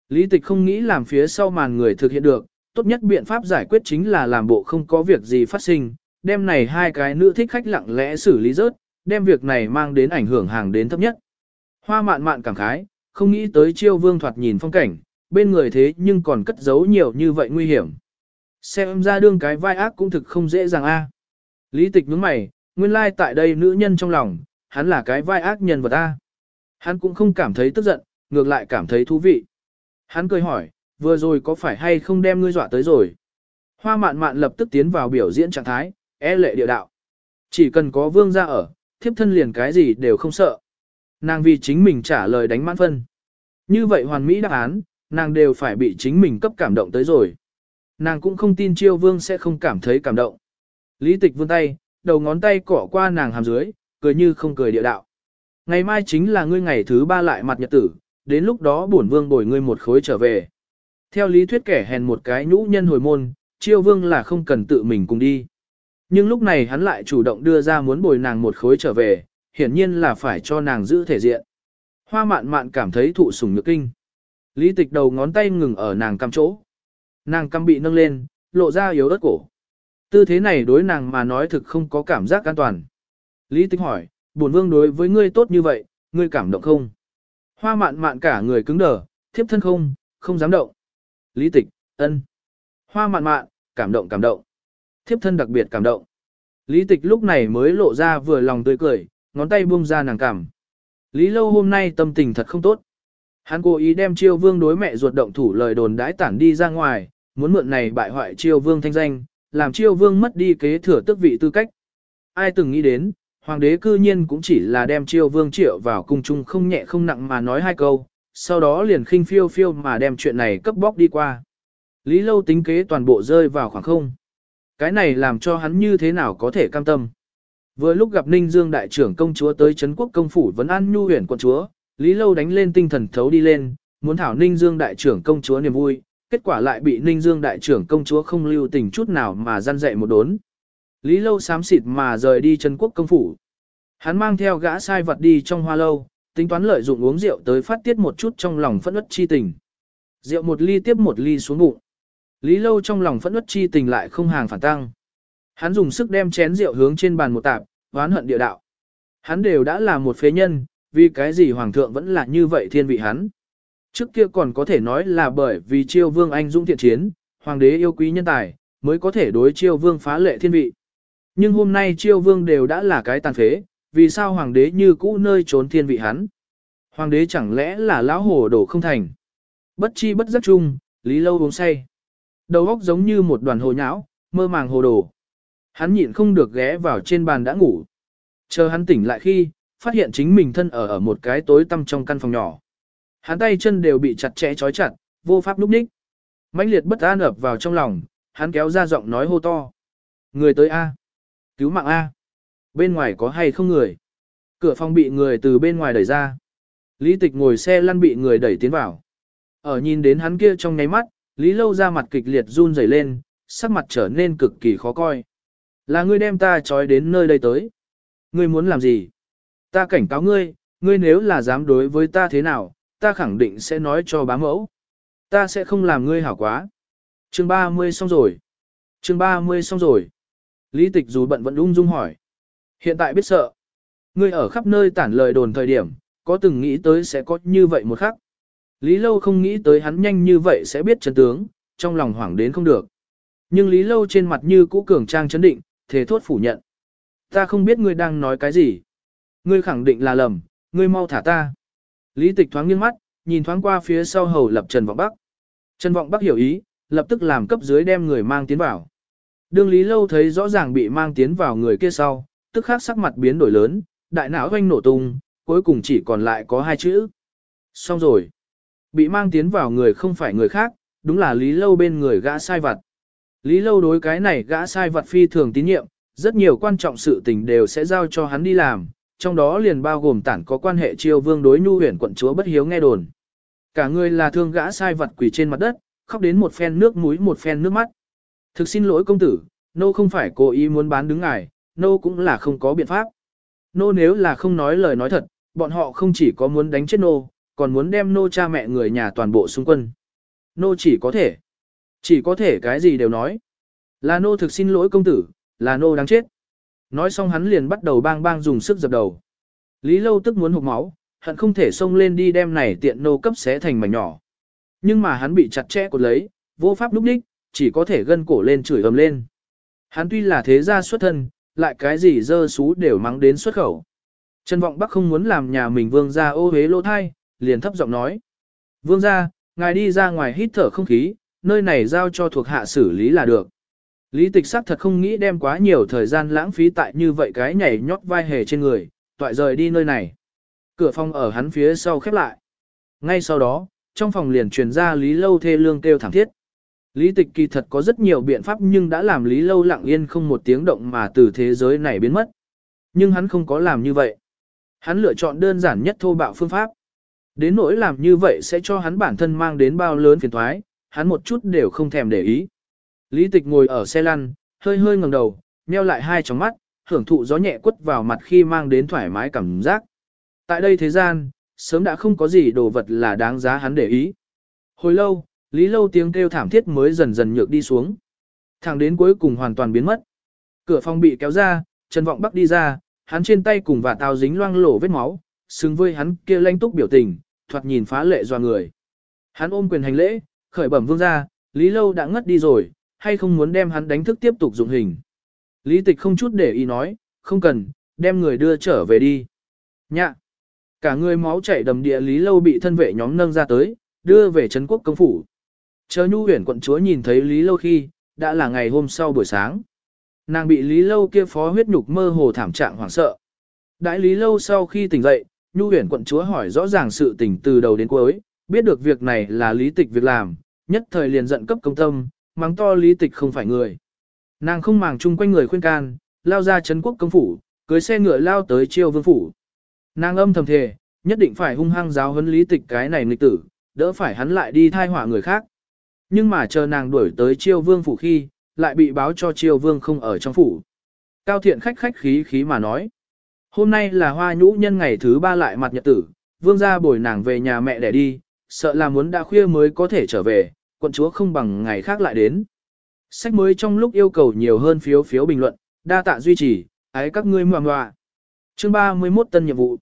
Lý tịch không nghĩ làm phía sau màn người thực hiện được, tốt nhất biện pháp giải quyết chính là làm bộ không có việc gì phát sinh, đem này hai cái nữ thích khách lặng lẽ xử lý rớt, đem việc này mang đến ảnh hưởng hàng đến thấp nhất. Hoa mạn mạn cảm khái, không nghĩ tới chiêu vương thoạt nhìn phong cảnh, bên người thế nhưng còn cất giấu nhiều như vậy nguy hiểm. Xem ra đương cái vai ác cũng thực không dễ dàng a. Lý tịch nhướng mày, nguyên lai tại đây nữ nhân trong lòng, hắn là cái vai ác nhân vật a. Hắn cũng không cảm thấy tức giận, ngược lại cảm thấy thú vị. Hắn cười hỏi, vừa rồi có phải hay không đem ngươi dọa tới rồi? Hoa mạn mạn lập tức tiến vào biểu diễn trạng thái, e lệ địa đạo. Chỉ cần có vương ra ở, thiếp thân liền cái gì đều không sợ. Nàng vì chính mình trả lời đánh mãn phân. Như vậy hoàn mỹ đáp án, nàng đều phải bị chính mình cấp cảm động tới rồi. Nàng cũng không tin chiêu vương sẽ không cảm thấy cảm động. Lý tịch vươn tay, đầu ngón tay cỏ qua nàng hàm dưới, cười như không cười địa đạo. Ngày mai chính là ngươi ngày thứ ba lại mặt nhật tử, đến lúc đó bổn vương bồi ngươi một khối trở về. Theo lý thuyết kẻ hèn một cái nhũ nhân hồi môn, chiêu vương là không cần tự mình cùng đi. Nhưng lúc này hắn lại chủ động đưa ra muốn bồi nàng một khối trở về, hiển nhiên là phải cho nàng giữ thể diện. Hoa mạn mạn cảm thấy thụ sủng nhược kinh. Lý tịch đầu ngón tay ngừng ở nàng căm chỗ. Nàng căm bị nâng lên, lộ ra yếu ớt cổ. Tư thế này đối nàng mà nói thực không có cảm giác an toàn. Lý tịch hỏi, bổn vương đối với ngươi tốt như vậy, ngươi cảm động không? Hoa mạn mạn cả người cứng đờ, thiếp thân không, không dám động. Lý tịch, ân. Hoa mạn mạn, cảm động cảm động. Thiếp thân đặc biệt cảm động. Lý tịch lúc này mới lộ ra vừa lòng tươi cười, ngón tay buông ra nàng cảm. Lý lâu hôm nay tâm tình thật không tốt. Hắn cố ý đem chiêu vương đối mẹ ruột động thủ lời đồn đãi tản đi ra ngoài, muốn mượn này bại hoại chiêu vương thanh danh, làm chiêu vương mất đi kế thừa tước vị tư cách. Ai từng nghĩ đến, hoàng đế cư nhiên cũng chỉ là đem chiêu vương triệu vào cung trung không nhẹ không nặng mà nói hai câu, sau đó liền khinh phiêu phiêu mà đem chuyện này cấp bóc đi qua. Lý lâu tính kế toàn bộ rơi vào khoảng không. Cái này làm cho hắn như thế nào có thể cam tâm. Vừa lúc gặp Ninh Dương đại trưởng công chúa tới Trấn quốc công phủ vấn an nhu huyền quận chúa, Lý Lâu đánh lên tinh thần thấu đi lên, muốn thảo Ninh Dương đại trưởng công chúa niềm vui, kết quả lại bị Ninh Dương đại trưởng công chúa không lưu tình chút nào mà gian dạy một đốn. Lý Lâu xám xịt mà rời đi Trần quốc công phủ. Hắn mang theo gã sai vật đi trong hoa lâu, tính toán lợi dụng uống rượu tới phát tiết một chút trong lòng phẫn uất chi tình. Rượu một ly tiếp một ly xuống bụng. Lý Lâu trong lòng phẫn uất chi tình lại không hàng phản tăng. Hắn dùng sức đem chén rượu hướng trên bàn một tạp, oán hận địa đạo. Hắn đều đã là một phế nhân, vì cái gì hoàng thượng vẫn là như vậy thiên vị hắn. Trước kia còn có thể nói là bởi vì chiêu vương anh dũng thiện chiến, hoàng đế yêu quý nhân tài, mới có thể đối chiêu vương phá lệ thiên vị. Nhưng hôm nay chiêu vương đều đã là cái tàn phế, vì sao hoàng đế như cũ nơi trốn thiên vị hắn. Hoàng đế chẳng lẽ là lão hồ đổ không thành. Bất chi bất giác chung, lý lâu uống say. Đầu óc giống như một đoàn hồ nhão, mơ màng hồ đồ. Hắn nhịn không được ghé vào trên bàn đã ngủ. Chờ hắn tỉnh lại khi, phát hiện chính mình thân ở ở một cái tối tăm trong căn phòng nhỏ. Hắn tay chân đều bị chặt chẽ trói chặt, vô pháp núp ních. mãnh liệt bất an ập vào trong lòng, hắn kéo ra giọng nói hô to. Người tới A. Cứu mạng A. Bên ngoài có hay không người? Cửa phòng bị người từ bên ngoài đẩy ra. Lý tịch ngồi xe lăn bị người đẩy tiến vào. Ở nhìn đến hắn kia trong nháy mắt, Lý lâu ra mặt kịch liệt run rẩy lên, sắc mặt trở nên cực kỳ khó coi. Là ngươi đem ta trói đến nơi đây tới. Ngươi muốn làm gì? Ta cảnh cáo ngươi, ngươi nếu là dám đối với ta thế nào, ta khẳng định sẽ nói cho bá mẫu. Ta sẽ không làm ngươi hảo quá. Chương 30 xong rồi. Chương 30 xong rồi. Lý tịch dù bận vẫn ung dung hỏi. Hiện tại biết sợ. Ngươi ở khắp nơi tản lời đồn thời điểm, có từng nghĩ tới sẽ có như vậy một khắc. Lý Lâu không nghĩ tới hắn nhanh như vậy sẽ biết chân tướng, trong lòng hoảng đến không được. Nhưng Lý Lâu trên mặt như cũ cường trang chấn định, thề thốt phủ nhận. Ta không biết ngươi đang nói cái gì. Ngươi khẳng định là lầm, ngươi mau thả ta. Lý tịch thoáng nghiêng mắt, nhìn thoáng qua phía sau hầu lập Trần Vọng Bắc. Trần Vọng Bắc hiểu ý, lập tức làm cấp dưới đem người mang tiến vào. Đương Lý Lâu thấy rõ ràng bị mang tiến vào người kia sau, tức khắc sắc mặt biến đổi lớn, đại não doanh nổ tung, cuối cùng chỉ còn lại có hai chữ. Xong rồi. Bị mang tiến vào người không phải người khác, đúng là Lý Lâu bên người gã sai vặt. Lý Lâu đối cái này gã sai vặt phi thường tín nhiệm, rất nhiều quan trọng sự tình đều sẽ giao cho hắn đi làm, trong đó liền bao gồm tản có quan hệ chiêu vương đối nhu huyền quận chúa bất hiếu nghe đồn. Cả người là thương gã sai vật quỳ trên mặt đất, khóc đến một phen nước mũi một phen nước mắt. Thực xin lỗi công tử, nô không phải cố ý muốn bán đứng ngài, nô cũng là không có biện pháp. Nô nếu là không nói lời nói thật, bọn họ không chỉ có muốn đánh chết nô, còn muốn đem nô cha mẹ người nhà toàn bộ xung quân. Nô chỉ có thể, chỉ có thể cái gì đều nói. Là nô thực xin lỗi công tử, là nô đáng chết. Nói xong hắn liền bắt đầu bang bang dùng sức dập đầu. Lý lâu tức muốn hụt máu, hận không thể xông lên đi đem này tiện nô cấp xé thành mảnh nhỏ. Nhưng mà hắn bị chặt chẽ cột lấy, vô pháp lúc đích, chỉ có thể gân cổ lên chửi ầm lên. Hắn tuy là thế gia xuất thân, lại cái gì dơ xú đều mắng đến xuất khẩu. Trần Vọng Bắc không muốn làm nhà mình vương gia ô hế lỗ thai, liền thấp giọng nói. Vương gia, ngài đi ra ngoài hít thở không khí, nơi này giao cho thuộc hạ xử lý là được. Lý tịch sắc thật không nghĩ đem quá nhiều thời gian lãng phí tại như vậy cái nhảy nhót vai hề trên người, toại rời đi nơi này. Cửa phòng ở hắn phía sau khép lại. Ngay sau đó, trong phòng liền truyền ra Lý Lâu thê lương kêu thảm thiết. Lý tịch kỳ thật có rất nhiều biện pháp nhưng đã làm Lý Lâu lặng yên không một tiếng động mà từ thế giới này biến mất. Nhưng hắn không có làm như vậy. Hắn lựa chọn đơn giản nhất thô bạo phương pháp. Đến nỗi làm như vậy sẽ cho hắn bản thân mang đến bao lớn phiền thoái, hắn một chút đều không thèm để ý. Lý tịch ngồi ở xe lăn, hơi hơi ngẩng đầu, nheo lại hai tròng mắt, hưởng thụ gió nhẹ quất vào mặt khi mang đến thoải mái cảm giác. Tại đây thế gian, sớm đã không có gì đồ vật là đáng giá hắn để ý. Hồi lâu, Lý Lâu tiếng kêu thảm thiết mới dần dần nhược đi xuống. Thẳng đến cuối cùng hoàn toàn biến mất. Cửa phòng bị kéo ra, Trần Vọng Bắc đi ra, hắn trên tay cùng và tao dính loang lổ vết máu, xứng với hắn kia lanh túc biểu tình, thoạt nhìn phá lệ doa người. Hắn ôm quyền hành lễ, khởi bẩm vương ra, Lý Lâu đã ngất đi rồi, hay không muốn đem hắn đánh thức tiếp tục dụng hình. Lý tịch không chút để ý nói, không cần, đem người đưa trở về đi. Nhạ! Cả người máu chảy đầm địa Lý Lâu bị thân vệ nhóm nâng ra tới, đưa về Trấn quốc công phủ. Chờ nhu huyền quận chúa nhìn thấy Lý Lâu khi, đã là ngày hôm sau buổi sáng. Nàng bị Lý Lâu kia phó huyết nhục mơ hồ thảm trạng hoảng sợ. Đãi Lý Lâu sau khi tỉnh dậy, nhu huyền quận chúa hỏi rõ ràng sự tình từ đầu đến cuối, biết được việc này là lý tịch việc làm, nhất thời liền giận cấp công tâm, mắng to lý tịch không phải người. Nàng không màng chung quanh người khuyên can, lao ra Trấn quốc công phủ, cưới xe ngựa lao tới chiêu vương phủ. Nàng âm thầm thề, nhất định phải hung hăng giáo huấn lý tịch cái này nghịch tử, đỡ phải hắn lại đi thai họa người khác. Nhưng mà chờ nàng đuổi tới chiêu vương phủ khi, lại bị báo cho chiêu vương không ở trong phủ. Cao thiện khách khách khí khí mà nói. Hôm nay là hoa nhũ nhân ngày thứ ba lại mặt nhật tử, vương gia bồi nàng về nhà mẹ để đi, sợ là muốn đã khuya mới có thể trở về, quận chúa không bằng ngày khác lại đến. Sách mới trong lúc yêu cầu nhiều hơn phiếu phiếu bình luận, đa tạ duy trì, ái các ngươi mòa mòa. Chương 31 tân nhiệm vụ.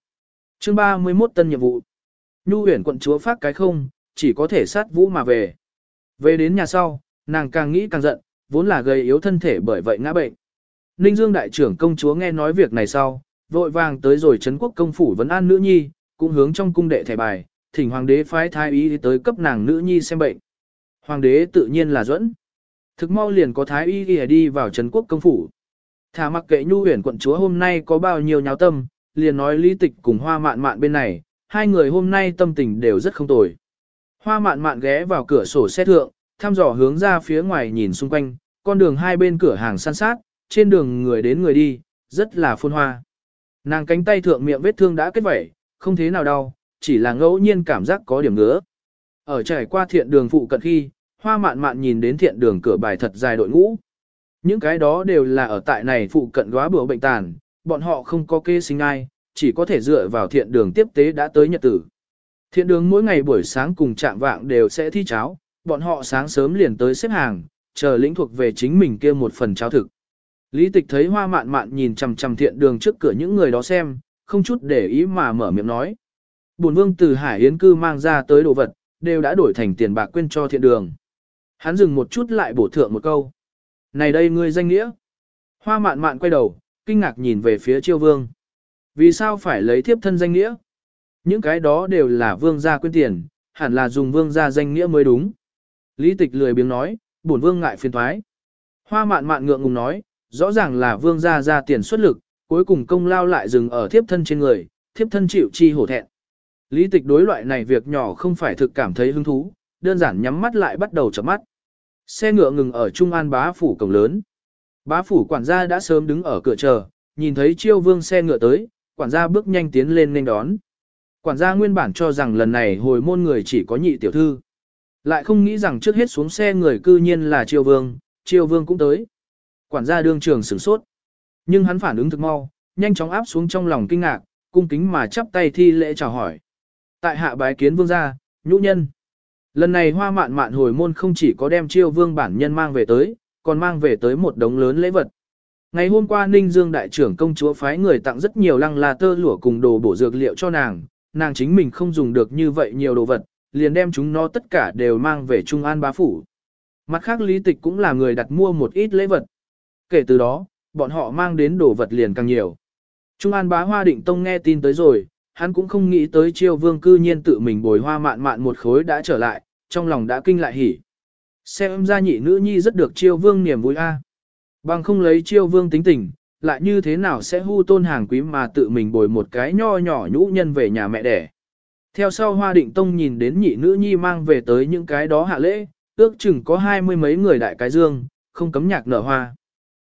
Chương 31 tân nhiệm vụ. Nhu huyền quận chúa phát cái không, chỉ có thể sát vũ mà về. Về đến nhà sau, nàng càng nghĩ càng giận, vốn là gây yếu thân thể bởi vậy ngã bệnh. Ninh Dương đại trưởng công chúa nghe nói việc này sau, vội vàng tới rồi Trấn quốc công phủ vấn an nữ nhi, cũng hướng trong cung đệ thẻ bài, thỉnh hoàng đế phái thái y tới cấp nàng nữ nhi xem bệnh. Hoàng đế tự nhiên là dẫn. Thực mau liền có thái y đi, đi vào Trấn quốc công phủ. Thả mặc kệ nhu huyền quận chúa hôm nay có bao nhiêu nháo tâm, liền nói lý tịch cùng hoa mạn mạn bên này, hai người hôm nay tâm tình đều rất không tồi. Hoa mạn mạn ghé vào cửa sổ xe thượng, thăm dò hướng ra phía ngoài nhìn xung quanh, con đường hai bên cửa hàng san sát, trên đường người đến người đi, rất là phôn hoa. Nàng cánh tay thượng miệng vết thương đã kết vẩy, không thế nào đau, chỉ là ngẫu nhiên cảm giác có điểm ngứa. Ở trải qua thiện đường phụ cận khi, hoa mạn mạn nhìn đến thiện đường cửa bài thật dài đội ngũ. Những cái đó đều là ở tại này phụ cận góa bữa bệnh tàn, bọn họ không có kê sinh ai, chỉ có thể dựa vào thiện đường tiếp tế đã tới nhật tử. Thiện đường mỗi ngày buổi sáng cùng trạng vạng đều sẽ thi cháo, bọn họ sáng sớm liền tới xếp hàng, chờ lĩnh thuộc về chính mình kia một phần cháo thực. Lý tịch thấy hoa mạn mạn nhìn chằm chằm thiện đường trước cửa những người đó xem, không chút để ý mà mở miệng nói. Bổn vương từ Hải Yến cư mang ra tới đồ vật, đều đã đổi thành tiền bạc quên cho thiện đường. Hắn dừng một chút lại bổ thượng một câu. Này đây ngươi danh nghĩa. Hoa mạn mạn quay đầu, kinh ngạc nhìn về phía chiêu vương. Vì sao phải lấy thiếp thân danh nghĩa? Những cái đó đều là vương gia quyên tiền, hẳn là dùng vương gia danh nghĩa mới đúng. Lý tịch lười biếng nói, bổn vương ngại phiền thoái. Hoa mạn mạn ngượng ngùng nói, rõ ràng là vương gia ra tiền xuất lực, cuối cùng công lao lại dừng ở thiếp thân trên người, thiếp thân chịu chi hổ thẹn. Lý tịch đối loại này việc nhỏ không phải thực cảm thấy hứng thú, đơn giản nhắm mắt lại bắt đầu chậm mắt. Xe ngựa ngừng ở Trung An bá phủ cổng lớn. Bá phủ quản gia đã sớm đứng ở cửa chờ, nhìn thấy chiêu vương xe ngựa tới, quản gia bước nhanh tiến lên nên đón. Quản gia nguyên bản cho rằng lần này hồi môn người chỉ có nhị tiểu thư. Lại không nghĩ rằng trước hết xuống xe người cư nhiên là triều vương, triều vương cũng tới. Quản gia đương trường sửng sốt. Nhưng hắn phản ứng thực mau, nhanh chóng áp xuống trong lòng kinh ngạc, cung kính mà chắp tay thi lễ chào hỏi. Tại hạ bái kiến vương gia, nhũ nhân. Lần này hoa mạn mạn hồi môn không chỉ có đem triều vương bản nhân mang về tới, còn mang về tới một đống lớn lễ vật. Ngày hôm qua Ninh Dương đại trưởng công chúa phái người tặng rất nhiều lăng là tơ lụa cùng đồ bổ dược liệu cho nàng, nàng chính mình không dùng được như vậy nhiều đồ vật, liền đem chúng nó tất cả đều mang về Trung An bá phủ. Mặt khác lý tịch cũng là người đặt mua một ít lễ vật. Kể từ đó, bọn họ mang đến đồ vật liền càng nhiều. Trung An bá hoa định tông nghe tin tới rồi, hắn cũng không nghĩ tới chiêu vương cư nhiên tự mình bồi hoa mạn mạn một khối đã trở lại, trong lòng đã kinh lại hỉ. Xem ra nhị nữ nhi rất được chiêu vương niềm vui a. Bằng không lấy chiêu vương tính tình, lại như thế nào sẽ hưu tôn hàng quý mà tự mình bồi một cái nho nhỏ nhũ nhân về nhà mẹ đẻ. Theo sau Hoa Định Tông nhìn đến nhị nữ nhi mang về tới những cái đó hạ lễ, ước chừng có hai mươi mấy người đại cái dương, không cấm nhạc nở hoa.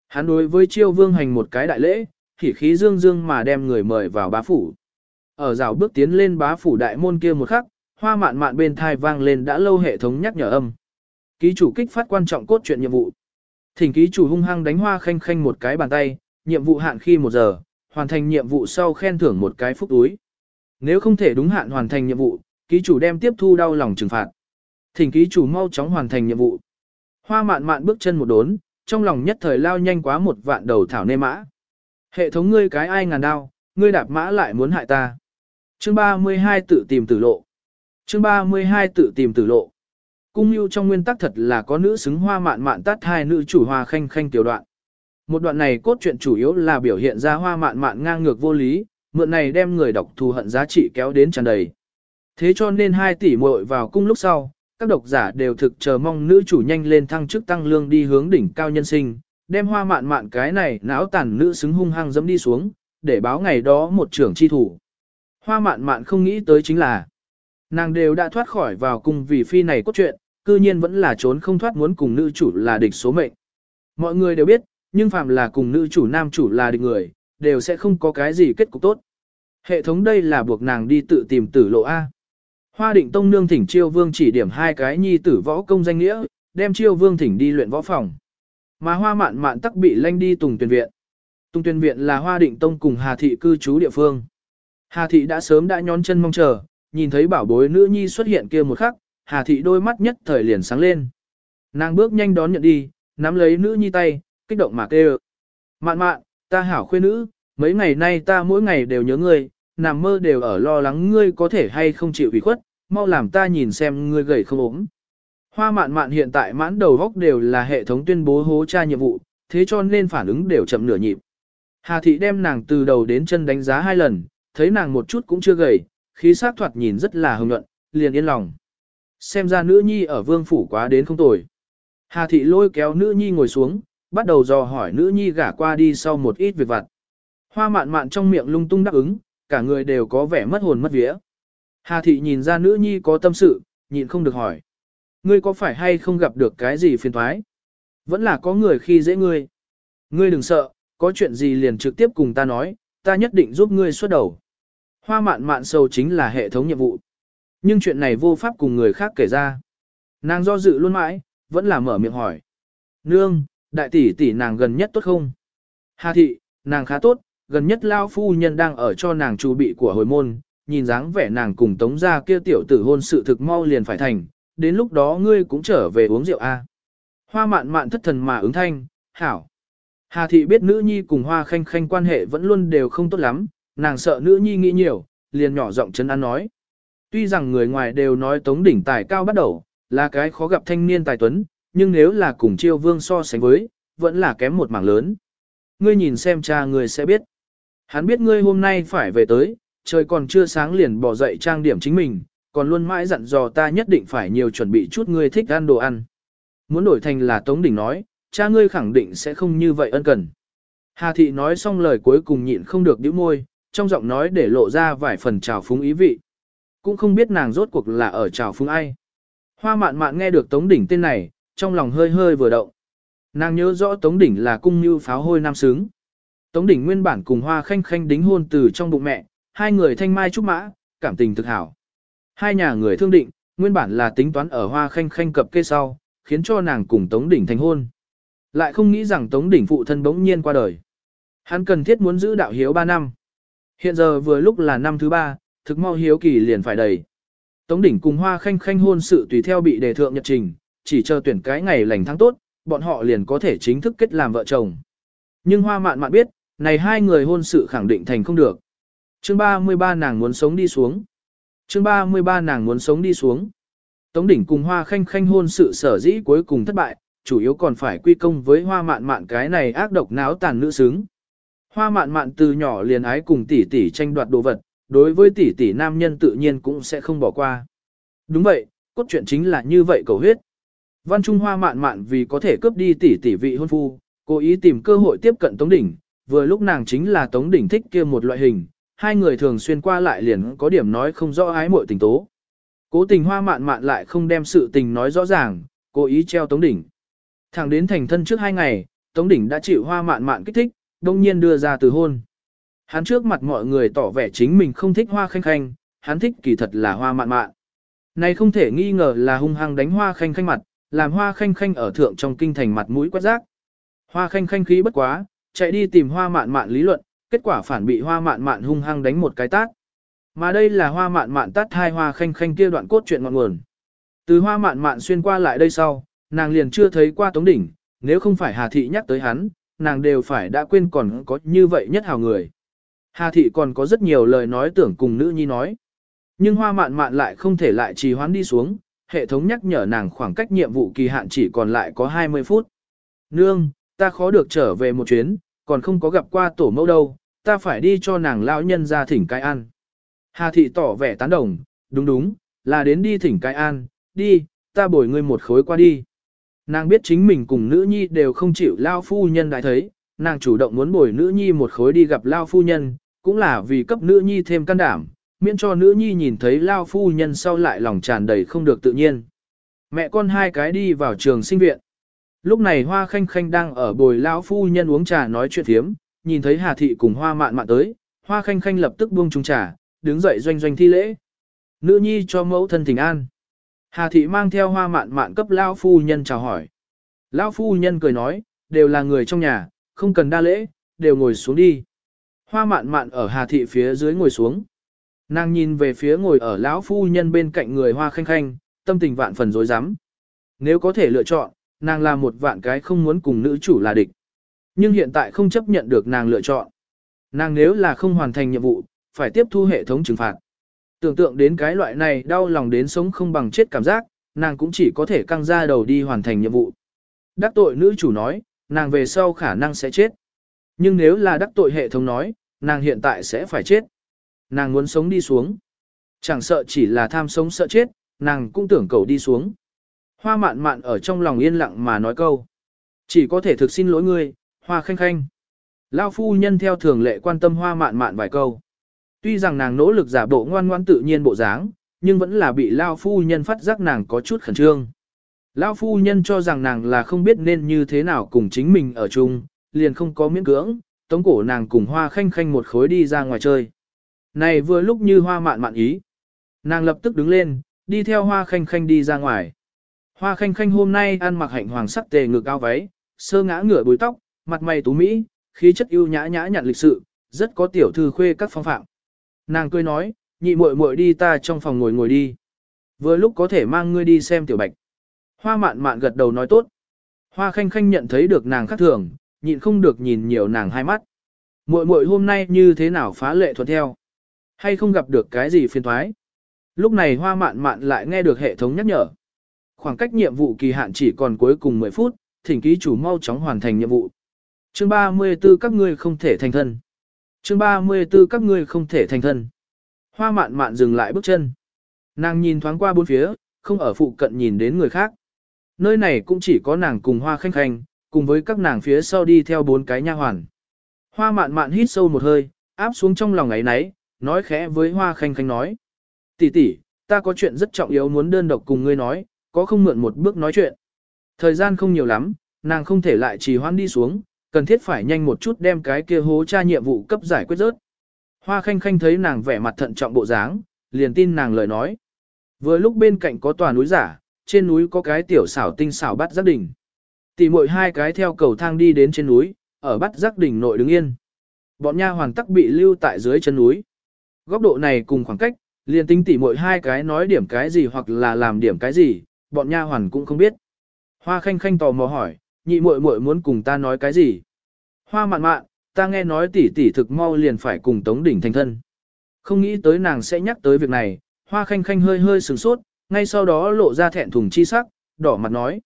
Hắn đối với chiêu vương hành một cái đại lễ, khỉ khí dương dương mà đem người mời vào bá phủ. Ở rào bước tiến lên bá phủ đại môn kia một khắc, hoa mạn mạn bên thai vang lên đã lâu hệ thống nhắc nhở âm. Ký chủ kích phát quan trọng cốt truyện nhiệm vụ. Thỉnh ký chủ hung hăng đánh hoa khanh khanh một cái bàn tay, nhiệm vụ hạn khi một giờ, hoàn thành nhiệm vụ sau khen thưởng một cái phúc túi. Nếu không thể đúng hạn hoàn thành nhiệm vụ, ký chủ đem tiếp thu đau lòng trừng phạt. Thỉnh ký chủ mau chóng hoàn thành nhiệm vụ. Hoa mạn mạn bước chân một đốn, trong lòng nhất thời lao nhanh quá một vạn đầu thảo nê mã. Hệ thống ngươi cái ai ngàn đao, ngươi đạp mã lại muốn hại ta. Chương 32 tự tìm tử lộ. Chương 32 tự tìm tử lộ. Cung lưu trong nguyên tắc thật là có nữ xứng hoa mạn mạn tát hai nữ chủ hoa khanh khanh tiểu đoạn. Một đoạn này cốt truyện chủ yếu là biểu hiện ra hoa mạn mạn ngang ngược vô lý, mượn này đem người đọc thù hận giá trị kéo đến tràn đầy. Thế cho nên hai tỷ muội vào cung lúc sau, các độc giả đều thực chờ mong nữ chủ nhanh lên thăng chức tăng lương đi hướng đỉnh cao nhân sinh, đem hoa mạn mạn cái này não tàn nữ xứng hung hăng dẫm đi xuống, để báo ngày đó một trưởng chi thủ. Hoa mạn mạn không nghĩ tới chính là, nàng đều đã thoát khỏi vào cung vì phi này cốt truyện, cư nhiên vẫn là trốn không thoát muốn cùng nữ chủ là địch số mệnh. Mọi người đều biết, nhưng phàm là cùng nữ chủ nam chủ là địch người, đều sẽ không có cái gì kết cục tốt. Hệ thống đây là buộc nàng đi tự tìm tử lộ A. Hoa định tông nương thỉnh chiêu vương chỉ điểm hai cái nhi tử võ công danh nghĩa, đem chiêu vương thỉnh đi luyện võ phòng. Mà hoa mạn mạn tắc bị lanh đi tùng tuyển viện. Tùng tuyển viện là hoa định tông cùng Hà Thị cư trú địa phương. Hà Thị đã sớm đã nhón chân mong chờ, nhìn thấy bảo bối nữ nhi xuất hiện kia một khắc, Hà Thị đôi mắt nhất thời liền sáng lên. Nàng bước nhanh đón nhận đi, nắm lấy nữ nhi tay, kích động mà kêu. Mạn mạn, ta hảo khuê nữ, mấy ngày nay ta mỗi ngày đều nhớ ngươi, nằm mơ đều ở lo lắng ngươi có thể hay không chịu ủy khuất, mau làm ta nhìn xem ngươi gầy không ốm. Hoa mạn mạn hiện tại mãn đầu góc đều là hệ thống tuyên bố hố tra nhiệm vụ, thế cho nên phản ứng đều chậm nửa nhịp. Hà thị đem nàng từ đầu đến chân đánh giá hai lần, thấy nàng một chút cũng chưa gầy, khí sắc thoạt nhìn rất là hưng nhuận, liền yên lòng. Xem ra nữ nhi ở vương phủ quá đến không tồi. Hà thị lôi kéo nữ nhi ngồi xuống, bắt đầu dò hỏi nữ nhi gả qua đi sau một ít việc vặt. Hoa mạn mạn trong miệng lung tung đáp ứng, cả người đều có vẻ mất hồn mất vía. Hà thị nhìn ra nữ nhi có tâm sự, nhịn không được hỏi. Ngươi có phải hay không gặp được cái gì phiền thoái? Vẫn là có người khi dễ ngươi. Ngươi đừng sợ, có chuyện gì liền trực tiếp cùng ta nói, ta nhất định giúp ngươi xuất đầu. Hoa mạn mạn sầu chính là hệ thống nhiệm vụ. Nhưng chuyện này vô pháp cùng người khác kể ra. Nàng do dự luôn mãi, vẫn là mở miệng hỏi. Nương, đại tỷ tỷ nàng gần nhất tốt không? Hà thị, nàng khá tốt, gần nhất lao phu nhân đang ở cho nàng chu bị của hồi môn, nhìn dáng vẻ nàng cùng tống gia kia tiểu tử hôn sự thực mau liền phải thành, đến lúc đó ngươi cũng trở về uống rượu a. Hoa mạn mạn thất thần mà ứng thanh, hảo. Hà thị biết nữ nhi cùng hoa khanh khanh quan hệ vẫn luôn đều không tốt lắm, nàng sợ nữ nhi nghĩ nhiều, liền nhỏ giọng chấn an nói. Tuy rằng người ngoài đều nói tống đỉnh tài cao bắt đầu, là cái khó gặp thanh niên tài tuấn, nhưng nếu là cùng chiêu vương so sánh với, vẫn là kém một mảng lớn. Ngươi nhìn xem cha ngươi sẽ biết. Hắn biết ngươi hôm nay phải về tới, trời còn chưa sáng liền bỏ dậy trang điểm chính mình, còn luôn mãi dặn dò ta nhất định phải nhiều chuẩn bị chút ngươi thích ăn đồ ăn. Muốn đổi thành là Tống Đỉnh nói, cha ngươi khẳng định sẽ không như vậy ân cần. Hà thị nói xong lời cuối cùng nhịn không được đĩu môi, trong giọng nói để lộ ra vài phần trào phúng ý vị. Cũng không biết nàng rốt cuộc là ở trào phúng ai. Hoa mạn mạn nghe được Tống Đỉnh tên này, trong lòng hơi hơi vừa động. Nàng nhớ rõ Tống Đỉnh là cung như pháo hôi nam sướng. Tống Đỉnh nguyên bản cùng Hoa Khanh Khanh đính hôn từ trong bụng mẹ, hai người thanh mai trúc mã, cảm tình thực hảo. Hai nhà người thương định, nguyên bản là tính toán ở Hoa Khanh Khanh cập kê sau, khiến cho nàng cùng Tống Đỉnh thành hôn. Lại không nghĩ rằng Tống Đỉnh phụ thân bỗng nhiên qua đời. Hắn cần thiết muốn giữ đạo hiếu 3 năm. Hiện giờ vừa lúc là năm thứ ba, thực mau hiếu kỳ liền phải đầy. Tống Đỉnh cùng Hoa Khanh Khanh hôn sự tùy theo bị đề thượng nhật trình, chỉ chờ tuyển cái ngày lành tháng tốt, bọn họ liền có thể chính thức kết làm vợ chồng. Nhưng Hoa Mạn Mạn biết, này hai người hôn sự khẳng định thành không được. Chương 33 nàng muốn sống đi xuống. Chương 33 nàng muốn sống đi xuống. Tống đỉnh cùng hoa khanh khanh hôn sự sở dĩ cuối cùng thất bại, chủ yếu còn phải quy công với hoa mạn mạn cái này ác độc náo tàn nữ xứng. Hoa mạn mạn từ nhỏ liền ái cùng tỷ tỷ tranh đoạt đồ vật, đối với tỷ tỷ nam nhân tự nhiên cũng sẽ không bỏ qua. Đúng vậy, cốt truyện chính là như vậy cầu huyết. Văn Trung Hoa mạn mạn vì có thể cướp đi tỷ tỷ vị hôn phu, cố ý tìm cơ hội tiếp cận Tống Đỉnh, vừa lúc nàng chính là Tống Đỉnh thích kia một loại hình, hai người thường xuyên qua lại liền có điểm nói không rõ ái muội tình tố. Cố tình hoa mạn mạn lại không đem sự tình nói rõ ràng, cố ý treo Tống Đỉnh. Thẳng đến thành thân trước hai ngày, Tống Đỉnh đã chịu hoa mạn mạn kích thích, đông nhiên đưa ra từ hôn. Hắn trước mặt mọi người tỏ vẻ chính mình không thích hoa khanh khanh, hắn thích kỳ thật là hoa mạn mạn. Này không thể nghi ngờ là hung hăng đánh hoa khanh khanh mặt, làm hoa khanh khanh ở thượng trong kinh thành mặt mũi quét rác. Hoa khanh khanh khí bất quá, chạy đi tìm hoa mạn mạn lý luận, kết quả phản bị hoa mạn mạn hung hăng đánh một cái tát. Mà đây là hoa mạn mạn tát hai hoa khanh khanh kia đoạn cốt chuyện ngọn nguồn. Từ hoa mạn mạn xuyên qua lại đây sau, nàng liền chưa thấy qua tống đỉnh, nếu không phải Hà Thị nhắc tới hắn, nàng đều phải đã quên còn có như vậy nhất hào người. Hà Thị còn có rất nhiều lời nói tưởng cùng nữ nhi nói. Nhưng hoa mạn mạn lại không thể lại trì hoãn đi xuống, hệ thống nhắc nhở nàng khoảng cách nhiệm vụ kỳ hạn chỉ còn lại có 20 phút. Nương, ta khó được trở về một chuyến, còn không có gặp qua tổ mẫu đâu, ta phải đi cho nàng lão nhân ra thỉnh cái ăn. Hà thị tỏ vẻ tán đồng, đúng đúng, là đến đi thỉnh cái an. đi, ta bồi ngươi một khối qua đi. Nàng biết chính mình cùng nữ nhi đều không chịu lao phu nhân đại thấy, nàng chủ động muốn bồi nữ nhi một khối đi gặp lao phu nhân, cũng là vì cấp nữ nhi thêm can đảm, miễn cho nữ nhi nhìn thấy lao phu nhân sau lại lòng tràn đầy không được tự nhiên. Mẹ con hai cái đi vào trường sinh viện. Lúc này Hoa Khanh Khanh đang ở bồi lão phu nhân uống trà nói chuyện thiếm, nhìn thấy Hà Thị cùng Hoa Mạn Mạn tới, Hoa Khanh Khanh lập tức buông chung trà, đứng dậy doanh doanh thi lễ. Nữ nhi cho mẫu thân thỉnh an. Hà Thị mang theo Hoa Mạn Mạn cấp lão phu nhân chào hỏi. Lão phu nhân cười nói, đều là người trong nhà, không cần đa lễ, đều ngồi xuống đi. Hoa Mạn Mạn ở Hà Thị phía dưới ngồi xuống. Nàng nhìn về phía ngồi ở lão phu nhân bên cạnh người Hoa Khanh Khanh, tâm tình vạn phần rối rắm. Nếu có thể lựa chọn, nàng là một vạn cái không muốn cùng nữ chủ là địch. Nhưng hiện tại không chấp nhận được nàng lựa chọn. Nàng nếu là không hoàn thành nhiệm vụ, phải tiếp thu hệ thống trừng phạt. Tưởng tượng đến cái loại này đau lòng đến sống không bằng chết cảm giác, nàng cũng chỉ có thể căng ra đầu đi hoàn thành nhiệm vụ. Đắc tội nữ chủ nói, nàng về sau khả năng sẽ chết. Nhưng nếu là đắc tội hệ thống nói, nàng hiện tại sẽ phải chết. Nàng muốn sống đi xuống. Chẳng sợ chỉ là tham sống sợ chết, nàng cũng tưởng cầu đi xuống. Hoa mạn mạn ở trong lòng yên lặng mà nói câu. Chỉ có thể thực xin lỗi ngươi, hoa khanh khanh. Lao phu nhân theo thường lệ quan tâm hoa mạn mạn vài câu. Tuy rằng nàng nỗ lực giả bộ ngoan ngoan tự nhiên bộ dáng, nhưng vẫn là bị Lao phu nhân phát giác nàng có chút khẩn trương. Lao phu nhân cho rằng nàng là không biết nên như thế nào cùng chính mình ở chung, liền không có miễn cưỡng, tống cổ nàng cùng hoa khanh khanh một khối đi ra ngoài chơi. Này vừa lúc như hoa mạn mạn ý. Nàng lập tức đứng lên, đi theo hoa khanh khanh đi ra ngoài. Hoa khanh khanh hôm nay ăn mặc hạnh hoàng sắc tề ngực áo váy, sơ ngã ngửa bùi tóc, mặt mày tú mỹ, khí chất ưu nhã nhã nhặn lịch sự, rất có tiểu thư khuê các phong phạm. Nàng cười nói, nhị muội muội đi ta trong phòng ngồi ngồi đi. Vừa lúc có thể mang ngươi đi xem tiểu bạch. Hoa mạn mạn gật đầu nói tốt. Hoa khanh khanh nhận thấy được nàng khác thường, nhịn không được nhìn nhiều nàng hai mắt. Muội muội hôm nay như thế nào phá lệ thuận theo? Hay không gặp được cái gì phiền thoái? Lúc này hoa mạn mạn lại nghe được hệ thống nhắc nhở. Khoảng cách nhiệm vụ kỳ hạn chỉ còn cuối cùng 10 phút, thỉnh ký chủ mau chóng hoàn thành nhiệm vụ. Chương 34 các ngươi không thể thành thân. Chương 34 các ngươi không thể thành thân. Hoa mạn mạn dừng lại bước chân. Nàng nhìn thoáng qua bốn phía, không ở phụ cận nhìn đến người khác. Nơi này cũng chỉ có nàng cùng hoa khanh khanh, cùng với các nàng phía sau đi theo bốn cái nha hoàn. Hoa mạn mạn hít sâu một hơi, áp xuống trong lòng ấy náy, nói khẽ với hoa khanh khanh nói. tỷ tỷ, ta có chuyện rất trọng yếu muốn đơn độc cùng ngươi nói, có không mượn một bước nói chuyện. Thời gian không nhiều lắm, nàng không thể lại trì hoãn đi xuống, cần thiết phải nhanh một chút đem cái kia hố tra nhiệm vụ cấp giải quyết rớt. Hoa khanh khanh thấy nàng vẻ mặt thận trọng bộ dáng, liền tin nàng lời nói. Vừa lúc bên cạnh có tòa núi giả, trên núi có cái tiểu xảo tinh xảo bắt giác đỉnh. Tỷ muội hai cái theo cầu thang đi đến trên núi, ở bắt giác đỉnh nội đứng yên. Bọn nha hoàng tắc bị lưu tại dưới chân núi. Góc độ này cùng khoảng cách, liền tính tỷ muội hai cái nói điểm cái gì hoặc là làm điểm cái gì, bọn nha hoàn cũng không biết. Hoa khanh khanh tò mò hỏi, nhị muội muội muốn cùng ta nói cái gì? Hoa mạn mạn, ta nghe nói tỷ tỷ thực mau liền phải cùng Tống Đỉnh thành thân. Không nghĩ tới nàng sẽ nhắc tới việc này, hoa khanh khanh hơi hơi sửng sốt, ngay sau đó lộ ra thẹn thùng chi sắc, đỏ mặt nói.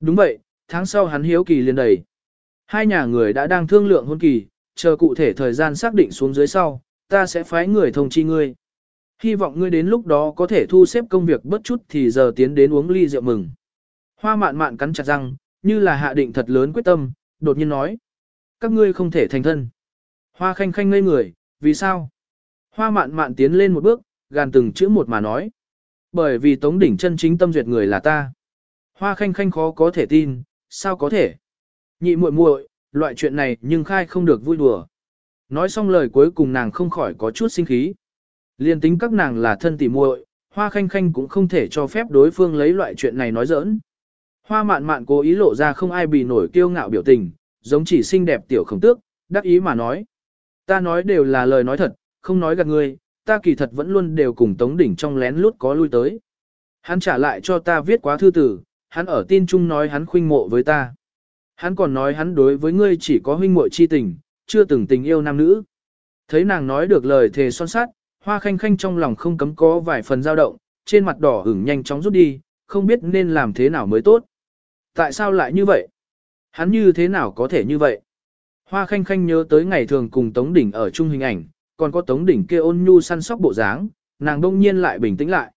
Đúng vậy, tháng sau hắn hiếu kỳ liền đầy. Hai nhà người đã đang thương lượng hôn kỳ, chờ cụ thể thời gian xác định xuống dưới sau, ta sẽ phái người thông chi ngươi. Hy vọng ngươi đến lúc đó có thể thu xếp công việc bất chút thì giờ tiến đến uống ly rượu mừng. Hoa mạn mạn cắn chặt răng, như là hạ định thật lớn quyết tâm, đột nhiên nói. Các ngươi không thể thành thân. Hoa khanh khanh ngây người, vì sao? Hoa mạn mạn tiến lên một bước, gàn từng chữ một mà nói. Bởi vì tống đỉnh chân chính tâm duyệt người là ta. Hoa khanh khanh khó có thể tin, sao có thể? Nhị muội muội, loại chuyện này nhưng khai không được vui đùa. Nói xong lời cuối cùng nàng không khỏi có chút sinh khí. Liên tính các nàng là thân tỉ muội, hoa khanh khanh cũng không thể cho phép đối phương lấy loại chuyện này nói giỡn. Hoa mạn mạn cố ý lộ ra không ai bị nổi kiêu ngạo biểu tình, giống chỉ xinh đẹp tiểu khổng tước, đắc ý mà nói. Ta nói đều là lời nói thật, không nói gạt ngươi, ta kỳ thật vẫn luôn đều cùng Tống Đỉnh trong lén lút có lui tới. Hắn trả lại cho ta viết quá thư tử, hắn ở tin chung nói hắn khuynh mộ với ta. Hắn còn nói hắn đối với ngươi chỉ có huynh muội chi tình, chưa từng tình yêu nam nữ. Thấy nàng nói được lời thề son sát, hoa khanh khanh trong lòng không cấm có vài phần dao động, trên mặt đỏ ửng nhanh chóng rút đi, không biết nên làm thế nào mới tốt. Tại sao lại như vậy? Hắn như thế nào có thể như vậy? Hoa khanh khanh nhớ tới ngày thường cùng Tống Đỉnh ở chung hình ảnh, còn có Tống Đỉnh kia ôn nhu săn sóc bộ dáng, nàng đông nhiên lại bình tĩnh lại.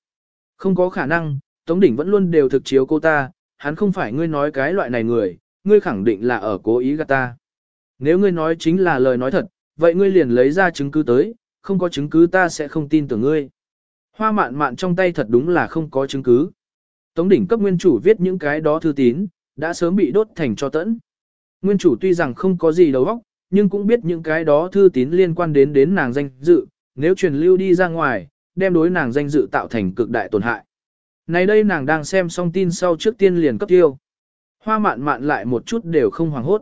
Không có khả năng, Tống Đỉnh vẫn luôn đều thực chiếu cô ta, hắn không phải ngươi nói cái loại này người, ngươi khẳng định là ở cố ý gạt ta. Nếu ngươi nói chính là lời nói thật, vậy ngươi liền lấy ra chứng cứ tới, không có chứng cứ ta sẽ không tin tưởng ngươi. Hoa mạn mạn trong tay thật đúng là không có chứng cứ. Tống đỉnh cấp nguyên chủ viết những cái đó thư tín, đã sớm bị đốt thành cho tẫn. Nguyên chủ tuy rằng không có gì đầu óc, nhưng cũng biết những cái đó thư tín liên quan đến đến nàng danh dự, nếu truyền lưu đi ra ngoài, đem đối nàng danh dự tạo thành cực đại tổn hại. Này đây nàng đang xem xong tin sau trước tiên liền cấp tiêu. Hoa mạn mạn lại một chút đều không hoảng hốt.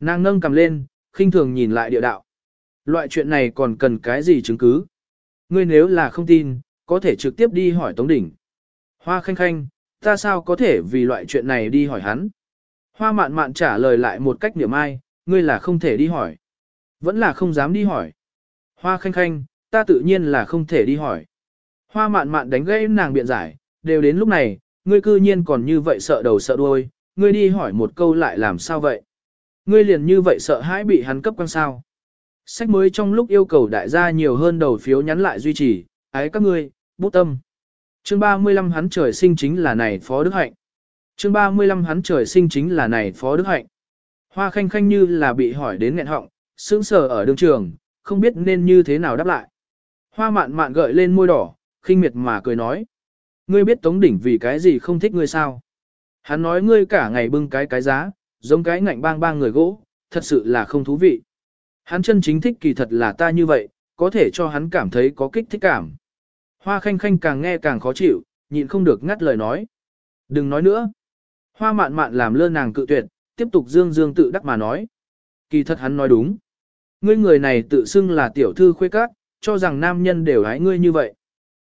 Nàng nâng cầm lên, khinh thường nhìn lại địa đạo. Loại chuyện này còn cần cái gì chứng cứ? Ngươi nếu là không tin, có thể trực tiếp đi hỏi Tống Đỉnh. Hoa khanh khanh, ta sao có thể vì loại chuyện này đi hỏi hắn? Hoa mạn mạn trả lời lại một cách niệm ai, ngươi là không thể đi hỏi. Vẫn là không dám đi hỏi. Hoa khanh khanh, ta tự nhiên là không thể đi hỏi. Hoa mạn mạn đánh gãy nàng biện giải, đều đến lúc này, ngươi cư nhiên còn như vậy sợ đầu sợ đuôi, ngươi đi hỏi một câu lại làm sao vậy? Ngươi liền như vậy sợ hãi bị hắn cấp quan sao? Sách mới trong lúc yêu cầu đại gia nhiều hơn đầu phiếu nhắn lại duy trì, ái các ngươi, bút tâm. Chương 35 hắn trời sinh chính là này Phó Đức Hạnh. Chương 35 hắn trời sinh chính là này Phó Đức Hạnh. Hoa khanh khanh như là bị hỏi đến nghẹn họng, sững sờ ở đường trường, không biết nên như thế nào đáp lại. Hoa mạn mạn gợi lên môi đỏ, khinh miệt mà cười nói. Ngươi biết Tống Đỉnh vì cái gì không thích ngươi sao? Hắn nói ngươi cả ngày bưng cái cái giá, giống cái ngạnh bang bang người gỗ, thật sự là không thú vị. Hắn chân chính thích kỳ thật là ta như vậy, có thể cho hắn cảm thấy có kích thích cảm. Hoa khanh khanh càng nghe càng khó chịu, nhịn không được ngắt lời nói. Đừng nói nữa. Hoa mạn mạn làm lơ nàng cự tuyệt, tiếp tục dương dương tự đắc mà nói. Kỳ thật hắn nói đúng. Ngươi người này tự xưng là tiểu thư khuê các, cho rằng nam nhân đều hái ngươi như vậy.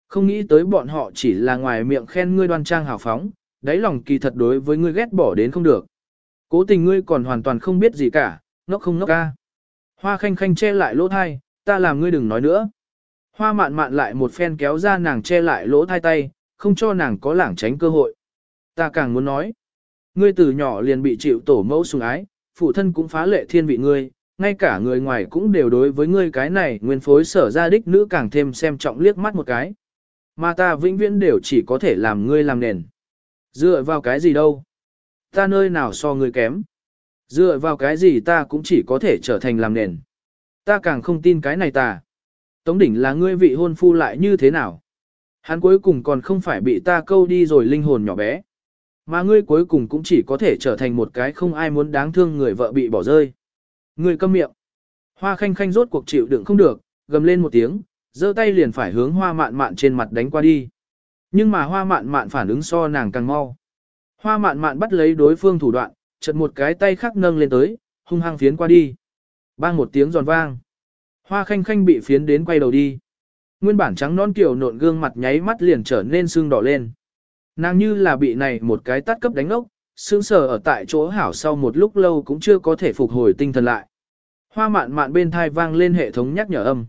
Không nghĩ tới bọn họ chỉ là ngoài miệng khen ngươi đoan trang hào phóng, đáy lòng kỳ thật đối với ngươi ghét bỏ đến không được. Cố tình ngươi còn hoàn toàn không biết gì cả, ngốc không ngốc ca. Hoa khanh khanh che lại lỗ thai, ta làm ngươi đừng nói nữa. Hoa mạn mạn lại một phen kéo ra nàng che lại lỗ thai tay, không cho nàng có lảng tránh cơ hội. Ta càng muốn nói. Ngươi từ nhỏ liền bị chịu tổ mẫu sủng ái, phụ thân cũng phá lệ thiên vị ngươi, ngay cả người ngoài cũng đều đối với ngươi cái này nguyên phối sở ra đích nữ càng thêm xem trọng liếc mắt một cái. Mà ta vĩnh viễn đều chỉ có thể làm ngươi làm nền. Dựa vào cái gì đâu? Ta nơi nào so ngươi kém? Dựa vào cái gì ta cũng chỉ có thể trở thành làm nền. Ta càng không tin cái này ta. Tống đỉnh là ngươi vị hôn phu lại như thế nào? Hắn cuối cùng còn không phải bị ta câu đi rồi linh hồn nhỏ bé. Mà ngươi cuối cùng cũng chỉ có thể trở thành một cái không ai muốn đáng thương người vợ bị bỏ rơi. Ngươi câm miệng. Hoa khanh khanh rốt cuộc chịu đựng không được, gầm lên một tiếng, giơ tay liền phải hướng hoa mạn mạn trên mặt đánh qua đi. Nhưng mà hoa mạn mạn phản ứng so nàng càng mau. Hoa mạn mạn bắt lấy đối phương thủ đoạn, chật một cái tay khác nâng lên tới, hung hăng phiến qua đi. Bang một tiếng giòn vang. Hoa khanh khanh bị phiến đến quay đầu đi. Nguyên bản trắng non kiểu nộn gương mặt nháy mắt liền trở nên sưng đỏ lên. Nàng như là bị này một cái tắt cấp đánh ốc, sững sờ ở tại chỗ hảo sau một lúc lâu cũng chưa có thể phục hồi tinh thần lại. Hoa mạn mạn bên thai vang lên hệ thống nhắc nhở âm.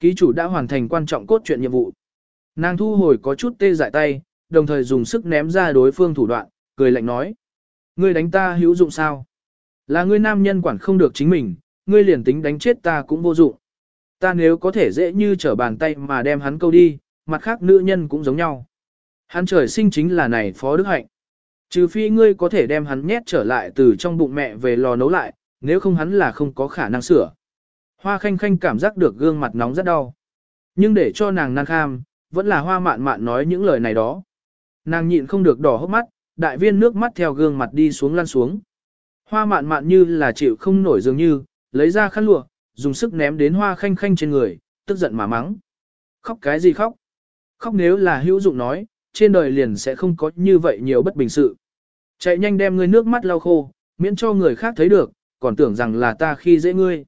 Ký chủ đã hoàn thành quan trọng cốt truyện nhiệm vụ. Nàng thu hồi có chút tê dại tay, đồng thời dùng sức ném ra đối phương thủ đoạn, cười lạnh nói. Ngươi đánh ta hữu dụng sao? Là ngươi nam nhân quản không được chính mình, ngươi liền tính đánh chết ta cũng vô dụng. Ta nếu có thể dễ như trở bàn tay mà đem hắn câu đi, mặt khác nữ nhân cũng giống nhau. Hắn trời sinh chính là này phó đức hạnh. Trừ phi ngươi có thể đem hắn nhét trở lại từ trong bụng mẹ về lò nấu lại, nếu không hắn là không có khả năng sửa. Hoa khanh khanh cảm giác được gương mặt nóng rất đau. Nhưng để cho nàng năng kham, vẫn là hoa mạn mạn nói những lời này đó. Nàng nhịn không được đỏ hốc mắt, đại viên nước mắt theo gương mặt đi xuống lăn xuống. Hoa mạn mạn như là chịu không nổi dường như, lấy ra khăn lụa, dùng sức ném đến hoa khanh khanh trên người, tức giận mà mắng. Khóc cái gì khóc? Khóc nếu là hữu dụng nói, trên đời liền sẽ không có như vậy nhiều bất bình sự. Chạy nhanh đem ngươi nước mắt lau khô, miễn cho người khác thấy được, còn tưởng rằng là ta khi dễ ngươi.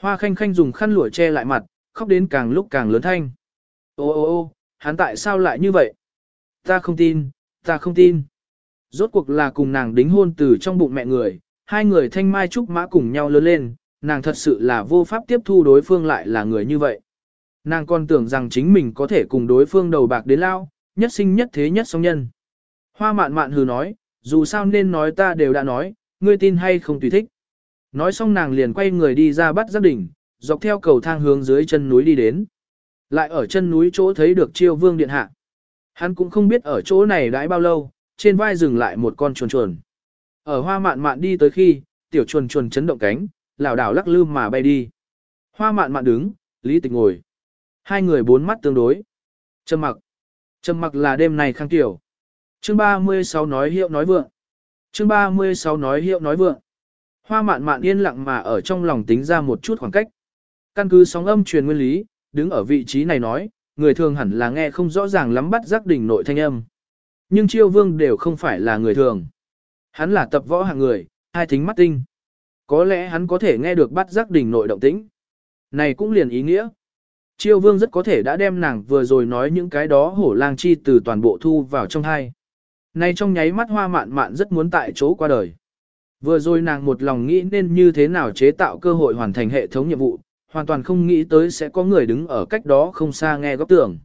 Hoa khanh khanh dùng khăn lụa che lại mặt, khóc đến càng lúc càng lớn thanh. Ô ô ô, hắn tại sao lại như vậy? Ta không tin, ta không tin. Rốt cuộc là cùng nàng đính hôn từ trong bụng mẹ người, hai người thanh mai trúc mã cùng nhau lớn lên, nàng thật sự là vô pháp tiếp thu đối phương lại là người như vậy. Nàng còn tưởng rằng chính mình có thể cùng đối phương đầu bạc đến lao, nhất sinh nhất thế nhất song nhân. Hoa mạn mạn hừ nói, dù sao nên nói ta đều đã nói, ngươi tin hay không tùy thích. Nói xong nàng liền quay người đi ra bắt giác đỉnh, dọc theo cầu thang hướng dưới chân núi đi đến. Lại ở chân núi chỗ thấy được chiêu vương điện hạ. Hắn cũng không biết ở chỗ này đãi bao lâu, trên vai dừng lại một con chuồn chuồn. Ở hoa mạn mạn đi tới khi, tiểu chuồn chuồn chấn động cánh, lảo đảo lắc lư mà bay đi. Hoa mạn mạn đứng, lý tịch ngồi. Hai người bốn mắt tương đối. Trầm mặc. Trầm mặc là đêm này khang tiểu. Chương 36 nói hiệu nói vượng. Chương 36 nói hiệu nói vượng. Hoa mạn mạn yên lặng mà ở trong lòng tính ra một chút khoảng cách. Căn cứ sóng âm truyền nguyên lý, đứng ở vị trí này nói, người thường hẳn là nghe không rõ ràng lắm bắt giác đỉnh nội thanh âm. Nhưng chiêu vương đều không phải là người thường. Hắn là tập võ hạng người, hai thính mắt tinh. Có lẽ hắn có thể nghe được bắt giác đỉnh nội động tĩnh. Này cũng liền ý nghĩa. Chiêu vương rất có thể đã đem nàng vừa rồi nói những cái đó hổ lang chi từ toàn bộ thu vào trong hai. Này trong nháy mắt hoa mạn mạn rất muốn tại chỗ qua đời. Vừa rồi nàng một lòng nghĩ nên như thế nào chế tạo cơ hội hoàn thành hệ thống nhiệm vụ, hoàn toàn không nghĩ tới sẽ có người đứng ở cách đó không xa nghe góc tưởng.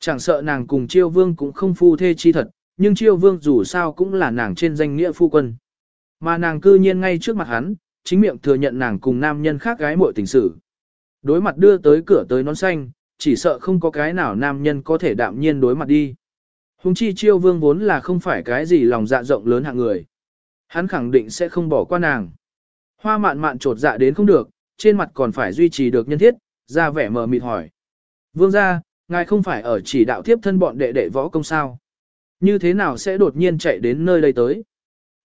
Chẳng sợ nàng cùng chiêu vương cũng không phu thê chi thật, nhưng chiêu vương dù sao cũng là nàng trên danh nghĩa phu quân. Mà nàng cư nhiên ngay trước mặt hắn, chính miệng thừa nhận nàng cùng nam nhân khác gái muội tình sử Đối mặt đưa tới cửa tới nón xanh, chỉ sợ không có cái nào nam nhân có thể đạm nhiên đối mặt đi. Hùng chi chiêu vương vốn là không phải cái gì lòng dạ rộng lớn hạng người. Hắn khẳng định sẽ không bỏ qua nàng. Hoa mạn mạn trột dạ đến không được, trên mặt còn phải duy trì được nhân thiết, ra vẻ mờ mịt hỏi. Vương gia, ngài không phải ở chỉ đạo tiếp thân bọn đệ đệ võ công sao? Như thế nào sẽ đột nhiên chạy đến nơi đây tới?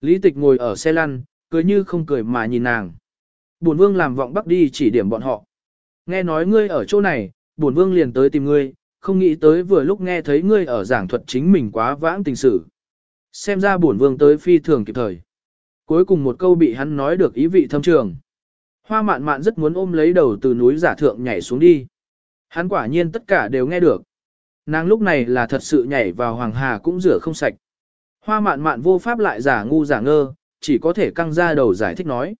Lý tịch ngồi ở xe lăn, cười như không cười mà nhìn nàng. Bổn vương làm vọng bắc đi chỉ điểm bọn họ. Nghe nói ngươi ở chỗ này, bổn vương liền tới tìm ngươi, không nghĩ tới vừa lúc nghe thấy ngươi ở giảng thuật chính mình quá vãng tình sự. Xem ra bổn vương tới phi thường kịp thời. Cuối cùng một câu bị hắn nói được ý vị thâm trường. Hoa mạn mạn rất muốn ôm lấy đầu từ núi giả thượng nhảy xuống đi. Hắn quả nhiên tất cả đều nghe được. Nàng lúc này là thật sự nhảy vào hoàng hà cũng rửa không sạch. Hoa mạn mạn vô pháp lại giả ngu giả ngơ, chỉ có thể căng ra đầu giải thích nói.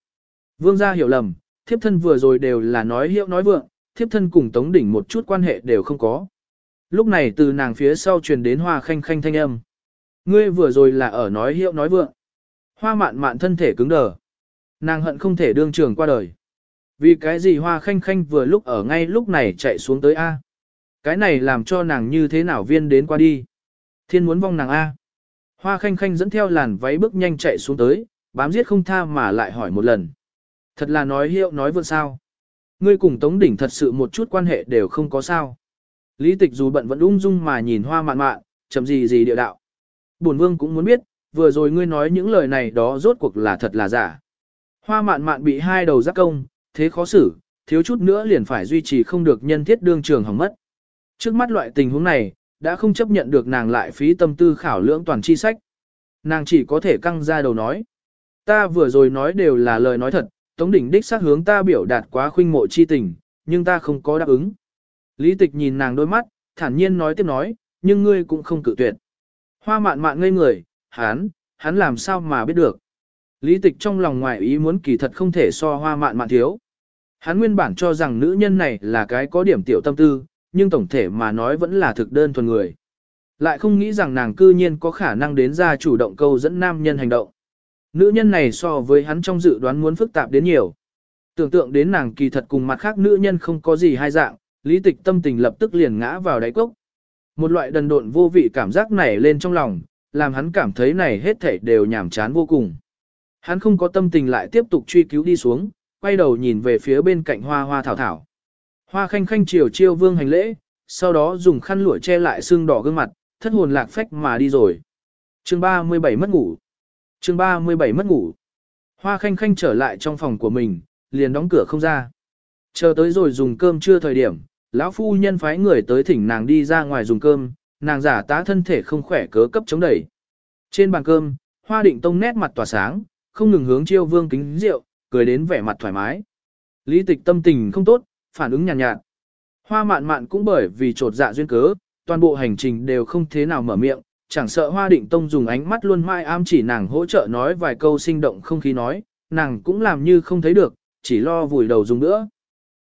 Vương gia hiểu lầm, thiếp thân vừa rồi đều là nói hiệu nói vượng, thiếp thân cùng Tống Đỉnh một chút quan hệ đều không có. Lúc này từ nàng phía sau truyền đến hoa khanh khanh thanh âm. Ngươi vừa rồi là ở nói hiệu nói vượng. Hoa mạn mạn thân thể cứng đờ. Nàng hận không thể đương trường qua đời. Vì cái gì hoa khanh khanh vừa lúc ở ngay lúc này chạy xuống tới A. Cái này làm cho nàng như thế nào viên đến qua đi. Thiên muốn vong nàng A. Hoa khanh khanh dẫn theo làn váy bước nhanh chạy xuống tới, bám giết không tha mà lại hỏi một lần. Thật là nói hiệu nói vượt sao. Ngươi cùng Tống Đỉnh thật sự một chút quan hệ đều không có sao. Lý tịch dù bận vẫn ung dung mà nhìn hoa mạn mạn, chậm gì gì địa đạo. Bổn vương cũng muốn biết, vừa rồi ngươi nói những lời này đó rốt cuộc là thật là giả. Hoa mạn mạn bị hai đầu giác công, thế khó xử, thiếu chút nữa liền phải duy trì không được nhân thiết đương trường hỏng mất. Trước mắt loại tình huống này, đã không chấp nhận được nàng lại phí tâm tư khảo lưỡng toàn chi sách. Nàng chỉ có thể căng ra đầu nói. Ta vừa rồi nói đều là lời nói thật, Tống Đỉnh đích xác hướng ta biểu đạt quá khuynh mộ chi tình, nhưng ta không có đáp ứng. Lý tịch nhìn nàng đôi mắt, thản nhiên nói tiếp nói, nhưng ngươi cũng không cự tuyệt. Hoa mạn mạn ngây người, hắn, hắn làm sao mà biết được. Lý tịch trong lòng ngoài ý muốn kỳ thật không thể so hoa mạn mạn thiếu. Hắn nguyên bản cho rằng nữ nhân này là cái có điểm tiểu tâm tư, nhưng tổng thể mà nói vẫn là thực đơn thuần người. Lại không nghĩ rằng nàng cư nhiên có khả năng đến ra chủ động câu dẫn nam nhân hành động. Nữ nhân này so với hắn trong dự đoán muốn phức tạp đến nhiều. Tưởng tượng đến nàng kỳ thật cùng mặt khác nữ nhân không có gì hai dạng, lý tịch tâm tình lập tức liền ngã vào đáy cốc. Một loại đần độn vô vị cảm giác nảy lên trong lòng, làm hắn cảm thấy này hết thảy đều nhảm chán vô cùng. Hắn không có tâm tình lại tiếp tục truy cứu đi xuống, quay đầu nhìn về phía bên cạnh hoa hoa thảo thảo. Hoa khanh khanh chiều chiêu vương hành lễ, sau đó dùng khăn lụa che lại xương đỏ gương mặt, thất hồn lạc phách mà đi rồi. chương 37 mất ngủ. chương 37 mất ngủ. Hoa khanh khanh trở lại trong phòng của mình, liền đóng cửa không ra. Chờ tới rồi dùng cơm trưa thời điểm, lão phu nhân phái người tới thỉnh nàng đi ra ngoài dùng cơm, nàng giả tá thân thể không khỏe cớ cấp chống đẩy. Trên bàn cơm, Hoa Định Tông nét mặt tỏa sáng, không ngừng hướng Chiêu Vương kính rượu, cười đến vẻ mặt thoải mái. Lý Tịch tâm tình không tốt, phản ứng nhàn nhạt, nhạt. Hoa Mạn Mạn cũng bởi vì trột dạ duyên cớ, toàn bộ hành trình đều không thế nào mở miệng, chẳng sợ Hoa Định Tông dùng ánh mắt luôn mãi ám chỉ nàng hỗ trợ nói vài câu sinh động không khí nói, nàng cũng làm như không thấy được, chỉ lo vùi đầu dùng nữa.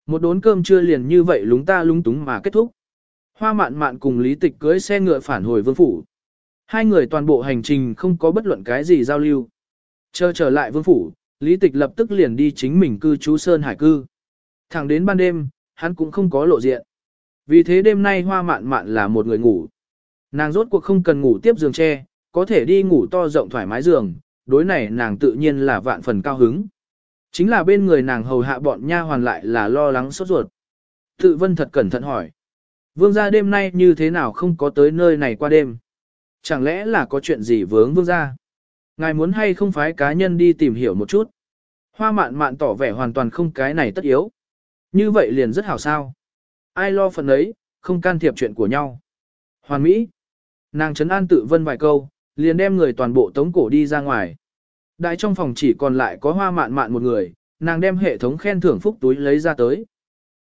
Một đốn cơm trưa liền như vậy lúng ta lúng túng mà kết thúc. Hoa mạn mạn cùng Lý Tịch cưới xe ngựa phản hồi vương phủ. Hai người toàn bộ hành trình không có bất luận cái gì giao lưu. Chờ trở lại vương phủ, Lý Tịch lập tức liền đi chính mình cư trú Sơn Hải cư. Thẳng đến ban đêm, hắn cũng không có lộ diện. Vì thế đêm nay hoa mạn mạn là một người ngủ. Nàng rốt cuộc không cần ngủ tiếp giường tre, có thể đi ngủ to rộng thoải mái giường, đối này nàng tự nhiên là vạn phần cao hứng. Chính là bên người nàng hầu hạ bọn nha hoàn lại là lo lắng sốt ruột. Tự vân thật cẩn thận hỏi. Vương gia đêm nay như thế nào không có tới nơi này qua đêm? Chẳng lẽ là có chuyện gì vướng vương gia? Ngài muốn hay không phái cá nhân đi tìm hiểu một chút? Hoa mạn mạn tỏ vẻ hoàn toàn không cái này tất yếu. Như vậy liền rất hảo sao. Ai lo phần ấy, không can thiệp chuyện của nhau. Hoàn Mỹ. Nàng trấn an tự vân vài câu, liền đem người toàn bộ tống cổ đi ra ngoài. Đại trong phòng chỉ còn lại có hoa mạn mạn một người, nàng đem hệ thống khen thưởng phúc túi lấy ra tới.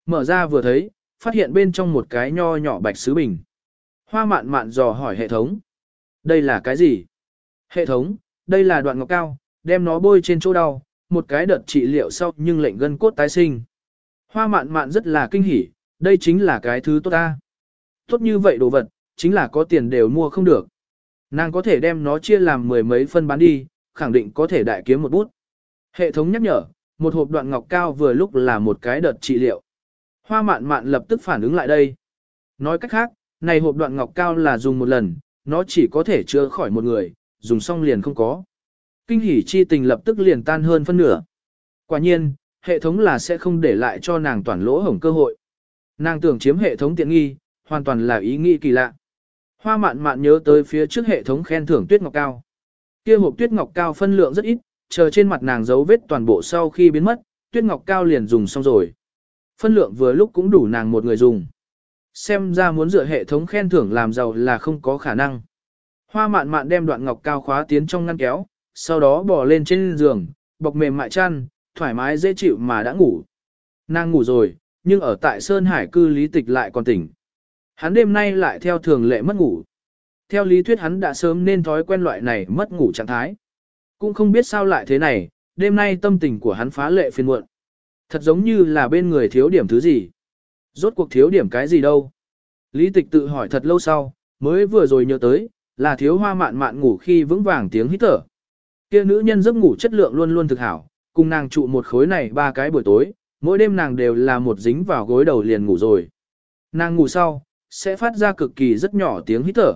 Mở ra vừa thấy, phát hiện bên trong một cái nho nhỏ bạch sứ bình. Hoa mạn mạn dò hỏi hệ thống. Đây là cái gì? Hệ thống, đây là đoạn ngọc cao, đem nó bôi trên chỗ đau, một cái đợt trị liệu sau nhưng lệnh gân cốt tái sinh. Hoa mạn mạn rất là kinh hỉ, đây chính là cái thứ tốt ta. Tốt như vậy đồ vật, chính là có tiền đều mua không được. Nàng có thể đem nó chia làm mười mấy phân bán đi, khẳng định có thể đại kiếm một bút. Hệ thống nhắc nhở, một hộp đoạn ngọc cao vừa lúc là một cái đợt trị liệu. Hoa mạn mạn lập tức phản ứng lại đây. Nói cách khác, này hộp đoạn ngọc cao là dùng một lần, nó chỉ có thể chữa khỏi một người, dùng xong liền không có. Kinh hỉ chi tình lập tức liền tan hơn phân nửa. Quả nhiên, hệ thống là sẽ không để lại cho nàng toàn lỗ hổng cơ hội. Nàng tưởng chiếm hệ thống tiện nghi, hoàn toàn là ý nghĩ kỳ lạ. Hoa mạn mạn nhớ tới phía trước hệ thống khen thưởng tuyết ngọc cao. Kia hộp tuyết ngọc cao phân lượng rất ít, chờ trên mặt nàng dấu vết toàn bộ sau khi biến mất, tuyết ngọc cao liền dùng xong rồi. Phân lượng vừa lúc cũng đủ nàng một người dùng. Xem ra muốn dựa hệ thống khen thưởng làm giàu là không có khả năng. Hoa mạn mạn đem đoạn ngọc cao khóa tiến trong ngăn kéo, sau đó bỏ lên trên giường, bọc mềm mại chăn, thoải mái dễ chịu mà đã ngủ. Nàng ngủ rồi, nhưng ở tại Sơn Hải cư lý tịch lại còn tỉnh. Hắn đêm nay lại theo thường lệ mất ngủ. Theo lý thuyết hắn đã sớm nên thói quen loại này mất ngủ trạng thái. Cũng không biết sao lại thế này, đêm nay tâm tình của hắn phá lệ phiền muộn. Thật giống như là bên người thiếu điểm thứ gì. Rốt cuộc thiếu điểm cái gì đâu. Lý tịch tự hỏi thật lâu sau, mới vừa rồi nhớ tới, là thiếu hoa mạn mạn ngủ khi vững vàng tiếng hít thở. Kia nữ nhân giấc ngủ chất lượng luôn luôn thực hảo, cùng nàng trụ một khối này ba cái buổi tối, mỗi đêm nàng đều là một dính vào gối đầu liền ngủ rồi. Nàng ngủ sau, sẽ phát ra cực kỳ rất nhỏ tiếng hít thở.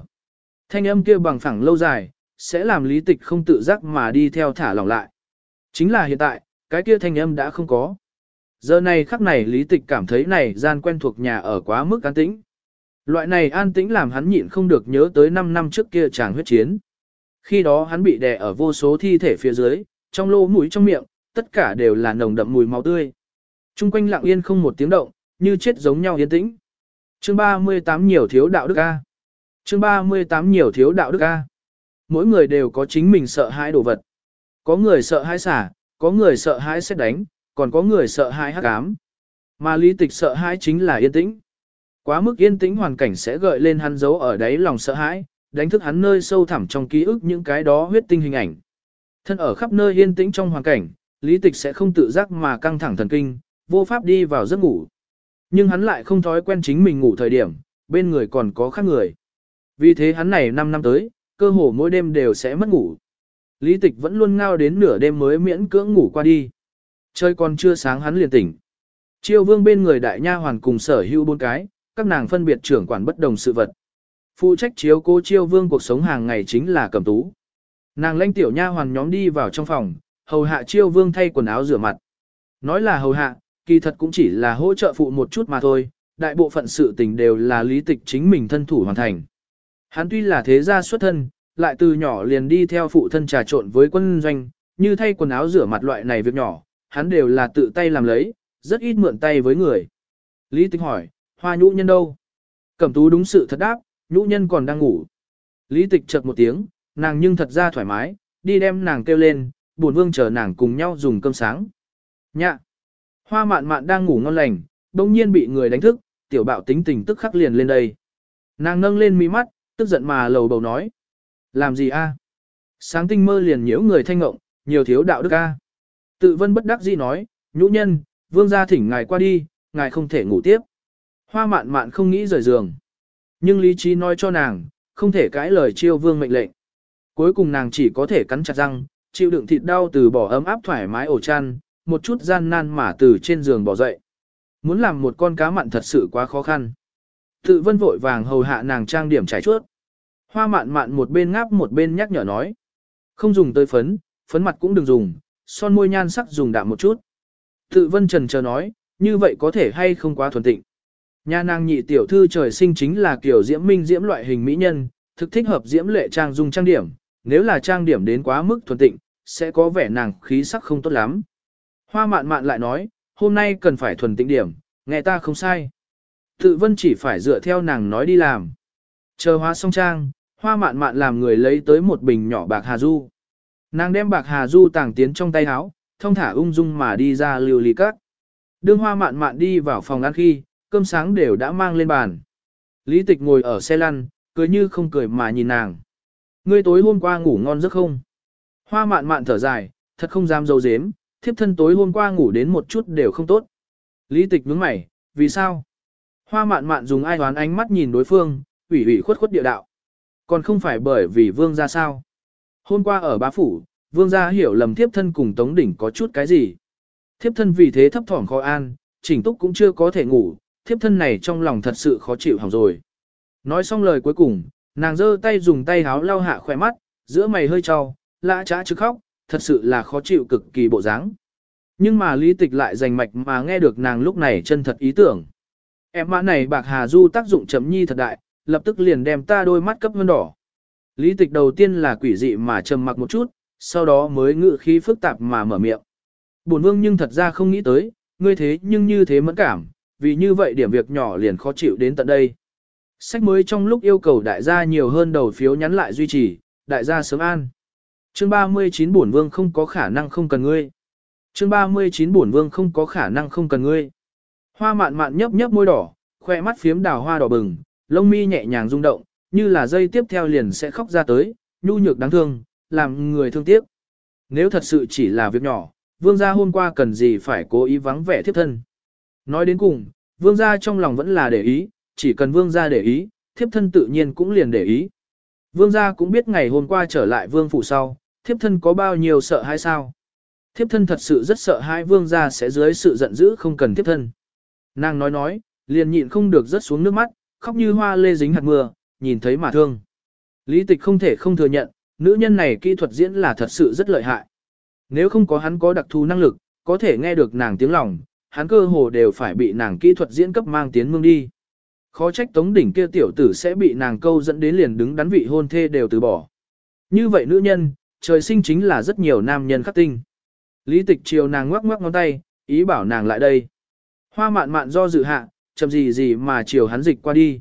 Thanh âm kia bằng phẳng lâu dài, sẽ làm lý tịch không tự giác mà đi theo thả lỏng lại. Chính là hiện tại, cái kia thanh âm đã không có. Giờ này khắc này lý tịch cảm thấy này gian quen thuộc nhà ở quá mức an tĩnh. Loại này an tĩnh làm hắn nhịn không được nhớ tới 5 năm trước kia chàng huyết chiến. Khi đó hắn bị đè ở vô số thi thể phía dưới, trong lô mũi trong miệng, tất cả đều là nồng đậm mùi máu tươi. Trung quanh lặng yên không một tiếng động, như chết giống nhau yên tĩnh. Chương 38 nhiều thiếu đạo đức A. Chương 38 nhiều thiếu đạo đức A. Mỗi người đều có chính mình sợ hãi đồ vật. Có người sợ hãi xả, có người sợ hãi xét đánh, còn có người sợ hãi hắc ám. Mà lý tịch sợ hãi chính là yên tĩnh. Quá mức yên tĩnh hoàn cảnh sẽ gợi lên hắn giấu ở đáy lòng sợ hãi, đánh thức hắn nơi sâu thẳm trong ký ức những cái đó huyết tinh hình ảnh. Thân ở khắp nơi yên tĩnh trong hoàn cảnh, lý tịch sẽ không tự giác mà căng thẳng thần kinh, vô pháp đi vào giấc ngủ. Nhưng hắn lại không thói quen chính mình ngủ thời điểm, bên người còn có khác người. Vì thế hắn này 5 năm tới, cơ hồ mỗi đêm đều sẽ mất ngủ. Lý tịch vẫn luôn ngao đến nửa đêm mới miễn cưỡng ngủ qua đi. Chơi còn chưa sáng hắn liền tỉnh. Chiêu vương bên người đại nha hoàn cùng sở hữu bốn cái, các nàng phân biệt trưởng quản bất đồng sự vật. Phụ trách chiếu cố chiêu vương cuộc sống hàng ngày chính là cẩm tú. Nàng lãnh tiểu nha hoàn nhóm đi vào trong phòng, hầu hạ chiêu vương thay quần áo rửa mặt. Nói là hầu hạ, kỳ thật cũng chỉ là hỗ trợ phụ một chút mà thôi, đại bộ phận sự tình đều là lý tịch chính mình thân thủ hoàn thành. Hắn tuy là thế gia xuất thân, lại từ nhỏ liền đi theo phụ thân trà trộn với quân doanh, như thay quần áo rửa mặt loại này việc nhỏ, hắn đều là tự tay làm lấy, rất ít mượn tay với người. Lý tịch hỏi, hoa nhũ nhân đâu? Cẩm tú đúng sự thật đáp, nhũ nhân còn đang ngủ. Lý tịch chợt một tiếng, nàng nhưng thật ra thoải mái, đi đem nàng kêu lên, buồn vương chờ nàng cùng nhau dùng cơm sáng. Nhạ! Hoa mạn mạn đang ngủ ngon lành, đông nhiên bị người đánh thức, tiểu bạo tính tình tức khắc liền lên đây. Nàng nâng lên mi mắt, tức giận mà lầu bầu nói. Làm gì a? Sáng tinh mơ liền nhiễu người thanh ngộng, nhiều thiếu đạo đức a. Tự vân bất đắc dĩ nói, nhũ nhân, vương gia thỉnh ngài qua đi, ngài không thể ngủ tiếp. Hoa mạn mạn không nghĩ rời giường. Nhưng lý trí nói cho nàng, không thể cãi lời chiêu vương mệnh lệnh. Cuối cùng nàng chỉ có thể cắn chặt răng, chịu đựng thịt đau từ bỏ ấm áp thoải mái ổ chăn, một chút gian nan mà từ trên giường bỏ dậy. Muốn làm một con cá mặn thật sự quá khó khăn. Tự vân vội vàng hầu hạ nàng trang điểm trải chuốt. Hoa mạn mạn một bên ngáp một bên nhắc nhở nói. Không dùng tới phấn, phấn mặt cũng đừng dùng, son môi nhan sắc dùng đạm một chút. Tự vân trần chờ nói, như vậy có thể hay không quá thuần tịnh. Nhà nàng nhị tiểu thư trời sinh chính là kiểu diễm minh diễm loại hình mỹ nhân, thực thích hợp diễm lệ trang dung trang điểm, nếu là trang điểm đến quá mức thuần tịnh, sẽ có vẻ nàng khí sắc không tốt lắm. Hoa mạn mạn lại nói, hôm nay cần phải thuần tịnh điểm, nghe ta không sai. Tự vân chỉ phải dựa theo nàng nói đi làm. Chờ hoa xong trang, hoa mạn mạn làm người lấy tới một bình nhỏ bạc hà du. Nàng đem bạc hà du tàng tiến trong tay áo, thông thả ung dung mà đi ra liều lì cắt. Đương hoa mạn mạn đi vào phòng ăn khi, cơm sáng đều đã mang lên bàn. Lý tịch ngồi ở xe lăn, cười như không cười mà nhìn nàng. Ngươi tối hôm qua ngủ ngon giấc không? Hoa mạn mạn thở dài, thật không dám dâu dếm, thiếp thân tối hôm qua ngủ đến một chút đều không tốt. Lý tịch nhướng mày, vì sao? Hoa mạn mạn dùng ai đoán ánh mắt nhìn đối phương, ủy ủy khuất khuất địa đạo. Còn không phải bởi vì vương gia sao? Hôm qua ở bá phủ, vương gia hiểu lầm thiếp thân cùng tống đỉnh có chút cái gì. Thiếp thân vì thế thấp thỏm khó an, chỉnh túc cũng chưa có thể ngủ, thiếp thân này trong lòng thật sự khó chịu hỏng rồi. Nói xong lời cuối cùng, nàng giơ tay dùng tay háo lau hạ khỏe mắt, giữa mày hơi trao, lã trá chứ khóc, thật sự là khó chịu cực kỳ bộ dáng. Nhưng mà lý tịch lại dành mạch mà nghe được nàng lúc này chân thật ý tưởng. Em mã này bạc hà du tác dụng chấm nhi thật đại, lập tức liền đem ta đôi mắt cấp hơn đỏ. Lý tịch đầu tiên là quỷ dị mà trầm mặc một chút, sau đó mới ngự khí phức tạp mà mở miệng. Bổn vương nhưng thật ra không nghĩ tới, ngươi thế nhưng như thế mẫn cảm, vì như vậy điểm việc nhỏ liền khó chịu đến tận đây. Sách mới trong lúc yêu cầu đại gia nhiều hơn đầu phiếu nhắn lại duy trì, đại gia sớm an. Chương 39 bổn vương không có khả năng không cần ngươi. Chương 39 bổn vương không có khả năng không cần ngươi. Hoa mạn mạn nhấp nhấp môi đỏ, khoe mắt phiếm đào hoa đỏ bừng, lông mi nhẹ nhàng rung động, như là dây tiếp theo liền sẽ khóc ra tới, nhu nhược đáng thương, làm người thương tiếc. Nếu thật sự chỉ là việc nhỏ, vương gia hôm qua cần gì phải cố ý vắng vẻ thiếp thân. Nói đến cùng, vương gia trong lòng vẫn là để ý, chỉ cần vương gia để ý, thiếp thân tự nhiên cũng liền để ý. Vương gia cũng biết ngày hôm qua trở lại vương phủ sau, thiếp thân có bao nhiêu sợ hay sao. Thiếp thân thật sự rất sợ hai vương gia sẽ dưới sự giận dữ không cần thiếp thân. Nàng nói nói, liền nhịn không được rớt xuống nước mắt, khóc như hoa lê dính hạt mưa, nhìn thấy mà thương. Lý tịch không thể không thừa nhận, nữ nhân này kỹ thuật diễn là thật sự rất lợi hại. Nếu không có hắn có đặc thù năng lực, có thể nghe được nàng tiếng lòng, hắn cơ hồ đều phải bị nàng kỹ thuật diễn cấp mang tiến mương đi. Khó trách tống đỉnh kia tiểu tử sẽ bị nàng câu dẫn đến liền đứng đắn vị hôn thê đều từ bỏ. Như vậy nữ nhân, trời sinh chính là rất nhiều nam nhân khắc tinh. Lý tịch chiều nàng ngoắc ngoắc ngón tay, ý bảo nàng lại đây. Hoa mạn mạn do dự hạ, chậm gì gì mà chiều hắn dịch qua đi.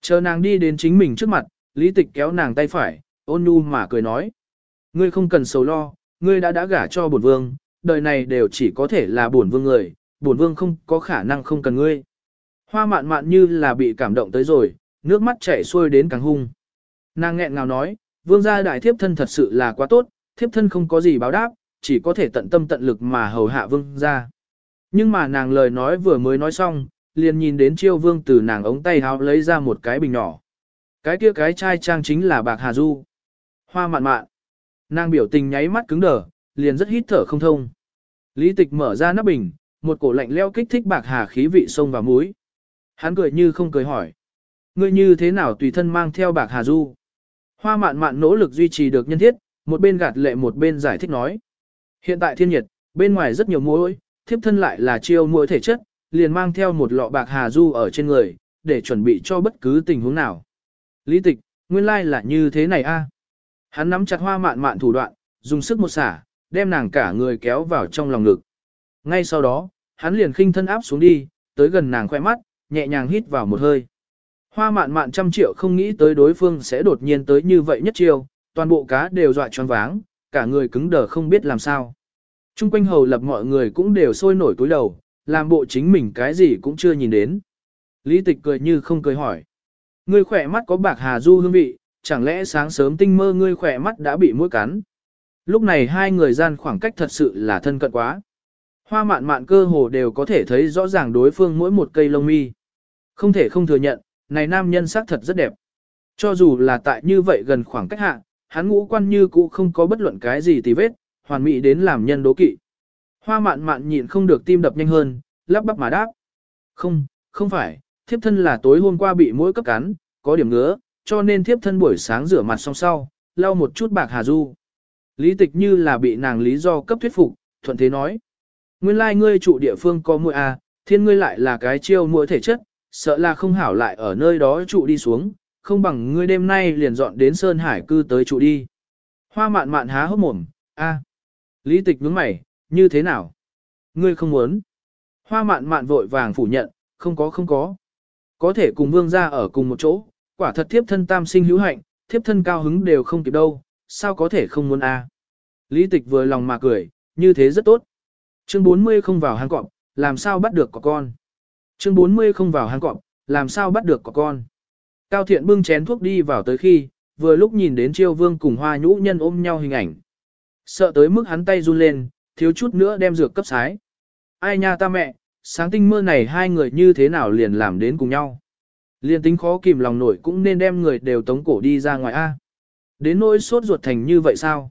Chờ nàng đi đến chính mình trước mặt, lý tịch kéo nàng tay phải, ôn nhu mà cười nói. Ngươi không cần sầu lo, ngươi đã đã gả cho bổn vương, đời này đều chỉ có thể là bổn vương người, bổn vương không có khả năng không cần ngươi. Hoa mạn mạn như là bị cảm động tới rồi, nước mắt chảy xuôi đến càng hung. Nàng nghẹn ngào nói, vương gia đại thiếp thân thật sự là quá tốt, thiếp thân không có gì báo đáp, chỉ có thể tận tâm tận lực mà hầu hạ vương gia. Nhưng mà nàng lời nói vừa mới nói xong, liền nhìn đến chiêu vương từ nàng ống tay háo lấy ra một cái bình nhỏ. Cái kia cái chai trang chính là bạc hà du. Hoa mạn mạn. Nàng biểu tình nháy mắt cứng đờ, liền rất hít thở không thông. Lý tịch mở ra nắp bình, một cổ lạnh leo kích thích bạc hà khí vị sông và muối. Hắn cười như không cười hỏi. Ngươi như thế nào tùy thân mang theo bạc hà du? Hoa mạn mạn nỗ lực duy trì được nhân thiết, một bên gạt lệ một bên giải thích nói. Hiện tại thiên nhiệt, bên ngoài rất nhiều muối, thiếp thân lại là chiêu muối thể chất, liền mang theo một lọ bạc hà du ở trên người, để chuẩn bị cho bất cứ tình huống nào. Lý tịch, nguyên lai like là như thế này a. Hắn nắm chặt hoa mạn mạn thủ đoạn, dùng sức một xả, đem nàng cả người kéo vào trong lòng ngực. Ngay sau đó, hắn liền khinh thân áp xuống đi, tới gần nàng khoe mắt, nhẹ nhàng hít vào một hơi. Hoa mạn mạn trăm triệu không nghĩ tới đối phương sẽ đột nhiên tới như vậy nhất chiều, toàn bộ cá đều dọa choáng váng, cả người cứng đờ không biết làm sao. Trung quanh hầu lập mọi người cũng đều sôi nổi túi đầu, làm bộ chính mình cái gì cũng chưa nhìn đến. Lý tịch cười như không cười hỏi. Ngươi khỏe mắt có bạc hà du hương vị, chẳng lẽ sáng sớm tinh mơ ngươi khỏe mắt đã bị mũi cắn. Lúc này hai người gian khoảng cách thật sự là thân cận quá. Hoa mạn mạn cơ hồ đều có thể thấy rõ ràng đối phương mỗi một cây lông mi. Không thể không thừa nhận, này nam nhân sắc thật rất đẹp. Cho dù là tại như vậy gần khoảng cách hạ, hắn ngũ quan như cũ không có bất luận cái gì tì vết, hoàn mỹ đến làm nhân đố kỵ. Hoa mạn mạn nhịn không được tim đập nhanh hơn, lắp bắp mà đáp. Không, không phải, thiếp thân là tối hôm qua bị mũi cấp cắn, có điểm ngứa, cho nên thiếp thân buổi sáng rửa mặt xong sau, lau một chút bạc hà du. Lý tịch như là bị nàng lý do cấp thuyết phục, thuận thế nói. Nguyên lai like ngươi trụ địa phương có mũi à, thiên ngươi lại là cái chiêu mũi thể chất, sợ là không hảo lại ở nơi đó trụ đi xuống, không bằng ngươi đêm nay liền dọn đến Sơn Hải cư tới trụ đi. Hoa mạn mạn há hốc mồm, a, Lý tịch nhướng mày, như thế nào? Ngươi không muốn. Hoa mạn mạn vội vàng phủ nhận, không có không có. Có thể cùng vương gia ở cùng một chỗ, quả thật thiếp thân tam sinh hữu hạnh, thiếp thân cao hứng đều không kịp đâu, sao có thể không muốn a? Lý tịch vừa lòng mà cười, như thế rất tốt. Chương 40 không vào hang cọp, làm sao bắt được có con. Chương 40 không vào hang cọp, làm sao bắt được có con. Cao thiện bưng chén thuốc đi vào tới khi, vừa lúc nhìn đến chiêu vương cùng hoa nhũ nhân ôm nhau hình ảnh. Sợ tới mức hắn tay run lên, thiếu chút nữa đem dược cấp sái. Ai nha ta mẹ, sáng tinh mơ này hai người như thế nào liền làm đến cùng nhau. Liên tính khó kìm lòng nổi cũng nên đem người đều tống cổ đi ra ngoài A. Đến nỗi sốt ruột thành như vậy sao?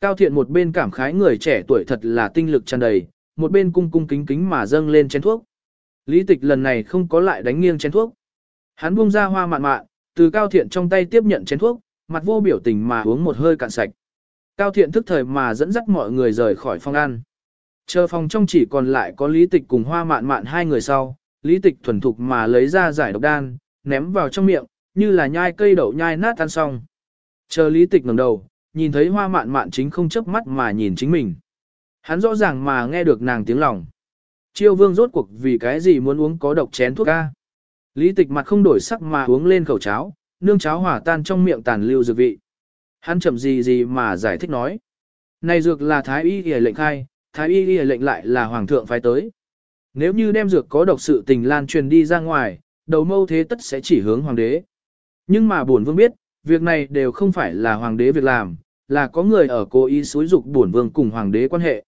Cao thiện một bên cảm khái người trẻ tuổi thật là tinh lực tràn đầy, một bên cung cung kính kính mà dâng lên chén thuốc. Lý tịch lần này không có lại đánh nghiêng chén thuốc. Hắn buông ra hoa mạn mạn, từ cao thiện trong tay tiếp nhận chén thuốc, mặt vô biểu tình mà uống một hơi cạn sạch. Cao thiện thức thời mà dẫn dắt mọi người rời khỏi phòng ăn. Chờ phòng trong chỉ còn lại có lý tịch cùng hoa mạn mạn hai người sau, lý tịch thuần thục mà lấy ra giải độc đan, ném vào trong miệng, như là nhai cây đậu nhai nát ăn xong. Chờ lý tịch ngẩng đầu, nhìn thấy hoa mạn mạn chính không chớp mắt mà nhìn chính mình. Hắn rõ ràng mà nghe được nàng tiếng lòng. Chiêu vương rốt cuộc vì cái gì muốn uống có độc chén thuốc ca. Lý tịch mặt không đổi sắc mà uống lên khẩu cháo, nương cháo hỏa tan trong miệng tàn lưu dược vị. Hắn chậm gì gì mà giải thích nói. Này dược là thái y y lệnh khai, thái y y lệnh lại là hoàng thượng phái tới. Nếu như đem dược có độc sự tình lan truyền đi ra ngoài, đầu mâu thế tất sẽ chỉ hướng hoàng đế. Nhưng mà bổn vương biết, việc này đều không phải là hoàng đế việc làm, là có người ở cố ý xúi dục bổn vương cùng hoàng đế quan hệ.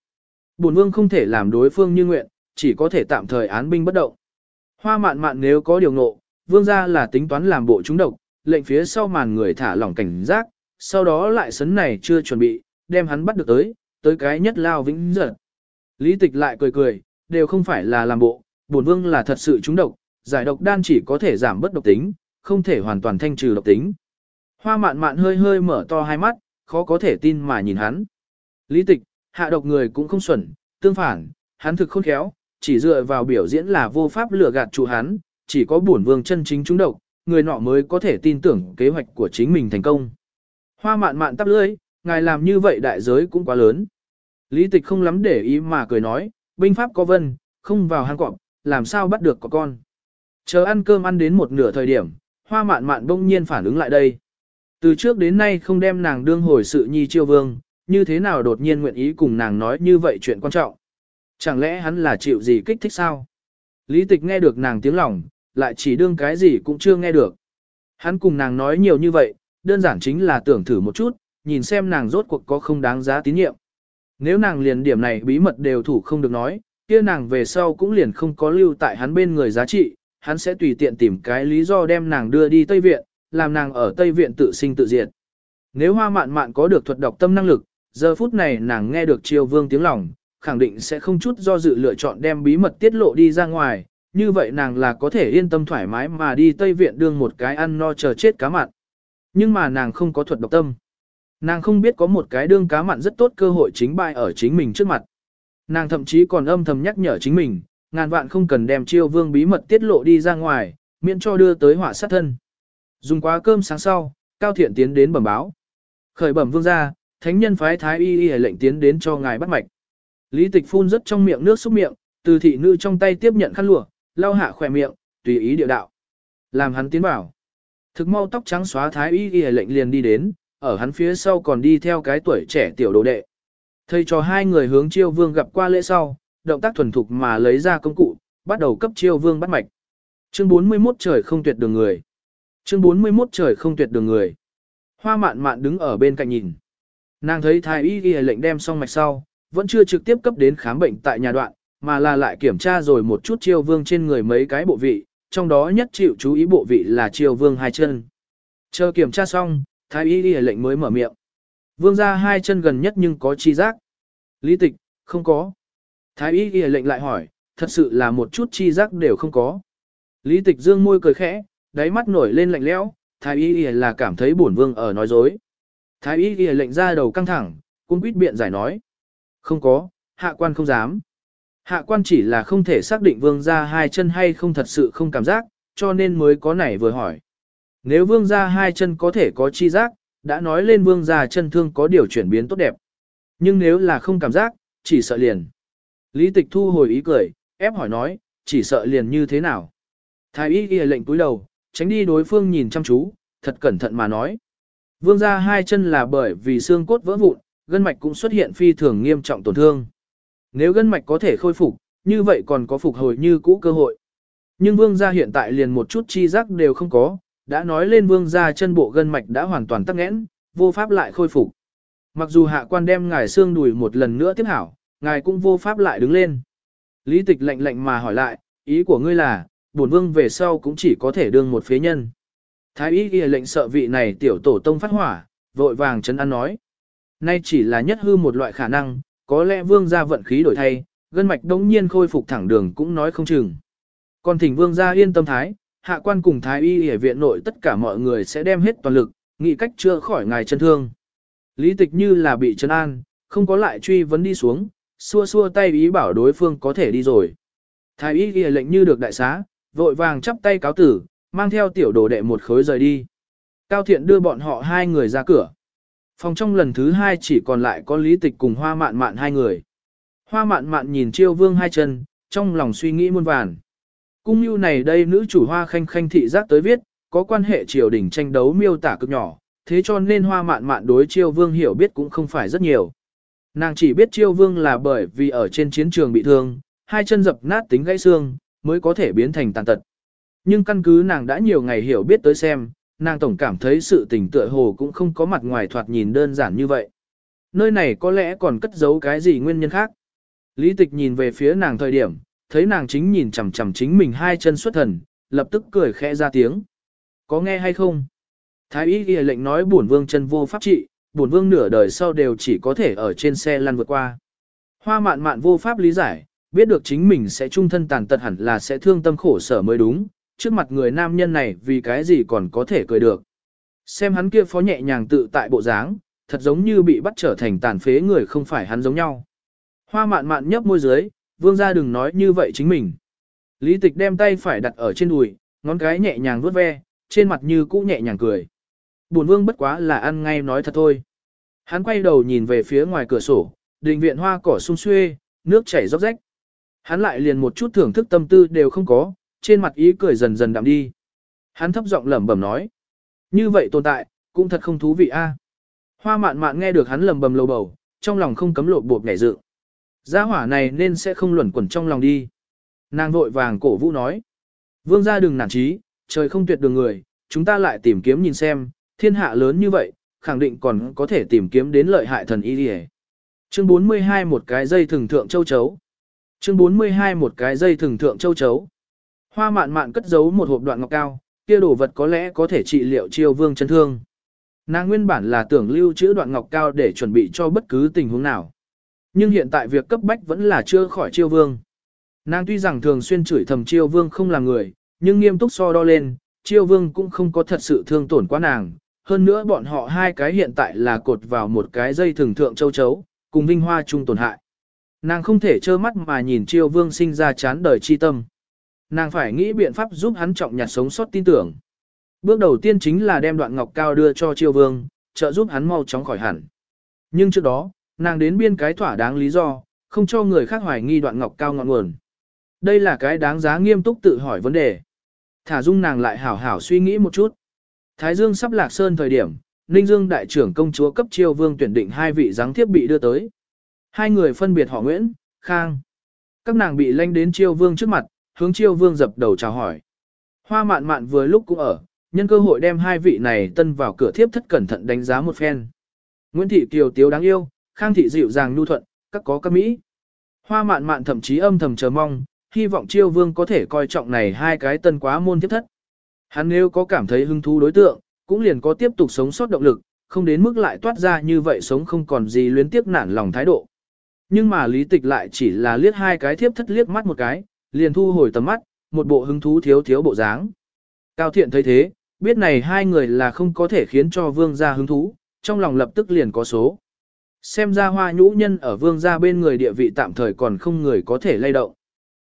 Bổn vương không thể làm đối phương như nguyện, chỉ có thể tạm thời án binh bất động. Hoa mạn mạn nếu có điều ngộ, vương gia là tính toán làm bộ chúng độc, lệnh phía sau màn người thả lỏng cảnh giác, sau đó lại sấn này chưa chuẩn bị, đem hắn bắt được tới, tới cái nhất lao vĩnh giật. Lý tịch lại cười cười, đều không phải là làm bộ, bổn vương là thật sự chúng độc, giải độc đan chỉ có thể giảm bất độc tính, không thể hoàn toàn thanh trừ độc tính. Hoa mạn mạn hơi hơi mở to hai mắt, khó có thể tin mà nhìn hắn. Lý tịch, hạ độc người cũng không xuẩn, tương phản, hắn thực khôn khéo, chỉ dựa vào biểu diễn là vô pháp lừa gạt chủ hắn, chỉ có bổn vương chân chính chúng độc, người nọ mới có thể tin tưởng kế hoạch của chính mình thành công. Hoa mạn mạn tắp lưỡi, ngài làm như vậy đại giới cũng quá lớn. Lý tịch không lắm để ý mà cười nói, binh pháp có vân, không vào hang cọp, làm sao bắt được có con. Chờ ăn cơm ăn đến một nửa thời điểm, hoa mạn mạn bỗng nhiên phản ứng lại đây. Từ trước đến nay không đem nàng đương hồi sự nhi chiêu vương, như thế nào đột nhiên nguyện ý cùng nàng nói như vậy chuyện quan trọng. Chẳng lẽ hắn là chịu gì kích thích sao? Lý tịch nghe được nàng tiếng lòng, lại chỉ đương cái gì cũng chưa nghe được. Hắn cùng nàng nói nhiều như vậy, đơn giản chính là tưởng thử một chút, nhìn xem nàng rốt cuộc có không đáng giá tín nhiệm. Nếu nàng liền điểm này bí mật đều thủ không được nói, kia nàng về sau cũng liền không có lưu tại hắn bên người giá trị, hắn sẽ tùy tiện tìm cái lý do đem nàng đưa đi Tây Viện, làm nàng ở Tây Viện tự sinh tự diệt. Nếu hoa mạn mạn có được thuật đọc tâm năng lực, giờ phút này nàng nghe được triều vương tiếng lòng, khẳng định sẽ không chút do dự lựa chọn đem bí mật tiết lộ đi ra ngoài, như vậy nàng là có thể yên tâm thoải mái mà đi Tây Viện đương một cái ăn no chờ chết cá mặn. Nhưng mà nàng không có thuật độc tâm. Nàng không biết có một cái đương cá mặn rất tốt cơ hội chính bại ở chính mình trước mặt. Nàng thậm chí còn âm thầm nhắc nhở chính mình, ngàn vạn không cần đem chiêu vương bí mật tiết lộ đi ra ngoài, miễn cho đưa tới họa sát thân. Dùng quá cơm sáng sau, Cao Thiện tiến đến bẩm báo. Khởi bẩm vương gia, thánh nhân phái thái y y lệnh tiến đến cho ngài bắt mạch. Lý tịch phun rất trong miệng nước xúc miệng, từ thị nữ trong tay tiếp nhận khăn lụa, lau hạ khỏe miệng, tùy ý địa đạo. Làm hắn tiến bảo. Thực mau tóc trắng xóa thái y y lệnh liền đi đến, ở hắn phía sau còn đi theo cái tuổi trẻ tiểu đồ đệ. Thầy cho hai người hướng chiêu vương gặp qua lễ sau, động tác thuần thục mà lấy ra công cụ, bắt đầu cấp chiêu vương bắt mạch. Chương 41 trời không tuyệt đường người. Chương 41 trời không tuyệt đường người. Hoa mạn mạn đứng ở bên cạnh nhìn. Nàng thấy thái y ghi lệnh đem xong mạch sau, vẫn chưa trực tiếp cấp đến khám bệnh tại nhà đoạn, mà là lại kiểm tra rồi một chút chiêu vương trên người mấy cái bộ vị, trong đó nhất chịu chú ý bộ vị là chiêu vương hai chân. Chờ kiểm tra xong, thái y ghi lệnh mới mở miệng. Vương ra hai chân gần nhất nhưng có chi giác. Lý tịch, không có. Thái y ghi lệnh lại hỏi, thật sự là một chút chi giác đều không có. Lý tịch dương môi cười khẽ, đáy mắt nổi lên lạnh lẽo, thái y ghi là cảm thấy bổn vương ở nói dối. Thái y ghi lệnh ra đầu căng thẳng, cung quýt biện giải nói. Không có, hạ quan không dám. Hạ quan chỉ là không thể xác định vương ra hai chân hay không thật sự không cảm giác, cho nên mới có nảy vừa hỏi. Nếu vương ra hai chân có thể có chi giác, đã nói lên vương ra chân thương có điều chuyển biến tốt đẹp. Nhưng nếu là không cảm giác, chỉ sợ liền. Lý tịch thu hồi ý cười, ép hỏi nói, chỉ sợ liền như thế nào. Thái y ghi lệnh túi đầu, tránh đi đối phương nhìn chăm chú, thật cẩn thận mà nói. Vương ra hai chân là bởi vì xương cốt vỡ vụn, gân mạch cũng xuất hiện phi thường nghiêm trọng tổn thương. Nếu gân mạch có thể khôi phục, như vậy còn có phục hồi như cũ cơ hội. Nhưng vương gia hiện tại liền một chút chi giác đều không có, đã nói lên vương gia chân bộ gân mạch đã hoàn toàn tắc nghẽn, vô pháp lại khôi phục. Mặc dù hạ quan đem ngài xương đùi một lần nữa tiếp hảo, ngài cũng vô pháp lại đứng lên. Lý tịch lạnh lạnh mà hỏi lại, ý của ngươi là, bổn vương về sau cũng chỉ có thể đương một phế nhân. Thái y ghi lệnh sợ vị này tiểu tổ tông phát hỏa, vội vàng chấn an nói. Nay chỉ là nhất hư một loại khả năng, có lẽ vương gia vận khí đổi thay, gân mạch đống nhiên khôi phục thẳng đường cũng nói không chừng. Còn thỉnh vương gia yên tâm thái, hạ quan cùng thái y ở viện nội tất cả mọi người sẽ đem hết toàn lực, nghĩ cách chữa khỏi ngài chân thương. Lý tịch như là bị chấn an, không có lại truy vấn đi xuống, xua xua tay ý bảo đối phương có thể đi rồi. Thái y ghi lệnh như được đại xá, vội vàng chắp tay cáo tử, mang theo tiểu đồ đệ một khối rời đi. Cao thiện đưa bọn họ hai người ra cửa. Phòng trong lần thứ hai chỉ còn lại có lý tịch cùng hoa mạn mạn hai người. Hoa mạn mạn nhìn chiêu vương hai chân, trong lòng suy nghĩ muôn vàn. Cung như này đây nữ chủ hoa khanh khanh thị giác tới viết, có quan hệ triều đình tranh đấu miêu tả cực nhỏ, thế cho nên hoa mạn mạn đối chiêu vương hiểu biết cũng không phải rất nhiều. Nàng chỉ biết chiêu vương là bởi vì ở trên chiến trường bị thương, hai chân dập nát tính gãy xương, mới có thể biến thành tàn tật. Nhưng căn cứ nàng đã nhiều ngày hiểu biết tới xem, nàng tổng cảm thấy sự tình tựa hồ cũng không có mặt ngoài thoạt nhìn đơn giản như vậy. Nơi này có lẽ còn cất giấu cái gì nguyên nhân khác. Lý tịch nhìn về phía nàng thời điểm, thấy nàng chính nhìn chằm chằm chính mình hai chân xuất thần, lập tức cười khẽ ra tiếng. Có nghe hay không? Thái y ghi lệnh nói bổn vương chân vô pháp trị, bổn vương nửa đời sau đều chỉ có thể ở trên xe lăn vượt qua. Hoa mạn mạn vô pháp lý giải, biết được chính mình sẽ trung thân tàn tật hẳn là sẽ thương tâm khổ sở mới đúng, trước mặt người nam nhân này vì cái gì còn có thể cười được. Xem hắn kia phó nhẹ nhàng tự tại bộ dáng, thật giống như bị bắt trở thành tàn phế người không phải hắn giống nhau. Hoa mạn mạn nhấp môi dưới, vương gia đừng nói như vậy chính mình. Lý tịch đem tay phải đặt ở trên đùi, ngón cái nhẹ nhàng vuốt ve, trên mặt như cũ nhẹ nhàng cười. Bổn vương bất quá là ăn ngay nói thật thôi. Hắn quay đầu nhìn về phía ngoài cửa sổ, đình viện hoa cỏ sung xuê, nước chảy róc rách. Hắn lại liền một chút thưởng thức tâm tư đều không có, trên mặt ý cười dần dần đậm đi. Hắn thấp giọng lẩm bẩm nói. Như vậy tồn tại, cũng thật không thú vị a. Hoa mạn mạn nghe được hắn lẩm bẩm lầu bầu, trong lòng không cấm lộ bộp nhảy dự. Gia hỏa này nên sẽ không luẩn quẩn trong lòng đi. Nàng vội vàng cổ vũ nói. Vương gia đừng nản trí, trời không tuyệt đường người, chúng ta lại tìm kiếm nhìn xem, thiên hạ lớn như vậy, khẳng định còn có thể tìm kiếm đến lợi hại thần y đi Chương 42 một cái dây thường thượng châu chấu. Chương 42 một cái dây thường thượng châu chấu. Hoa mạn mạn cất giấu một hộp đoạn ngọc cao, kia đồ vật có lẽ có thể trị liệu chiêu vương chân thương. Nàng nguyên bản là tưởng lưu trữ đoạn ngọc cao để chuẩn bị cho bất cứ tình huống nào. Nhưng hiện tại việc cấp bách vẫn là chưa khỏi chiêu vương. Nàng tuy rằng thường xuyên chửi thầm chiêu vương không là người, nhưng nghiêm túc so đo lên, chiêu vương cũng không có thật sự thương tổn quá nàng. Hơn nữa bọn họ hai cái hiện tại là cột vào một cái dây thường thượng châu chấu, cùng vinh hoa chung tổn hại. Nàng không thể trơ mắt mà nhìn triều vương sinh ra chán đời chi tâm. Nàng phải nghĩ biện pháp giúp hắn trọng nhặt sống sót tin tưởng. Bước đầu tiên chính là đem đoạn ngọc cao đưa cho triều vương, trợ giúp hắn mau chóng khỏi hẳn. Nhưng trước đó, nàng đến biên cái thỏa đáng lý do, không cho người khác hoài nghi đoạn ngọc cao ngọn nguồn. Đây là cái đáng giá nghiêm túc tự hỏi vấn đề. Thả dung nàng lại hảo hảo suy nghĩ một chút. Thái Dương sắp lạc sơn thời điểm, Ninh Dương đại trưởng công chúa cấp triều vương tuyển định hai vị giáng thiếp bị đưa tới. Hai người phân biệt họ Nguyễn, Khang. Các nàng bị lanh đến chiêu vương trước mặt, hướng chiêu vương dập đầu chào hỏi. Hoa mạn mạn vừa lúc cũng ở, nhân cơ hội đem hai vị này tân vào cửa thiếp thất cẩn thận đánh giá một phen. Nguyễn Thị Kiều Tiếu đáng yêu, Khang Thị dịu dàng nhu thuận, các có các Mỹ. Hoa mạn mạn thậm chí âm thầm chờ mong, hy vọng chiêu vương có thể coi trọng này hai cái tân quá môn thiếp thất. Hắn nếu có cảm thấy hứng thú đối tượng, cũng liền có tiếp tục sống sót động lực, không đến mức lại toát ra như vậy sống không còn gì luyến tiếc nản lòng thái độ. Nhưng mà lý tịch lại chỉ là liếc hai cái thiếp thất liếc mắt một cái, liền thu hồi tầm mắt, một bộ hứng thú thiếu thiếu bộ dáng. Cao thiện thấy thế, biết này hai người là không có thể khiến cho vương gia hứng thú, trong lòng lập tức liền có số. Xem ra hoa nhũ nhân ở vương gia bên người địa vị tạm thời còn không người có thể lay động.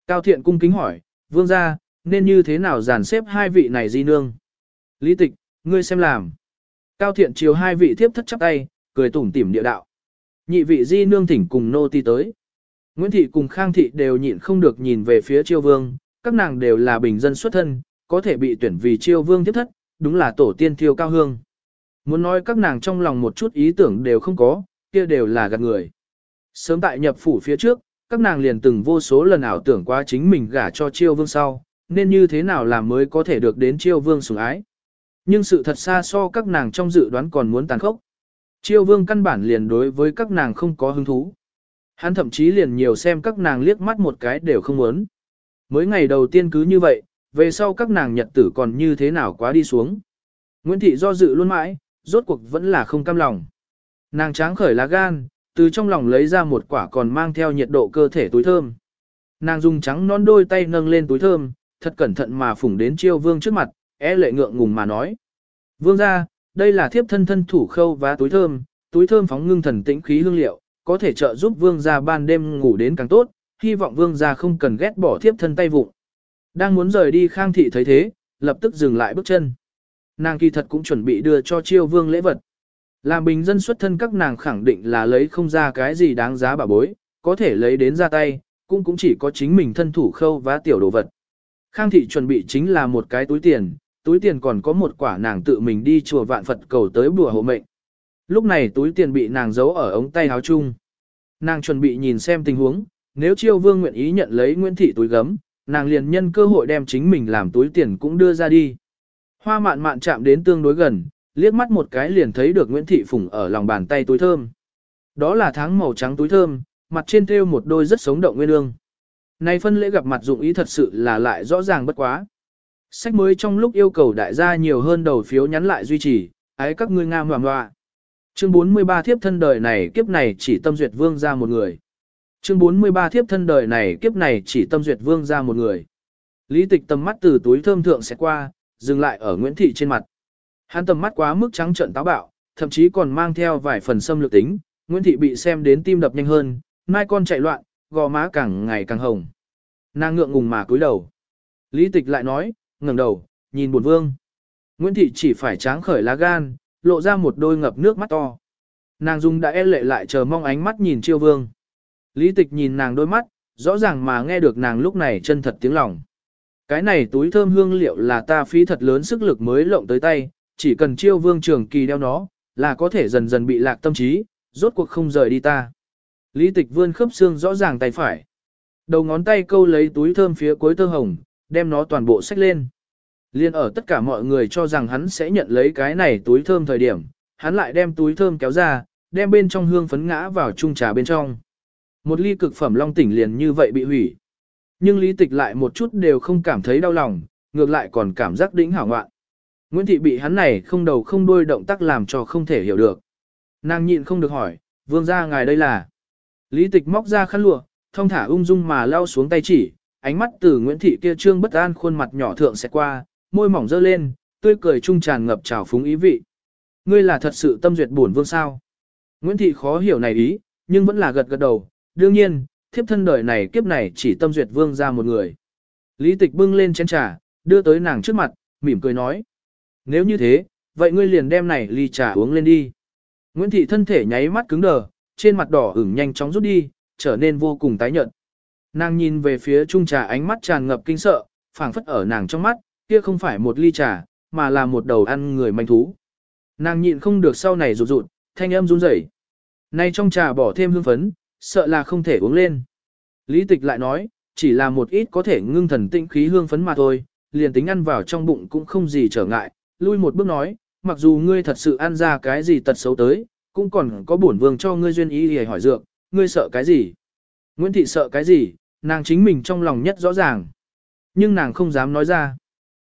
Cao thiện cung kính hỏi, vương gia, nên như thế nào dàn xếp hai vị này di nương? Lý tịch, ngươi xem làm. Cao thiện chiều hai vị tiếp thất chắp tay, cười tủm tỉm địa đạo. Nhị vị di nương thỉnh cùng nô ti tới. Nguyễn thị cùng Khang thị đều nhịn không được nhìn về phía chiêu vương, các nàng đều là bình dân xuất thân, có thể bị tuyển vì chiêu vương tiếp thất, đúng là tổ tiên thiêu cao hương. Muốn nói các nàng trong lòng một chút ý tưởng đều không có, kia đều là gạt người. Sớm tại nhập phủ phía trước, các nàng liền từng vô số lần ảo tưởng qua chính mình gả cho chiêu vương sau, nên như thế nào làm mới có thể được đến chiêu vương sủng ái. Nhưng sự thật xa so các nàng trong dự đoán còn muốn tàn khốc. Chiêu vương căn bản liền đối với các nàng không có hứng thú. Hắn thậm chí liền nhiều xem các nàng liếc mắt một cái đều không muốn. Mới ngày đầu tiên cứ như vậy, về sau các nàng nhật tử còn như thế nào quá đi xuống. Nguyễn Thị do dự luôn mãi, rốt cuộc vẫn là không cam lòng. Nàng tráng khởi lá gan, từ trong lòng lấy ra một quả còn mang theo nhiệt độ cơ thể túi thơm. Nàng dùng trắng non đôi tay nâng lên túi thơm, thật cẩn thận mà phủng đến chiêu vương trước mặt, é lệ ngượng ngùng mà nói. Vương ra, đây là thiếp thân thân thủ khâu và túi thơm, túi thơm phóng ngưng thần tĩnh khí hương liệu, có thể trợ giúp vương gia ban đêm ngủ đến càng tốt, hy vọng vương gia không cần ghét bỏ thiếp thân tay vụng. Đang muốn rời đi khang thị thấy thế, lập tức dừng lại bước chân. Nàng kỳ thật cũng chuẩn bị đưa cho chiêu vương lễ vật. Làm bình dân xuất thân các nàng khẳng định là lấy không ra cái gì đáng giá bà bối, có thể lấy đến ra tay, cũng cũng chỉ có chính mình thân thủ khâu và tiểu đồ vật. Khang thị chuẩn bị chính là một cái túi tiền, túi tiền còn có một quả nàng tự mình đi chùa vạn Phật cầu tới bùa hộ mệnh. Lúc này túi tiền bị nàng giấu ở ống tay áo chung. Nàng chuẩn bị nhìn xem tình huống, nếu chiêu vương nguyện ý nhận lấy Nguyễn Thị túi gấm, nàng liền nhân cơ hội đem chính mình làm túi tiền cũng đưa ra đi. Hoa mạn mạn chạm đến tương đối gần, liếc mắt một cái liền thấy được Nguyễn Thị Phùng ở lòng bàn tay túi thơm. Đó là tháng màu trắng túi thơm, mặt trên thêu một đôi rất sống động nguyên ương. Này phân lễ gặp mặt dụng ý thật sự là lại rõ ràng bất quá. Sách mới trong lúc yêu cầu đại gia nhiều hơn đầu phiếu nhắn lại duy trì, ái các ngươi ngam hoàng hoa. Chương 43 thiếp thân đời này kiếp này chỉ tâm duyệt vương ra một người. Chương 43 thiếp thân đời này kiếp này chỉ tâm duyệt vương ra một người. Lý tịch tầm mắt từ túi thơm thượng sẽ qua, dừng lại ở Nguyễn Thị trên mặt. Hắn tầm mắt quá mức trắng trợn táo bạo, thậm chí còn mang theo vài phần xâm lược tính, Nguyễn Thị bị xem đến tim đập nhanh hơn, mai con chạy loạn, gò má càng ngày càng hồng. Nàng ngượng ngùng mà cúi đầu. Lý tịch lại nói, ngẩng đầu, nhìn buồn vương. Nguyễn Thị chỉ phải tráng khởi lá gan, lộ ra một đôi ngập nước mắt to. Nàng dung đã e lệ lại chờ mong ánh mắt nhìn chiêu vương. Lý tịch nhìn nàng đôi mắt, rõ ràng mà nghe được nàng lúc này chân thật tiếng lòng. Cái này túi thơm hương liệu là ta phí thật lớn sức lực mới lộng tới tay, chỉ cần chiêu vương trường kỳ đeo nó, là có thể dần dần bị lạc tâm trí, rốt cuộc không rời đi ta. Lý tịch vươn khớp xương rõ ràng tay phải. Đầu ngón tay câu lấy túi thơm phía cuối tơ hồng, đem nó toàn bộ xách lên. Liên ở tất cả mọi người cho rằng hắn sẽ nhận lấy cái này túi thơm thời điểm, hắn lại đem túi thơm kéo ra, đem bên trong hương phấn ngã vào chung trà bên trong. Một ly cực phẩm long tỉnh liền như vậy bị hủy. Nhưng lý tịch lại một chút đều không cảm thấy đau lòng, ngược lại còn cảm giác đỉnh hảo ngoạn. Nguyễn Thị bị hắn này không đầu không đuôi động tác làm cho không thể hiểu được. Nàng nhịn không được hỏi, vương gia ngài đây là. Lý tịch móc ra khăn lụa, thông thả ung dung mà lau xuống tay chỉ, ánh mắt từ Nguyễn Thị kia trương bất an khuôn mặt nhỏ thượng sẽ qua, môi mỏng dơ lên, tươi cười trung tràn ngập trào phúng ý vị. Ngươi là thật sự tâm duyệt buồn vương sao? Nguyễn Thị khó hiểu này ý, nhưng vẫn là gật gật đầu, đương nhiên, thiếp thân đời này kiếp này chỉ tâm duyệt vương ra một người. Lý tịch bưng lên chén trà, đưa tới nàng trước mặt, mỉm cười nói. Nếu như thế, vậy ngươi liền đem này ly trà uống lên đi. Nguyễn Thị thân thể nháy mắt cứng đờ, trên mặt đỏ ửng nhanh chóng rút đi, trở nên vô cùng tái nhợt. Nàng nhìn về phía trung trà ánh mắt tràn ngập kinh sợ, phảng phất ở nàng trong mắt, kia không phải một ly trà, mà là một đầu ăn người manh thú. Nàng nhịn không được sau này rụt rụt, thanh âm run rẩy. Nay trong trà bỏ thêm hương phấn, sợ là không thể uống lên. Lý tịch lại nói, chỉ là một ít có thể ngưng thần tĩnh khí hương phấn mà thôi, liền tính ăn vào trong bụng cũng không gì trở ngại, lui một bước nói, mặc dù ngươi thật sự ăn ra cái gì tật xấu tới, cũng còn có bổn vương cho ngươi duyên ý để hỏi dược, ngươi sợ cái gì? Nguyễn Thị sợ cái gì, nàng chính mình trong lòng nhất rõ ràng. Nhưng nàng không dám nói ra.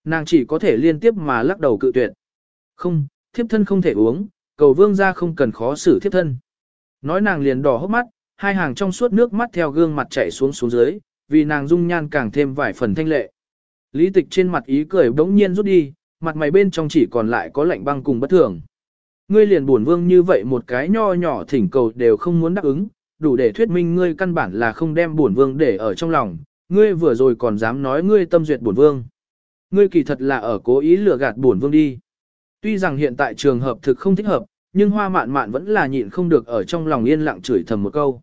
Nàng chỉ có thể liên tiếp mà lắc đầu cự tuyệt. Không, thiếp thân không thể uống, cầu vương ra không cần khó xử thiếp thân. Nói nàng liền đỏ hốc mắt, hai hàng trong suốt nước mắt theo gương mặt chảy xuống xuống dưới, vì nàng dung nhan càng thêm vài phần thanh lệ. Lý tịch trên mặt ý cười bỗng nhiên rút đi, mặt mày bên trong chỉ còn lại có lạnh băng cùng bất thường. Ngươi liền buồn vương như vậy một cái nho nhỏ thỉnh cầu đều không muốn đáp ứng, đủ để thuyết minh ngươi căn bản là không đem buồn vương để ở trong lòng, ngươi vừa rồi còn dám nói ngươi tâm duyệt buồn vương. Ngươi kỳ thật là ở cố ý lừa gạt buồn vương đi. Tuy rằng hiện tại trường hợp thực không thích hợp, nhưng hoa mạn mạn vẫn là nhịn không được ở trong lòng yên lặng chửi thầm một câu.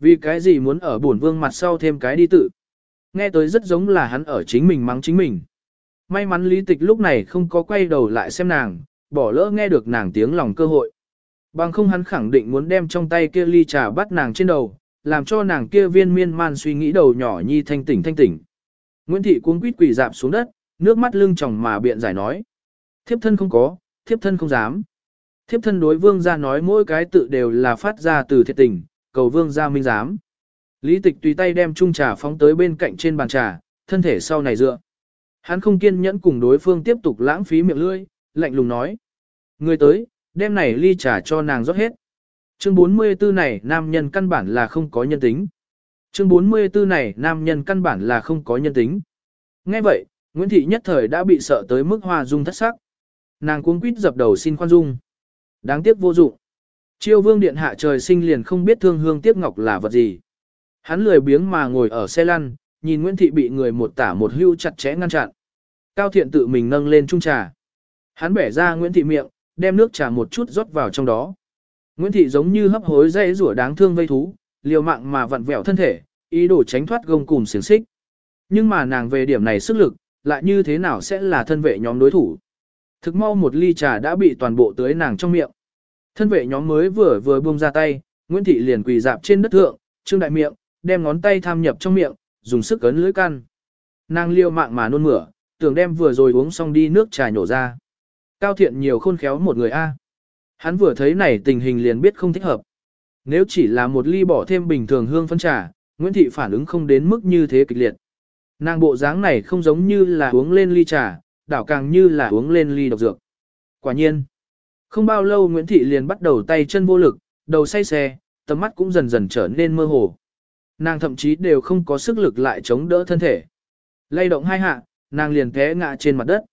Vì cái gì muốn ở buồn vương mặt sau thêm cái đi tự. Nghe tới rất giống là hắn ở chính mình mắng chính mình. May mắn lý tịch lúc này không có quay đầu lại xem nàng, bỏ lỡ nghe được nàng tiếng lòng cơ hội. Bằng không hắn khẳng định muốn đem trong tay kia ly trà bắt nàng trên đầu, làm cho nàng kia viên miên man suy nghĩ đầu nhỏ nhi thanh tỉnh thanh tỉnh. Nguyễn Thị cuống quýt quỳ dạp xuống đất, nước mắt lưng tròng mà biện giải nói. Thiếp thân không có, thiếp thân không dám. Thiếp thân đối vương gia nói mỗi cái tự đều là phát ra từ thiệt tình, cầu vương gia minh dám. Lý tịch tùy tay đem chung trà phóng tới bên cạnh trên bàn trà, thân thể sau này dựa. Hắn không kiên nhẫn cùng đối phương tiếp tục lãng phí miệng lưỡi, lạnh lùng nói. Người tới, đem này ly trà cho nàng rót hết. Chương 44 này nam nhân căn bản là không có nhân tính. Chương 44 này nam nhân căn bản là không có nhân tính. Nghe vậy, Nguyễn Thị nhất thời đã bị sợ tới mức hoa dung thất sắc. Nàng cuống quýt dập đầu xin khoan dung. Đáng tiếc vô dụng. Chiêu vương điện hạ trời sinh liền không biết thương hương tiếc ngọc là vật gì. Hắn lười biếng mà ngồi ở xe lăn, nhìn Nguyễn Thị bị người một tả một hưu chặt chẽ ngăn chặn. Cao thiện tự mình nâng lên trung trà. Hắn bẻ ra Nguyễn Thị miệng, đem nước trà một chút rót vào trong đó. Nguyễn Thị giống như hấp hối dây rủa đáng thương vây thú, liều mạng mà vặn vẹo thân thể, ý đồ tránh thoát gông cùm xiềng xích. Nhưng mà nàng về điểm này sức lực, lại như thế nào sẽ là thân vệ nhóm đối thủ. Thực mau một ly trà đã bị toàn bộ tưới nàng trong miệng. Thân vệ nhóm mới vừa vừa buông ra tay, Nguyễn Thị liền quỳ dạp trên đất thượng, trương đại miệng, đem ngón tay tham nhập trong miệng, dùng sức ấn lưỡi căn. Nàng liêu mạng mà nôn mửa, tưởng đem vừa rồi uống xong đi nước trà nhổ ra. Cao thiện nhiều khôn khéo một người A. Hắn vừa thấy này tình hình liền biết không thích hợp. Nếu chỉ là một ly bỏ thêm bình thường hương phân trà, Nguyễn Thị phản ứng không đến mức như thế kịch liệt. Nàng bộ dáng này không giống như là uống lên ly trà, đảo càng như là uống lên ly độc dược. Quả nhiên, không bao lâu Nguyễn Thị liền bắt đầu tay chân vô lực, đầu say xe, tầm mắt cũng dần dần trở nên mơ hồ. Nàng thậm chí đều không có sức lực lại chống đỡ thân thể. Lay động hai hạ, nàng liền té ngã trên mặt đất.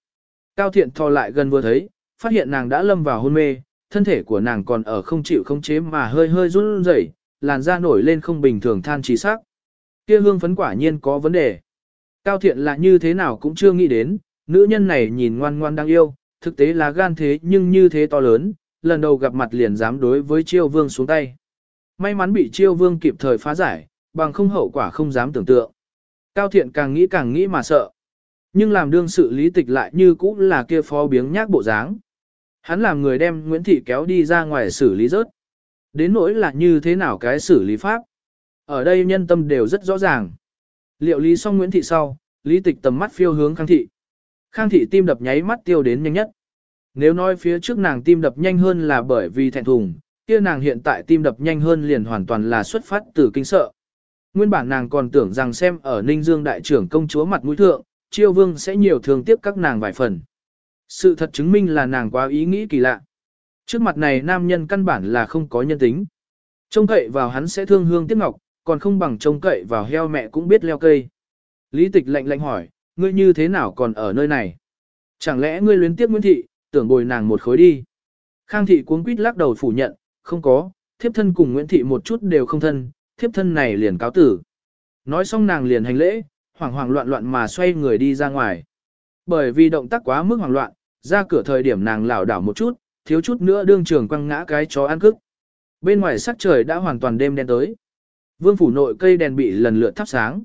Cao thiện thò lại gần vừa thấy, phát hiện nàng đã lâm vào hôn mê, thân thể của nàng còn ở không chịu không chế mà hơi hơi run rẩy, làn da nổi lên không bình thường than trí sắc. Kia hương phấn quả nhiên có vấn đề. Cao thiện là như thế nào cũng chưa nghĩ đến, nữ nhân này nhìn ngoan ngoan đang yêu, thực tế là gan thế nhưng như thế to lớn, lần đầu gặp mặt liền dám đối với chiêu vương xuống tay. May mắn bị chiêu vương kịp thời phá giải, bằng không hậu quả không dám tưởng tượng. Cao thiện càng nghĩ càng nghĩ mà sợ. Nhưng làm đương sự lý tịch lại như cũ là kia phó biếng nhác bộ dáng. Hắn làm người đem Nguyễn Thị kéo đi ra ngoài xử lý rớt. Đến nỗi là như thế nào cái xử lý pháp. Ở đây nhân tâm đều rất rõ ràng. Liệu lý xong Nguyễn Thị sau, lý tịch tầm mắt phiêu hướng Khang Thị. Khang Thị tim đập nháy mắt tiêu đến nhanh nhất. Nếu nói phía trước nàng tim đập nhanh hơn là bởi vì thẹn thùng, kia nàng hiện tại tim đập nhanh hơn liền hoàn toàn là xuất phát từ kinh sợ. Nguyên bản nàng còn tưởng rằng xem ở Ninh Dương đại trưởng công chúa mặt mũi thượng, chiêu vương sẽ nhiều thương tiếc các nàng vài phần. Sự thật chứng minh là nàng quá ý nghĩ kỳ lạ. Trước mặt này nam nhân căn bản là không có nhân tính. Trông cậy vào hắn sẽ thương hương tiếc ngọc, còn không bằng trông cậy vào heo mẹ cũng biết leo cây. Lý tịch lạnh lạnh hỏi, ngươi như thế nào còn ở nơi này? Chẳng lẽ ngươi luyến tiếc Nguyễn Thị, tưởng bồi nàng một khối đi? Khang Thị cuống quýt lắc đầu phủ nhận, không có, thiếp thân cùng Nguyễn Thị một chút đều không thân, thiếp thân này liền cáo tử. Nói xong nàng liền hành lễ, hoảng hoảng loạn loạn mà xoay người đi ra ngoài. Bởi vì động tác quá mức hoảng loạn, ra cửa thời điểm nàng lảo đảo một chút, thiếu chút nữa đương trường quăng ngã cái chó ăn cức. Bên ngoài sắc trời đã hoàn toàn đêm đen tới. Vương phủ nội cây đèn bị lần lượt thắp sáng.